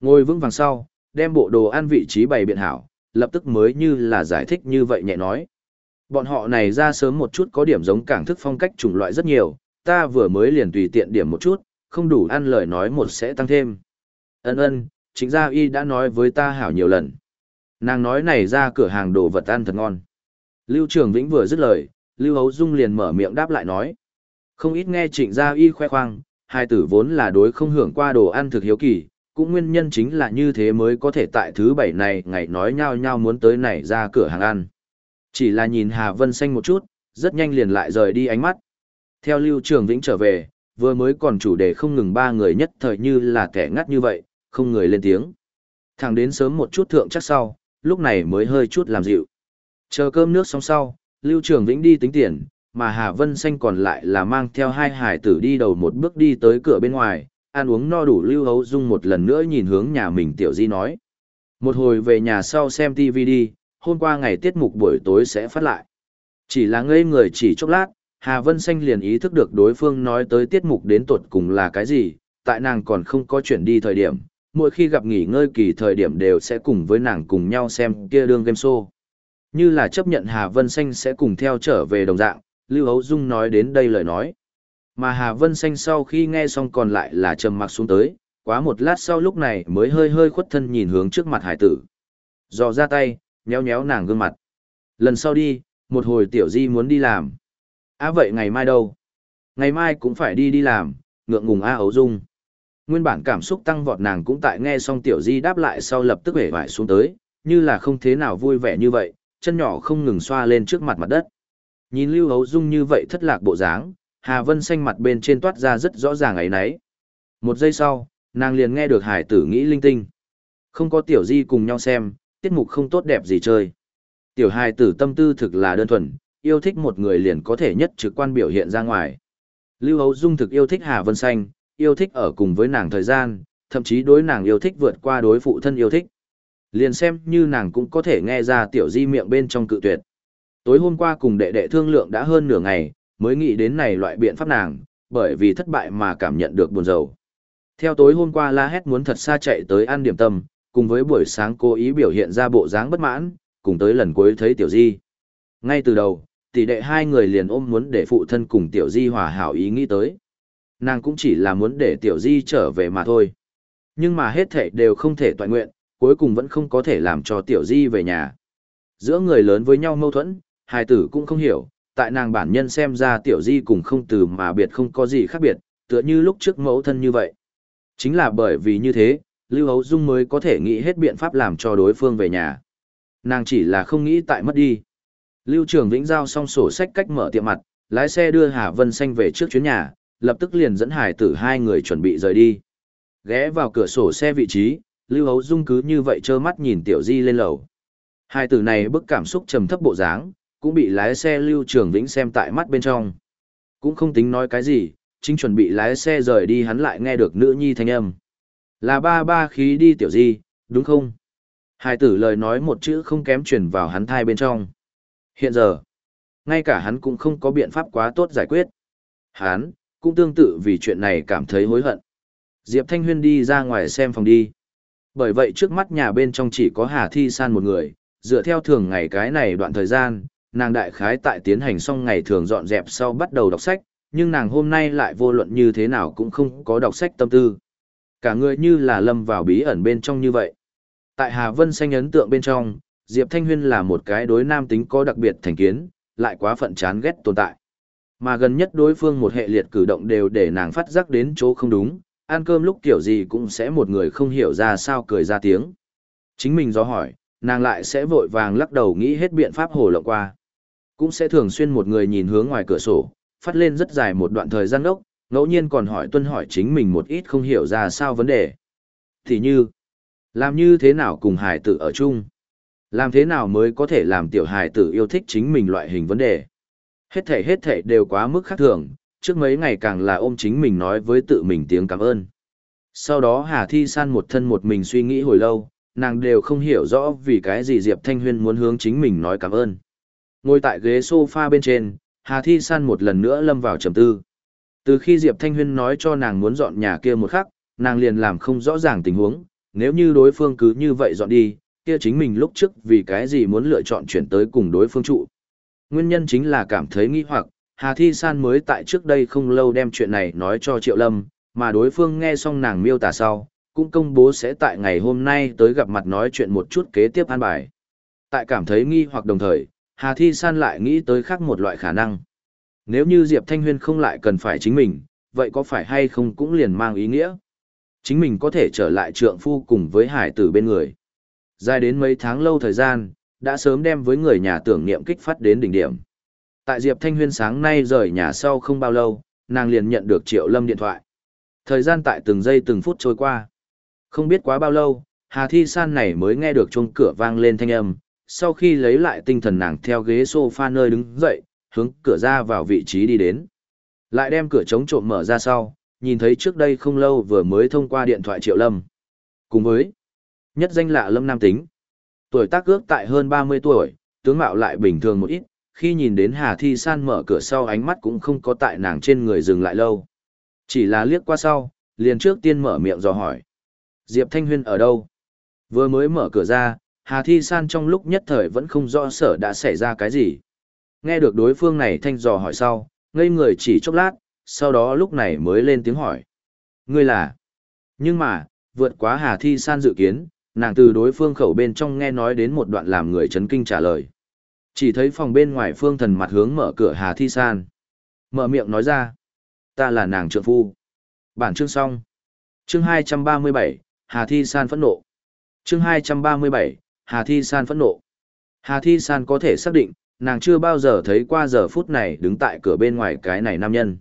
Ngồi vững vàng sau, đem bộ đồ ăn vị trí bày biện hảo, lập tức mới như là giải thích như vậy nhẹ nói. Bọn họ này ra sớm một chút có điểm giống cảng thức phong cách chủng loại rất nhiều, ta vừa mới liền tùy tiện điểm một chút, không đủ ăn lời nói một sẽ tăng thêm. Ân ân, chính gia y đã nói với ta hảo nhiều lần. Nàng nói này ra cửa hàng đồ vật ăn thật ngon. Lưu Trường Vĩnh vừa dứt lời, Lưu Hấu Dung liền mở miệng đáp lại nói. Không ít nghe trịnh gia y khoe khoang, hai tử vốn là đối không hưởng qua đồ ăn thực hiếu kỳ, cũng nguyên nhân chính là như thế mới có thể tại thứ bảy này ngày nói nhau nhau muốn tới này ra cửa hàng ăn. Chỉ là nhìn Hà Vân Xanh một chút, rất nhanh liền lại rời đi ánh mắt. Theo Lưu Trường Vĩnh trở về, vừa mới còn chủ đề không ngừng ba người nhất thời như là kẻ ngắt như vậy, không người lên tiếng. Thẳng đến sớm một chút thượng chắc sau, lúc này mới hơi chút làm dịu. Chờ cơm nước xong sau, Lưu Trường Vĩnh đi tính tiền, mà Hà Vân Xanh còn lại là mang theo hai hải tử đi đầu một bước đi tới cửa bên ngoài, ăn uống no đủ Lưu Hấu Dung một lần nữa nhìn hướng nhà mình Tiểu Di nói. Một hồi về nhà sau xem TV đi, hôm qua ngày tiết mục buổi tối sẽ phát lại. Chỉ là ngây người chỉ chốc lát, Hà Vân Xanh liền ý thức được đối phương nói tới tiết mục đến tuột cùng là cái gì, tại nàng còn không có chuyển đi thời điểm, mỗi khi gặp nghỉ ngơi kỳ thời điểm đều sẽ cùng với nàng cùng nhau xem kia đương game show. Như là chấp nhận Hà Vân Xanh sẽ cùng theo trở về đồng dạng, Lưu Hấu Dung nói đến đây lời nói. Mà Hà Vân Xanh sau khi nghe xong còn lại là trầm mặc xuống tới, quá một lát sau lúc này mới hơi hơi khuất thân nhìn hướng trước mặt hải tử. Dò ra tay, nhéo nhéo nàng gương mặt. Lần sau đi, một hồi tiểu di muốn đi làm. À vậy ngày mai đâu? Ngày mai cũng phải đi đi làm, ngượng ngùng A Hấu dung. Nguyên bản cảm xúc tăng vọt nàng cũng tại nghe xong tiểu di đáp lại sau lập tức hể vải xuống tới, như là không thế nào vui vẻ như vậy, chân nhỏ không ngừng xoa lên trước mặt mặt đất. Nhìn Lưu Hấu Dung như vậy thất lạc bộ dáng, Hà Vân xanh mặt bên trên toát ra rất rõ ràng ấy nấy. Một giây sau, nàng liền nghe được hải tử nghĩ linh tinh. Không có tiểu di cùng nhau xem, tiết mục không tốt đẹp gì chơi. Tiểu hài tử tâm tư thực là đơn thuần, yêu thích một người liền có thể nhất trực quan biểu hiện ra ngoài. Lưu Hấu Dung thực yêu thích Hà Vân Xanh, yêu thích ở cùng với nàng thời gian, thậm chí đối nàng yêu thích vượt qua đối phụ thân yêu thích. Liền xem như nàng cũng có thể nghe ra tiểu di miệng bên trong cự tuyệt. Tối hôm qua cùng đệ đệ thương lượng đã hơn nửa ngày, mới nghĩ đến này loại biện pháp nàng, bởi vì thất bại mà cảm nhận được buồn rầu. Theo tối hôm qua la hét muốn thật xa chạy tới ăn điểm tâm, cùng với buổi sáng cố ý biểu hiện ra bộ dáng bất mãn, cùng tới lần cuối thấy tiểu di. Ngay từ đầu, tỷ đệ hai người liền ôm muốn để phụ thân cùng tiểu di hòa hảo ý nghĩ tới. Nàng cũng chỉ là muốn để tiểu di trở về mà thôi. Nhưng mà hết thể đều không thể toàn nguyện, cuối cùng vẫn không có thể làm cho tiểu di về nhà. Giữa người lớn với nhau mâu thuẫn, hai tử cũng không hiểu, tại nàng bản nhân xem ra tiểu di cùng không từ mà biệt không có gì khác biệt, tựa như lúc trước mẫu thân như vậy. Chính là bởi vì như thế, Lưu Hấu Dung mới có thể nghĩ hết biện pháp làm cho đối phương về nhà. Nàng chỉ là không nghĩ tại mất đi. Lưu Trường Vĩnh giao xong sổ sách cách mở tiệm mặt, lái xe đưa Hà Vân Xanh về trước chuyến nhà, lập tức liền dẫn Hải tử hai người chuẩn bị rời đi. Ghé vào cửa sổ xe vị trí, Lưu Hấu Dung cứ như vậy trơ mắt nhìn Tiểu Di lên lầu. Hai tử này bức cảm xúc trầm thấp bộ dáng, cũng bị lái xe Lưu Trường Vĩnh xem tại mắt bên trong. Cũng không tính nói cái gì, chính chuẩn bị lái xe rời đi hắn lại nghe được nữ nhi thanh âm. Là ba ba khí đi Tiểu Di, đúng không? Hai tử lời nói một chữ không kém truyền vào hắn thai bên trong. Hiện giờ, ngay cả hắn cũng không có biện pháp quá tốt giải quyết. Hắn, cũng tương tự vì chuyện này cảm thấy hối hận. Diệp Thanh Huyên đi ra ngoài xem phòng đi. Bởi vậy trước mắt nhà bên trong chỉ có Hà Thi San một người, dựa theo thường ngày cái này đoạn thời gian, nàng đại khái tại tiến hành xong ngày thường dọn dẹp sau bắt đầu đọc sách, nhưng nàng hôm nay lại vô luận như thế nào cũng không có đọc sách tâm tư. Cả người như là lâm vào bí ẩn bên trong như vậy. Tại Hà Vân xanh ấn tượng bên trong, Diệp Thanh Huyên là một cái đối nam tính có đặc biệt thành kiến, lại quá phận chán ghét tồn tại. Mà gần nhất đối phương một hệ liệt cử động đều để nàng phát giác đến chỗ không đúng, ăn cơm lúc kiểu gì cũng sẽ một người không hiểu ra sao cười ra tiếng. Chính mình do hỏi, nàng lại sẽ vội vàng lắc đầu nghĩ hết biện pháp hồ lộng qua. Cũng sẽ thường xuyên một người nhìn hướng ngoài cửa sổ, phát lên rất dài một đoạn thời gian ốc, ngẫu nhiên còn hỏi tuân hỏi chính mình một ít không hiểu ra sao vấn đề. Thì như, làm như thế nào cùng hải tử ở chung? Làm thế nào mới có thể làm tiểu hài tử yêu thích chính mình loại hình vấn đề? Hết thể hết thể đều quá mức khác thường, trước mấy ngày càng là ôm chính mình nói với tự mình tiếng cảm ơn. Sau đó Hà Thi San một thân một mình suy nghĩ hồi lâu, nàng đều không hiểu rõ vì cái gì Diệp Thanh Huyên muốn hướng chính mình nói cảm ơn. Ngồi tại ghế sofa bên trên, Hà Thi San một lần nữa lâm vào trầm tư. Từ khi Diệp Thanh Huyên nói cho nàng muốn dọn nhà kia một khắc, nàng liền làm không rõ ràng tình huống, nếu như đối phương cứ như vậy dọn đi, kia chính mình lúc trước vì cái gì muốn lựa chọn chuyển tới cùng đối phương trụ. Nguyên nhân chính là cảm thấy nghi hoặc, Hà Thi San mới tại trước đây không lâu đem chuyện này nói cho Triệu Lâm, mà đối phương nghe xong nàng miêu tả sau, cũng công bố sẽ tại ngày hôm nay tới gặp mặt nói chuyện một chút kế tiếp an bài. Tại cảm thấy nghi hoặc đồng thời, Hà Thi San lại nghĩ tới khác một loại khả năng. Nếu như Diệp Thanh Huyên không lại cần phải chính mình, vậy có phải hay không cũng liền mang ý nghĩa. Chính mình có thể trở lại trượng phu cùng với hải tử bên người. Dài đến mấy tháng lâu thời gian, đã sớm đem với người nhà tưởng niệm kích phát đến đỉnh điểm. Tại Diệp Thanh Huyên sáng nay rời nhà sau không bao lâu, nàng liền nhận được Triệu Lâm điện thoại. Thời gian tại từng giây từng phút trôi qua. Không biết quá bao lâu, Hà Thi San này mới nghe được chuông cửa vang lên thanh âm, sau khi lấy lại tinh thần nàng theo ghế sofa nơi đứng dậy, hướng cửa ra vào vị trí đi đến. Lại đem cửa chống trộm mở ra sau, nhìn thấy trước đây không lâu vừa mới thông qua điện thoại Triệu Lâm. Cùng với nhất danh lạ Lâm Nam Tính. Tuổi tác ước tại hơn 30 tuổi, tướng mạo lại bình thường một ít, khi nhìn đến Hà Thi San mở cửa sau ánh mắt cũng không có tại nàng trên người dừng lại lâu. Chỉ là liếc qua sau, liền trước tiên mở miệng dò hỏi. Diệp Thanh Huyên ở đâu? Vừa mới mở cửa ra, Hà Thi San trong lúc nhất thời vẫn không rõ sở đã xảy ra cái gì. Nghe được đối phương này thanh dò hỏi sau, ngây người chỉ chốc lát, sau đó lúc này mới lên tiếng hỏi. Ngươi là? Nhưng mà, vượt quá Hà Thi San dự kiến, nàng từ đối phương khẩu bên trong nghe nói đến một đoạn làm người chấn kinh trả lời. Chỉ thấy phòng bên ngoài phương thần mặt hướng mở cửa Hà Thi San. Mở miệng nói ra. Ta là nàng trượng phu. Bản chương xong. Chương 237, Hà Thi San phẫn nộ. Chương 237, Hà Thi San phẫn nộ. Hà Thi San có thể xác định, nàng chưa bao giờ thấy qua giờ phút này đứng tại cửa bên ngoài cái này nam nhân.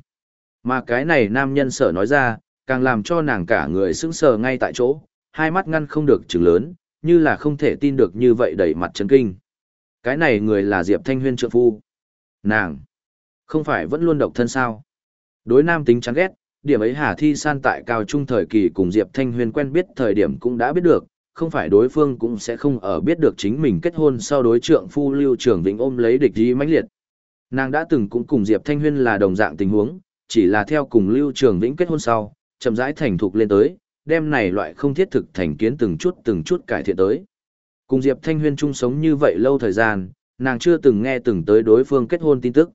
Mà cái này nam nhân sở nói ra, càng làm cho nàng cả người sững sờ ngay tại chỗ, hai mắt ngăn không được trừng lớn, như là không thể tin được như vậy đẩy mặt chấn kinh. Cái này người là Diệp Thanh Huyên trượng phu. Nàng, không phải vẫn luôn độc thân sao? Đối nam tính chán ghét, điểm ấy Hà Thi San tại cao trung thời kỳ cùng Diệp Thanh Huyên quen biết thời điểm cũng đã biết được, không phải đối phương cũng sẽ không ở biết được chính mình kết hôn sau đối trượng phu Lưu Trường Vĩnh ôm lấy địch ý mãnh liệt. Nàng đã từng cũng cùng Diệp Thanh Huyên là đồng dạng tình huống, chỉ là theo cùng Lưu Trường Vĩnh kết hôn sau, chậm rãi thành thục lên tới, đem này loại không thiết thực thành kiến từng chút từng chút cải thiện tới. Cùng Diệp Thanh Huyên chung sống như vậy lâu thời gian, nàng chưa từng nghe từng tới đối phương kết hôn tin tức.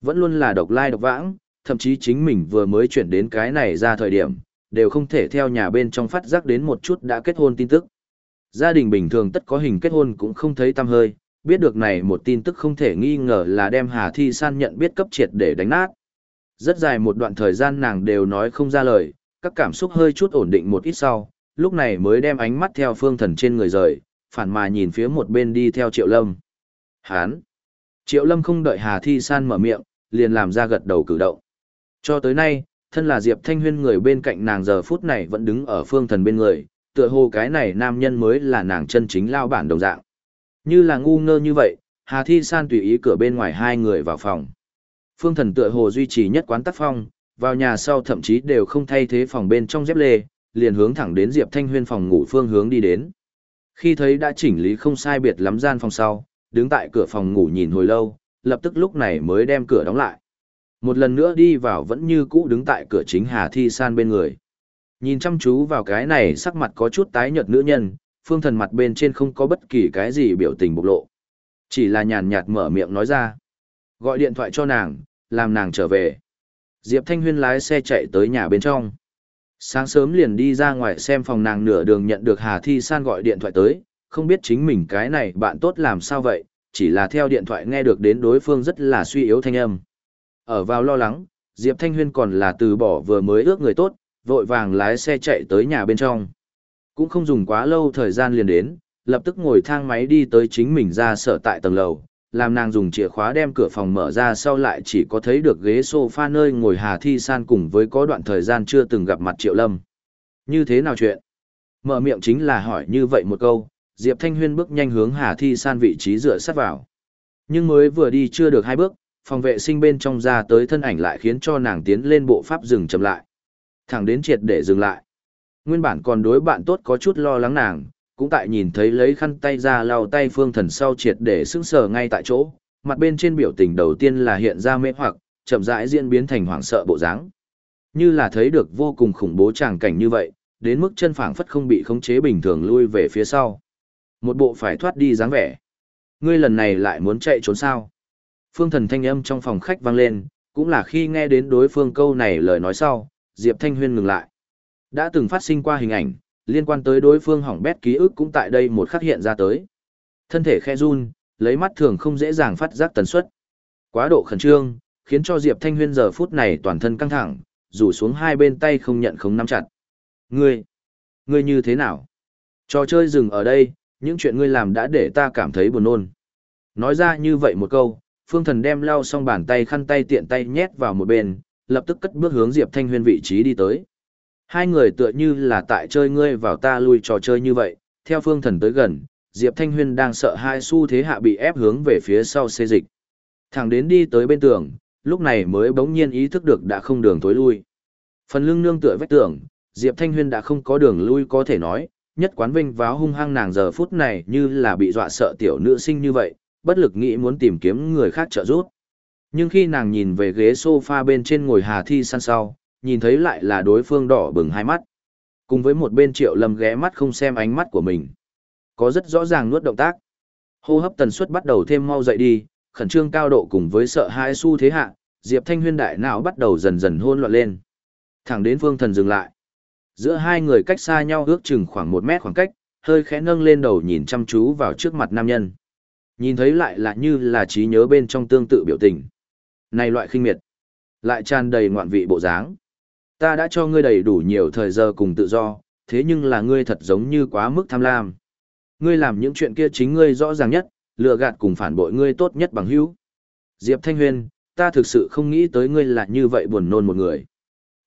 Vẫn luôn là độc lai độc vãng, thậm chí chính mình vừa mới chuyển đến cái này ra thời điểm, đều không thể theo nhà bên trong phát giác đến một chút đã kết hôn tin tức. Gia đình bình thường tất có hình kết hôn cũng không thấy tăm hơi, biết được này một tin tức không thể nghi ngờ là đem Hà Thi San nhận biết cấp triệt để đánh nát. Rất dài một đoạn thời gian nàng đều nói không ra lời, các cảm xúc hơi chút ổn định một ít sau, lúc này mới đem ánh mắt theo phương thần trên người rời, phản mà nhìn phía một bên đi theo Triệu Lâm. Hán! Triệu Lâm không đợi Hà Thi San mở miệng, liền làm ra gật đầu cử động. Cho tới nay, thân là Diệp Thanh Huyên người bên cạnh nàng giờ phút này vẫn đứng ở phương thần bên người, tựa hồ cái này nam nhân mới là nàng chân chính lao bản đồng dạng. Như là ngu ngơ như vậy, Hà Thi San tùy ý cửa bên ngoài hai người vào phòng. Phương thần tựa hồ duy trì nhất quán tác phong, vào nhà sau thậm chí đều không thay thế phòng bên trong dép lê, liền hướng thẳng đến Diệp Thanh Huyên phòng ngủ phương hướng đi đến. Khi thấy đã chỉnh lý không sai biệt lắm gian phòng sau, đứng tại cửa phòng ngủ nhìn hồi lâu, lập tức lúc này mới đem cửa đóng lại. Một lần nữa đi vào vẫn như cũ đứng tại cửa chính Hà Thi San bên người. Nhìn chăm chú vào cái này sắc mặt có chút tái nhợt nữ nhân, phương thần mặt bên trên không có bất kỳ cái gì biểu tình bộc lộ. Chỉ là nhàn nhạt mở miệng nói ra. Gọi điện thoại cho nàng, làm nàng trở về. Diệp Thanh Huyên lái xe chạy tới nhà bên trong. Sáng sớm liền đi ra ngoài xem phòng nàng nửa đường nhận được Hà Thi San gọi điện thoại tới, không biết chính mình cái này bạn tốt làm sao vậy, chỉ là theo điện thoại nghe được đến đối phương rất là suy yếu thanh âm. Ở vào lo lắng, Diệp Thanh Huyên còn là từ bỏ vừa mới ước người tốt, vội vàng lái xe chạy tới nhà bên trong. Cũng không dùng quá lâu thời gian liền đến, lập tức ngồi thang máy đi tới chính mình ra sở tại tầng lầu, làm nàng dùng chìa khóa đem cửa phòng mở ra sau lại chỉ có thấy được ghế sofa nơi ngồi Hà Thi San cùng với có đoạn thời gian chưa từng gặp mặt Triệu Lâm. Như thế nào chuyện? Mở miệng chính là hỏi như vậy một câu, Diệp Thanh Huyên bước nhanh hướng Hà Thi San vị trí dựa sát vào. Nhưng mới vừa đi chưa được hai bước, phòng vệ sinh bên trong ra tới thân ảnh lại khiến cho nàng tiến lên bộ pháp dừng chậm lại. Thẳng đến triệt để dừng lại. Nguyên bản còn đối bạn tốt có chút lo lắng nàng, cũng tại nhìn thấy lấy khăn tay ra lau tay phương thần sau triệt để sững sờ ngay tại chỗ, mặt bên trên biểu tình đầu tiên là hiện ra mê hoặc, chậm rãi diễn biến thành hoảng sợ bộ dáng. Như là thấy được vô cùng khủng bố tràng cảnh như vậy, đến mức chân phảng phất không bị khống chế bình thường lui về phía sau. Một bộ phải thoát đi dáng vẻ. Ngươi lần này lại muốn chạy trốn sao? Phương thần thanh âm trong phòng khách vang lên, cũng là khi nghe đến đối phương câu này lời nói sau, Diệp Thanh Huyên ngừng lại. Đã từng phát sinh qua hình ảnh, liên quan tới đối phương hỏng bét ký ức cũng tại đây một khắc hiện ra tới. Thân thể khe run, lấy mắt thường không dễ dàng phát giác tần suất. Quá độ khẩn trương, khiến cho Diệp Thanh Huyên giờ phút này toàn thân căng thẳng, rủ xuống hai bên tay không nhận không nắm chặt. Ngươi, ngươi như thế nào? Trò chơi dừng ở đây, những chuyện ngươi làm đã để ta cảm thấy buồn nôn. Nói ra như vậy một câu, Phương Thần đem lau xong bàn tay khăn tay tiện tay nhét vào một bên, lập tức cất bước hướng Diệp Thanh Huyên vị trí đi tới. Hai người tựa như là tại chơi ngươi vào ta lui trò chơi như vậy, theo Phương Thần tới gần, Diệp Thanh Huyên đang sợ hai xu thế hạ bị ép hướng về phía sau xê dịch. Thẳng đến đi tới bên tường, lúc này mới bỗng nhiên ý thức được đã không đường tối lui. Phần lưng nương tựa vách tường, Diệp Thanh Huyên đã không có đường lui có thể nói, nhất quán vinh váo hung hăng nàng giờ phút này như là bị dọa sợ tiểu nữ sinh như vậy, bất lực nghĩ muốn tìm kiếm người khác trợ giúp. Nhưng khi nàng nhìn về ghế sofa bên trên ngồi Hà Thi San sau, nhìn thấy lại là đối phương đỏ bừng hai mắt. Cùng với một bên triệu lâm ghé mắt không xem ánh mắt của mình. Có rất rõ ràng nuốt động tác. Hô hấp tần suất bắt đầu thêm mau dậy đi, khẩn trương cao độ cùng với sợ hãi su thế hạ, Diệp Thanh Huyên đại não bắt đầu dần dần hôn loạn lên. Thẳng đến phương thần dừng lại. Giữa hai người cách xa nhau ước chừng khoảng một mét khoảng cách, hơi khẽ nâng lên đầu nhìn chăm chú vào trước mặt nam nhân. Nhìn thấy lại là như là trí nhớ bên trong tương tự biểu tình. Này loại khinh miệt, lại tràn đầy ngoạn vị bộ dáng. Ta đã cho ngươi đầy đủ nhiều thời giờ cùng tự do, thế nhưng là ngươi thật giống như quá mức tham lam. Ngươi làm những chuyện kia chính ngươi rõ ràng nhất, lừa gạt cùng phản bội ngươi tốt nhất bằng hữu. Diệp Thanh Huyền, ta thực sự không nghĩ tới ngươi là như vậy buồn nôn một người.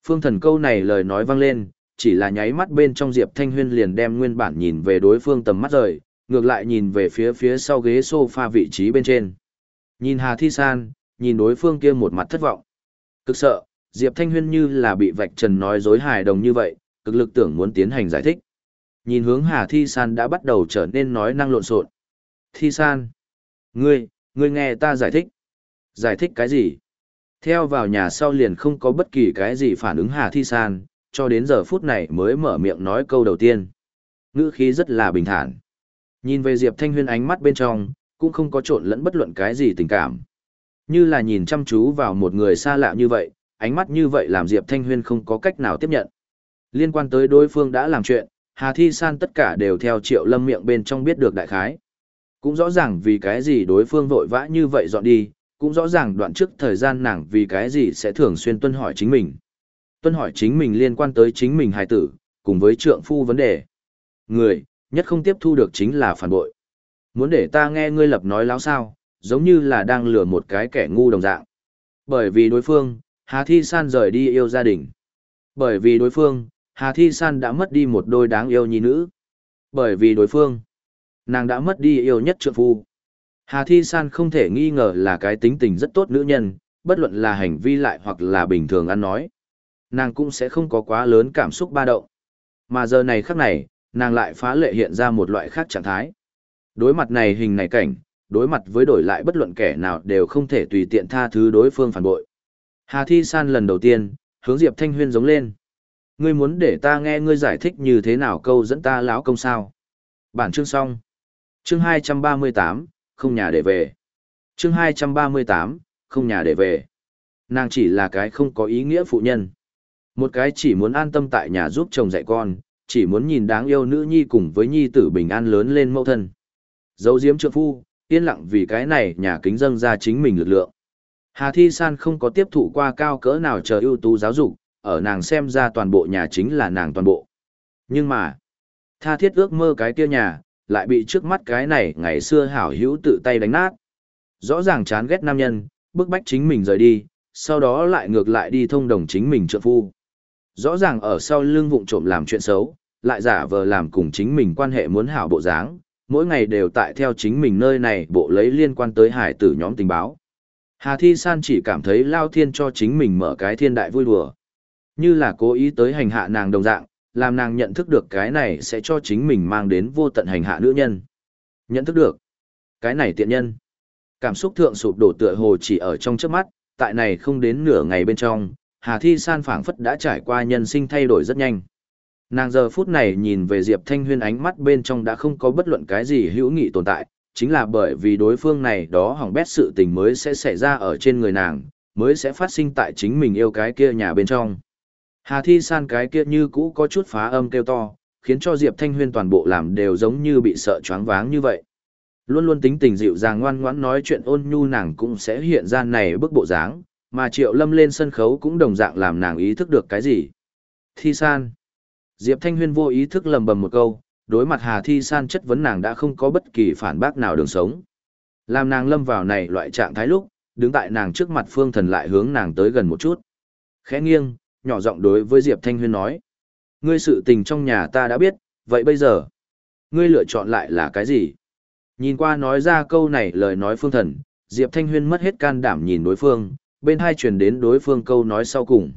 Phương thần câu này lời nói vang lên, chỉ là nháy mắt bên trong Diệp Thanh Huyên liền đem nguyên bản nhìn về đối phương tầm mắt rời, ngược lại nhìn về phía phía sau ghế sofa vị trí bên trên. Nhìn Hà Thi San, nhìn đối phương kia một mặt thất vọng. Cực sợ, Diệp Thanh Huyên như là bị vạch trần nói dối hài đồng như vậy, cực lực tưởng muốn tiến hành giải thích. Nhìn hướng Hà Thi San đã bắt đầu trở nên nói năng lộn xộn. Thi San, ngươi, ngươi nghe ta giải thích. Giải thích cái gì? Theo vào nhà sau liền không có bất kỳ cái gì phản ứng Hà Thi San, cho đến giờ phút này mới mở miệng nói câu đầu tiên. Ngữ khí rất là bình thản. Nhìn về Diệp Thanh Huyên ánh mắt bên trong, cũng không có trộn lẫn bất luận cái gì tình cảm. Như là nhìn chăm chú vào một người xa lạ như vậy, ánh mắt như vậy làm Diệp Thanh Huyên không có cách nào tiếp nhận. Liên quan tới đối phương đã làm chuyện, Hà Thi San tất cả đều theo triệu lâm miệng bên trong biết được đại khái. Cũng rõ ràng vì cái gì đối phương vội vã như vậy dọn đi, cũng rõ ràng đoạn trước thời gian nàng vì cái gì sẽ thường xuyên tuân hỏi chính mình. Tuân hỏi chính mình liên quan tới chính mình hài tử, cùng với trượng phu vấn đề. Người, nhất không tiếp thu được chính là phản bội. Muốn để ta nghe ngươi lập nói láo sao, giống như là đang lừa một cái kẻ ngu đồng dạng. Bởi vì đối phương, Hà Thi San rời đi yêu gia đình. Bởi vì đối phương, Hà Thi San đã mất đi một đôi đáng yêu nhi nữ. Bởi vì đối phương, nàng đã mất đi yêu nhất trượng phu. Hà Thi San không thể nghi ngờ là cái tính tình rất tốt nữ nhân, bất luận là hành vi lại hoặc là bình thường ăn nói. Nàng cũng sẽ không có quá lớn cảm xúc ba động. Mà giờ này khắc này, nàng lại phá lệ hiện ra một loại khác trạng thái. Đối mặt này hình này cảnh, đối mặt với đổi lại bất luận kẻ nào đều không thể tùy tiện tha thứ đối phương phản bội. Hà Thi San lần đầu tiên, hướng Diệp Thanh Huyên giống lên. Ngươi muốn để ta nghe ngươi giải thích như thế nào câu dẫn ta lão công sao? Bản chương xong. Chương 238, không nhà để về. Chương 238, không nhà để về. Nàng chỉ là cái không có ý nghĩa phụ nhân. Một cái chỉ muốn an tâm tại nhà giúp chồng dạy con, chỉ muốn nhìn đáng yêu nữ nhi cùng với nhi tử bình an lớn lên mẫu thân. Dấu diếm trượng phu, yên lặng vì cái này nhà kính dâng ra chính mình lực lượng. Hà Thi San không có tiếp thụ qua cao cỡ nào chờ ưu tú giáo dục, ở nàng xem ra toàn bộ nhà chính là nàng toàn bộ. Nhưng mà, tha thiết ước mơ cái kia nhà, lại bị trước mắt cái này ngày xưa hảo hữu tự tay đánh nát. Rõ ràng chán ghét nam nhân, bức bách chính mình rời đi, sau đó lại ngược lại đi thông đồng chính mình trợ phu. Rõ ràng ở sau lưng vụng trộm làm chuyện xấu, lại giả vờ làm cùng chính mình quan hệ muốn hảo bộ dáng, mỗi ngày đều tại theo chính mình nơi này bộ lấy liên quan tới hải tử nhóm tình báo. Hà Thi San chỉ cảm thấy Lao Thiên cho chính mình mở cái thiên đại vui đùa. Như là cố ý tới hành hạ nàng đồng dạng, làm nàng nhận thức được cái này sẽ cho chính mình mang đến vô tận hành hạ nữ nhân. Nhận thức được. Cái này tiện nhân. Cảm xúc thượng sụp đổ tựa hồ chỉ ở trong trước mắt, tại này không đến nửa ngày bên trong, Hà Thi San phảng phất đã trải qua nhân sinh thay đổi rất nhanh. Nàng giờ phút này nhìn về Diệp Thanh Huyên ánh mắt bên trong đã không có bất luận cái gì hữu nghị tồn tại, chính là bởi vì đối phương này đó hỏng bét sự tình mới sẽ xảy ra ở trên người nàng, mới sẽ phát sinh tại chính mình yêu cái kia nhà bên trong. Hà Thi San cái kia như cũ có chút phá âm kêu to, khiến cho Diệp Thanh Huyên toàn bộ làm đều giống như bị sợ choáng váng như vậy. Luôn luôn tính tình dịu dàng ngoan ngoãn nói chuyện ôn nhu nàng cũng sẽ hiện ra này bức bộ dáng, mà Triệu Lâm lên sân khấu cũng đồng dạng làm nàng ý thức được cái gì. Thi San. Diệp Thanh Huyên vô ý thức lầm bầm một câu, đối mặt Hà Thi San chất vấn nàng đã không có bất kỳ phản bác nào đường sống. Làm nàng lâm vào này loại trạng thái lúc, đứng tại nàng trước mặt phương thần lại hướng nàng tới gần một chút. Khẽ nghiêng, nhỏ giọng đối với Diệp Thanh Huyên nói. Ngươi sự tình trong nhà ta đã biết, vậy bây giờ, ngươi lựa chọn lại là cái gì? Nhìn qua nói ra câu này lời nói phương thần, Diệp Thanh Huyên mất hết can đảm nhìn đối phương, bên hai truyền đến đối phương câu nói sau cùng.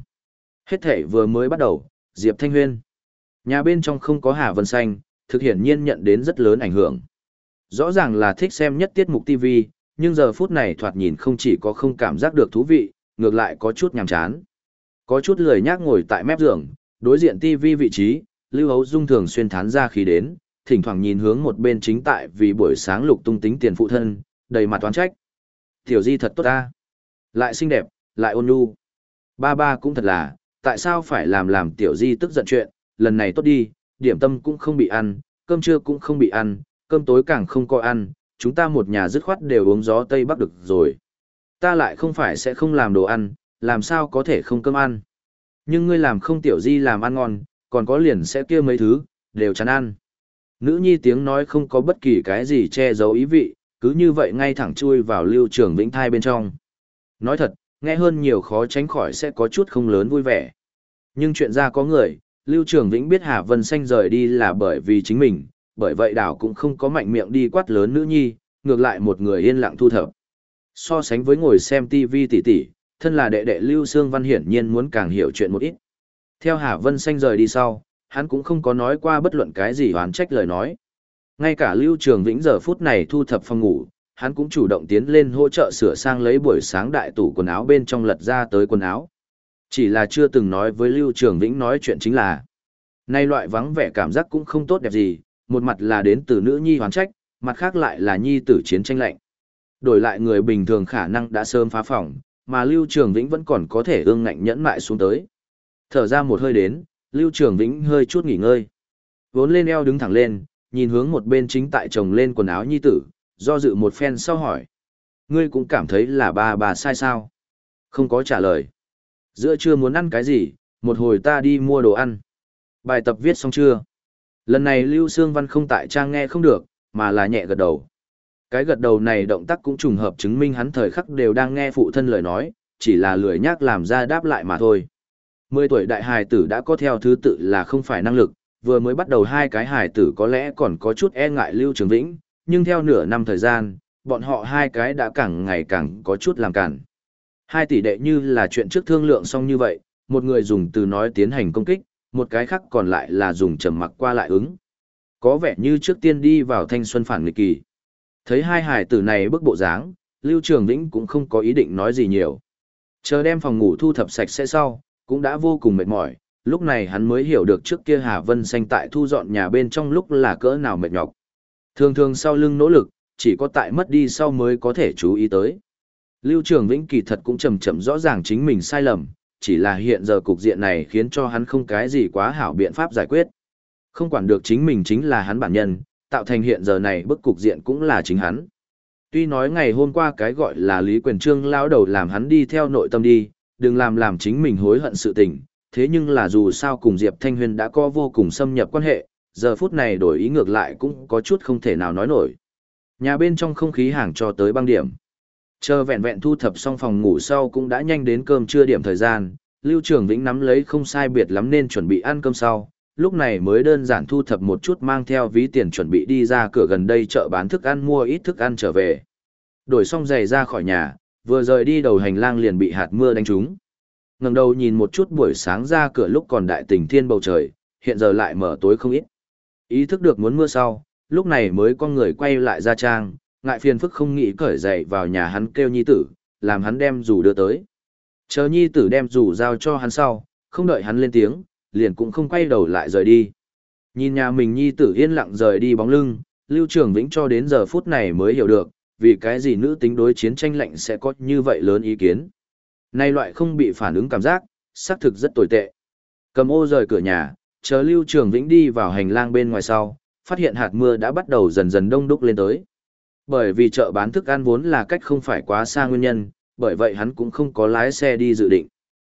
Hết thể vừa mới bắt đầu, Diệp Thanh Huyên. Nhà bên trong không có Hà Vân Xanh, thực hiện nhiên nhận đến rất lớn ảnh hưởng. Rõ ràng là thích xem nhất tiết mục TV, nhưng giờ phút này thoạt nhìn không chỉ có không cảm giác được thú vị, ngược lại có chút nhàm chán. Có chút lười nhác ngồi tại mép giường, đối diện TV vị trí, Lưu Hấu Dung thường xuyên thán ra khí đến, thỉnh thoảng nhìn hướng một bên chính tại vì buổi sáng lục tung tính tiền phụ thân, đầy mặt toán trách. Tiểu Di thật tốt ta. Lại xinh đẹp, lại ôn nhu. Ba ba cũng thật là, tại sao phải làm làm Tiểu Di tức giận chuyện, lần này tốt đi, điểm tâm cũng không bị ăn, cơm trưa cũng không bị ăn, cơm tối càng không có ăn, chúng ta một nhà dứt khoát đều uống gió Tây Bắc được rồi. Ta lại không phải sẽ không làm đồ ăn, làm sao có thể không cơm ăn. Nhưng ngươi làm không tiểu di làm ăn ngon, còn có liền sẽ kia mấy thứ, đều chán ăn. Nữ nhi tiếng nói không có bất kỳ cái gì che giấu ý vị, cứ như vậy ngay thẳng chui vào lưu trường vĩnh thai bên trong. Nói thật, nghe hơn nhiều khó tránh khỏi sẽ có chút không lớn vui vẻ. Nhưng chuyện ra có người, lưu trường vĩnh biết Hà Vân Xanh rời đi là bởi vì chính mình, bởi vậy đảo cũng không có mạnh miệng đi quát lớn nữ nhi, ngược lại một người yên lặng thu thập. So sánh với ngồi xem TV tỉ tỉ, thân là đệ đệ Lưu Sương Văn hiển nhiên muốn càng hiểu chuyện một ít. Theo Hà Vân Xanh rời đi sau, hắn cũng không có nói qua bất luận cái gì hoán trách lời nói. Ngay cả Lưu Trường Vĩnh giờ phút này thu thập phòng ngủ, hắn cũng chủ động tiến lên hỗ trợ sửa sang lấy buổi sáng đại tủ quần áo bên trong lật ra tới quần áo. Chỉ là chưa từng nói với Lưu Trường Vĩnh nói chuyện chính là Nay loại vắng vẻ cảm giác cũng không tốt đẹp gì, một mặt là đến từ nữ nhi hoán trách, mặt khác lại là nhi tử chiến tranh lạnh. Đổi lại người bình thường khả năng đã sớm phá phỏng, mà Lưu Trường Vĩnh vẫn còn có thể ương ngạnh nhẫn mại xuống tới. Thở ra một hơi đến, Lưu Trường Vĩnh hơi chút nghỉ ngơi. Vốn lên eo đứng thẳng lên, nhìn hướng một bên chính tại chồng lên quần áo nhi tử, do dự một phen sau hỏi. Ngươi cũng cảm thấy là ba bà sai sao? Không có trả lời. Giữa trưa muốn ăn cái gì, một hồi ta đi mua đồ ăn. Bài tập viết xong chưa? Lần này Lưu Sương Văn không tại trang nghe không được, mà là nhẹ gật đầu. Cái gật đầu này động tác cũng trùng hợp chứng minh hắn thời khắc đều đang nghe phụ thân lời nói, chỉ là lười nhác làm ra đáp lại mà thôi. Mười tuổi đại hài tử đã có theo thứ tự là không phải năng lực, vừa mới bắt đầu hai cái hài tử có lẽ còn có chút e ngại Lưu Trường Vĩnh, nhưng theo nửa năm thời gian, bọn họ hai cái đã càng ngày càng có chút làm cản. Hai tỷ đệ như là chuyện trước thương lượng xong như vậy, một người dùng từ nói tiến hành công kích, một cái khác còn lại là dùng trầm mặc qua lại ứng. Có vẻ như trước tiên đi vào thanh xuân phản nghịch kỳ. Thấy hai hải tử này bức bộ dáng, Lưu Trường Vĩnh cũng không có ý định nói gì nhiều. Chờ đem phòng ngủ thu thập sạch sẽ sau, cũng đã vô cùng mệt mỏi, lúc này hắn mới hiểu được trước kia Hà Vân Xanh tại thu dọn nhà bên trong lúc là cỡ nào mệt nhọc. Thường thường sau lưng nỗ lực, chỉ có tại mất đi sau mới có thể chú ý tới. Lưu Trường Vĩnh kỳ thật cũng chầm chậm rõ ràng chính mình sai lầm, chỉ là hiện giờ cục diện này khiến cho hắn không cái gì quá hảo biện pháp giải quyết. Không quản được chính mình chính là hắn bản nhân, tạo thành hiện giờ này bức cục diện cũng là chính hắn. Tuy nói ngày hôm qua cái gọi là Lý Quyền Trương lao đầu làm hắn đi theo nội tâm đi, đừng làm làm chính mình hối hận sự tình, thế nhưng là dù sao cùng Diệp Thanh Huyền đã có vô cùng xâm nhập quan hệ, giờ phút này đổi ý ngược lại cũng có chút không thể nào nói nổi. Nhà bên trong không khí hàng cho tới băng điểm. Chờ vẹn vẹn thu thập xong phòng ngủ sau cũng đã nhanh đến cơm trưa điểm thời gian, Lưu Trường Vĩnh nắm lấy không sai biệt lắm nên chuẩn bị ăn cơm sau, lúc này mới đơn giản thu thập một chút mang theo ví tiền chuẩn bị đi ra cửa gần đây chợ bán thức ăn mua ít thức ăn trở về. Đổi xong giày ra khỏi nhà, vừa rời đi đầu hành lang liền bị hạt mưa đánh trúng. ngẩng đầu nhìn một chút buổi sáng ra cửa lúc còn đại tình thiên bầu trời, hiện giờ lại mở tối không ít. Ý thức được muốn mưa sau, lúc này mới con người quay lại ra trang, ngại phiền phức không nghĩ cởi dậy vào nhà hắn kêu nhi tử, làm hắn đem dù đưa tới. Chờ nhi tử đem dù giao cho hắn sau, không đợi hắn lên tiếng, liền cũng không quay đầu lại rời đi. Nhìn nhà mình nhi tử yên lặng rời đi bóng lưng, Lưu Trường Vĩnh cho đến giờ phút này mới hiểu được, vì cái gì nữ tính đối chiến tranh lạnh sẽ có như vậy lớn ý kiến. Nay loại không bị phản ứng cảm giác, xác thực rất tồi tệ. Cầm ô rời cửa nhà, chờ Lưu Trường Vĩnh đi vào hành lang bên ngoài sau, phát hiện hạt mưa đã bắt đầu dần dần đông đúc lên tới. Bởi vì chợ bán thức ăn vốn là cách không phải quá xa nguyên nhân, bởi vậy hắn cũng không có lái xe đi dự định.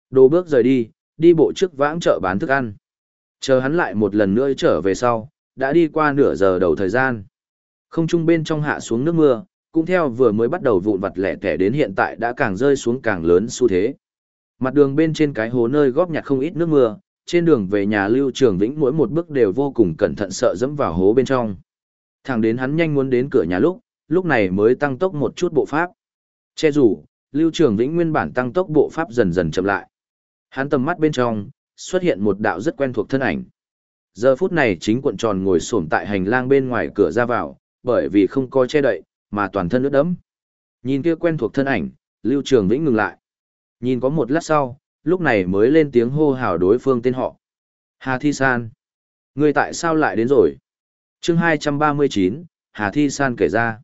Đồ bước rời đi, đi bộ trước vãng chợ bán thức ăn. Chờ hắn lại một lần nữa trở về sau, đã đi qua nửa giờ đầu thời gian. Không trung bên trong hạ xuống nước mưa, cũng theo vừa mới bắt đầu vụn vặt lẻ tẻ đến hiện tại đã càng rơi xuống càng lớn xu thế. Mặt đường bên trên cái hố nơi góp nhặt không ít nước mưa, trên đường về nhà Lưu Trường Vĩnh mỗi một bước đều vô cùng cẩn thận sợ dẫm vào hố bên trong. Thẳng đến hắn nhanh muốn đến cửa nhà lúc, lúc này mới tăng tốc một chút bộ pháp. Che rủ, Lưu Trường Vĩnh nguyên bản tăng tốc bộ pháp dần dần chậm lại. Hắn tầm mắt bên trong, xuất hiện một đạo rất quen thuộc thân ảnh. Giờ phút này chính cuộn tròn ngồi xổm tại hành lang bên ngoài cửa ra vào, bởi vì không có che đậy, mà toàn thân ướt đẫm. Nhìn kia quen thuộc thân ảnh, Lưu Trường Vĩnh ngừng lại. Nhìn có một lát sau, lúc này mới lên tiếng hô hào đối phương tên họ. Hà Thi San. Người tại sao lại đến rồi? Chương 239, Hà Thi San kể ra.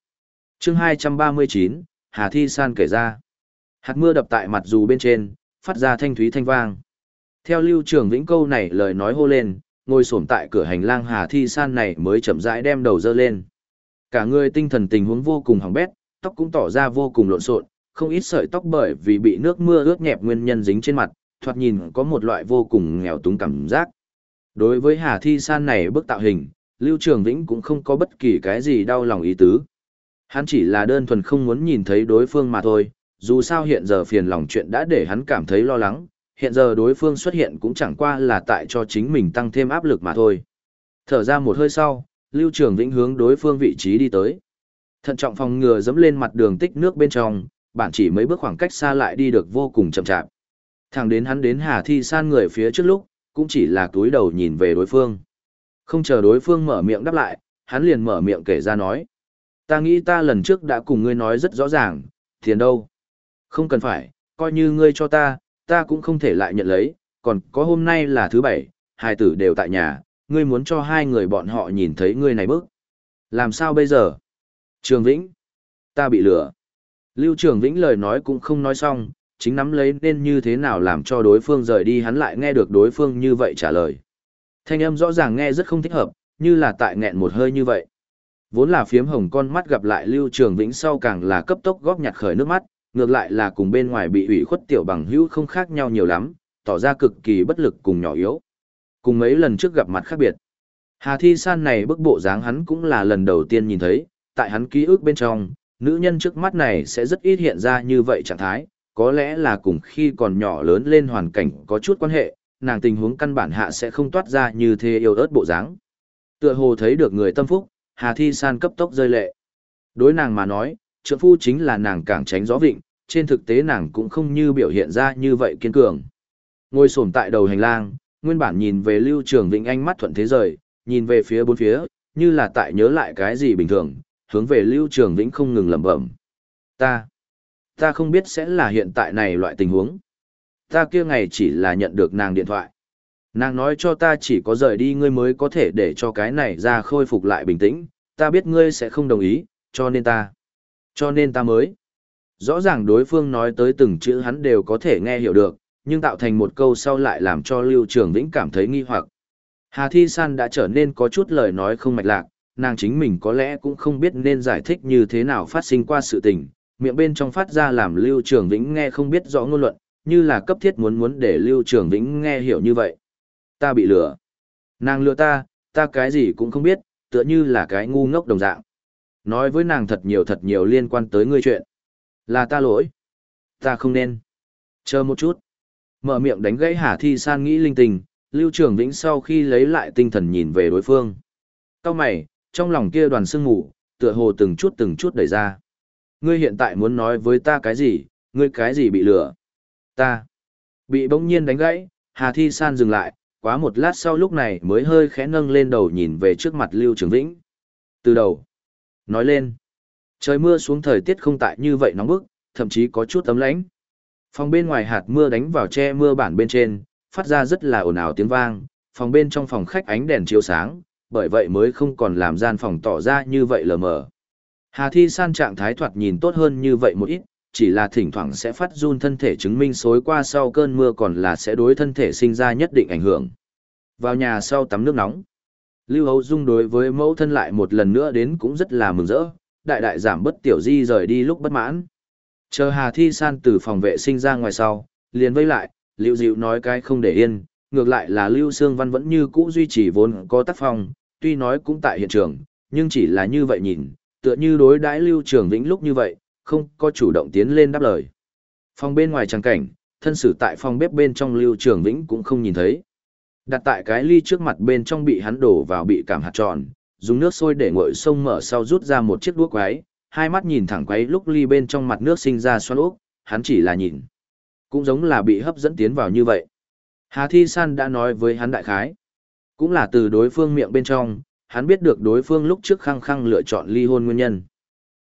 Chương 239, Hà Thi San kể ra. Hạt mưa đập tại mặt dù bên trên, phát ra thanh thúy thanh vang. Theo Lưu Trường Vĩnh câu này lời nói hô lên, ngồi xổm tại cửa hành lang Hà Thi San này mới chậm rãi đem đầu dơ lên. Cả người tinh thần tình huống vô cùng hỏng bét, tóc cũng tỏ ra vô cùng lộn xộn, không ít sợi tóc bởi vì bị nước mưa ướt nhẹp nguyên nhân dính trên mặt, thoạt nhìn có một loại vô cùng nghèo túng cảm giác. Đối với Hà Thi San này bức tạo hình, Lưu Trường Vĩnh cũng không có bất kỳ cái gì đau lòng ý tứ. Hắn chỉ là đơn thuần không muốn nhìn thấy đối phương mà thôi, dù sao hiện giờ phiền lòng chuyện đã để hắn cảm thấy lo lắng, hiện giờ đối phương xuất hiện cũng chẳng qua là tại cho chính mình tăng thêm áp lực mà thôi. Thở ra một hơi sau, Lưu Trường Vĩnh hướng đối phương vị trí đi tới. Thận trọng phòng ngừa dẫm lên mặt đường tích nước bên trong, bản chỉ mấy bước khoảng cách xa lại đi được vô cùng chậm chạp. Thẳng đến hắn đến Hà Thi San người phía trước lúc, cũng chỉ là túi đầu nhìn về đối phương. Không chờ đối phương mở miệng đáp lại, hắn liền mở miệng kể ra nói. Ta nghĩ ta lần trước đã cùng ngươi nói rất rõ ràng, tiền đâu. Không cần phải, coi như ngươi cho ta, ta cũng không thể lại nhận lấy, còn có hôm nay là thứ bảy, hai tử đều tại nhà, ngươi muốn cho hai người bọn họ nhìn thấy ngươi này bước. Làm sao bây giờ? Trường Vĩnh, ta bị lừa. Lưu Trường Vĩnh lời nói cũng không nói xong, chính nắm lấy nên như thế nào làm cho đối phương rời đi hắn lại nghe được đối phương như vậy trả lời. Thanh âm rõ ràng nghe rất không thích hợp, như là tại nghẹn một hơi như vậy. Vốn là phiếm hồng con mắt gặp lại Lưu Trường Vĩnh sau càng là cấp tốc góp nhặt khởi nước mắt, ngược lại là cùng bên ngoài bị ủy khuất tiểu bằng hữu không khác nhau nhiều lắm, tỏ ra cực kỳ bất lực cùng nhỏ yếu. Cùng mấy lần trước gặp mặt khác biệt. Hà Thi San này bức bộ dáng hắn cũng là lần đầu tiên nhìn thấy, tại hắn ký ức bên trong, nữ nhân trước mắt này sẽ rất ít hiện ra như vậy trạng thái, có lẽ là cùng khi còn nhỏ lớn lên hoàn cảnh có chút quan hệ, nàng tình huống căn bản hạ sẽ không toát ra như thế yêu ớt bộ dáng. Tựa hồ thấy được người tâm phúc, Hà Thi San cấp tốc rơi lệ. Đối nàng mà nói, trượng phu chính là nàng càng tránh gió vịnh, trên thực tế nàng cũng không như biểu hiện ra như vậy kiên cường. Ngồi sổm tại đầu hành lang, nguyên bản nhìn về Lưu Trường Vịnh ánh mắt thuận thế rời, nhìn về phía bốn phía, như là tại nhớ lại cái gì bình thường, hướng về Lưu Trường Vĩnh không ngừng lẩm bẩm. Ta, ta không biết sẽ là hiện tại này loại tình huống. Ta kia ngày chỉ là nhận được nàng điện thoại. Nàng nói cho ta chỉ có rời đi ngươi mới có thể để cho cái này ra khôi phục lại bình tĩnh, ta biết ngươi sẽ không đồng ý, cho nên ta. Cho nên ta mới. Rõ ràng đối phương nói tới từng chữ hắn đều có thể nghe hiểu được, nhưng tạo thành một câu sau lại làm cho Lưu Trường Vĩnh cảm thấy nghi hoặc. Hà Thi San đã trở nên có chút lời nói không mạch lạc, nàng chính mình có lẽ cũng không biết nên giải thích như thế nào phát sinh qua sự tình, miệng bên trong phát ra làm Lưu Trường Vĩnh nghe không biết rõ ngôn luận, như là cấp thiết muốn muốn để Lưu Trường Vĩnh nghe hiểu như vậy. Ta bị lừa. Nàng lừa ta, ta cái gì cũng không biết, tựa như là cái ngu ngốc đồng dạng. Nói với nàng thật nhiều thật nhiều liên quan tới ngươi chuyện. Là ta lỗi. Ta không nên. Chờ một chút. Mở miệng đánh gãy Hà Thi San nghĩ linh tình, Lưu Trường Vĩnh sau khi lấy lại tinh thần nhìn về đối phương. Cao mày, trong lòng kia đoàn sương ngủ, tựa hồ từng chút từng chút đẩy ra. Ngươi hiện tại muốn nói với ta cái gì, ngươi cái gì bị lừa? Ta. Bị bỗng nhiên đánh gãy, Hà Thi San dừng lại, quá một lát sau lúc này mới hơi khẽ nâng lên đầu nhìn về trước mặt Lưu Trường Vĩnh. Từ đầu. Nói lên. Trời mưa xuống thời tiết không tại như vậy nóng bức, thậm chí có chút tấm lãnh. Phòng bên ngoài hạt mưa đánh vào che mưa bản bên trên, phát ra rất là ồn ào tiếng vang, phòng bên trong phòng khách ánh đèn chiếu sáng, bởi vậy mới không còn làm gian phòng tỏ ra như vậy lờ mờ. Hà Thi San trạng thái thoạt nhìn tốt hơn như vậy một ít, chỉ là thỉnh thoảng sẽ phát run thân thể chứng minh xối qua sau cơn mưa còn là sẽ đối thân thể sinh ra nhất định ảnh hưởng. Vào nhà sau tắm nước nóng. Lưu Hấu Dung đối với mẫu thân lại một lần nữa đến cũng rất là mừng rỡ, đại đại giảm bất tiểu di rời đi lúc bất mãn. Chờ Hà Thi San từ phòng vệ sinh ra ngoài sau, liền vây lại, Lưu Diệu nói cái không để yên, ngược lại là Lưu Sương Văn vẫn như cũ duy trì vốn có tác phong, tuy nói cũng tại hiện trường, nhưng chỉ là như vậy nhìn, tựa như đối đãi Lưu Trường Vĩnh lúc như vậy, không có chủ động tiến lên đáp lời. Phòng bên ngoài trang cảnh, thân sử tại phòng bếp bên trong Lưu Trường Vĩnh cũng không nhìn thấy. Đặt tại cái ly trước mặt bên trong bị hắn đổ vào bị cảm hạt tròn, dùng nước sôi để nguội sông mở sau rút ra một chiếc đuốc quái, hai mắt nhìn thẳng quấy lúc ly bên trong mặt nước sinh ra xoắn ốc, hắn chỉ là nhìn. Cũng giống là bị hấp dẫn tiến vào như vậy. Hà Thi San đã nói với hắn đại khái. Cũng là từ đối phương miệng bên trong, hắn biết được đối phương lúc trước khăng khăng lựa chọn ly hôn nguyên nhân.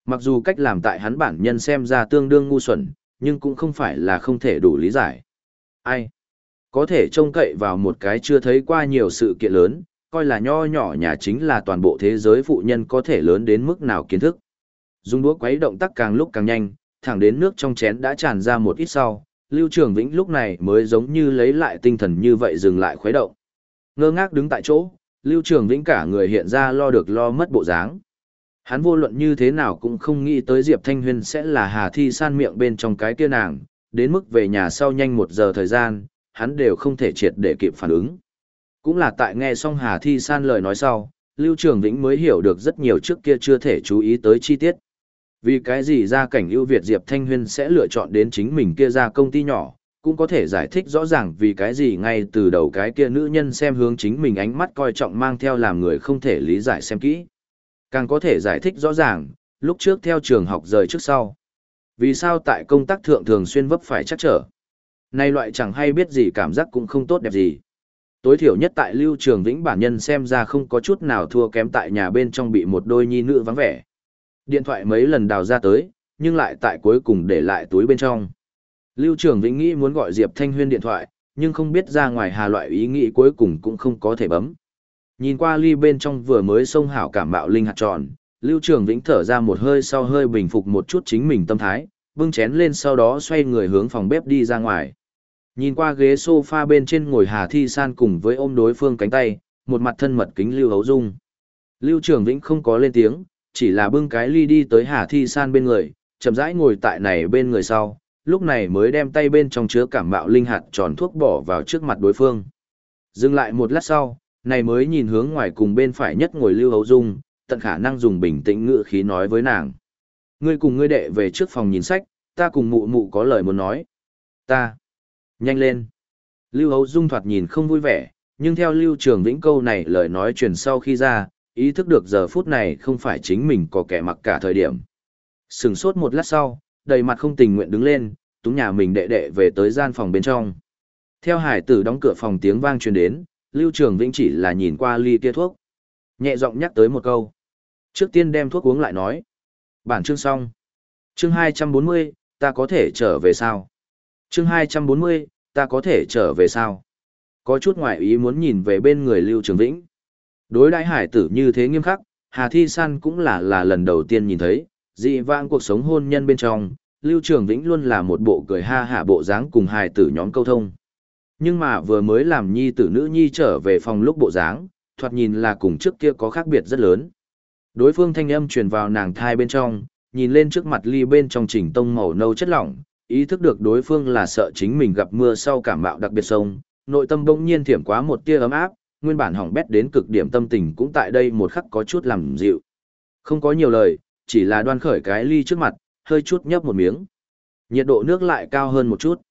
Mặc dù cách làm tại hắn bản nhân xem ra tương đương ngu xuẩn, nhưng cũng không phải là không thể đủ lý giải. Ai? Có thể trông cậy vào một cái chưa thấy qua nhiều sự kiện lớn, coi là nho nhỏ nhà chính là toàn bộ thế giới phụ nhân có thể lớn đến mức nào kiến thức. Dùng đũa quấy động tác càng lúc càng nhanh, thẳng đến nước trong chén đã tràn ra một ít sau, Lưu Trường Vĩnh lúc này mới giống như lấy lại tinh thần như vậy dừng lại khuấy động. Ngơ ngác đứng tại chỗ, Lưu Trường Vĩnh cả người hiện ra lo được lo mất bộ dáng. Hắn vô luận như thế nào cũng không nghĩ tới Diệp Thanh Huyên sẽ là Hà Thi san miệng bên trong cái kia nàng, đến mức về nhà sau nhanh một giờ thời gian, hắn đều không thể triệt để kịp phản ứng. Cũng là tại nghe xong Hà Thi san lời nói sau, Lưu Trường Vĩnh mới hiểu được rất nhiều trước kia chưa thể chú ý tới chi tiết. Vì cái gì ra cảnh ưu Việt Diệp Thanh Huyên sẽ lựa chọn đến chính mình kia ra công ty nhỏ, cũng có thể giải thích rõ ràng vì cái gì ngay từ đầu cái kia nữ nhân xem hướng chính mình ánh mắt coi trọng mang theo làm người không thể lý giải xem kỹ. Càng có thể giải thích rõ ràng, lúc trước theo trường học rời trước sau. Vì sao tại công tác thượng thường xuyên vấp phải chắc trở. Nay loại chẳng hay biết gì cảm giác cũng không tốt đẹp gì. Tối thiểu nhất tại lưu trường vĩnh bản nhân xem ra không có chút nào thua kém tại nhà bên trong bị một đôi nhi nữ vắng vẻ. Điện thoại mấy lần đào ra tới, nhưng lại tại cuối cùng để lại túi bên trong. Lưu Trường Vĩnh nghĩ muốn gọi Diệp Thanh Huyên điện thoại, nhưng không biết ra ngoài hà loại ý nghĩ cuối cùng cũng không có thể bấm. Nhìn qua ly bên trong vừa mới xông hảo cảm bạo linh hạt tròn, Lưu Trường Vĩnh thở ra một hơi sau hơi bình phục một chút chính mình tâm thái, bưng chén lên sau đó xoay người hướng phòng bếp đi ra ngoài. Nhìn qua ghế sofa bên trên ngồi Hà Thi San cùng với ôm đối phương cánh tay, một mặt thân mật kính Lưu Hấu Dung. Lưu Trường Vĩnh không có lên tiếng, chỉ là bưng cái ly đi tới Hà Thi San bên người, chậm rãi ngồi tại này bên người sau, lúc này mới đem tay bên trong chứa cảm mạo linh hạt tròn thuốc bỏ vào trước mặt đối phương. Dừng lại một lát sau, này mới nhìn hướng ngoài cùng bên phải nhất ngồi Lưu Hấu Dung, tận khả năng dùng bình tĩnh ngự khí nói với nàng. Ngươi cùng ngươi đệ về trước phòng nhìn sách, ta cùng mụ mụ có lời muốn nói. Ta. Nhanh lên. Lưu Hấu Dung thoạt nhìn không vui vẻ, nhưng theo Lưu Trường Vĩnh câu này lời nói truyền sau khi ra, ý thức được giờ phút này không phải chính mình có kẻ mặc cả thời điểm. Sừng sốt một lát sau, đầy mặt không tình nguyện đứng lên, túng nhà mình đệ đệ về tới gian phòng bên trong. Theo hải tử đóng cửa phòng tiếng vang truyền đến, Lưu Trường Vĩnh chỉ là nhìn qua ly tia thuốc. Nhẹ giọng nhắc tới một câu. Trước tiên đem thuốc uống lại nói. Bản chương xong. Chương 240, ta có thể trở về sao? Chương 240, ta có thể trở về sao? Có chút ngoại ý muốn nhìn về bên người Lưu Trường Vĩnh. Đối đại hải tử như thế nghiêm khắc, Hà Thi San cũng là là lần đầu tiên nhìn thấy, dị vãng cuộc sống hôn nhân bên trong, Lưu Trường Vĩnh luôn là một bộ cười ha hả bộ dáng cùng hài tử nhóm câu thông. Nhưng mà vừa mới làm nhi tử nữ nhi trở về phòng lúc bộ dáng, thoạt nhìn là cùng trước kia có khác biệt rất lớn. Đối phương thanh âm truyền vào nàng thai bên trong, nhìn lên trước mặt ly bên trong chỉnh tông màu nâu chất lỏng, ý thức được đối phương là sợ chính mình gặp mưa sau cảm mạo đặc biệt sông, nội tâm bỗng nhiên thiểm quá một tia ấm áp, nguyên bản hỏng bét đến cực điểm tâm tình cũng tại đây một khắc có chút làm dịu. Không có nhiều lời, chỉ là đoan khởi cái ly trước mặt, hơi chút nhấp một miếng. Nhiệt độ nước lại cao hơn một chút.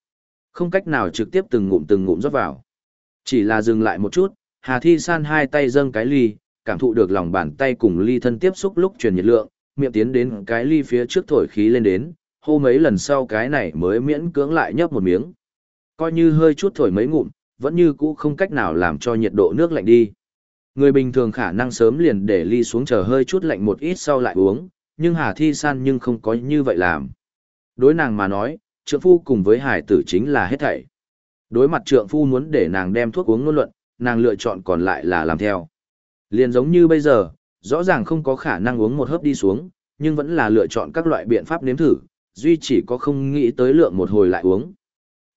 Không cách nào trực tiếp từng ngụm từng ngụm rót vào. Chỉ là dừng lại một chút, Hà Thi San hai tay dâng cái ly, cảm thụ được lòng bàn tay cùng ly thân tiếp xúc lúc truyền nhiệt lượng, miệng tiến đến cái ly phía trước thổi khí lên đến, hô mấy lần sau cái này mới miễn cưỡng lại nhấp một miếng. Coi như hơi chút thổi mấy ngụm, vẫn như cũ không cách nào làm cho nhiệt độ nước lạnh đi. Người bình thường khả năng sớm liền để ly xuống chờ hơi chút lạnh một ít sau lại uống, nhưng Hà Thi San nhưng không có như vậy làm. Đối nàng mà nói, trượng phu cùng với hải tử chính là hết thảy. Đối mặt trượng phu muốn để nàng đem thuốc uống ngôn luận, nàng lựa chọn còn lại là làm theo. Liền giống như bây giờ, rõ ràng không có khả năng uống một hớp đi xuống, nhưng vẫn là lựa chọn các loại biện pháp nếm thử, duy chỉ có không nghĩ tới lượng một hồi lại uống.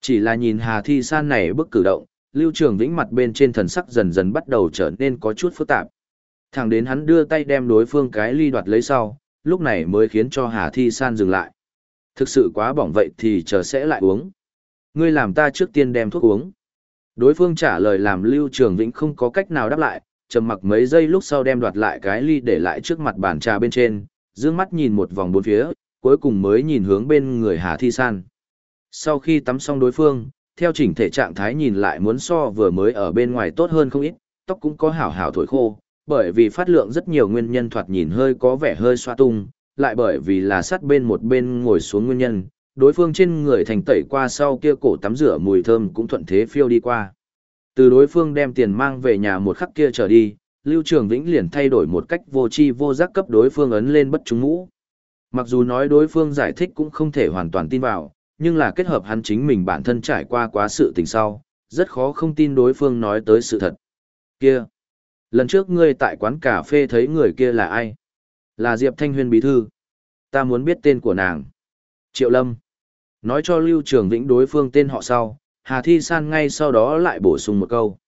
Chỉ là nhìn Hà Thi San này bức cử động, Lưu Trường Vĩnh mặt bên trên thần sắc dần dần bắt đầu trở nên có chút phức tạp. Thẳng đến hắn đưa tay đem đối phương cái ly đoạt lấy sau, lúc này mới khiến cho Hà Thi San dừng lại. Thực sự quá bỏng vậy thì chờ sẽ lại uống. Ngươi làm ta trước tiên đem thuốc uống. Đối phương trả lời làm Lưu Trường Vĩnh không có cách nào đáp lại, trầm mặc mấy giây lúc sau đem đoạt lại cái ly để lại trước mặt bàn trà bên trên, Dương mắt nhìn một vòng bốn phía, cuối cùng mới nhìn hướng bên người Hà Thi San. Sau khi tắm xong đối phương, theo chỉnh thể trạng thái nhìn lại muốn so vừa mới ở bên ngoài tốt hơn không ít, tóc cũng có hảo hảo thổi khô, bởi vì phát lượng rất nhiều nguyên nhân thoạt nhìn hơi có vẻ hơi xoa tung, lại bởi vì là sát bên một bên ngồi xuống nguyên nhân, đối phương trên người thành tẩy qua sau kia cổ tắm rửa mùi thơm cũng thuận thế phiêu đi qua. Từ đối phương đem tiền mang về nhà một khắc kia trở đi, Lưu Trường Vĩnh liền thay đổi một cách vô tri vô giác cấp đối phương ấn lên bất trúng mũ. Mặc dù nói đối phương giải thích cũng không thể hoàn toàn tin vào, nhưng là kết hợp hắn chính mình bản thân trải qua quá sự tình sau, rất khó không tin đối phương nói tới sự thật. Kia! Lần trước ngươi tại quán cà phê thấy người kia là ai? Là Diệp Thanh Huyên bí thư. Ta muốn biết tên của nàng. Triệu Lâm. Nói cho Lưu Trường Vĩnh đối phương tên họ sau, Hà Thi San ngay sau đó lại bổ sung một câu.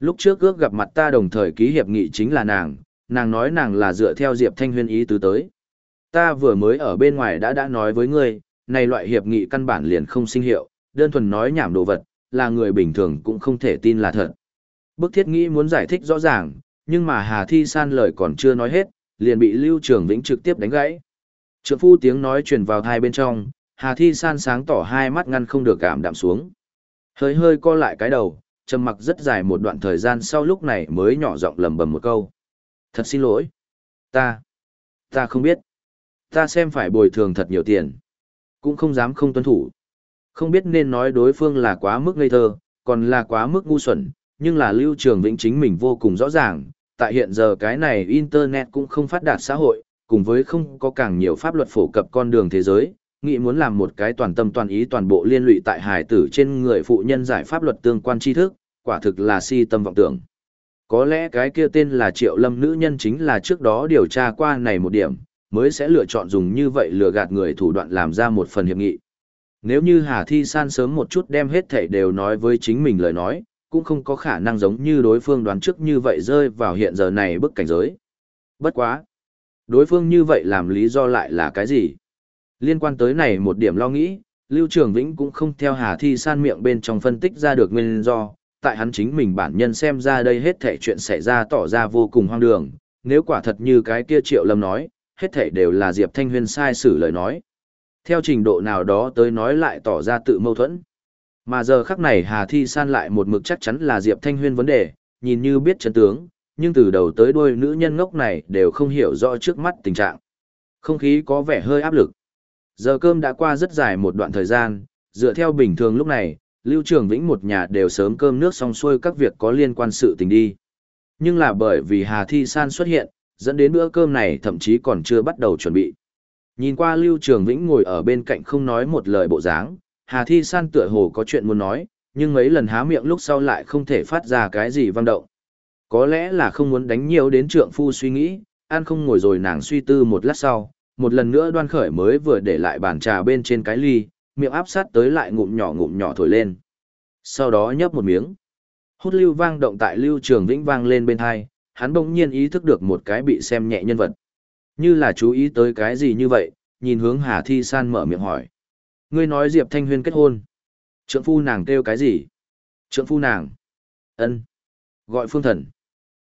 Lúc trước ước gặp mặt ta đồng thời ký hiệp nghị chính là nàng, nàng nói nàng là dựa theo Diệp Thanh Huyên ý tứ tới. Ta vừa mới ở bên ngoài đã đã nói với ngươi, này loại hiệp nghị căn bản liền không sinh hiệu, đơn thuần nói nhảm đồ vật, là người bình thường cũng không thể tin là thật. Bức thiết nghĩ muốn giải thích rõ ràng, nhưng mà Hà Thi San lời còn chưa nói hết, liền bị Lưu Trường Vĩnh trực tiếp đánh gãy. Trượng phu tiếng nói truyền vào hai bên trong, Hà Thi San sáng tỏ hai mắt ngăn không được cảm đạm xuống. Hơi hơi co lại cái đầu, trầm mặc rất dài một đoạn thời gian sau lúc này mới nhỏ giọng lầm bầm một câu. Thật xin lỗi. Ta. Ta không biết. Ta xem phải bồi thường thật nhiều tiền. Cũng không dám không tuân thủ. Không biết nên nói đối phương là quá mức ngây thơ, còn là quá mức ngu xuẩn, nhưng là lưu trường vĩnh chính mình vô cùng rõ ràng. Tại hiện giờ cái này Internet cũng không phát đạt xã hội, cùng với không có càng nhiều pháp luật phổ cập con đường thế giới, nghị muốn làm một cái toàn tâm toàn ý toàn bộ liên lụy tại hài tử trên người phụ nhân giải pháp luật tương quan tri thức, quả thực là si tâm vọng tưởng. Có lẽ cái kia tên là Triệu Lâm nữ nhân chính là trước đó điều tra qua này một điểm, mới sẽ lựa chọn dùng như vậy lừa gạt người thủ đoạn làm ra một phần hiệp nghị. Nếu như Hà Thi San sớm một chút đem hết thảy đều nói với chính mình lời nói, cũng không có khả năng giống như đối phương đoán trước như vậy rơi vào hiện giờ này bức cảnh giới. Bất quá. Đối phương như vậy làm lý do lại là cái gì? Liên quan tới này một điểm lo nghĩ, Lưu Trường Vĩnh cũng không theo Hà Thi San miệng bên trong phân tích ra được nguyên do, tại hắn chính mình bản nhân xem ra đây hết thảy chuyện xảy ra tỏ ra vô cùng hoang đường, nếu quả thật như cái kia Triệu Lâm nói, hết thảy đều là Diệp Thanh Huyên sai xử lời nói. Theo trình độ nào đó tới nói lại tỏ ra tự mâu thuẫn. Mà giờ khắc này Hà Thi San lại một mực chắc chắn là Diệp Thanh Huyên vấn đề, nhìn như biết chân tướng, nhưng từ đầu tới đuôi nữ nhân ngốc này đều không hiểu rõ trước mắt tình trạng. Không khí có vẻ hơi áp lực. Giờ cơm đã qua rất dài một đoạn thời gian, dựa theo bình thường lúc này, Lưu Trường Vĩnh một nhà đều sớm cơm nước xong xuôi các việc có liên quan sự tình đi. Nhưng là bởi vì Hà Thi San xuất hiện, dẫn đến bữa cơm này thậm chí còn chưa bắt đầu chuẩn bị. Nhìn qua Lưu Trường Vĩnh ngồi ở bên cạnh không nói một lời bộ dáng, Hà Thi San tựa hồ có chuyện muốn nói, nhưng mấy lần há miệng lúc sau lại không thể phát ra cái gì vang động. Có lẽ là không muốn đánh nhiều đến trượng phu suy nghĩ, an không ngồi rồi nàng suy tư một lát sau, một lần nữa đoan khởi mới vừa để lại bàn trà bên trên cái ly, miệng áp sát tới lại ngụm nhỏ ngụm nhỏ thổi lên. Sau đó nhấp một miếng. Hút lưu vang động tại lưu trường vĩnh vang lên bên hai, hắn bỗng nhiên ý thức được một cái bị xem nhẹ nhân vật. Như là chú ý tới cái gì như vậy, nhìn hướng Hà Thi San mở miệng hỏi. Ngươi nói Diệp Thanh Huyên kết hôn. Trượng phu nàng kêu cái gì? Trượng phu nàng. ân Gọi phương thần.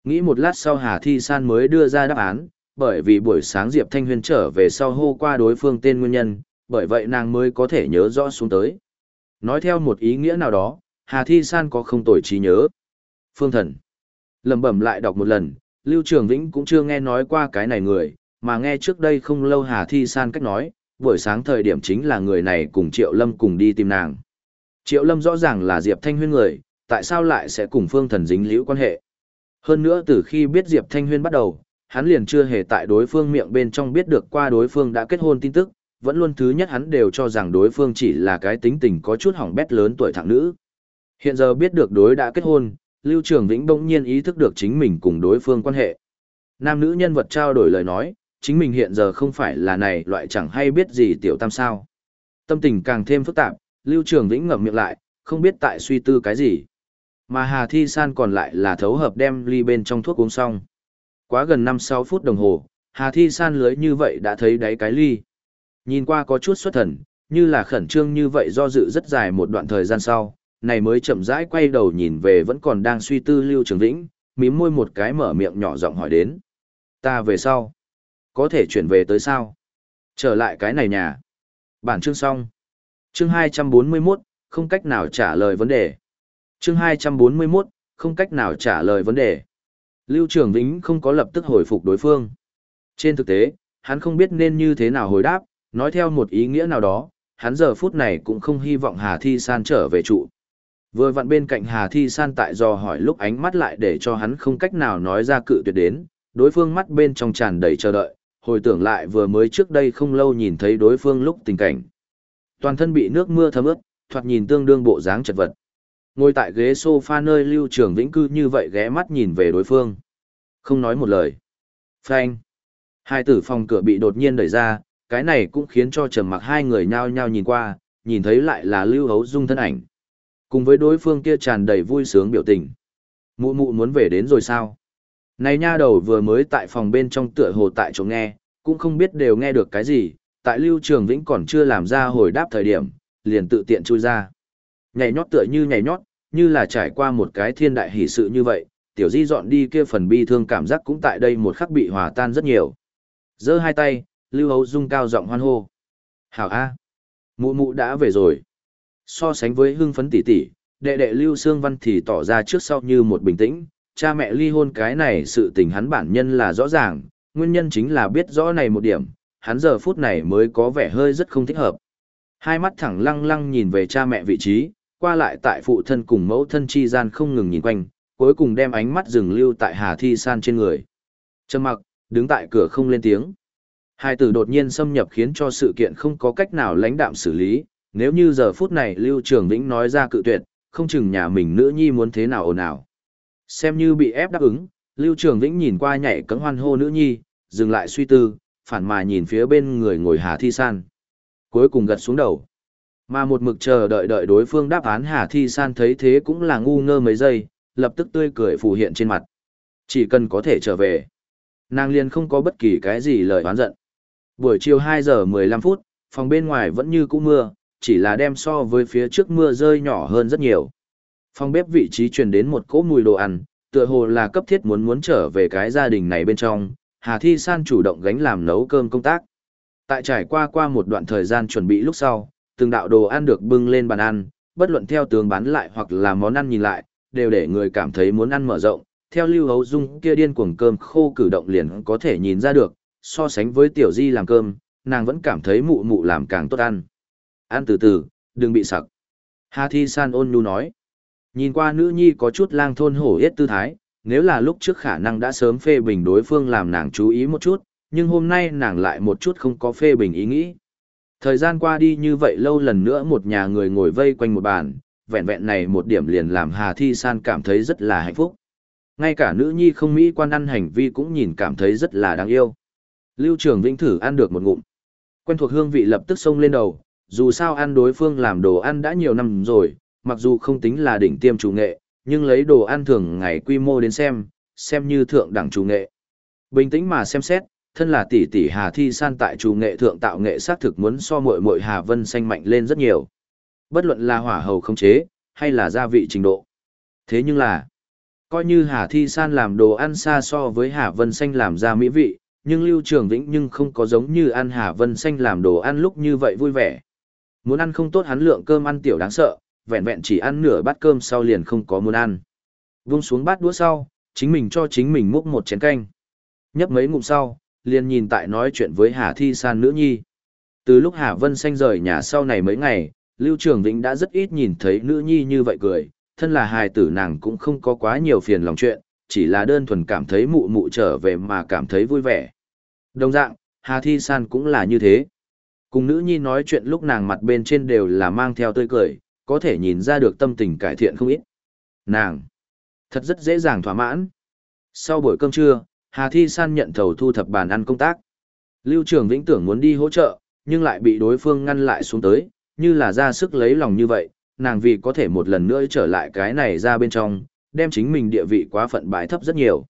Nghĩ một lát sau Hà Thi San mới đưa ra đáp án, bởi vì buổi sáng Diệp Thanh Huyên trở về sau hô qua đối phương tên nguyên nhân, bởi vậy nàng mới có thể nhớ rõ xuống tới. Nói theo một ý nghĩa nào đó, Hà Thi San có không tồi trí nhớ. Phương thần. lẩm bẩm lại đọc một lần, Lưu Trường Vĩnh cũng chưa nghe nói qua cái này người, mà nghe trước đây không lâu Hà Thi San cách nói, buổi sáng thời điểm chính là người này cùng Triệu Lâm cùng đi tìm nàng. Triệu Lâm rõ ràng là Diệp Thanh Huyên người, tại sao lại sẽ cùng Phương Thần dính liễu quan hệ? Hơn nữa từ khi biết Diệp Thanh Huyên bắt đầu, hắn liền chưa hề tại đối phương miệng bên trong biết được qua đối phương đã kết hôn tin tức, vẫn luôn thứ nhất hắn đều cho rằng đối phương chỉ là cái tính tình có chút hỏng bét lớn tuổi thẳng nữ. Hiện giờ biết được đối đã kết hôn, Lưu Trường Vĩnh bỗng nhiên ý thức được chính mình cùng đối phương quan hệ. Nam nữ nhân vật trao đổi lời nói, chính mình hiện giờ không phải là này loại chẳng hay biết gì tiểu tam sao. Tâm tình càng thêm phức tạp, Lưu Trường Vĩnh ngậm miệng lại, không biết tại suy tư cái gì. Mà Hà Thi San còn lại là thấu hợp đem ly bên trong thuốc uống xong. Quá gần 5-6 phút đồng hồ, Hà Thi San lưới như vậy đã thấy đáy cái ly. Nhìn qua có chút xuất thần, như là khẩn trương như vậy do dự rất dài một đoạn thời gian sau, này mới chậm rãi quay đầu nhìn về vẫn còn đang suy tư Lưu Trường Vĩnh, mím môi một cái mở miệng nhỏ giọng hỏi đến. Ta về sau, có thể chuyển về tới sao? Trở lại cái này nhà. Bản chương xong. Chương 241, không cách nào trả lời vấn đề. Chương 241, không cách nào trả lời vấn đề. Lưu Trường Vĩnh không có lập tức hồi phục đối phương. Trên thực tế, hắn không biết nên như thế nào hồi đáp, nói theo một ý nghĩa nào đó, hắn giờ phút này cũng không hy vọng Hà Thi San trở về trụ. Vừa vặn bên cạnh Hà Thi San tại do hỏi lúc ánh mắt lại để cho hắn không cách nào nói ra cự tuyệt đến, đối phương mắt bên trong tràn đầy chờ đợi, hồi tưởng lại vừa mới trước đây không lâu nhìn thấy đối phương lúc tình cảnh. Toàn thân bị nước mưa thấm ướt, thoạt nhìn tương đương bộ dáng chật vật. Ngồi tại ghế sofa nơi Lưu Trường Vĩnh cư như vậy ghé mắt nhìn về đối phương. Không nói một lời. Phanh. Hai tử phòng cửa bị đột nhiên đẩy ra, cái này cũng khiến cho trầm mặc hai người nhao nhao nhìn qua, nhìn thấy lại là Lưu Hấu Dung thân ảnh. Cùng với đối phương kia tràn đầy vui sướng biểu tình. Mụ mụ muốn về đến rồi sao? Này nha đầu vừa mới tại phòng bên trong tựa hồ tại chỗ nghe, cũng không biết đều nghe được cái gì, tại Lưu Trường Vĩnh còn chưa làm ra hồi đáp thời điểm, liền tự tiện chui ra. Nhảy nhót tựa như nhảy nhót, như là trải qua một cái thiên đại hỷ sự như vậy, tiểu di dọn đi kia phần bi thương cảm giác cũng tại đây một khắc bị hòa tan rất nhiều. giơ hai tay, Lưu Hấu Dung cao giọng hoan hô. Hảo A. Mụ mụ đã về rồi. So sánh với hưng phấn tỷ tỷ, đệ đệ Lưu Sương Văn thì tỏ ra trước sau như một bình tĩnh, cha mẹ ly hôn cái này sự tình hắn bản nhân là rõ ràng, nguyên nhân chính là biết rõ này một điểm, hắn giờ phút này mới có vẻ hơi rất không thích hợp. Hai mắt thẳng lăng lăng nhìn về cha mẹ vị trí, qua lại tại phụ thân cùng mẫu thân chi gian không ngừng nhìn quanh, cuối cùng đem ánh mắt dừng lưu tại Hà Thi San trên người. Trầm mặc, đứng tại cửa không lên tiếng. Hai tử đột nhiên xâm nhập khiến cho sự kiện không có cách nào lãnh đạm xử lý, nếu như giờ phút này Lưu Trường Vĩnh nói ra cự tuyệt, không chừng nhà mình nữ nhi muốn thế nào ồn ào. Xem như bị ép đáp ứng, Lưu Trường Vĩnh nhìn qua nhảy cẫng hoan hô nữ nhi, dừng lại suy tư, phản mà nhìn phía bên người ngồi Hà Thi San. Cuối cùng gật xuống đầu. Mà một mực chờ đợi đợi đối phương đáp án Hà Thi San thấy thế cũng là ngu ngơ mấy giây, lập tức tươi cười phù hiện trên mặt. Chỉ cần có thể trở về. Nàng liền không có bất kỳ cái gì lời oán giận. Buổi chiều 2 giờ 15 phút, phòng bên ngoài vẫn như cũ mưa, chỉ là đem so với phía trước mưa rơi nhỏ hơn rất nhiều. Phòng bếp vị trí truyền đến một cỗ mùi đồ ăn, tựa hồ là cấp thiết muốn muốn trở về cái gia đình này bên trong, Hà Thi San chủ động gánh làm nấu cơm công tác. Tại trải qua qua một đoạn thời gian chuẩn bị lúc sau, từng đạo đồ ăn được bưng lên bàn ăn, bất luận theo tướng bán lại hoặc là món ăn nhìn lại, đều để người cảm thấy muốn ăn mở rộng. Theo Lưu Hấu Dung kia điên cuồng cơm khô cử động liền có thể nhìn ra được, so sánh với Tiểu Di làm cơm, nàng vẫn cảm thấy mụ mụ làm càng tốt ăn. Ăn từ từ, đừng bị sặc. Hà Thi San ôn nhu nói. Nhìn qua nữ nhi có chút lang thôn hổ yết tư thái, nếu là lúc trước khả năng đã sớm phê bình đối phương làm nàng chú ý một chút, nhưng hôm nay nàng lại một chút không có phê bình ý nghĩ. Thời gian qua đi như vậy lâu lần nữa một nhà người ngồi vây quanh một bàn, vẹn vẹn này một điểm liền làm Hà Thi San cảm thấy rất là hạnh phúc. Ngay cả nữ nhi không mỹ quan ăn hành vi cũng nhìn cảm thấy rất là đáng yêu. Lưu Trường Vĩnh thử ăn được một ngụm. Quen thuộc hương vị lập tức xông lên đầu, dù sao ăn đối phương làm đồ ăn đã nhiều năm rồi, mặc dù không tính là đỉnh tiêm chủ nghệ, nhưng lấy đồ ăn thường ngày quy mô đến xem, xem như thượng đẳng chủ nghệ. Bình tĩnh mà xem xét, thân là tỷ tỷ Hà Thi San tại chủ nghệ thượng tạo nghệ xác thực muốn so muội muội Hà Vân xanh mạnh lên rất nhiều. Bất luận là hỏa hầu không chế, hay là gia vị trình độ. Thế nhưng là, coi như Hà Thi San làm đồ ăn xa so với Hà Vân xanh làm ra mỹ vị, nhưng Lưu Trường Vĩnh nhưng không có giống như ăn Hà Vân xanh làm đồ ăn lúc như vậy vui vẻ. Muốn ăn không tốt hắn lượng cơm ăn tiểu đáng sợ, vẹn vẹn chỉ ăn nửa bát cơm sau liền không có muốn ăn. Vung xuống bát đũa sau, chính mình cho chính mình múc một chén canh. Nhấp mấy ngụm sau, liền nhìn tại nói chuyện với Hà Thi San nữ nhi. Từ lúc Hà Vân Xanh rời nhà sau này mấy ngày, Lưu Trường Vĩnh đã rất ít nhìn thấy nữ nhi như vậy cười, thân là hài tử nàng cũng không có quá nhiều phiền lòng chuyện, chỉ là đơn thuần cảm thấy mụ mụ trở về mà cảm thấy vui vẻ. Đồng dạng, Hà Thi San cũng là như thế. Cùng nữ nhi nói chuyện lúc nàng mặt bên trên đều là mang theo tươi cười, có thể nhìn ra được tâm tình cải thiện không ít. Nàng, thật rất dễ dàng thỏa mãn. Sau buổi cơm trưa, Hà Thi San nhận thầu thu thập bàn ăn công tác. Lưu Trường Vĩnh tưởng muốn đi hỗ trợ, nhưng lại bị đối phương ngăn lại xuống tới, như là ra sức lấy lòng như vậy, nàng vì có thể một lần nữa trở lại cái này ra bên trong, đem chính mình địa vị quá phận bãi thấp rất nhiều.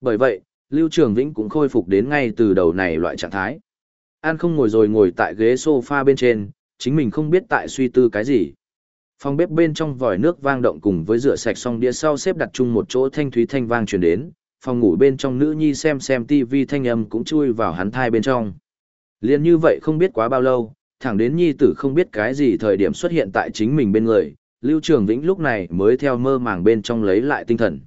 Bởi vậy, Lưu Trường Vĩnh cũng khôi phục đến ngay từ đầu này loại trạng thái. An không ngồi rồi ngồi tại ghế sofa bên trên, chính mình không biết tại suy tư cái gì. Phòng bếp bên trong vòi nước vang động cùng với rửa sạch xong đĩa sau xếp đặt chung một chỗ thanh thúy thanh vang truyền đến, phòng ngủ bên trong nữ nhi xem xem tivi thanh âm cũng chui vào hắn thai bên trong. Liên như vậy không biết quá bao lâu, thẳng đến nhi tử không biết cái gì thời điểm xuất hiện tại chính mình bên người, Lưu Trường Vĩnh lúc này mới theo mơ màng bên trong lấy lại tinh thần.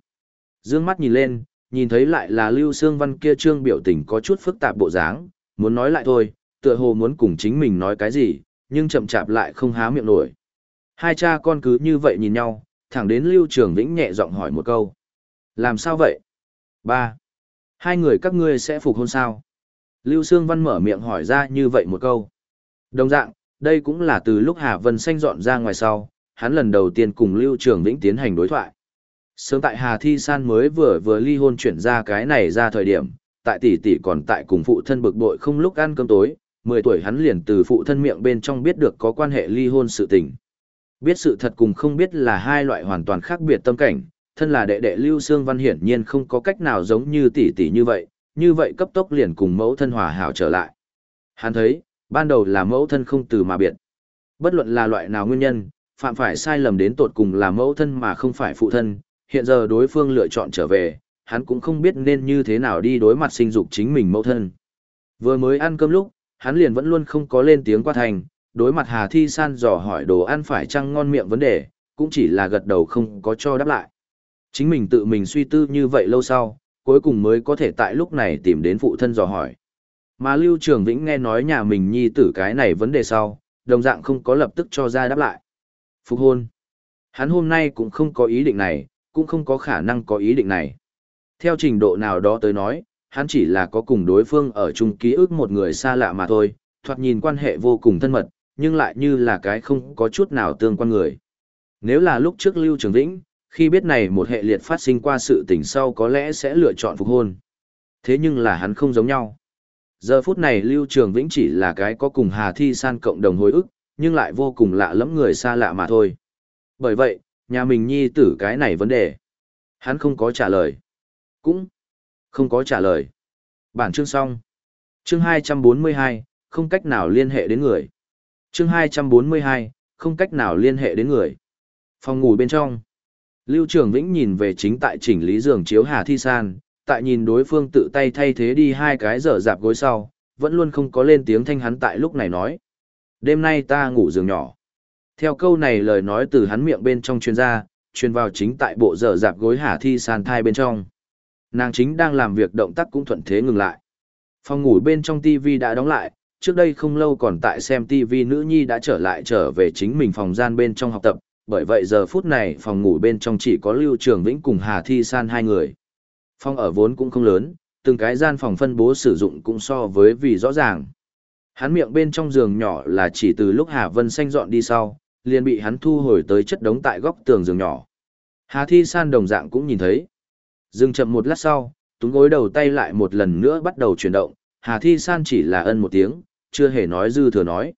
Dương mắt nhìn lên, nhìn thấy lại là Lưu Sương Văn kia trương biểu tình có chút phức tạp bộ dáng, muốn nói lại thôi, tựa hồ muốn cùng chính mình nói cái gì, nhưng chậm chạp lại không há miệng nổi. Hai cha con cứ như vậy nhìn nhau, thẳng đến Lưu Trường Vĩnh nhẹ giọng hỏi một câu. Làm sao vậy? Ba. Hai người các ngươi sẽ phục hôn sao? Lưu Sương Văn mở miệng hỏi ra như vậy một câu. Đồng dạng, đây cũng là từ lúc Hà Vân Xanh dọn ra ngoài sau, hắn lần đầu tiên cùng Lưu Trường Vĩnh tiến hành đối thoại. Sớm tại Hà Thi San mới vừa vừa ly hôn chuyển ra cái này ra thời điểm, tại tỷ tỷ còn tại cùng phụ thân bực bội không lúc ăn cơm tối, 10 tuổi hắn liền từ phụ thân miệng bên trong biết được có quan hệ ly hôn sự tình. Biết sự thật cùng không biết là hai loại hoàn toàn khác biệt tâm cảnh, thân là đệ đệ Lưu Sương Văn hiển nhiên không có cách nào giống như tỷ tỷ như vậy, như vậy cấp tốc liền cùng mẫu thân hòa hảo trở lại. Hắn thấy, ban đầu là mẫu thân không từ mà biệt. Bất luận là loại nào nguyên nhân, phạm phải sai lầm đến tột cùng là mẫu thân mà không phải phụ thân, hiện giờ đối phương lựa chọn trở về, hắn cũng không biết nên như thế nào đi đối mặt sinh dục chính mình mẫu thân. Vừa mới ăn cơm lúc, hắn liền vẫn luôn không có lên tiếng qua thành, đối mặt Hà Thi San dò hỏi đồ ăn phải chăng ngon miệng vấn đề, cũng chỉ là gật đầu không có cho đáp lại. Chính mình tự mình suy tư như vậy lâu sau, cuối cùng mới có thể tại lúc này tìm đến phụ thân dò hỏi. Mà Lưu Trường Vĩnh nghe nói nhà mình nhi tử cái này vấn đề sau, đồng dạng không có lập tức cho ra đáp lại. Phục hôn. Hắn hôm nay cũng không có ý định này, cũng không có khả năng có ý định này. Theo trình độ nào đó tới nói, hắn chỉ là có cùng đối phương ở chung ký ức một người xa lạ mà thôi, thoạt nhìn quan hệ vô cùng thân mật, nhưng lại như là cái không có chút nào tương quan người. Nếu là lúc trước Lưu Trường Vĩnh, khi biết này một hệ liệt phát sinh qua sự tình sau có lẽ sẽ lựa chọn phục hôn. Thế nhưng là hắn không giống nhau. Giờ phút này Lưu Trường Vĩnh chỉ là cái có cùng Hà Thi San cộng đồng hồi ức, nhưng lại vô cùng lạ lẫm người xa lạ mà thôi. Bởi vậy, nhà mình nhi tử cái này vấn đề. Hắn không có trả lời. Cũng không có trả lời. Bản chương xong. Chương 242, không cách nào liên hệ đến người. Chương 242, không cách nào liên hệ đến người. Phòng ngủ bên trong. Lưu Trường Vĩnh nhìn về chính tại chỉnh lý giường chiếu Hà Thi San, tại nhìn đối phương tự tay thay thế đi hai cái dở dạp gối sau, vẫn luôn không có lên tiếng thanh hắn tại lúc này nói. Đêm nay ta ngủ giường nhỏ. Theo câu này lời nói từ hắn miệng bên trong chuyên gia, truyền vào chính tại bộ dở dạp gối Hà Thi San thai bên trong. Nàng chính đang làm việc động tác cũng thuận thế ngừng lại. Phòng ngủ bên trong TV đã đóng lại, trước đây không lâu còn tại xem TV nữ nhi đã trở lại trở về chính mình phòng gian bên trong học tập, bởi vậy giờ phút này phòng ngủ bên trong chỉ có Lưu Trường Vĩnh cùng Hà Thi San hai người. Phòng ở vốn cũng không lớn, từng cái gian phòng phân bố sử dụng cũng so với vì rõ ràng. Hắn miệng bên trong giường nhỏ là chỉ từ lúc Hà Vân Xanh dọn đi sau, liền bị hắn thu hồi tới chất đống tại góc tường giường nhỏ. Hà Thi San đồng dạng cũng nhìn thấy. Dừng chậm một lát sau, túng gối đầu tay lại một lần nữa bắt đầu chuyển động, Hà Thi San chỉ là ân một tiếng, chưa hề nói dư thừa nói.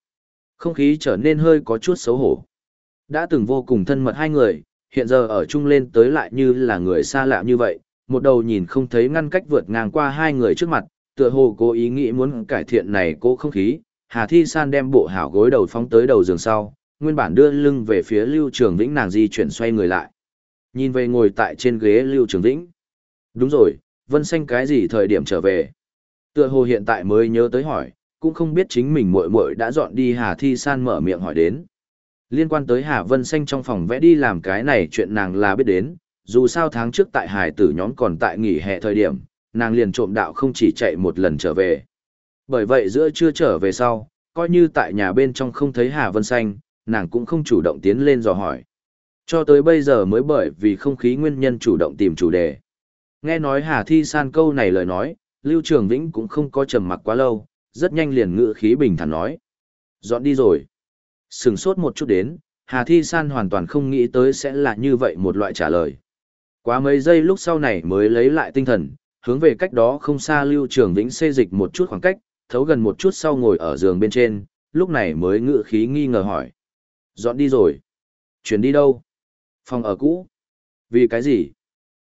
Không khí trở nên hơi có chút xấu hổ. Đã từng vô cùng thân mật hai người, hiện giờ ở chung lên tới lại như là người xa lạ như vậy, một đầu nhìn không thấy ngăn cách vượt ngang qua hai người trước mặt, tựa hồ cố ý nghĩ muốn cải thiện này cố không khí. Hà Thi San đem bộ hảo gối đầu phóng tới đầu giường sau, nguyên bản đưa lưng về phía Lưu Trường Vĩnh nàng di chuyển xoay người lại. Nhìn về ngồi tại trên ghế Lưu Trường Vĩnh. Đúng rồi, Vân Xanh cái gì thời điểm trở về? Tựa hồ hiện tại mới nhớ tới hỏi, cũng không biết chính mình muội muội đã dọn đi Hà Thi San mở miệng hỏi đến. Liên quan tới Hà Vân Xanh trong phòng vẽ đi làm cái này chuyện nàng là biết đến, dù sao tháng trước tại hải tử nhóm còn tại nghỉ hè thời điểm, nàng liền trộm đạo không chỉ chạy một lần trở về. Bởi vậy giữa chưa trở về sau, coi như tại nhà bên trong không thấy Hà Vân Xanh, nàng cũng không chủ động tiến lên dò hỏi. Cho tới bây giờ mới bởi vì không khí nguyên nhân chủ động tìm chủ đề. Nghe nói Hà Thi San câu này lời nói, Lưu Trường Vĩnh cũng không có trầm mặc quá lâu, rất nhanh liền ngự khí bình thản nói. Dọn đi rồi. Sừng sốt một chút đến, Hà Thi San hoàn toàn không nghĩ tới sẽ là như vậy một loại trả lời. Quá mấy giây lúc sau này mới lấy lại tinh thần, hướng về cách đó không xa Lưu Trường Vĩnh xê dịch một chút khoảng cách, thấu gần một chút sau ngồi ở giường bên trên, lúc này mới ngự khí nghi ngờ hỏi. Dọn đi rồi. Chuyển đi đâu? Phòng ở cũ. Vì cái gì?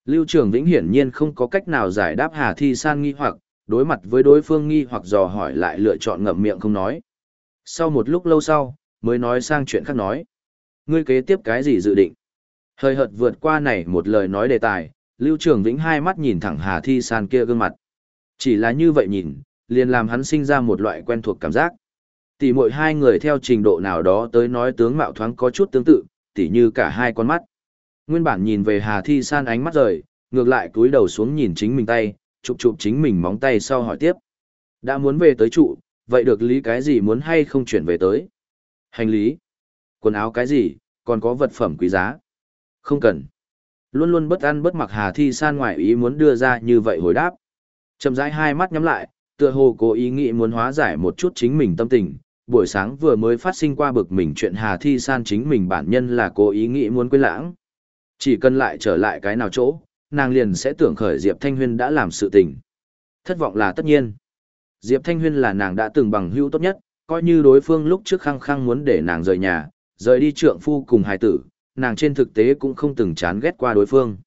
Lưu Trường Vĩnh hiển nhiên không có cách nào giải đáp Hà Thi San nghi hoặc, đối mặt với đối phương nghi hoặc dò hỏi lại lựa chọn ngậm miệng không nói. Sau một lúc lâu sau, mới nói sang chuyện khác nói. Ngươi kế tiếp cái gì dự định? Hơi hợt vượt qua này một lời nói đề tài, Lưu Trường Vĩnh hai mắt nhìn thẳng Hà Thi San kia gương mặt. Chỉ là như vậy nhìn, liền làm hắn sinh ra một loại quen thuộc cảm giác. Tỷ muội hai người theo trình độ nào đó tới nói tướng mạo thoáng có chút tương tự, tỷ như cả hai con mắt. Nguyên bản nhìn về Hà Thi San ánh mắt rời, ngược lại cúi đầu xuống nhìn chính mình tay, chụp chụp chính mình móng tay sau hỏi tiếp. Đã muốn về tới trụ, vậy được lý cái gì muốn hay không chuyển về tới? Hành lý, quần áo cái gì, còn có vật phẩm quý giá? Không cần. Luôn luôn bất ăn bất mặc Hà Thi San ngoại ý muốn đưa ra như vậy hồi đáp. Chầm rãi hai mắt nhắm lại, tựa hồ cố ý nghĩ muốn hóa giải một chút chính mình tâm tình. Buổi sáng vừa mới phát sinh qua bực mình chuyện Hà Thi San chính mình bản nhân là cố ý nghĩ muốn quên lãng. Chỉ cần lại trở lại cái nào chỗ, nàng liền sẽ tưởng khởi Diệp Thanh Huyên đã làm sự tình. Thất vọng là tất nhiên. Diệp Thanh Huyên là nàng đã từng bằng hữu tốt nhất, coi như đối phương lúc trước khăng khăng muốn để nàng rời nhà, rời đi trượng phu cùng hài tử, nàng trên thực tế cũng không từng chán ghét qua đối phương.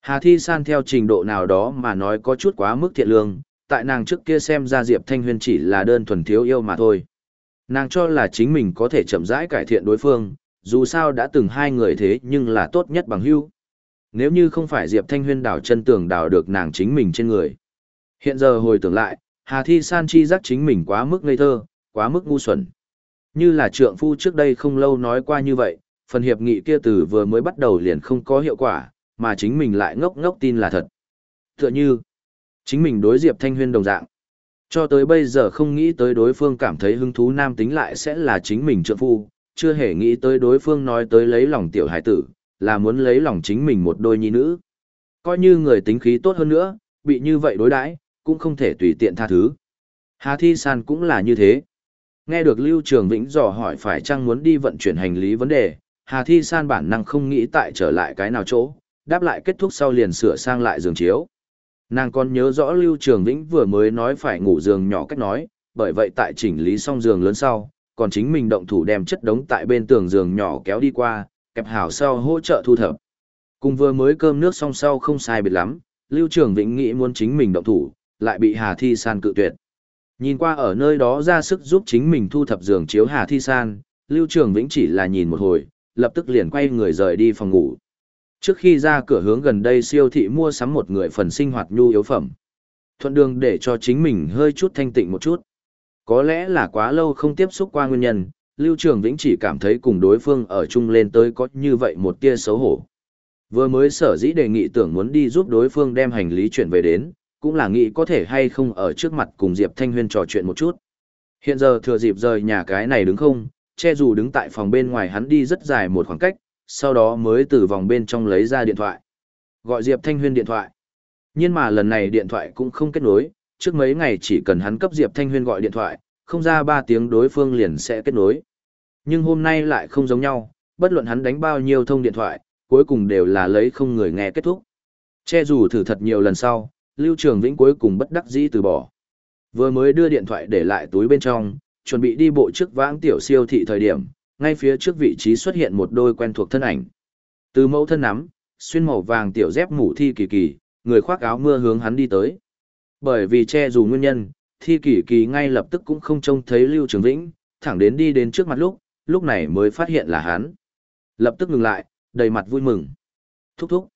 Hà Thi San theo trình độ nào đó mà nói có chút quá mức thiện lương, tại nàng trước kia xem ra Diệp Thanh Huyên chỉ là đơn thuần thiếu yêu mà thôi. Nàng cho là chính mình có thể chậm rãi cải thiện đối phương, dù sao đã từng hai người thế nhưng là tốt nhất bằng hữu. Nếu như không phải Diệp Thanh Huyên đảo chân tường đảo được nàng chính mình trên người. Hiện giờ hồi tưởng lại, Hà Thi San chi giác chính mình quá mức ngây thơ, quá mức ngu xuẩn. Như là trượng phu trước đây không lâu nói qua như vậy, phần hiệp nghị kia từ vừa mới bắt đầu liền không có hiệu quả, mà chính mình lại ngốc ngốc tin là thật. Tựa như, chính mình đối Diệp Thanh Huyên đồng dạng. Cho tới bây giờ không nghĩ tới đối phương cảm thấy hứng thú nam tính lại sẽ là chính mình trượng phu, chưa hề nghĩ tới đối phương nói tới lấy lòng tiểu hải tử, là muốn lấy lòng chính mình một đôi nhi nữ. Coi như người tính khí tốt hơn nữa, bị như vậy đối đãi cũng không thể tùy tiện tha thứ. Hà Thi San cũng là như thế. Nghe được Lưu Trường Vĩnh dò hỏi phải chăng muốn đi vận chuyển hành lý vấn đề, Hà Thi San bản năng không nghĩ tại trở lại cái nào chỗ, đáp lại kết thúc sau liền sửa sang lại giường chiếu. Nàng còn nhớ rõ Lưu Trường Vĩnh vừa mới nói phải ngủ giường nhỏ cách nói, bởi vậy tại chỉnh lý xong giường lớn sau, còn chính mình động thủ đem chất đống tại bên tường giường nhỏ kéo đi qua, kẹp hảo sau hỗ trợ thu thập. Cùng vừa mới cơm nước xong sau không sai biệt lắm, Lưu Trường Vĩnh nghĩ muốn chính mình động thủ, lại bị Hà Thi San cự tuyệt. Nhìn qua ở nơi đó ra sức giúp chính mình thu thập giường chiếu Hà Thi San, Lưu Trường Vĩnh chỉ là nhìn một hồi, lập tức liền quay người rời đi phòng ngủ. Trước khi ra cửa hướng gần đây siêu thị mua sắm một người phần sinh hoạt nhu yếu phẩm. Thuận đường để cho chính mình hơi chút thanh tịnh một chút. Có lẽ là quá lâu không tiếp xúc qua nguyên nhân, Lưu Trường Vĩnh chỉ cảm thấy cùng đối phương ở chung lên tới có như vậy một tia xấu hổ. Vừa mới sở dĩ đề nghị tưởng muốn đi giúp đối phương đem hành lý chuyển về đến, cũng là nghĩ có thể hay không ở trước mặt cùng Diệp Thanh Huyên trò chuyện một chút. Hiện giờ thừa dịp rời nhà cái này đứng không, che dù đứng tại phòng bên ngoài hắn đi rất dài một khoảng cách, sau đó mới từ vòng bên trong lấy ra điện thoại. Gọi Diệp Thanh Huyên điện thoại. Nhưng mà lần này điện thoại cũng không kết nối, trước mấy ngày chỉ cần hắn cấp Diệp Thanh Huyên gọi điện thoại, không ra 3 tiếng đối phương liền sẽ kết nối. Nhưng hôm nay lại không giống nhau, bất luận hắn đánh bao nhiêu thông điện thoại, cuối cùng đều là lấy không người nghe kết thúc. Che dù thử thật nhiều lần sau, Lưu Trường Vĩnh cuối cùng bất đắc dĩ từ bỏ. Vừa mới đưa điện thoại để lại túi bên trong, chuẩn bị đi bộ trước vãng tiểu siêu thị thời điểm, ngay phía trước vị trí xuất hiện một đôi quen thuộc thân ảnh. Từ mẫu thân nắm, xuyên màu vàng tiểu dép mũ thi kỳ kỳ, người khoác áo mưa hướng hắn đi tới. Bởi vì che dù nguyên nhân, thi kỳ kỳ ngay lập tức cũng không trông thấy Lưu Trường Vĩnh, thẳng đến đi đến trước mặt lúc, lúc này mới phát hiện là hắn. Lập tức ngừng lại, đầy mặt vui mừng. Thúc thúc.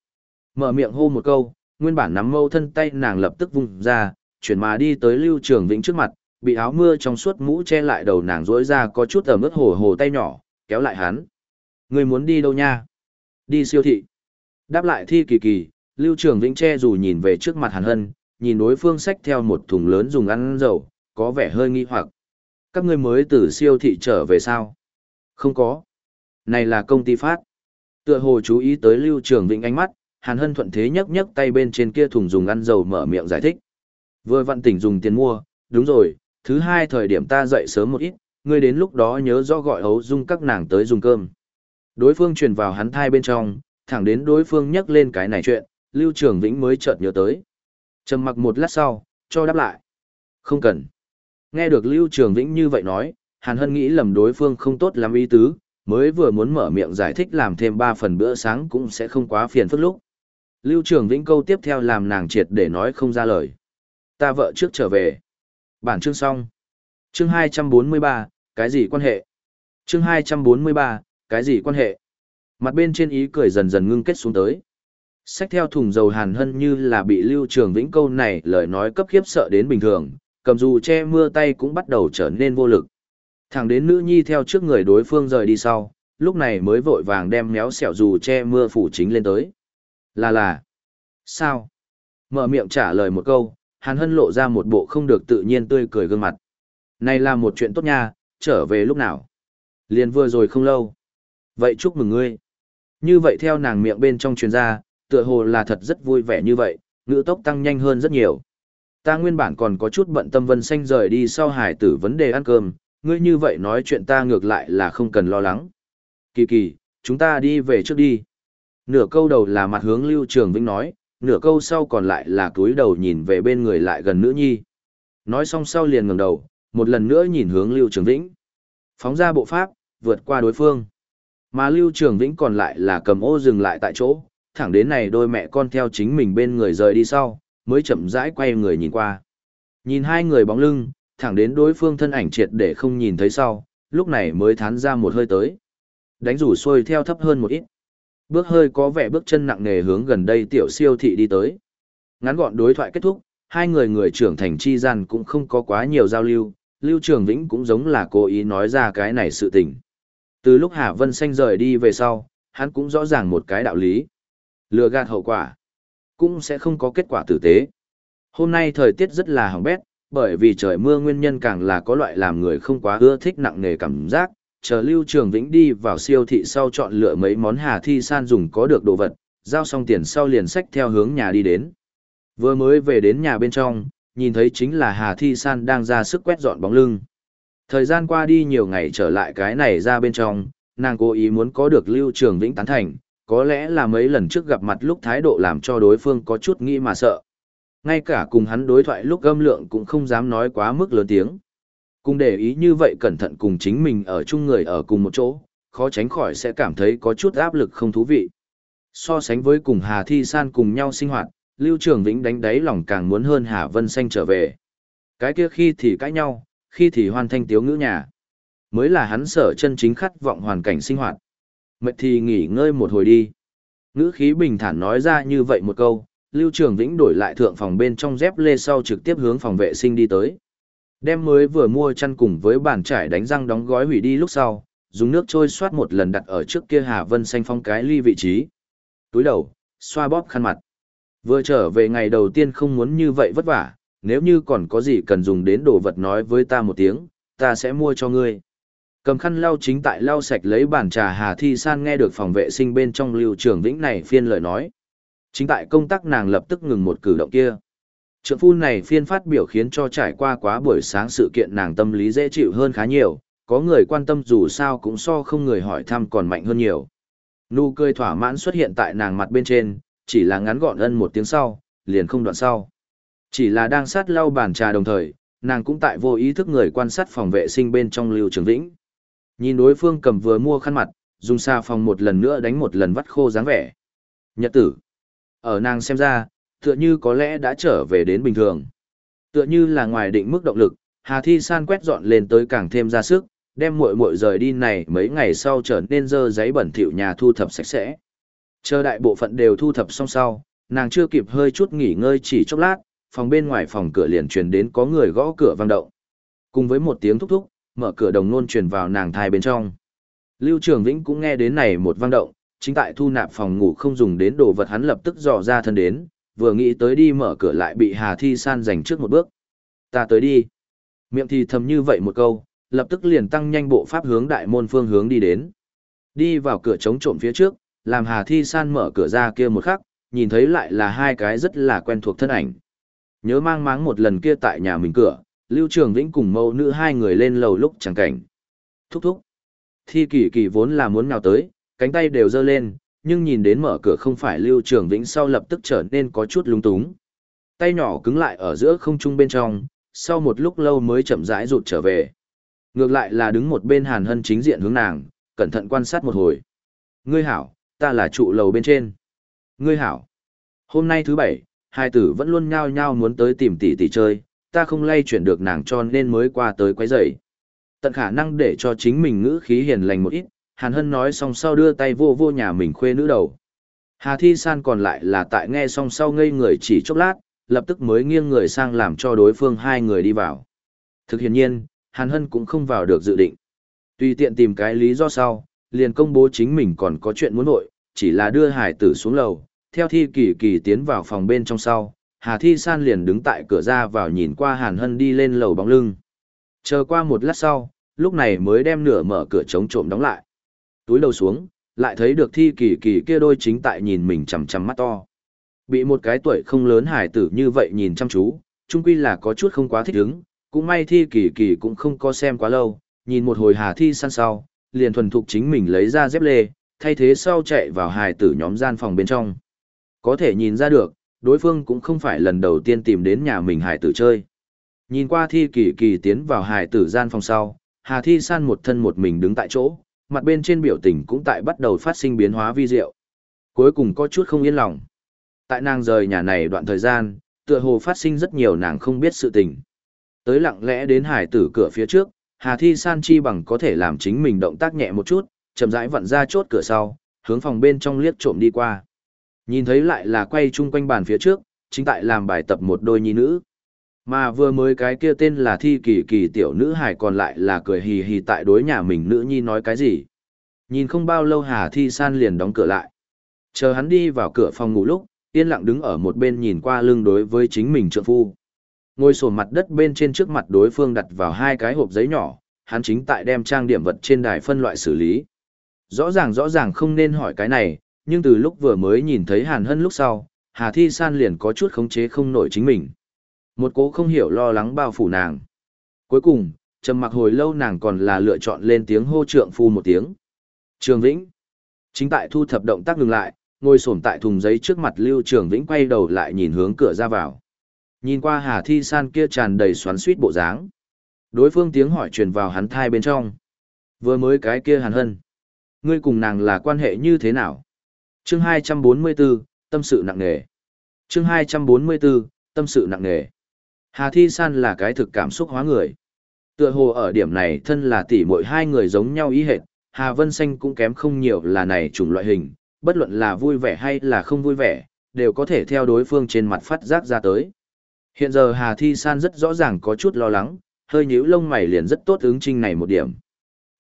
Mở miệng hô một câu, nguyên bản nắm mâu thân tay nàng lập tức vung ra, chuyển mà đi tới Lưu Trường Vĩnh trước mặt, bị áo mưa trong suốt mũ che lại đầu nàng rỗi ra có chút ở ướt hồ hồ tay nhỏ, kéo lại hắn. Người muốn đi đâu nha? Đi siêu thị. Đáp lại thi kỳ kỳ, Lưu Trường Vĩnh che dù nhìn về trước mặt Hàn Hân, nhìn đối phương xách theo một thùng lớn dùng ăn dầu, có vẻ hơi nghi hoặc. Các ngươi mới từ siêu thị trở về sao? Không có. Này là công ty phát. Tựa hồ chú ý tới Lưu Trường Vĩnh ánh mắt, Hàn Hân thuận thế nhấc nhấc tay bên trên kia thùng dùng ăn dầu mở miệng giải thích. Vừa vặn tỉnh dùng tiền mua, đúng rồi, thứ hai thời điểm ta dậy sớm một ít, ngươi đến lúc đó nhớ rõ gọi hấu dung các nàng tới dùng cơm. Đối phương truyền vào hắn thai bên trong, thẳng đến đối phương nhắc lên cái này chuyện, Lưu Trường Vĩnh mới chợt nhớ tới. Trầm mặc một lát sau, cho đáp lại. Không cần. Nghe được Lưu Trường Vĩnh như vậy nói, Hàn Hân nghĩ lầm đối phương không tốt lắm ý tứ, mới vừa muốn mở miệng giải thích làm thêm ba phần bữa sáng cũng sẽ không quá phiền phức lúc. Lưu Trường Vĩnh câu tiếp theo làm nàng triệt để nói không ra lời. Ta vợ trước trở về. Bản chương xong. Chương 243, cái gì quan hệ? Chương 243, cái gì quan hệ? Mặt bên trên ý cười dần dần ngưng kết xuống tới. Xách theo thùng dầu hàn hân như là bị lưu trường vĩnh câu này lời nói cấp khiếp sợ đến bình thường, cầm dù che mưa tay cũng bắt đầu trở nên vô lực. Thẳng đến nữ nhi theo trước người đối phương rời đi sau, lúc này mới vội vàng đem méo xẻo dù che mưa phủ chính lên tới. Là là. Sao? Mở miệng trả lời một câu, hàn hân lộ ra một bộ không được tự nhiên tươi cười gương mặt. Này là một chuyện tốt nha, trở về lúc nào? Liền vừa rồi không lâu. Vậy chúc mừng ngươi. Như vậy theo nàng miệng bên trong truyền ra, tựa hồ là thật rất vui vẻ như vậy, ngữ tốc tăng nhanh hơn rất nhiều. Ta nguyên bản còn có chút bận tâm vân xanh rời đi sau hải tử vấn đề ăn cơm, ngươi như vậy nói chuyện ta ngược lại là không cần lo lắng. Kỳ kỳ, chúng ta đi về trước đi. Nửa câu đầu là mặt hướng Lưu Trường Vĩnh nói, nửa câu sau còn lại là cúi đầu nhìn về bên người lại gần nữ nhi. Nói xong sau liền ngẩng đầu, một lần nữa nhìn hướng Lưu Trường Vĩnh. Phóng ra bộ pháp, vượt qua đối phương. Mà Lưu Trường Vĩnh còn lại là cầm ô dừng lại tại chỗ, thẳng đến này đôi mẹ con theo chính mình bên người rời đi sau, mới chậm rãi quay người nhìn qua. Nhìn hai người bóng lưng, thẳng đến đối phương thân ảnh triệt để không nhìn thấy sau, lúc này mới thán ra một hơi tới. Đánh rủ xuôi theo thấp hơn một ít. Bước hơi có vẻ bước chân nặng nề hướng gần đây tiểu siêu thị đi tới. Ngắn gọn đối thoại kết thúc, hai người người trưởng thành chi gian cũng không có quá nhiều giao lưu, Lưu Trường Vĩnh cũng giống là cố ý nói ra cái này sự tình. Từ lúc Hà Vân Xanh rời đi về sau, hắn cũng rõ ràng một cái đạo lý. Lừa gạt hậu quả, cũng sẽ không có kết quả tử tế. Hôm nay thời tiết rất là hỏng bét, bởi vì trời mưa nguyên nhân càng là có loại làm người không quá ưa thích nặng nề cảm giác. Chờ Lưu Trường Vĩnh đi vào siêu thị sau chọn lựa mấy món Hà Thi San dùng có được đồ vật, giao xong tiền sau liền sách theo hướng nhà đi đến. Vừa mới về đến nhà bên trong, nhìn thấy chính là Hà Thi San đang ra sức quét dọn bóng lưng. Thời gian qua đi nhiều ngày trở lại cái này ra bên trong, nàng cố ý muốn có được Lưu Trường Vĩnh tán thành, có lẽ là mấy lần trước gặp mặt lúc thái độ làm cho đối phương có chút nghĩ mà sợ. Ngay cả cùng hắn đối thoại lúc âm lượng cũng không dám nói quá mức lớn tiếng. Cùng để ý như vậy cẩn thận cùng chính mình ở chung người ở cùng một chỗ, khó tránh khỏi sẽ cảm thấy có chút áp lực không thú vị. So sánh với cùng Hà Thi San cùng nhau sinh hoạt, Lưu Trường Vĩnh đánh đáy lòng càng muốn hơn Hà Vân Xanh trở về. Cái kia khi thì cãi nhau, khi thì hoàn thành tiếu ngữ nhà. Mới là hắn sở chân chính khát vọng hoàn cảnh sinh hoạt. Mệt thì nghỉ ngơi một hồi đi. Ngữ khí bình thản nói ra như vậy một câu, Lưu Trường Vĩnh đổi lại thượng phòng bên trong dép lê sau trực tiếp hướng phòng vệ sinh đi tới. Đem mới vừa mua chăn cùng với bàn trải đánh răng đóng gói hủy đi lúc sau, dùng nước trôi xoát một lần đặt ở trước kia Hà Vân xanh phong cái ly vị trí. Túi đầu, xoa bóp khăn mặt. Vừa trở về ngày đầu tiên không muốn như vậy vất vả, nếu như còn có gì cần dùng đến đồ vật nói với ta một tiếng, ta sẽ mua cho ngươi. Cầm khăn lau chính tại lau sạch lấy bàn trà Hà Thi San nghe được phòng vệ sinh bên trong lưu trường vĩnh này phiên lời nói. Chính tại công tác nàng lập tức ngừng một cử động kia. Trượng phu này phiên phát biểu khiến cho trải qua quá buổi sáng sự kiện nàng tâm lý dễ chịu hơn khá nhiều, có người quan tâm dù sao cũng so không người hỏi thăm còn mạnh hơn nhiều. Nụ cười thỏa mãn xuất hiện tại nàng mặt bên trên, chỉ là ngắn gọn ân một tiếng sau, liền không đoạn sau. Chỉ là đang sát lau bàn trà đồng thời, nàng cũng tại vô ý thức người quan sát phòng vệ sinh bên trong Lưu Trường Vĩnh. Nhìn đối phương cầm vừa mua khăn mặt, dùng xà phòng một lần nữa đánh một lần vắt khô dáng vẻ. Nhật tử. Ở nàng xem ra, tựa như có lẽ đã trở về đến bình thường. Tựa như là ngoài định mức động lực, Hà Thi San quét dọn lên tới càng thêm ra sức, đem muội muội rời đi này mấy ngày sau trở nên dơ giấy bẩn thỉu nhà thu thập sạch sẽ. Chờ đại bộ phận đều thu thập xong sau, nàng chưa kịp hơi chút nghỉ ngơi chỉ chốc lát, phòng bên ngoài phòng cửa liền truyền đến có người gõ cửa vang động. Cùng với một tiếng thúc thúc, mở cửa đồng nôn truyền vào nàng thai bên trong. Lưu Trường Vĩnh cũng nghe đến này một vang động, chính tại thu nạp phòng ngủ không dùng đến đồ vật hắn lập tức dò ra thân đến, vừa nghĩ tới đi mở cửa lại bị Hà Thi San giành trước một bước. Ta tới đi. Miệng thì thầm như vậy một câu, lập tức liền tăng nhanh bộ pháp hướng đại môn phương hướng đi đến. Đi vào cửa chống trộm phía trước, làm Hà Thi San mở cửa ra kia một khắc, nhìn thấy lại là hai cái rất là quen thuộc thân ảnh. Nhớ mang máng một lần kia tại nhà mình cửa, Lưu Trường Vĩnh cùng Mẫu nữ hai người lên lầu lúc chẳng cảnh. Thúc thúc. Thi kỳ kỳ vốn là muốn nào tới, cánh tay đều giơ lên, nhưng nhìn đến mở cửa không phải Lưu Trường Vĩnh sau lập tức trở nên có chút lung túng. Tay nhỏ cứng lại ở giữa không trung bên trong, sau một lúc lâu mới chậm rãi rụt trở về. Ngược lại là đứng một bên Hàn Hân chính diện hướng nàng, cẩn thận quan sát một hồi. Ngươi hảo, ta là trụ lầu bên trên. Ngươi hảo. Hôm nay thứ bảy, hai tử vẫn luôn nhao nhao muốn tới tìm tỷ tỷ chơi, ta không lay chuyển được nàng cho nên mới qua tới quấy rầy. Tận khả năng để cho chính mình ngữ khí hiền lành một ít, Hàn Hân nói xong sau đưa tay vô vô nhà mình khuê nữ đầu. Hà Thi San còn lại là tại nghe xong sau ngây người chỉ chốc lát, lập tức mới nghiêng người sang làm cho đối phương hai người đi vào. Thực hiện nhiên, Hàn Hân cũng không vào được dự định. Tùy tiện tìm cái lý do sau, liền công bố chính mình còn có chuyện muốn nội, chỉ là đưa hải tử xuống lầu, theo thi kỳ kỳ tiến vào phòng bên trong sau, Hà Thi San liền đứng tại cửa ra vào nhìn qua Hàn Hân đi lên lầu bóng lưng. Chờ qua một lát sau, lúc này mới đem nửa mở cửa chống trộm đóng lại. Túi đầu xuống, lại thấy được thi kỳ kỳ kia đôi chính tại nhìn mình chằm chằm mắt to. Bị một cái tuổi không lớn hải tử như vậy nhìn chăm chú, chung quy là có chút không quá thích ứng, cũng may thi kỳ kỳ cũng không có xem quá lâu, nhìn một hồi hà thi San sau, liền thuần thục chính mình lấy ra dép lê, thay thế sau chạy vào hài tử nhóm gian phòng bên trong. Có thể nhìn ra được, đối phương cũng không phải lần đầu tiên tìm đến nhà mình Hải tử chơi. Nhìn qua thi kỳ kỳ tiến vào Hải tử gian phòng sau, hà thi san một thân một mình đứng tại chỗ, mặt bên trên biểu tình cũng tại bắt đầu phát sinh biến hóa vi diệu. Cuối cùng có chút không yên lòng. Tại nàng rời nhà này đoạn thời gian, tựa hồ phát sinh rất nhiều nàng không biết sự tình. Tới lặng lẽ đến hải tử cửa phía trước, Hà Thi San chi bằng có thể làm chính mình động tác nhẹ một chút, chậm rãi vặn ra chốt cửa sau, hướng phòng bên trong liếc trộm đi qua. Nhìn thấy lại là quay chung quanh bàn phía trước, chính tại làm bài tập một đôi nhi nữ. Mà vừa mới cái kia tên là Thi Kỳ Kỳ tiểu nữ hải còn lại là cười hì hì tại đối nhà mình nữ nhi nói cái gì. Nhìn không bao lâu Hà Thi San liền đóng cửa lại. Chờ hắn đi vào cửa phòng ngủ lúc, yên lặng đứng ở một bên nhìn qua lưng đối với chính mình trượng phu. Ngồi sổ mặt đất bên trên trước mặt đối phương đặt vào hai cái hộp giấy nhỏ, hắn chính tại đem trang điểm vật trên đài phân loại xử lý. Rõ ràng rõ ràng không nên hỏi cái này, nhưng từ lúc vừa mới nhìn thấy Hàn Hân lúc sau, Hà Thi San liền có chút khống chế không nổi chính mình. Một cố không hiểu lo lắng bao phủ nàng. Cuối cùng, trầm mặc hồi lâu nàng còn là lựa chọn lên tiếng hô trượng phu một tiếng. Trường Vĩnh. Chính tại thu thập động tác ngừng lại, ngồi xổm tại thùng giấy trước mặt Lưu Trường Vĩnh quay đầu lại nhìn hướng cửa ra vào. Nhìn qua Hà Thi San kia tràn đầy xoắn suýt bộ dáng. Đối phương tiếng hỏi truyền vào hắn thai bên trong. Vừa mới cái kia Hàn Hân. Ngươi cùng nàng là quan hệ như thế nào? Chương 244, tâm sự nặng nề. Chương 244, tâm sự nặng nề. Hà Thi San là cái thực cảm xúc hóa người. Tựa hồ ở điểm này thân là tỷ muội hai người giống nhau ý hệt, Hà Vân Xanh cũng kém không nhiều là này chủng loại hình, bất luận là vui vẻ hay là không vui vẻ, đều có thể theo đối phương trên mặt phát giác ra tới. Hiện giờ Hà Thi San rất rõ ràng có chút lo lắng, hơi nhíu lông mày liền rất tốt ứng trinh này một điểm.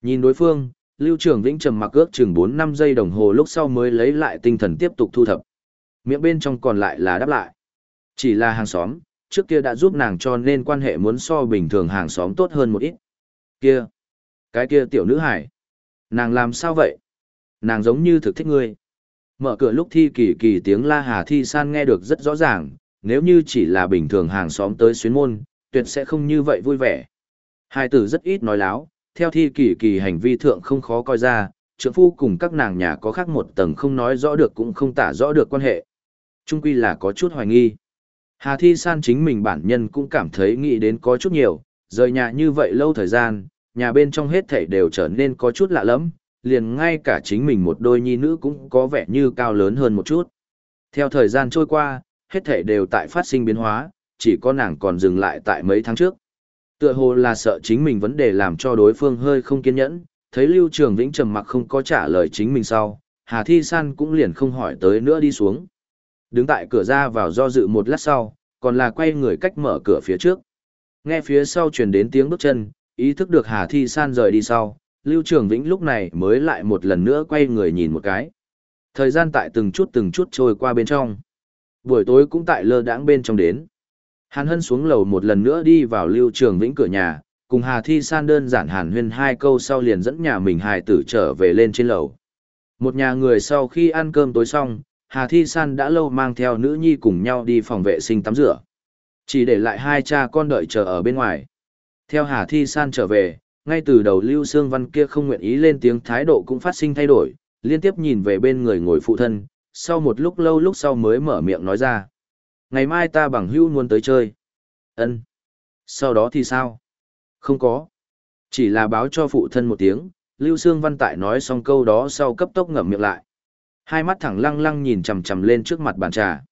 Nhìn đối phương, Lưu Trường Vĩnh trầm mặc ước chừng 4 năm giây đồng hồ lúc sau mới lấy lại tinh thần tiếp tục thu thập. Miệng bên trong còn lại là đáp lại. Chỉ là hàng xóm, trước kia đã giúp nàng cho nên quan hệ muốn so bình thường hàng xóm tốt hơn một ít. Kia, cái kia tiểu nữ hải, nàng làm sao vậy? Nàng giống như thực thích ngươi. Mở cửa lúc thi kỳ kỳ tiếng la hà thi san nghe được rất rõ ràng, nếu như chỉ là bình thường hàng xóm tới xuyến môn, tuyệt sẽ không như vậy vui vẻ. Hai tử rất ít nói láo, theo thi kỳ kỳ hành vi thượng không khó coi ra, trưởng phu cùng các nàng nhà có khác một tầng không nói rõ được cũng không tả rõ được quan hệ. Trung quy là có chút hoài nghi. Hà Thi San chính mình bản nhân cũng cảm thấy nghĩ đến có chút nhiều, rời nhà như vậy lâu thời gian, nhà bên trong hết thảy đều trở nên có chút lạ lắm, liền ngay cả chính mình một đôi nhi nữ cũng có vẻ như cao lớn hơn một chút. Theo thời gian trôi qua, hết thảy đều tại phát sinh biến hóa, chỉ có nàng còn dừng lại tại mấy tháng trước. Tựa hồ là sợ chính mình vấn đề làm cho đối phương hơi không kiên nhẫn, thấy Lưu Trường Vĩnh trầm mặc không có trả lời chính mình sau, Hà Thi San cũng liền không hỏi tới nữa đi xuống. Đứng tại cửa ra vào do dự một lát sau, còn là quay người cách mở cửa phía trước. Nghe phía sau truyền đến tiếng bước chân, ý thức được Hà Thi San rời đi sau, Lưu Trường Vĩnh lúc này mới lại một lần nữa quay người nhìn một cái. Thời gian tại từng chút từng chút trôi qua bên trong. Buổi tối cũng tại lơ đãng bên trong đến. Hàn Hân xuống lầu một lần nữa đi vào Lưu Trường Vĩnh cửa nhà, cùng Hà Thi San đơn giản hàn huyên hai câu sau liền dẫn nhà mình hài tử trở về lên trên lầu. Một nhà người sau khi ăn cơm tối xong, Hà Thi San đã lâu mang theo nữ nhi cùng nhau đi phòng vệ sinh tắm rửa. Chỉ để lại hai cha con đợi chờ ở bên ngoài. Theo Hà Thi San trở về, ngay từ đầu Lưu Sương Văn kia không nguyện ý lên tiếng thái độ cũng phát sinh thay đổi, liên tiếp nhìn về bên người ngồi phụ thân, sau một lúc lâu lúc sau mới mở miệng nói ra. Ngày mai ta bằng hưu muốn tới chơi. ân Sau đó thì sao? Không có. Chỉ là báo cho phụ thân một tiếng, Lưu Sương Văn tại nói xong câu đó sau cấp tốc ngậm miệng lại. Hai mắt thẳng lăng lăng nhìn chằm chằm lên trước mặt bàn trà.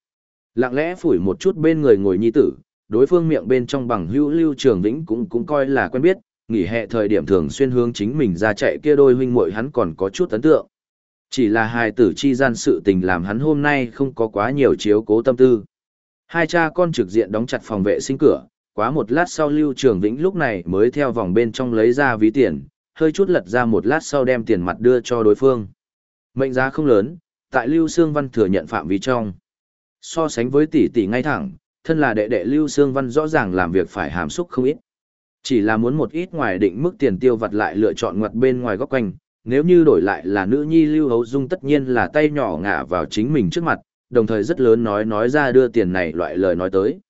Lặng lẽ phủi một chút bên người ngồi nhi tử, đối phương miệng bên trong bằng hữu Lưu Trường Vĩnh cũng cũng coi là quen biết, nghỉ hè thời điểm thường xuyên hướng chính mình ra chạy kia đôi huynh muội hắn còn có chút ấn tượng. Chỉ là hài tử chi gian sự tình làm hắn hôm nay không có quá nhiều chiếu cố tâm tư. Hai cha con trực diện đóng chặt phòng vệ sinh cửa, quá một lát sau Lưu Trường Vĩnh lúc này mới theo vòng bên trong lấy ra ví tiền, hơi chút lật ra một lát sau đem tiền mặt đưa cho đối phương. Mệnh giá không lớn, tại Lưu Sương Văn thừa nhận phạm vi trong. So sánh với tỷ tỷ ngay thẳng, thân là đệ đệ Lưu Sương Văn rõ ràng làm việc phải hàm xúc không ít. Chỉ là muốn một ít ngoài định mức tiền tiêu vặt lại lựa chọn ngoặt bên ngoài góc quanh, nếu như đổi lại là nữ nhi Lưu Hấu Dung tất nhiên là tay nhỏ ngả vào chính mình trước mặt, đồng thời rất lớn nói nói ra đưa tiền này loại lời nói tới.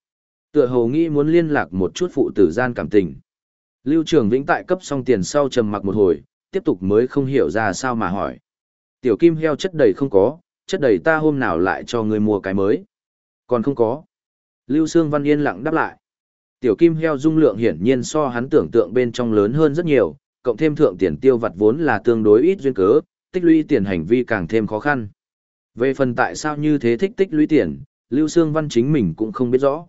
Tựa hồ nghĩ muốn liên lạc một chút phụ tử gian cảm tình. Lưu Trường Vĩnh tại cấp xong tiền sau trầm mặc một hồi, tiếp tục mới không hiểu ra sao mà hỏi. Tiểu kim heo chất đầy không có, chất đầy ta hôm nào lại cho người mua cái mới. Còn không có. Lưu Sương Văn Yên lặng đáp lại. Tiểu kim heo dung lượng hiển nhiên so hắn tưởng tượng bên trong lớn hơn rất nhiều, cộng thêm thượng tiền tiêu vặt vốn là tương đối ít duyên cớ, tích lũy tiền hành vi càng thêm khó khăn. Về phần tại sao như thế thích tích lũy tiền, Lưu Sương Văn chính mình cũng không biết rõ.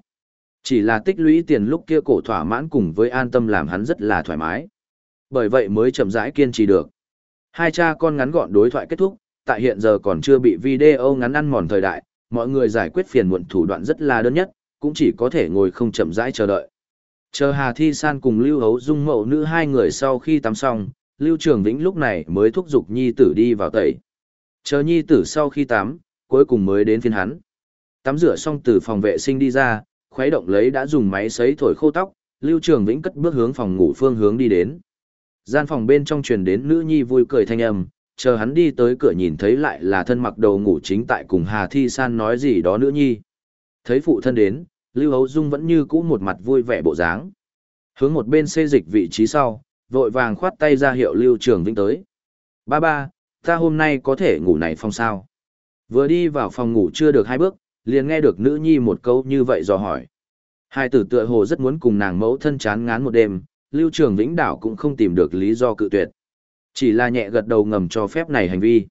Chỉ là tích lũy tiền lúc kia cổ thỏa mãn cùng với an tâm làm hắn rất là thoải mái. Bởi vậy mới chậm rãi kiên trì được. Hai cha con ngắn gọn đối thoại kết thúc, tại hiện giờ còn chưa bị video ngắn ăn mòn thời đại, mọi người giải quyết phiền muộn thủ đoạn rất là đơn nhất, cũng chỉ có thể ngồi không chậm rãi chờ đợi. Chờ Hà Thi San cùng Lưu Hấu Dung mậu nữ hai người sau khi tắm xong, Lưu Trường Vĩnh lúc này mới thúc giục Nhi tử đi vào tẩy. Chờ Nhi tử sau khi tắm, cuối cùng mới đến phiên hắn. Tắm rửa xong từ phòng vệ sinh đi ra, khuấy động lấy đã dùng máy sấy thổi khô tóc, Lưu Trường Vĩnh cất bước hướng phòng ngủ phương hướng đi đến. Gian phòng bên trong truyền đến nữ nhi vui cười thanh âm, chờ hắn đi tới cửa nhìn thấy lại là thân mặc đầu ngủ chính tại cùng Hà Thi San nói gì đó nữ nhi. Thấy phụ thân đến, Lưu Hấu Dung vẫn như cũ một mặt vui vẻ bộ dáng. Hướng một bên xê dịch vị trí sau, vội vàng khoát tay ra hiệu Lưu Trường Vĩnh tới. Ba ba, ta hôm nay có thể ngủ này phong sao? Vừa đi vào phòng ngủ chưa được hai bước, liền nghe được nữ nhi một câu như vậy dò hỏi. Hai tử tựa hồ rất muốn cùng nàng mẫu thân chán ngán một đêm, Lưu Trường Vĩnh Đảo cũng không tìm được lý do cự tuyệt. Chỉ là nhẹ gật đầu ngầm cho phép này hành vi.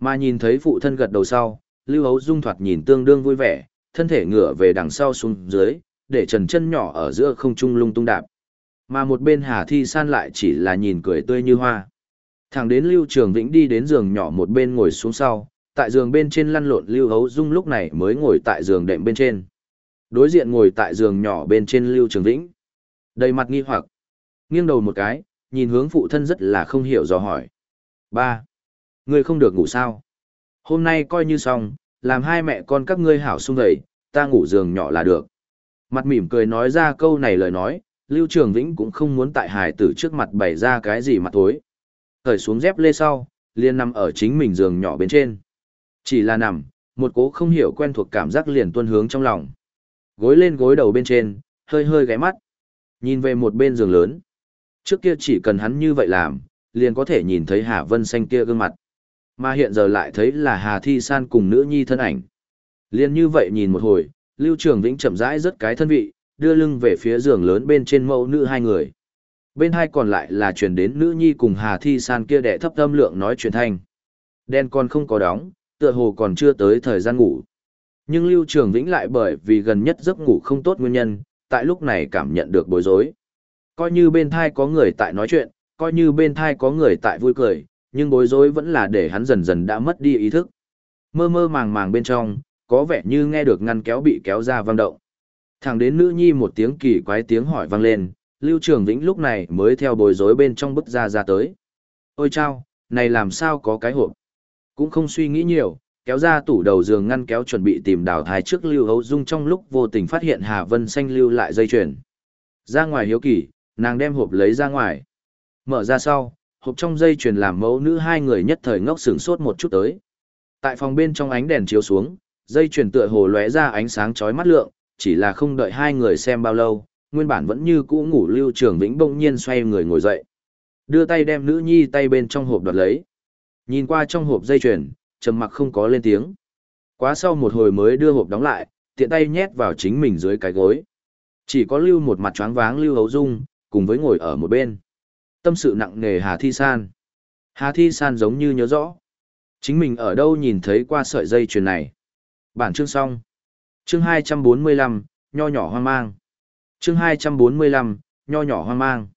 Mà nhìn thấy phụ thân gật đầu sau, Lưu Hấu Dung thoạt nhìn tương đương vui vẻ, thân thể ngửa về đằng sau xuống dưới, để trần chân nhỏ ở giữa không trung lung tung đạp. Mà một bên Hà Thi San lại chỉ là nhìn cười tươi như hoa. Thẳng đến Lưu Trường Vĩnh đi đến giường nhỏ một bên ngồi xuống sau, tại giường bên trên lăn lộn Lưu Hấu Dung lúc này mới ngồi tại giường đệm bên trên. Đối diện ngồi tại giường nhỏ bên trên Lưu Trường Vĩnh. Đầy mặt nghi hoặc, nghiêng đầu một cái, nhìn hướng phụ thân rất là không hiểu dò hỏi. Ba, Ngươi không được ngủ sao? Hôm nay coi như xong, làm hai mẹ con các ngươi hảo sung dậy, ta ngủ giường nhỏ là được. Mặt mỉm cười nói ra câu này lời nói, Lưu Trường Vĩnh cũng không muốn tại hài tử trước mặt bày ra cái gì mặt tối. Thời xuống dép lê sau, liền nằm ở chính mình giường nhỏ bên trên. Chỉ là nằm, một cố không hiểu quen thuộc cảm giác liền tuân hướng trong lòng. Gối lên gối đầu bên trên, hơi hơi ghé mắt. Nhìn về một bên giường lớn. Trước kia chỉ cần hắn như vậy làm, liền có thể nhìn thấy Hà Vân Xanh kia gương mặt. Mà hiện giờ lại thấy là Hà Thi San cùng nữ nhi thân ảnh. Liền như vậy nhìn một hồi, Lưu Trường Vĩnh chậm rãi rất cái thân vị, đưa lưng về phía giường lớn bên trên mẫu nữ hai người. Bên hai còn lại là truyền đến nữ nhi cùng Hà Thi San kia đẻ thấp âm lượng nói chuyện thanh. Đen còn không có đóng, tựa hồ còn chưa tới thời gian ngủ. Nhưng Lưu Trường Vĩnh lại bởi vì gần nhất giấc ngủ không tốt nguyên nhân, tại lúc này cảm nhận được bối rối. Coi như bên thai có người tại nói chuyện, coi như bên thai có người tại vui cười, nhưng bối rối vẫn là để hắn dần dần đã mất đi ý thức. Mơ mơ màng màng bên trong, có vẻ như nghe được ngăn kéo bị kéo ra vang động. Thẳng đến nữ nhi một tiếng kỳ quái tiếng hỏi vang lên, Lưu Trường Vĩnh lúc này mới theo bối rối bên trong bức ra ra tới. Ôi chao, này làm sao có cái hộp? Cũng không suy nghĩ nhiều, kéo ra tủ đầu giường ngăn kéo chuẩn bị tìm đào thái trước Lưu Hấu Dung trong lúc vô tình phát hiện Hà Vân Xanh lưu lại dây chuyền. Ra ngoài hiếu kỳ, nàng đem hộp lấy ra ngoài. Mở ra sau, hộp trong dây chuyền làm mẫu nữ hai người nhất thời ngốc sửng sốt một chút tới. Tại phòng bên trong ánh đèn chiếu xuống, dây chuyền tựa hồ lóe ra ánh sáng chói mắt lượng, chỉ là không đợi hai người xem bao lâu, nguyên bản vẫn như cũ ngủ Lưu Trường Vĩnh bỗng nhiên xoay người ngồi dậy. Đưa tay đem nữ nhi tay bên trong hộp đoạt lấy. Nhìn qua trong hộp dây chuyền, trầm mặc không có lên tiếng. Quá sau một hồi mới đưa hộp đóng lại, tiện tay nhét vào chính mình dưới cái gối. Chỉ có lưu một mặt choáng váng lưu hấu dung, cùng với ngồi ở một bên. Tâm sự nặng nề Hà Thi San. Hà Thi San giống như nhớ rõ. Chính mình ở đâu nhìn thấy qua sợi dây chuyền này. Bản chương xong. Chương 245, nho nhỏ hoang mang. Chương 245, nho nhỏ hoang mang.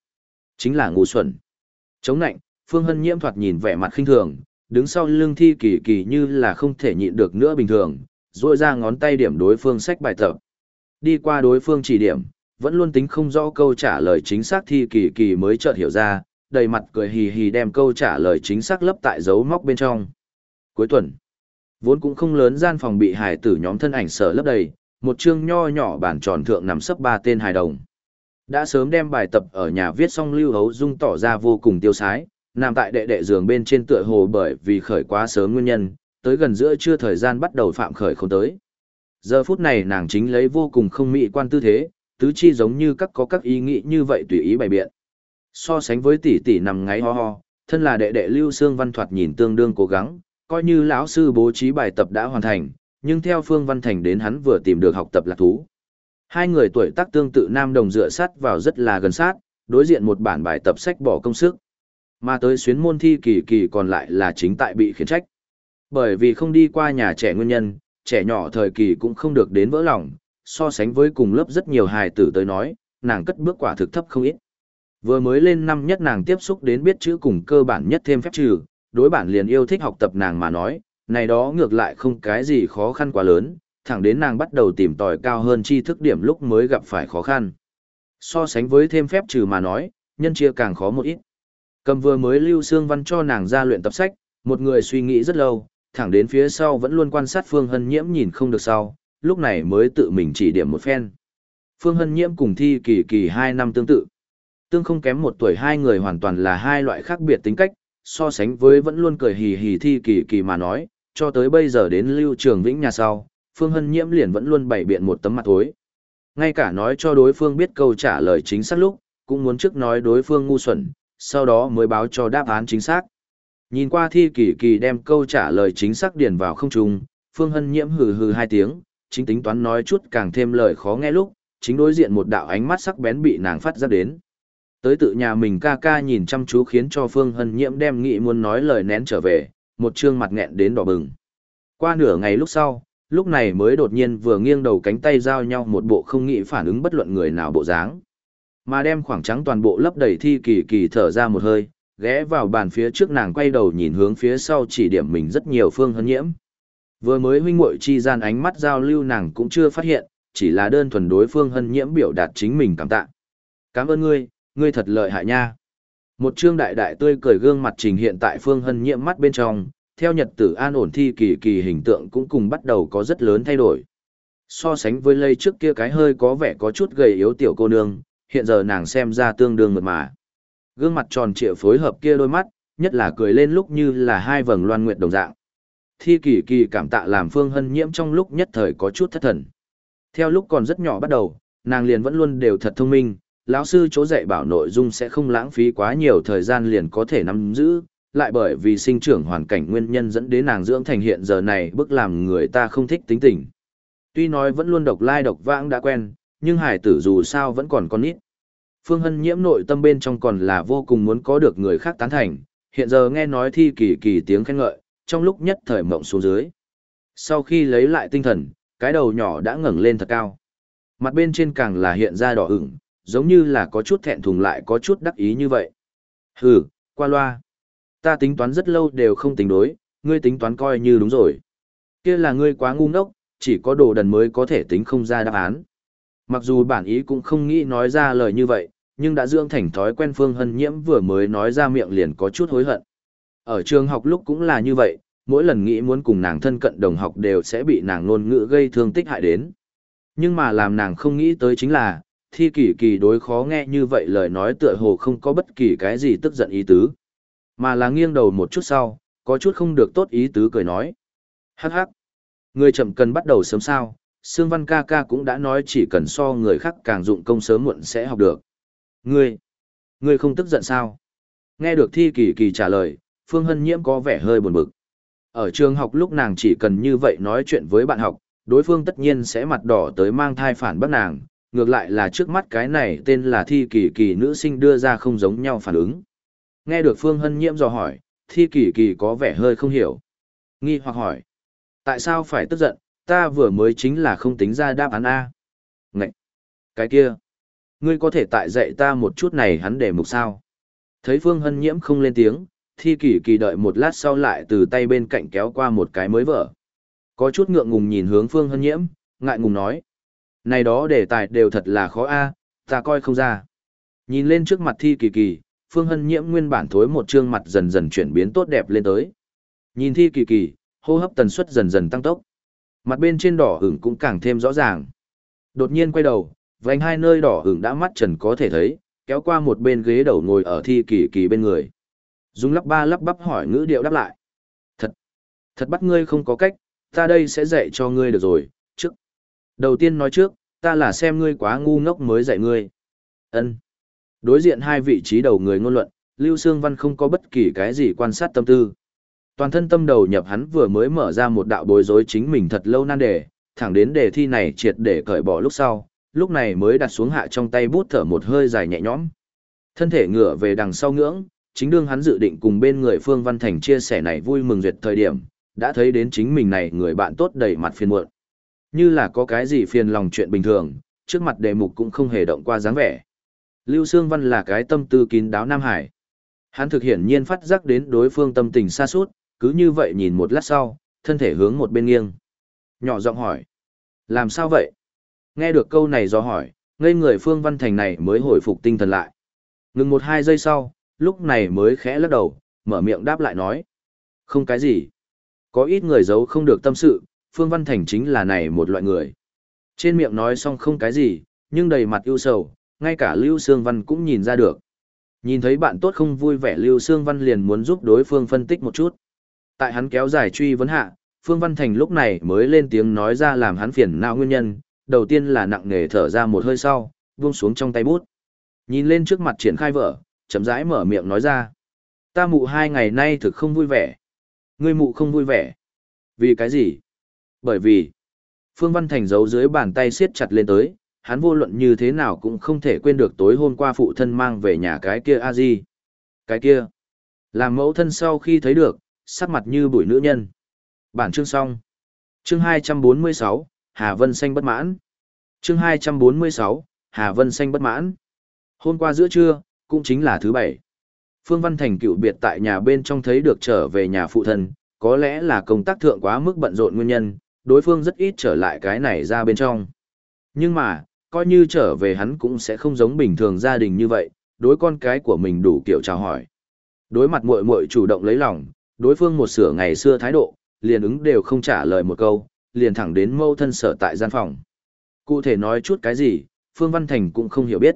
Chính là ngu xuẩn. Chống nạnh, Phương Hân Nhiễm thoạt nhìn vẻ mặt khinh thường, đứng sau lưng thi kỳ kỳ như là không thể nhịn được nữa bình thường, rôi ra ngón tay điểm đối phương sách bài tập. Đi qua đối phương chỉ điểm, vẫn luôn tính không rõ câu trả lời chính xác thi kỳ kỳ mới chợt hiểu ra, đầy mặt cười hì hì đem câu trả lời chính xác lấp tại dấu móc bên trong. Cuối tuần, vốn cũng không lớn gian phòng bị hải tử nhóm thân ảnh sở lấp đầy, một chương nho nhỏ bản tròn thượng nằm sấp ba tên hài đồng. Đã sớm đem bài tập ở nhà viết xong Lưu Hấu Dung tỏ ra vô cùng tiêu sái, nằm tại đệ đệ giường bên trên tựa hồ bởi vì khởi quá sớm nguyên nhân, tới gần giữa trưa thời gian bắt đầu phạm khởi không tới. Giờ phút này nàng chính lấy vô cùng không mỹ quan tư thế, tứ chi giống như các có các ý nghĩ như vậy tùy ý bày biện. So sánh với tỷ tỷ nằm ngáy ho ho, thân là đệ đệ Lưu Sương Văn thoạt nhìn tương đương cố gắng, coi như lão sư bố trí bài tập đã hoàn thành, nhưng theo Phương Văn Thành đến hắn vừa tìm được học tập lạc thú. Hai người tuổi tác tương tự nam đồng dựa sát vào rất là gần sát, đối diện một bản bài tập sách bỏ công sức. Mà tới xuyến môn thi kỳ kỳ còn lại là chính tại bị khiển trách. Bởi vì không đi qua nhà trẻ nguyên nhân, trẻ nhỏ thời kỳ cũng không được đến vỡ lòng, so sánh với cùng lớp rất nhiều hài tử tới nói, nàng cất bước quả thực thấp không ít. Vừa mới lên năm nhất nàng tiếp xúc đến biết chữ cùng cơ bản nhất thêm phép trừ, đối bản liền yêu thích học tập nàng mà nói, này đó ngược lại không cái gì khó khăn quá lớn, thẳng đến nàng bắt đầu tìm tòi cao hơn tri thức điểm lúc mới gặp phải khó khăn. So sánh với thêm phép trừ mà nói, nhân chia càng khó một ít. Cầm vừa mới Lưu xương Văn cho nàng ra luyện tập sách, một người suy nghĩ rất lâu, thẳng đến phía sau vẫn luôn quan sát Phương Hân Nhiễm nhìn không được sau, lúc này mới tự mình chỉ điểm một phen. Phương Hân Nhiễm cùng Thi Kỳ Kỳ hai năm tương tự. Tương không kém một tuổi hai người hoàn toàn là hai loại khác biệt tính cách, so sánh với vẫn luôn cười hì hì Thi Kỳ Kỳ mà nói, cho tới bây giờ đến Lưu Trường Vĩnh nhà sau, Phương Hân Nhiễm liền vẫn luôn bày biện một tấm mặt thối. Ngay cả nói cho đối phương biết câu trả lời chính xác lúc, cũng muốn trước nói đối phương ngu xuẩn, sau đó mới báo cho đáp án chính xác. Nhìn qua thi kỳ kỳ đem câu trả lời chính xác điền vào không trung, Phương Hân Nhiễm hừ hừ hai tiếng, chính tính toán nói chút càng thêm lời khó nghe lúc, chính đối diện một đạo ánh mắt sắc bén bị nàng phát ra đến. Tới tự nhà mình ca ca nhìn chăm chú khiến cho Phương Hân Nhiễm đem nghị muốn nói lời nén trở về, một trương mặt nghẹn đến đỏ bừng. Qua nửa ngày lúc sau, lúc này mới đột nhiên vừa nghiêng đầu cánh tay giao nhau một bộ không nghĩ phản ứng bất luận người nào bộ dáng. Mà đem khoảng trắng toàn bộ lấp đầy thi kỳ kỳ thở ra một hơi, ghé vào bàn phía trước nàng quay đầu nhìn hướng phía sau chỉ điểm mình rất nhiều phương hân nhiễm. Vừa mới huynh muội chi gian ánh mắt giao lưu nàng cũng chưa phát hiện, chỉ là đơn thuần đối phương hân nhiễm biểu đạt chính mình cảm tạ. Cảm ơn ngươi, ngươi thật lợi hại nha. Một trương đại đại tươi cười gương mặt trình hiện tại phương hân nhiễm mắt bên trong, theo nhật tử an ổn thi kỳ kỳ hình tượng cũng cùng bắt đầu có rất lớn thay đổi. So sánh với lây trước kia cái hơi có vẻ có chút gầy yếu tiểu cô nương, hiện giờ nàng xem ra tương đương mượt mà. Gương mặt tròn trịa phối hợp kia đôi mắt, nhất là cười lên lúc như là hai vầng loan nguyệt đồng dạng. Thi kỳ kỳ cảm tạ làm Phương Hân Nhiễm trong lúc nhất thời có chút thất thần. Theo lúc còn rất nhỏ bắt đầu, nàng liền vẫn luôn đều thật thông minh, lão sư chỗ dạy bảo nội dung sẽ không lãng phí quá nhiều thời gian liền có thể nắm giữ, lại bởi vì sinh trưởng hoàn cảnh nguyên nhân dẫn đến nàng dưỡng thành hiện giờ này bức làm người ta không thích tính tình. Tuy nói vẫn luôn độc lai độc vãng đã quen, nhưng hải tử dù sao vẫn còn con nít. Phương Hân nhiễm nội tâm bên trong còn là vô cùng muốn có được người khác tán thành, hiện giờ nghe nói thi kỳ kỳ tiếng khen ngợi, trong lúc nhất thời mộng xuống dưới. Sau khi lấy lại tinh thần, cái đầu nhỏ đã ngẩng lên thật cao. Mặt bên trên càng là hiện ra đỏ ửng, giống như là có chút thẹn thùng lại có chút đắc ý như vậy. Hừ, qua loa. Ta tính toán rất lâu đều không tính đối, ngươi tính toán coi như đúng rồi. Kia là ngươi quá ngu ngốc, chỉ có đồ đần mới có thể tính không ra đáp án. Mặc dù bản ý cũng không nghĩ nói ra lời như vậy, nhưng đã dưỡng thành thói quen Phương Hân Nhiễm vừa mới nói ra miệng liền có chút hối hận. Ở trường học lúc cũng là như vậy, mỗi lần nghĩ muốn cùng nàng thân cận đồng học đều sẽ bị nàng ngôn ngữ gây thương tích hại đến. Nhưng mà làm nàng không nghĩ tới chính là, thi kỳ kỳ đối khó nghe như vậy lời nói tựa hồ không có bất kỳ cái gì tức giận ý tứ. Mà là nghiêng đầu một chút sau, có chút không được tốt ý tứ cười nói. Hắc hắc. Người chậm cần bắt đầu sớm sao, Sương Văn ca ca cũng đã nói chỉ cần so người khác càng dụng công sớm muộn sẽ học được. Ngươi, ngươi không tức giận sao? Nghe được Thi Kỳ Kỳ trả lời, Phương Hân Nhiễm có vẻ hơi buồn bực. Ở trường học lúc nàng chỉ cần như vậy nói chuyện với bạn học, đối phương tất nhiên sẽ mặt đỏ tới mang thai phản bác nàng, ngược lại là trước mắt cái này tên là Thi Kỳ Kỳ nữ sinh đưa ra không giống nhau phản ứng. Nghe được Phương Hân Nhiễm dò hỏi, Thi Kỳ Kỳ có vẻ hơi không hiểu. Nghi hoặc hỏi, tại sao phải tức giận, ta vừa mới chính là không tính ra đáp án A. Ngậy! Cái kia! Ngươi có thể tại dạy ta một chút này hắn để mục sao. Thấy Phương Hân Nhiễm không lên tiếng, thi kỳ kỳ đợi một lát sau lại từ tay bên cạnh kéo qua một cái mới vở. Có chút ngượng ngùng nhìn hướng Phương Hân Nhiễm, ngại ngùng nói. Này đó đề tài đều thật là khó a, ta coi không ra. Nhìn lên trước mặt thi kỳ kỳ, Phương Hân Nhiễm nguyên bản thối một trương mặt dần dần chuyển biến tốt đẹp lên tới. Nhìn thi kỳ kỳ, hô hấp tần suất dần dần tăng tốc. Mặt bên trên đỏ hửng cũng càng thêm rõ ràng. Đột nhiên quay đầu, vành hai nơi đỏ hửng đã mắt trần có thể thấy, kéo qua một bên ghế đầu ngồi ở thi kỳ kỳ bên người. Dung lắp ba lắp bắp hỏi ngữ điệu đáp lại. Thật, thật bắt ngươi không có cách, ta đây sẽ dạy cho ngươi được rồi, trước. Đầu tiên nói trước, ta là xem ngươi quá ngu ngốc mới dạy ngươi. Ân. Đối diện hai vị trí đầu người ngôn luận, Lưu Sương Văn không có bất kỳ cái gì quan sát tâm tư. Toàn thân tâm đầu nhập hắn vừa mới mở ra một đạo bối rối chính mình thật lâu nan đề, thẳng đến đề thi này triệt để cởi bỏ lúc sau, lúc này mới đặt xuống hạ trong tay bút thở một hơi dài nhẹ nhõm. Thân thể ngửa về đằng sau ngưỡng, chính đương hắn dự định cùng bên người Phương Văn Thành chia sẻ này vui mừng duyệt thời điểm, đã thấy đến chính mình này người bạn tốt đầy mặt phiền muộn. Như là có cái gì phiền lòng chuyện bình thường, trước mặt đề mục cũng không hề động qua dáng vẻ. Lưu Sương Văn là cái tâm tư kín đáo Nam Hải. Hắn thực hiện nhiên phát giác đến đối phương tâm tình xa suốt, cứ như vậy nhìn một lát sau, thân thể hướng một bên nghiêng. Nhỏ giọng hỏi. Làm sao vậy? Nghe được câu này do hỏi, ngây người Phương Văn Thành này mới hồi phục tinh thần lại. Ngừng một hai giây sau, lúc này mới khẽ lắc đầu, mở miệng đáp lại nói. Không cái gì. Có ít người giấu không được tâm sự, Phương Văn Thành chính là này một loại người. Trên miệng nói xong không cái gì, nhưng đầy mặt ưu sầu, ngay cả Lưu Sương Văn cũng nhìn ra được. Nhìn thấy bạn tốt không vui vẻ Lưu Sương Văn liền muốn giúp đối phương phân tích một chút. Tại hắn kéo dài truy vấn hạ, Phương Văn Thành lúc này mới lên tiếng nói ra làm hắn phiền não nguyên nhân, đầu tiên là nặng nề thở ra một hơi sau, buông xuống trong tay bút. Nhìn lên trước mặt triển khai vợ, chậm rãi mở miệng nói ra. Ta mụ hai ngày nay thực không vui vẻ. Ngươi mụ không vui vẻ. Vì cái gì? Bởi vì, Phương Văn Thành giấu dưới bàn tay siết chặt lên tới, hắn vô luận như thế nào cũng không thể quên được tối hôm qua phụ thân mang về nhà cái kia a di. Cái kia. Làm mẫu thân sau khi thấy được sắc mặt như bụi nữ nhân. Bản chương xong. Chương 246, hà vân xanh bất mãn. Chương 246, hà vân xanh bất mãn. Hôm qua giữa trưa cũng chính là thứ bảy. Phương văn thành cựu biệt tại nhà bên trong thấy được trở về nhà phụ thân có lẽ là công tác thượng quá mức bận rộn nguyên nhân đối phương rất ít trở lại cái này ra bên trong nhưng mà coi như trở về hắn cũng sẽ không giống bình thường gia đình như vậy, đối con cái của mình đủ kiểu chào hỏi. Đối mặt muội muội chủ động lấy lòng, đối phương một sửa ngày xưa thái độ, liền ứng đều không trả lời một câu, liền thẳng đến mâu thân sở tại gian phòng. Cụ thể nói chút cái gì, Phương Văn Thành cũng không hiểu biết.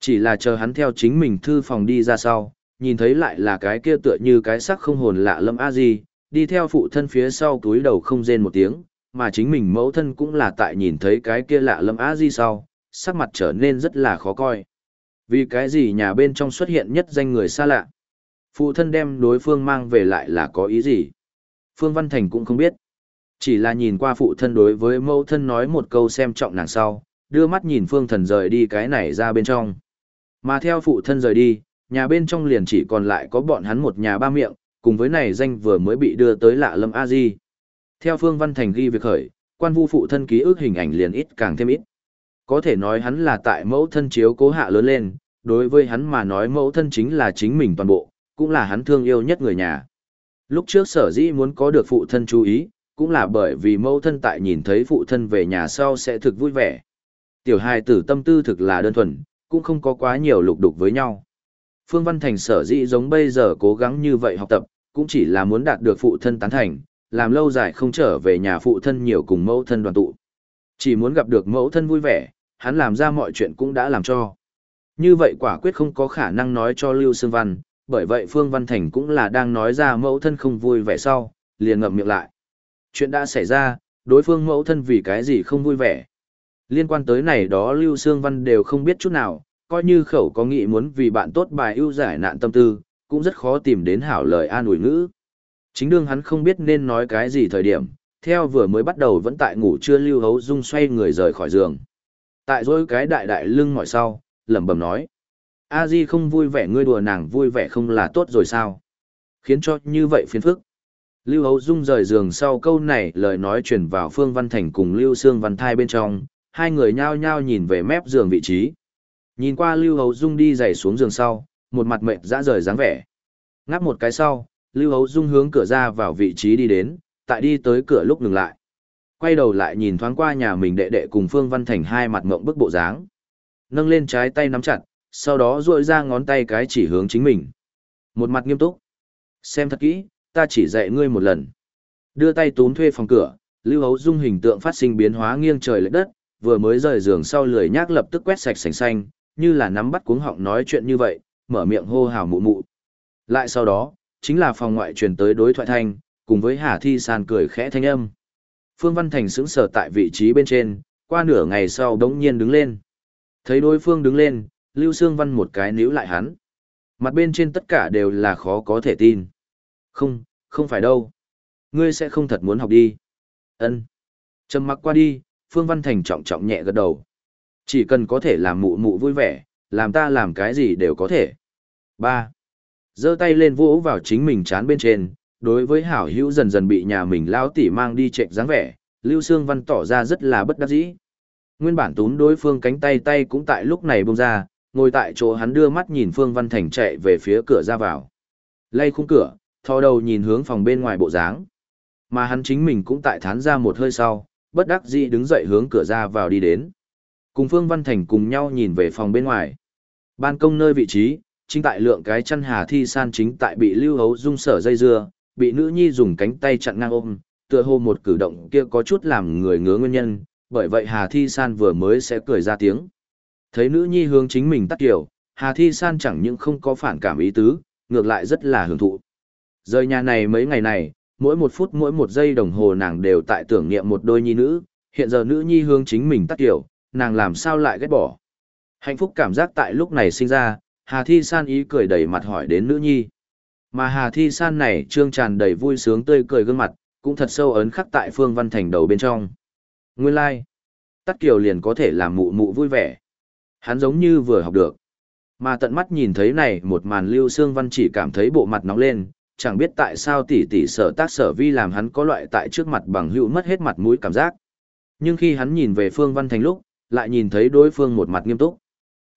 Chỉ là chờ hắn theo chính mình thư phòng đi ra sau, nhìn thấy lại là cái kia tựa như cái sắc không hồn lạ lâm a di, đi theo phụ thân phía sau túi đầu không rên một tiếng, mà chính mình mẫu thân cũng là tại nhìn thấy cái kia lạ lâm á di sau, sắc mặt trở nên rất là khó coi. Vì cái gì nhà bên trong xuất hiện nhất danh người xa lạ? Phụ thân đem đối phương mang về lại là có ý gì? Phương Văn Thành cũng không biết. Chỉ là nhìn qua phụ thân đối với mẫu thân nói một câu xem trọng nàng sau, đưa mắt nhìn Phương Thần rời đi cái này ra bên trong. Mà theo phụ thân rời đi, nhà bên trong liền chỉ còn lại có bọn hắn một nhà ba miệng, cùng với này danh vừa mới bị đưa tới lạ lâm a di theo Phương Văn Thành ghi việc khởi, quan vu phụ thân ký ức hình ảnh liền ít càng thêm ít. Có thể nói hắn là tại mẫu thân chiếu cố hạ lớn lên, đối với hắn mà nói mẫu thân chính là chính mình toàn bộ, cũng là hắn thương yêu nhất người nhà. Lúc trước sở dĩ muốn có được phụ thân chú ý, cũng là bởi vì mẫu thân tại nhìn thấy phụ thân về nhà sau sẽ thực vui vẻ. Tiểu hài tử tâm tư thực là đơn thuần, cũng không có quá nhiều lục đục với nhau. Phương Văn Thành sở dĩ giống bây giờ cố gắng như vậy học tập, cũng chỉ là muốn đạt được phụ thân tán thành, làm lâu dài không trở về nhà phụ thân nhiều cùng mẫu thân đoàn tụ. Chỉ muốn gặp được mẫu thân vui vẻ, hắn làm ra mọi chuyện cũng đã làm cho. Như vậy quả quyết không có khả năng nói cho Lưu Sương Văn, bởi vậy Phương Văn Thành cũng là đang nói ra mẫu thân không vui vẻ sau, liền ngậm miệng lại. Chuyện đã xảy ra, đối phương mẫu thân vì cái gì không vui vẻ. Liên quan tới này đó Lưu Sương Văn đều không biết chút nào, coi như khẩu có nghĩ muốn vì bạn tốt bài ưu giải nạn tâm tư, cũng rất khó tìm đến hảo lời an ủi ngữ. Chính đương hắn không biết nên nói cái gì thời điểm, theo vừa mới bắt đầu vẫn tại ngủ chưa lưu hấu dung xoay người rời khỏi giường. Tại rồi cái đại đại lưng ngồi sau, lẩm bẩm nói. a di không vui vẻ ngươi đùa nàng vui vẻ không là tốt rồi sao? Khiến cho như vậy phiền phức. Lưu Hấu Dung rời giường sau câu này lời nói chuyển vào Phương Văn Thành cùng Lưu Sương Văn Thai bên trong, hai người nhao nhao nhìn về mép giường vị trí. Nhìn qua Lưu Hấu Dung đi giày xuống giường sau, một mặt mệt dã rời dáng vẻ. Ngáp một cái sau, Lưu Hấu Dung hướng cửa ra vào vị trí đi đến, tại đi tới cửa lúc ngừng lại. Quay đầu lại nhìn thoáng qua nhà mình đệ đệ cùng Phương Văn Thành hai mặt mộng bức bộ dáng. Nâng lên trái tay nắm chặt, sau đó duỗi ra ngón tay cái chỉ hướng chính mình. Một mặt nghiêm túc. Xem thật kỹ, ta chỉ dạy ngươi một lần. Đưa tay túm thuê phòng cửa, Lưu Hấu Dung hình tượng phát sinh biến hóa nghiêng trời lệch đất, vừa mới rời giường sau lười nhác lập tức quét sạch sành xanh, như là nắm bắt cuống họng nói chuyện như vậy, mở miệng hô hào mụ mụ. Lại sau đó, chính là phòng ngoại truyền tới đối thoại thanh, cùng với Hà Thi San cười khẽ thanh âm. Phương Văn Thành sững sờ tại vị trí bên trên, qua nửa ngày sau đống nhiên đứng lên. Thấy đối phương đứng lên, Lưu Sương Văn một cái níu lại hắn. Mặt bên trên tất cả đều là khó có thể tin. Không, không phải đâu. Ngươi sẽ không thật muốn học đi. Ân. Trầm mặc qua đi, Phương Văn Thành trọng trọng nhẹ gật đầu. Chỉ cần có thể làm mụ mụ vui vẻ, làm ta làm cái gì đều có thể. Ba giơ tay lên vỗ vào chính mình chán bên trên, đối với hảo hữu dần dần bị nhà mình lao tỉ mang đi trệch dáng vẻ, Lưu Sương Văn tỏ ra rất là bất đắc dĩ. Nguyên bản túm đối phương cánh tay tay cũng tại lúc này bông ra, ngồi tại chỗ hắn đưa mắt nhìn Phương Văn Thành chạy về phía cửa ra vào. Lay khung cửa, thò đầu nhìn hướng phòng bên ngoài bộ dáng. Mà hắn chính mình cũng tại thán ra một hơi sau, bất đắc dĩ đứng dậy hướng cửa ra vào đi đến. Cùng Phương Văn Thành cùng nhau nhìn về phòng bên ngoài. Ban công nơi vị trí, chính tại lượng cái chăn hà thi san chính tại bị lưu hấu dung sở dây dưa, bị nữ nhi dùng cánh tay chặn ngang ôm, tựa hồ một cử động kia có chút làm người ngứa nguyên nhân, bởi vậy Hà Thi San vừa mới sẽ cười ra tiếng. Thấy nữ nhi hướng chính mình tắt kiểu, Hà Thi San chẳng những không có phản cảm ý tứ, ngược lại rất là hưởng thụ. Rời nhà này mấy ngày này, mỗi một phút mỗi một giây đồng hồ nàng đều tại tưởng niệm một đôi nhi nữ, hiện giờ nữ nhi hướng chính mình tắt kiểu, nàng làm sao lại ghét bỏ. Hạnh phúc cảm giác tại lúc này sinh ra, Hà Thi San ý cười đầy mặt hỏi đến nữ nhi. Mà Hà Thi San này trương tràn đầy vui sướng tươi cười gương mặt, cũng thật sâu ấn khắc tại Phương Văn Thành đầu bên trong. Nguyên lai, like. Tắt Kiều liền có thể làm mụ mụ vui vẻ. Hắn giống như vừa học được. Mà tận mắt nhìn thấy này một màn Lưu Sương Văn chỉ cảm thấy bộ mặt nóng lên, chẳng biết tại sao tỷ tỷ sở tác sở vi làm hắn có loại tại trước mặt bằng hữu mất hết mặt mũi cảm giác. Nhưng khi hắn nhìn về Phương Văn Thành lúc, lại nhìn thấy đối phương một mặt nghiêm túc.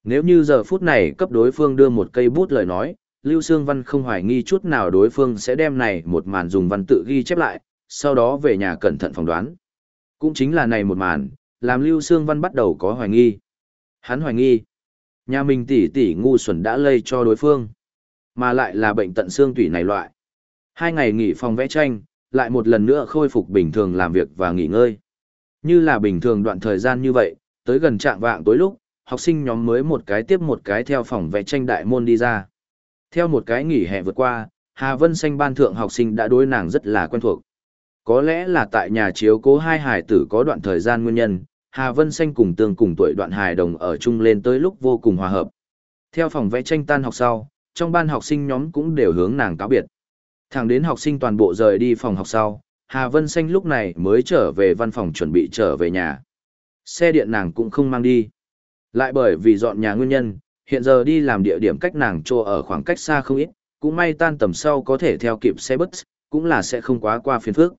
Nếu như giờ phút này cấp đối phương đưa một cây bút lời nói, Lưu Sương Văn không hoài nghi chút nào đối phương sẽ đem này một màn dùng văn tự ghi chép lại, sau đó về nhà cẩn thận phỏng đoán. Cũng chính là này một màn, làm Lưu Sương Văn bắt đầu có hoài nghi. Hắn hoài nghi, nhà mình tỷ tỷ ngu xuẩn đã lây cho đối phương, mà lại là bệnh tận xương tủy này loại. Hai ngày nghỉ phòng vẽ tranh, lại một lần nữa khôi phục bình thường làm việc và nghỉ ngơi. Như là bình thường đoạn thời gian như vậy, tới gần trạng vạng tối lúc, học sinh nhóm mới một cái tiếp một cái theo phòng vẽ tranh đại môn đi ra. Theo một cái nghỉ hè vượt qua, Hà Vân Xanh ban thượng học sinh đã đối nàng rất là quen thuộc. Có lẽ là tại nhà chiếu cố hai hải tử có đoạn thời gian nguyên nhân, Hà Vân Xanh cùng tương cùng tuổi đoạn hài đồng ở chung lên tới lúc vô cùng hòa hợp. Theo phòng vẽ tranh tan học sau, trong ban học sinh nhóm cũng đều hướng nàng cáo biệt. Thẳng đến học sinh toàn bộ rời đi phòng học sau, Hà Vân Xanh lúc này mới trở về văn phòng chuẩn bị trở về nhà. Xe điện nàng cũng không mang đi. Lại bởi vì dọn nhà nguyên nhân, hiện giờ đi làm địa điểm cách nàng trô ở khoảng cách xa không ít, cũng may tan tầm sau có thể theo kịp xe bus, cũng là sẽ không quá qua phiền phước.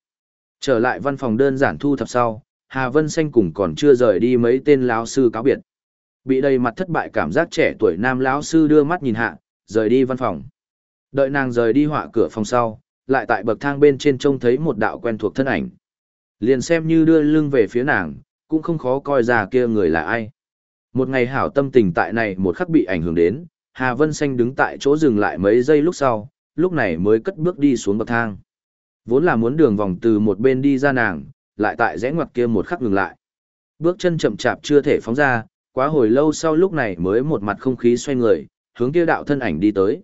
Trở lại văn phòng đơn giản thu thập sau, Hà Vân Xanh cùng còn chưa rời đi mấy tên lão sư cáo biệt. Bị đầy mặt thất bại cảm giác trẻ tuổi nam lão sư đưa mắt nhìn hạ, rời đi văn phòng. Đợi nàng rời đi họa cửa phòng sau, lại tại bậc thang bên trên trông thấy một đạo quen thuộc thân ảnh. Liền xem như đưa lưng về phía nàng, cũng không khó coi ra kia người là ai. Một ngày hảo tâm tình tại này một khắc bị ảnh hưởng đến, Hà Vân Xanh đứng tại chỗ dừng lại mấy giây lúc sau, lúc này mới cất bước đi xuống bậc thang. Vốn là muốn đường vòng từ một bên đi ra nàng, lại tại rẽ ngoặt kia một khắc ngừng lại. Bước chân chậm chạp chưa thể phóng ra, quá hồi lâu sau lúc này mới một mặt không khí xoay người, hướng kia đạo thân ảnh đi tới.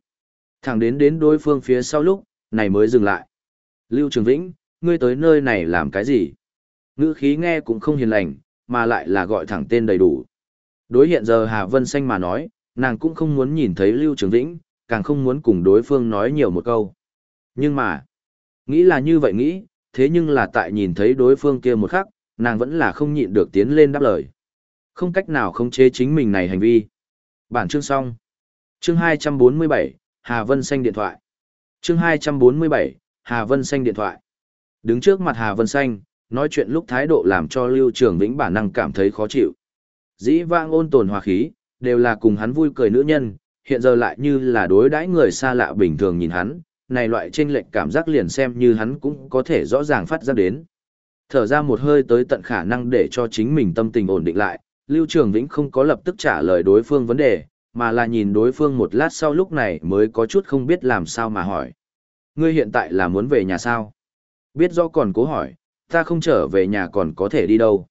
Thẳng đến đến đối phương phía sau lúc, này mới dừng lại. Lưu Trường Vĩnh, ngươi tới nơi này làm cái gì? Ngữ khí nghe cũng không hiền lành, mà lại là gọi thẳng tên đầy đủ. Đối hiện giờ Hà Vân Xanh mà nói, nàng cũng không muốn nhìn thấy Lưu Trường Vĩnh, càng không muốn cùng đối phương nói nhiều một câu. Nhưng mà, nghĩ là như vậy nghĩ, thế nhưng là tại nhìn thấy đối phương kia một khắc, nàng vẫn là không nhịn được tiến lên đáp lời. Không cách nào khống chế chính mình này hành vi. Bản chương xong. Chương 247, Hà Vân Xanh điện thoại. Chương 247, Hà Vân Xanh điện thoại. Đứng trước mặt Hà Vân Xanh, nói chuyện lúc thái độ làm cho Lưu Trường Vĩnh bản năng cảm thấy khó chịu. Dĩ vang ôn tồn hòa khí, đều là cùng hắn vui cười nữ nhân, hiện giờ lại như là đối đãi người xa lạ bình thường nhìn hắn, này loại chênh lệch cảm giác liền xem như hắn cũng có thể rõ ràng phát ra đến. Thở ra một hơi tới tận khả năng để cho chính mình tâm tình ổn định lại, Lưu Trường Vĩnh không có lập tức trả lời đối phương vấn đề, mà là nhìn đối phương một lát sau lúc này mới có chút không biết làm sao mà hỏi. Ngươi hiện tại là muốn về nhà sao? Biết do còn cố hỏi, ta không trở về nhà còn có thể đi đâu.